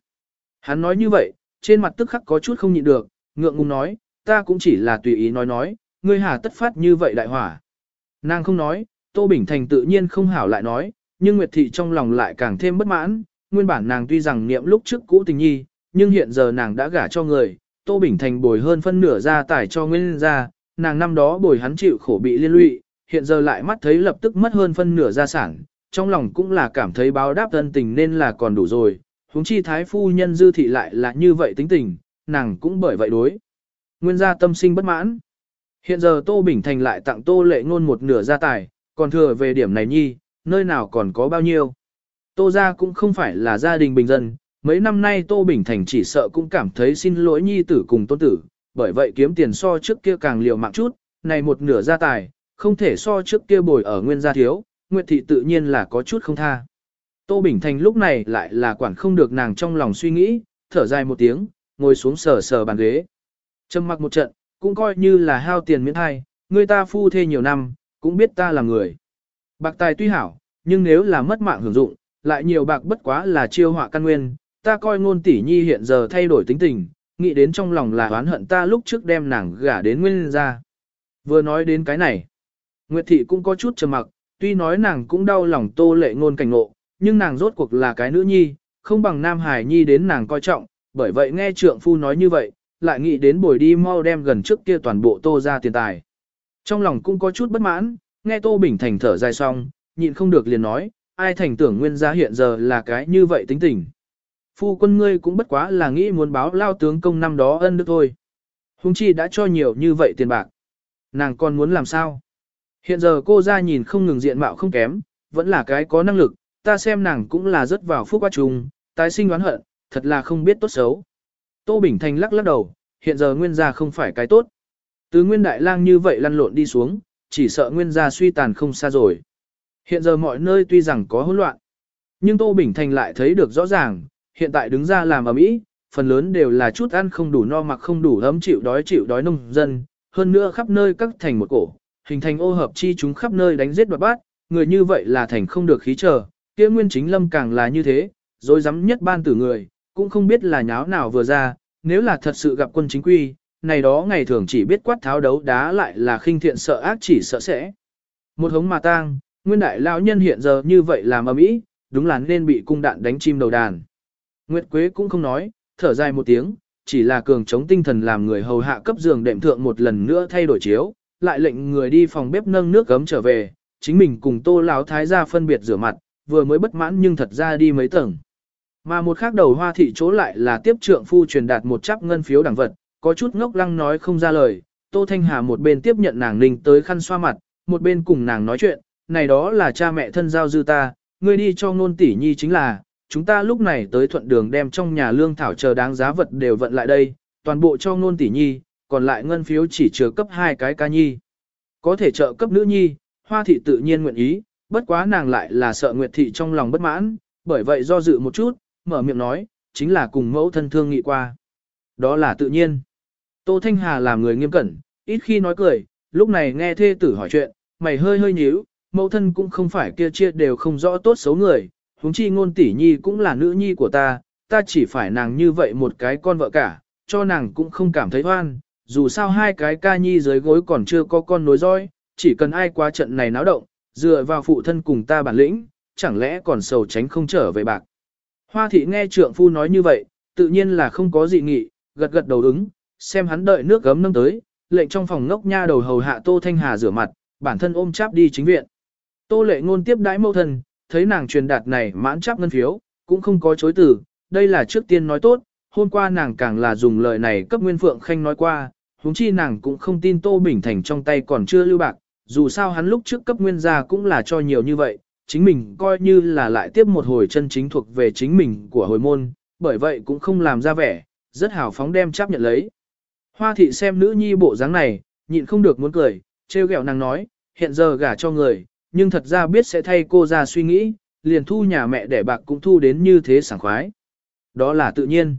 Hắn nói như vậy, trên mặt tức khắc có chút không nhịn được, ngượng ngùng nói, ta cũng chỉ là tùy ý nói nói, ngươi hà tất phát như vậy đại hỏa. Nàng không nói, Tô Bình Thành tự nhiên không hảo lại nói, nhưng Nguyệt Thị trong lòng lại càng thêm bất mãn, nguyên bản nàng tuy rằng niệm lúc trước cũ tình nhi, nhưng hiện giờ nàng đã gả cho người, Tô Bình Thành bồi hơn phân nửa gia tài cho nguyên gia, nàng năm đó bồi hắn chịu khổ bị liên lụy, hiện giờ lại mắt thấy lập tức mất hơn phân nửa gia sản, trong lòng cũng là cảm thấy báo đáp thân tình nên là còn đủ rồi, huống chi thái phu nhân dư thị lại là như vậy tính tình, nàng cũng bởi vậy đối. Nguyên gia tâm sinh bất mãn. Hiện giờ Tô Bình Thành lại tặng Tô Lệ Ngôn một nửa gia tài, còn thừa về điểm này nhi, nơi nào còn có bao nhiêu. Tô gia cũng không phải là gia đình bình dân, mấy năm nay Tô Bình Thành chỉ sợ cũng cảm thấy xin lỗi nhi tử cùng tôn tử, bởi vậy kiếm tiền so trước kia càng liều mạng chút, này một nửa gia tài, không thể so trước kia bồi ở nguyên gia thiếu, Nguyệt thị tự nhiên là có chút không tha. Tô Bình Thành lúc này lại là quản không được nàng trong lòng suy nghĩ, thở dài một tiếng, ngồi xuống sờ sờ bàn ghế. Trầm mặc một trận, cũng coi như là hao tiền miễn thai, người ta phu thê nhiều năm, cũng biết ta là người. Bạc tài tuy hảo, nhưng nếu là mất mạng hưởng dụng, lại nhiều bạc bất quá là chiêu họa căn nguyên, ta coi ngôn tỷ nhi hiện giờ thay đổi tính tình, nghĩ đến trong lòng là oán hận ta lúc trước đem nàng gả đến nguyên ra. Vừa nói đến cái này, Nguyệt thị cũng có chút trầm mặc, tuy nói nàng cũng đau lòng tô lệ ngôn cảnh ngộ, nhưng nàng rốt cuộc là cái nữ nhi, không bằng nam hải nhi đến nàng coi trọng, bởi vậy nghe trượng phu nói như vậy, lại nghĩ đến bồi đi mau đem gần trước kia toàn bộ tô ra tiền tài. Trong lòng cũng có chút bất mãn, nghe tô bình thành thở dài xong, nhịn không được liền nói, ai thành tưởng nguyên gia hiện giờ là cái như vậy tính tình. Phu quân ngươi cũng bất quá là nghĩ muốn báo lao tướng công năm đó ân đức thôi. Hùng chi đã cho nhiều như vậy tiền bạc. Nàng còn muốn làm sao? Hiện giờ cô ra nhìn không ngừng diện mạo không kém, vẫn là cái có năng lực, ta xem nàng cũng là rất vào phúc quá trùng, tái sinh oán hận, thật là không biết tốt xấu. Tô Bình Thành lắc lắc đầu, hiện giờ nguyên gia không phải cái tốt. Từ nguyên đại lang như vậy lăn lộn đi xuống, chỉ sợ nguyên gia suy tàn không xa rồi. Hiện giờ mọi nơi tuy rằng có hỗn loạn, nhưng Tô Bình Thành lại thấy được rõ ràng, hiện tại đứng ra làm ở mỹ, phần lớn đều là chút ăn không đủ no mặc không đủ ấm chịu đói chịu đói nông dân, hơn nữa khắp nơi các thành một cổ, hình thành ô hợp chi chúng khắp nơi đánh giết đoạt bát, người như vậy là thành không được khí chờ, kia nguyên chính lâm càng là như thế, rồi dám nhất ban tử người, cũng không biết là nháo nào vừa ra, nếu là thật sự gặp quân chính quy, này đó ngày thường chỉ biết quát tháo đấu đá lại là khinh thiện sợ ác chỉ sợ sẽ. Một hống mà tang, nguyên đại lão nhân hiện giờ như vậy làm ầm ĩ, đúng là nên bị cung đạn đánh chim đầu đàn. Nguyệt Quế cũng không nói, thở dài một tiếng, chỉ là cường chống tinh thần làm người hầu hạ cấp giường đệm thượng một lần nữa thay đổi chiếu, lại lệnh người đi phòng bếp nâng nước gấm trở về, chính mình cùng tô lão thái gia phân biệt rửa mặt, vừa mới bất mãn nhưng thật ra đi mấy tầng. Mà một khác đầu hoa thị chỗ lại là tiếp trượng phu truyền đạt một chắp ngân phiếu đẳng vật, có chút ngốc lăng nói không ra lời, Tô Thanh Hà một bên tiếp nhận nàng ninh tới khăn xoa mặt, một bên cùng nàng nói chuyện, này đó là cha mẹ thân giao dư ta, ngươi đi cho ngôn tỷ nhi chính là, chúng ta lúc này tới thuận đường đem trong nhà lương thảo chờ đáng giá vật đều vận lại đây, toàn bộ cho ngôn tỷ nhi, còn lại ngân phiếu chỉ chứa cấp hai cái ca nhi. Có thể trợ cấp nữ nhi, hoa thị tự nhiên nguyện ý, bất quá nàng lại là sợ nguyệt thị trong lòng bất mãn, bởi vậy do dự một chút, mở miệng nói, chính là cùng mẫu thân thương nghị qua. Đó là tự nhiên. Tô Thanh Hà làm người nghiêm cẩn, ít khi nói cười, lúc này nghe thê tử hỏi chuyện, mày hơi hơi nhíu, mẫu thân cũng không phải kia chia đều không rõ tốt xấu người, huống chi ngôn tỷ nhi cũng là nữ nhi của ta, ta chỉ phải nàng như vậy một cái con vợ cả, cho nàng cũng không cảm thấy oan, dù sao hai cái ca nhi dưới gối còn chưa có con nối dõi, chỉ cần ai qua trận này náo động, dựa vào phụ thân cùng ta bản lĩnh, chẳng lẽ còn sầu tránh không trở về bạc. Hoa thị nghe trượng phu nói như vậy, tự nhiên là không có dị nghị, gật gật đầu ứng, xem hắn đợi nước gấm nâng tới, lệnh trong phòng ngốc nha đầu hầu hạ Tô Thanh Hà rửa mặt, bản thân ôm cháp đi chính viện. Tô lệ ngôn tiếp đãi mâu thân, thấy nàng truyền đạt này mãn chấp ngân phiếu, cũng không có chối từ, đây là trước tiên nói tốt, hôm qua nàng càng là dùng lời này cấp Nguyên Phượng Khanh nói qua, huống chi nàng cũng không tin Tô Bình Thành trong tay còn chưa lưu bạc, dù sao hắn lúc trước cấp Nguyên gia cũng là cho nhiều như vậy, chính mình coi như là lại tiếp một hồi chân chính thuộc về chính mình của hồi môn, bởi vậy cũng không làm ra vẻ, rất hào phóng đem chấp nhận lấy. Hoa thị xem nữ nhi bộ dáng này, nhịn không được muốn cười, trêu ghẹo nàng nói, hiện giờ gả cho người, nhưng thật ra biết sẽ thay cô ra suy nghĩ, liền thu nhà mẹ đẻ bạc cũng thu đến như thế sảng khoái. Đó là tự nhiên.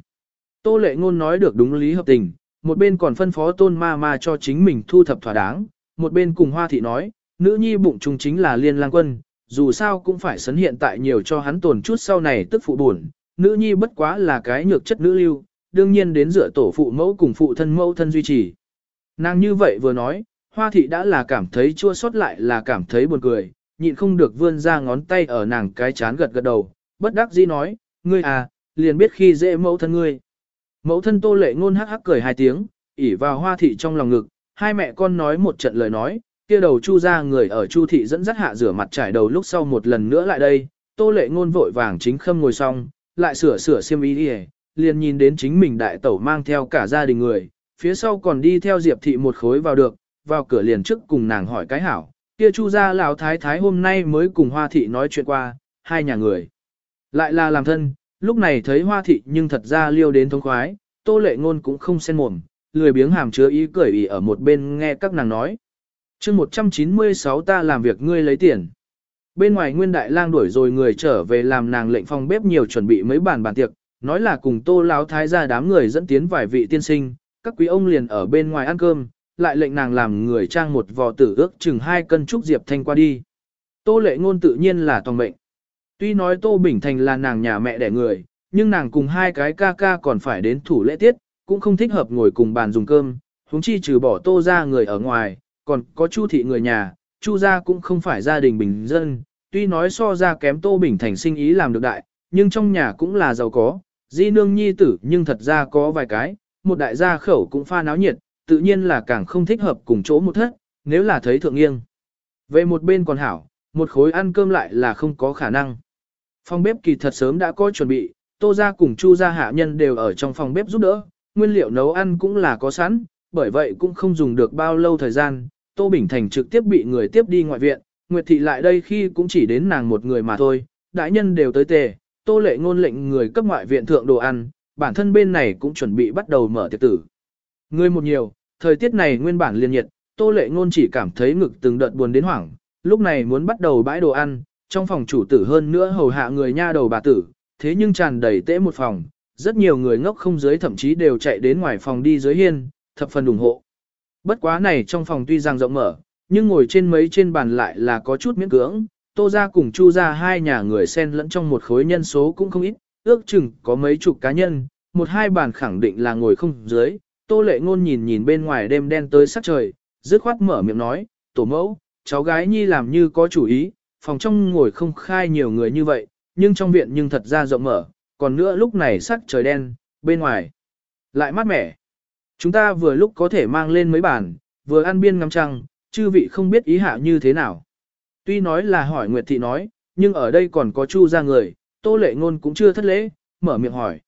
Tô lệ ngôn nói được đúng lý hợp tình, một bên còn phân phó tôn ma ma cho chính mình thu thập thỏa đáng, một bên cùng hoa thị nói, nữ nhi bụng trùng chính là liên lang quân, dù sao cũng phải sấn hiện tại nhiều cho hắn tồn chút sau này tức phụ buồn, nữ nhi bất quá là cái nhược chất nữ lưu, đương nhiên đến dựa tổ phụ mẫu cùng phụ thân mẫu thân duy trì. Nàng như vậy vừa nói, hoa thị đã là cảm thấy chua xót lại là cảm thấy buồn cười, nhịn không được vươn ra ngón tay ở nàng cái chán gật gật đầu, bất đắc dĩ nói, ngươi à, liền biết khi dễ mẫu thân ngươi. Mẫu thân tô lệ ngôn hắc hắc cười hai tiếng, ỉ vào hoa thị trong lòng ngực, hai mẹ con nói một trận lời nói, kia đầu chu ra người ở chu thị dẫn dắt hạ rửa mặt trải đầu lúc sau một lần nữa lại đây, tô lệ ngôn vội vàng chính khâm ngồi xong, lại sửa sửa xiêm y đi liền nhìn đến chính mình đại tẩu mang theo cả gia đình người, phía sau còn đi theo diệp thị một khối vào được, vào cửa liền trước cùng nàng hỏi cái hảo, kia chu gia lão thái thái hôm nay mới cùng hoa thị nói chuyện qua, hai nhà người. Lại là làm thân, lúc này thấy hoa thị nhưng thật ra liêu đến thông khoái, tô lệ ngôn cũng không xen mồm, lười biếng hàm chứa ý cười ý ở một bên nghe các nàng nói. Trước 196 ta làm việc ngươi lấy tiền. Bên ngoài nguyên đại lang đuổi rồi người trở về làm nàng lệnh phòng bếp nhiều chuẩn bị mấy bàn bàn tiệc, nói là cùng tô lão thái gia đám người dẫn tiến vài vị tiên sinh, các quý ông liền ở bên ngoài ăn cơm, lại lệnh nàng làm người trang một vò tử ước chừng hai cân trúc diệp thanh qua đi. Tô lệ ngôn tự nhiên là toàn mệnh. Tuy nói Tô Bình Thành là nàng nhà mẹ đẻ người, nhưng nàng cùng hai cái ca ca còn phải đến thủ lễ tiết, cũng không thích hợp ngồi cùng bàn dùng cơm, huống chi trừ bỏ Tô ra người ở ngoài, còn có Chu thị người nhà, Chu gia cũng không phải gia đình bình dân, tuy nói so ra kém Tô Bình Thành sinh ý làm được đại, nhưng trong nhà cũng là giàu có, di nương nhi tử nhưng thật ra có vài cái, một đại gia khẩu cũng pha náo nhiệt, tự nhiên là càng không thích hợp cùng chỗ một thất, nếu là thấy thượng nghiêng. Về một bên còn hảo, một khối ăn cơm lại là không có khả năng. Phòng bếp kỳ thật sớm đã có chuẩn bị, tô gia cùng chu gia hạ nhân đều ở trong phòng bếp giúp đỡ, nguyên liệu nấu ăn cũng là có sẵn, bởi vậy cũng không dùng được bao lâu thời gian, Tô Bình Thành trực tiếp bị người tiếp đi ngoại viện, Nguyệt Thị lại đây khi cũng chỉ đến nàng một người mà thôi, đại nhân đều tới tề, Tô Lệ ngôn lệnh người cấp ngoại viện thượng đồ ăn, bản thân bên này cũng chuẩn bị bắt đầu mở tiệc tử. Người một nhiều, thời tiết này nguyên bản liên nhiệt, Tô Lệ ngôn chỉ cảm thấy ngực từng đợt buồn đến hoảng, lúc này muốn bắt đầu bãi đồ ăn, trong phòng chủ tử hơn nữa hầu hạ người nha đầu bà tử, thế nhưng tràn đầy tễ một phòng, rất nhiều người ngốc không dưới thậm chí đều chạy đến ngoài phòng đi dưới hiên, thập phần ủng hộ. Bất quá này trong phòng tuy rằng rộng mở, nhưng ngồi trên mấy trên bàn lại là có chút miễn cưỡng, tô gia cùng chu gia hai nhà người xen lẫn trong một khối nhân số cũng không ít, ước chừng có mấy chục cá nhân, một hai bàn khẳng định là ngồi không dưới, tô lệ ngôn nhìn nhìn bên ngoài đêm đen tới sắc trời, dứt khoát mở miệng nói, tổ mẫu, cháu gái nhi làm như có chủ ý, phòng trong ngồi không khai nhiều người như vậy, nhưng trong viện nhưng thật ra rộng mở, còn nữa lúc này sắc trời đen, bên ngoài lại mát mẻ. Chúng ta vừa lúc có thể mang lên mấy bàn, vừa ăn biên ngắm trăng, chư vị không biết ý hạ như thế nào. Tuy nói là hỏi Nguyệt Thị nói, nhưng ở đây còn có chu ra người, tô lệ ngôn cũng chưa thất lễ, mở miệng hỏi.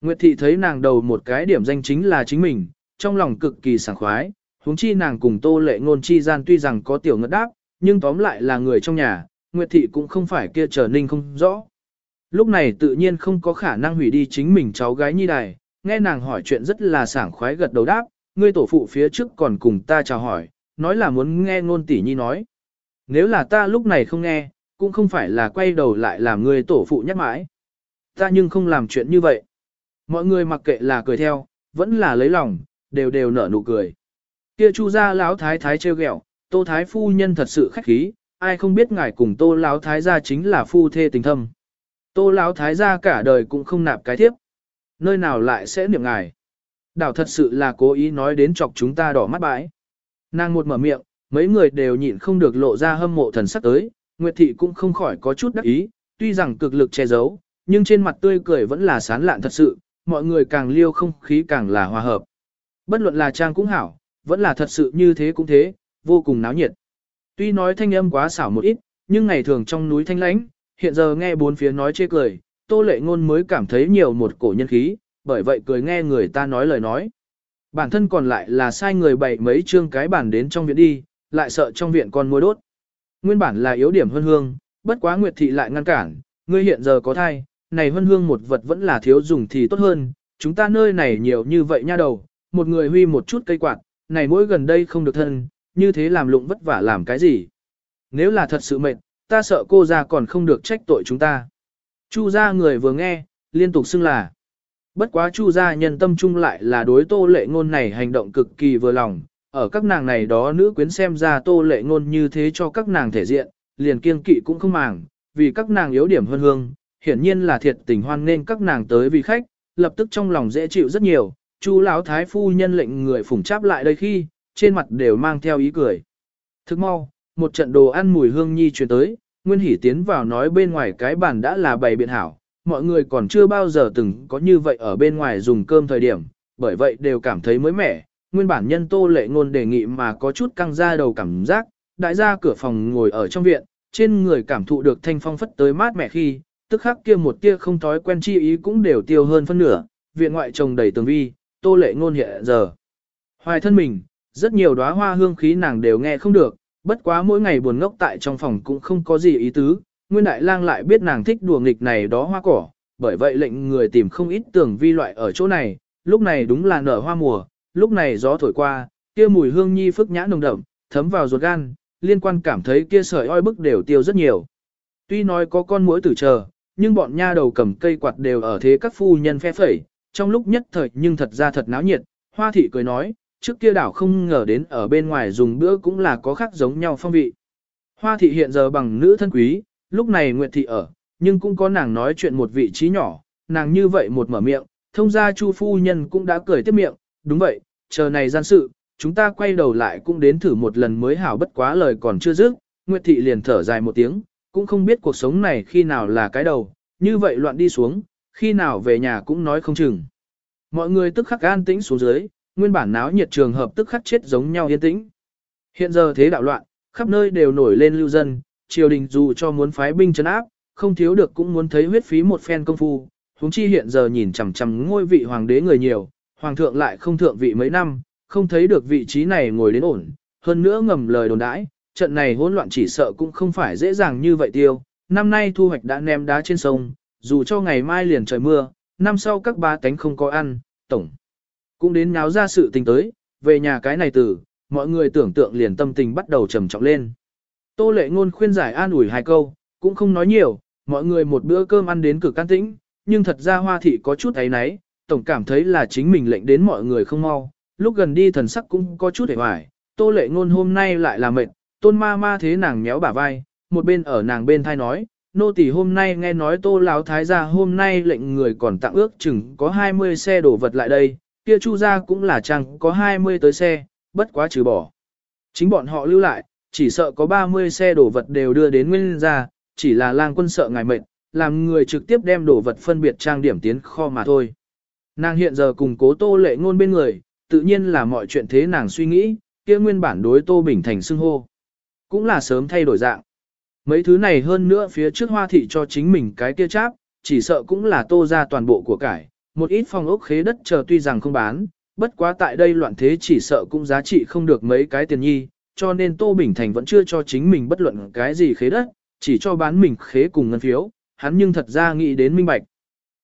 Nguyệt Thị thấy nàng đầu một cái điểm danh chính là chính mình, trong lòng cực kỳ sảng khoái, huống chi nàng cùng tô lệ ngôn chi gian tuy rằng có tiểu ngất đáp, nhưng tóm lại là người trong nhà, Nguyệt Thị cũng không phải kia trở ninh không rõ. Lúc này tự nhiên không có khả năng hủy đi chính mình cháu gái nhi đài, nghe nàng hỏi chuyện rất là sảng khoái gật đầu đáp, ngươi tổ phụ phía trước còn cùng ta chào hỏi, nói là muốn nghe ngôn tỷ nhi nói. Nếu là ta lúc này không nghe, cũng không phải là quay đầu lại làm ngươi tổ phụ nhắc mãi. Ta nhưng không làm chuyện như vậy. Mọi người mặc kệ là cười theo, vẫn là lấy lòng, đều đều nở nụ cười. Kia chu gia lão thái thái trêu ghẹo, tô thái phu nhân thật sự khách khí, ai không biết ngài cùng tô lão thái gia chính là phu thê tình thâm. Tô lão thái gia cả đời cũng không nạp cái thiếp. Nơi nào lại sẽ niệm ngài. Đảo thật sự là cố ý nói đến chọc chúng ta đỏ mắt bãi. Nàng một mở miệng, mấy người đều nhịn không được lộ ra hâm mộ thần sắc tới, Nguyệt Thị cũng không khỏi có chút đắc ý, tuy rằng cực lực che giấu, nhưng trên mặt tươi cười vẫn là sán lạn thật sự, mọi người càng liêu không khí càng là hòa hợp. Bất luận là trang cũng hảo, vẫn là thật sự như thế cũng thế, vô cùng náo nhiệt. Tuy nói thanh âm quá xảo một ít, nhưng ngày thường trong núi thanh lãnh, hiện giờ nghe bốn phía nói chê cười, tô lệ ngôn mới cảm thấy nhiều một cổ nhân khí, bởi vậy cười nghe người ta nói lời nói. Bản thân còn lại là sai người bày mấy chương cái bản đến trong viện đi, lại sợ trong viện con mua đốt. Nguyên bản là yếu điểm hơn hương, bất quá Nguyệt Thị lại ngăn cản, ngươi hiện giờ có thai, này hân hương một vật vẫn là thiếu dùng thì tốt hơn, chúng ta nơi này nhiều như vậy nha đầu, một người huy một chút cây quạt, này mỗi gần đây không được thân, như thế làm lụng vất vả làm cái gì. Nếu là thật sự mệt, ta sợ cô ra còn không được trách tội chúng ta. Chu gia người vừa nghe, liên tục xưng là. Bất quá chu gia nhân tâm trung lại là đối tô lệ ngôn này hành động cực kỳ vừa lòng, ở các nàng này đó nữ quyến xem ra tô lệ ngôn như thế cho các nàng thể diện, liền kiên kỵ cũng không màng, vì các nàng yếu điểm hơn hương, hiển nhiên là thiệt tình hoan nên các nàng tới vì khách, lập tức trong lòng dễ chịu rất nhiều, chú lão thái phu nhân lệnh người phủng cháp lại đây khi, trên mặt đều mang theo ý cười. Thức mau, một trận đồ ăn mùi hương nhi truyền tới, Nguyên Hỷ tiến vào nói bên ngoài cái bàn đã là bày biện hảo, mọi người còn chưa bao giờ từng có như vậy ở bên ngoài dùng cơm thời điểm, bởi vậy đều cảm thấy mới mẻ. Nguyên bản nhân tô lệ ngôn đề nghị mà có chút căng ra đầu cảm giác, đại gia cửa phòng ngồi ở trong viện, trên người cảm thụ được thanh phong phất tới mát mẻ khi, tức khắc kia một tia không thói quen chi ý cũng đều tiêu hơn phân nửa, viện ngoại trồng đầy tường vi, tô lệ ngôn hiện giờ. Hoài thân mình, rất nhiều đóa hoa hương khí nàng đều nghe không được, bất quá mỗi ngày buồn ngốc tại trong phòng cũng không có gì ý tứ, Nguyên Đại Lang lại biết nàng thích đùa nghịch này đó hoa cỏ, bởi vậy lệnh người tìm không ít tường vi loại ở chỗ này, lúc này đúng là nở hoa mùa, lúc này gió thổi qua, kia mùi hương nhi phức nhã nồng đậm, thấm vào ruột gan, liên quan cảm thấy kia sợi oi bức đều tiêu rất nhiều. Tuy nói có con muỗi tử chờ, nhưng bọn nha đầu cầm cây quạt đều ở thế các phu nhân phe phẩy, trong lúc nhất thời nhưng thật ra thật náo nhiệt, hoa thị cười nói, trước kia đảo không ngờ đến ở bên ngoài dùng bữa cũng là có khác giống nhau phong vị. Hoa thị hiện giờ bằng nữ thân quý, lúc này Nguyệt thị ở, nhưng cũng có nàng nói chuyện một vị trí nhỏ, nàng như vậy một mở miệng, thông ra Chu phu nhân cũng đã cười tiếp miệng, đúng vậy, chờ này gian sự, chúng ta quay đầu lại cũng đến thử một lần mới hảo bất quá lời còn chưa dứt, Nguyệt thị liền thở dài một tiếng, cũng không biết cuộc sống này khi nào là cái đầu, như vậy loạn đi xuống, khi nào về nhà cũng nói không chừng. Mọi người tức khắc an tĩnh xuống dưới, nguyên bản náo nhiệt trường hợp tức khắc chết giống nhau yên tĩnh. Hiện giờ thế đạo loạn, khắp nơi đều nổi lên lưu dân, triều đình dù cho muốn phái binh trấn áp, không thiếu được cũng muốn thấy huyết phí một phen công phu, huống chi hiện giờ nhìn chằm chằm ngôi vị hoàng đế người nhiều, hoàng thượng lại không thượng vị mấy năm, không thấy được vị trí này ngồi đến ổn, hơn nữa ngầm lời đồn đãi, trận này hỗn loạn chỉ sợ cũng không phải dễ dàng như vậy tiêu, năm nay thu hoạch đã ném đá trên sông, dù cho ngày mai liền trời mưa, năm sau các ba tánh không có ăn, tổng cũng đến náo ra sự tình tới, về nhà cái này tử, mọi người tưởng tượng liền tâm tình bắt đầu trầm trọng lên. Tô lệ ngôn khuyên giải an ủi hai câu, cũng không nói nhiều, mọi người một bữa cơm ăn đến cực can tĩnh, nhưng thật ra hoa thị có chút ấy náy, tổng cảm thấy là chính mình lệnh đến mọi người không mau, lúc gần đi thần sắc cũng có chút hề hoài, tô lệ ngôn hôm nay lại là mệt, tôn ma ma thế nàng nhéo bả vai, một bên ở nàng bên thai nói, nô tỳ hôm nay nghe nói tô lão thái gia hôm nay lệnh người còn tặng ước chừng có 20 xe đổ vật lại đây, kia chu gia cũng là chẳng có 20 tới xe, bất quá trừ bỏ. Chính bọn họ lưu lại, chỉ sợ có 30 xe đổ vật đều đưa đến nguyên gia, chỉ là lang quân sợ ngài mệnh, làm người trực tiếp đem đổ vật phân biệt trang điểm tiến kho mà thôi. Nàng hiện giờ cùng cố tô lệ ngôn bên người, tự nhiên là mọi chuyện thế nàng suy nghĩ, kia nguyên bản đối tô bình thành xưng hô. Cũng là sớm thay đổi dạng. Mấy thứ này hơn nữa phía trước hoa thị cho chính mình cái kia cháp, chỉ sợ cũng là tô ra toàn bộ của cải, một ít phòng ốc khế đất chờ tuy rằng không bán, bất quá tại đây loạn thế chỉ sợ cũng giá trị không được mấy cái tiền nhi, cho nên Tô Bình Thành vẫn chưa cho chính mình bất luận cái gì khế đất, chỉ cho bán mình khế cùng ngân phiếu, hắn nhưng thật ra nghĩ đến minh bạch.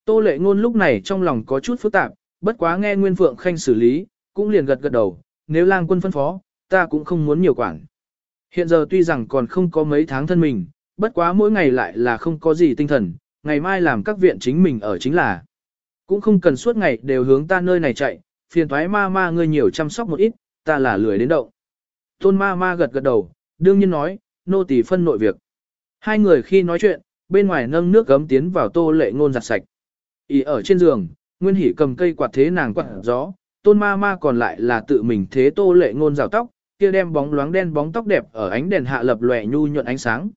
Tô lệ ngôn lúc này trong lòng có chút phức tạp, bất quá nghe Nguyên Phượng Khanh xử lý, cũng liền gật gật đầu, nếu lang quân phân phó, ta cũng không muốn nhiều quản. Hiện giờ tuy rằng còn không có mấy tháng thân mình, bất quá mỗi ngày lại là không có gì tinh thần, ngày mai làm các viện chính mình ở chính là. Cũng không cần suốt ngày đều hướng ta nơi này chạy, phiền thoái ma ma ngươi nhiều chăm sóc một ít, ta là lười đến động. Tôn ma ma gật gật đầu, đương nhiên nói, nô tỳ phân nội việc. Hai người khi nói chuyện, bên ngoài nâng nước gấm tiến vào tô lệ ngôn giặt sạch. Ý ở trên giường, Nguyên Hỷ cầm cây quạt thế nàng quạt gió, tôn ma ma còn lại là tự mình thế tô lệ ngôn rào tóc, kia đem bóng loáng đen bóng tóc đẹp ở ánh đèn hạ lập lòe nhu nhuận ánh sáng.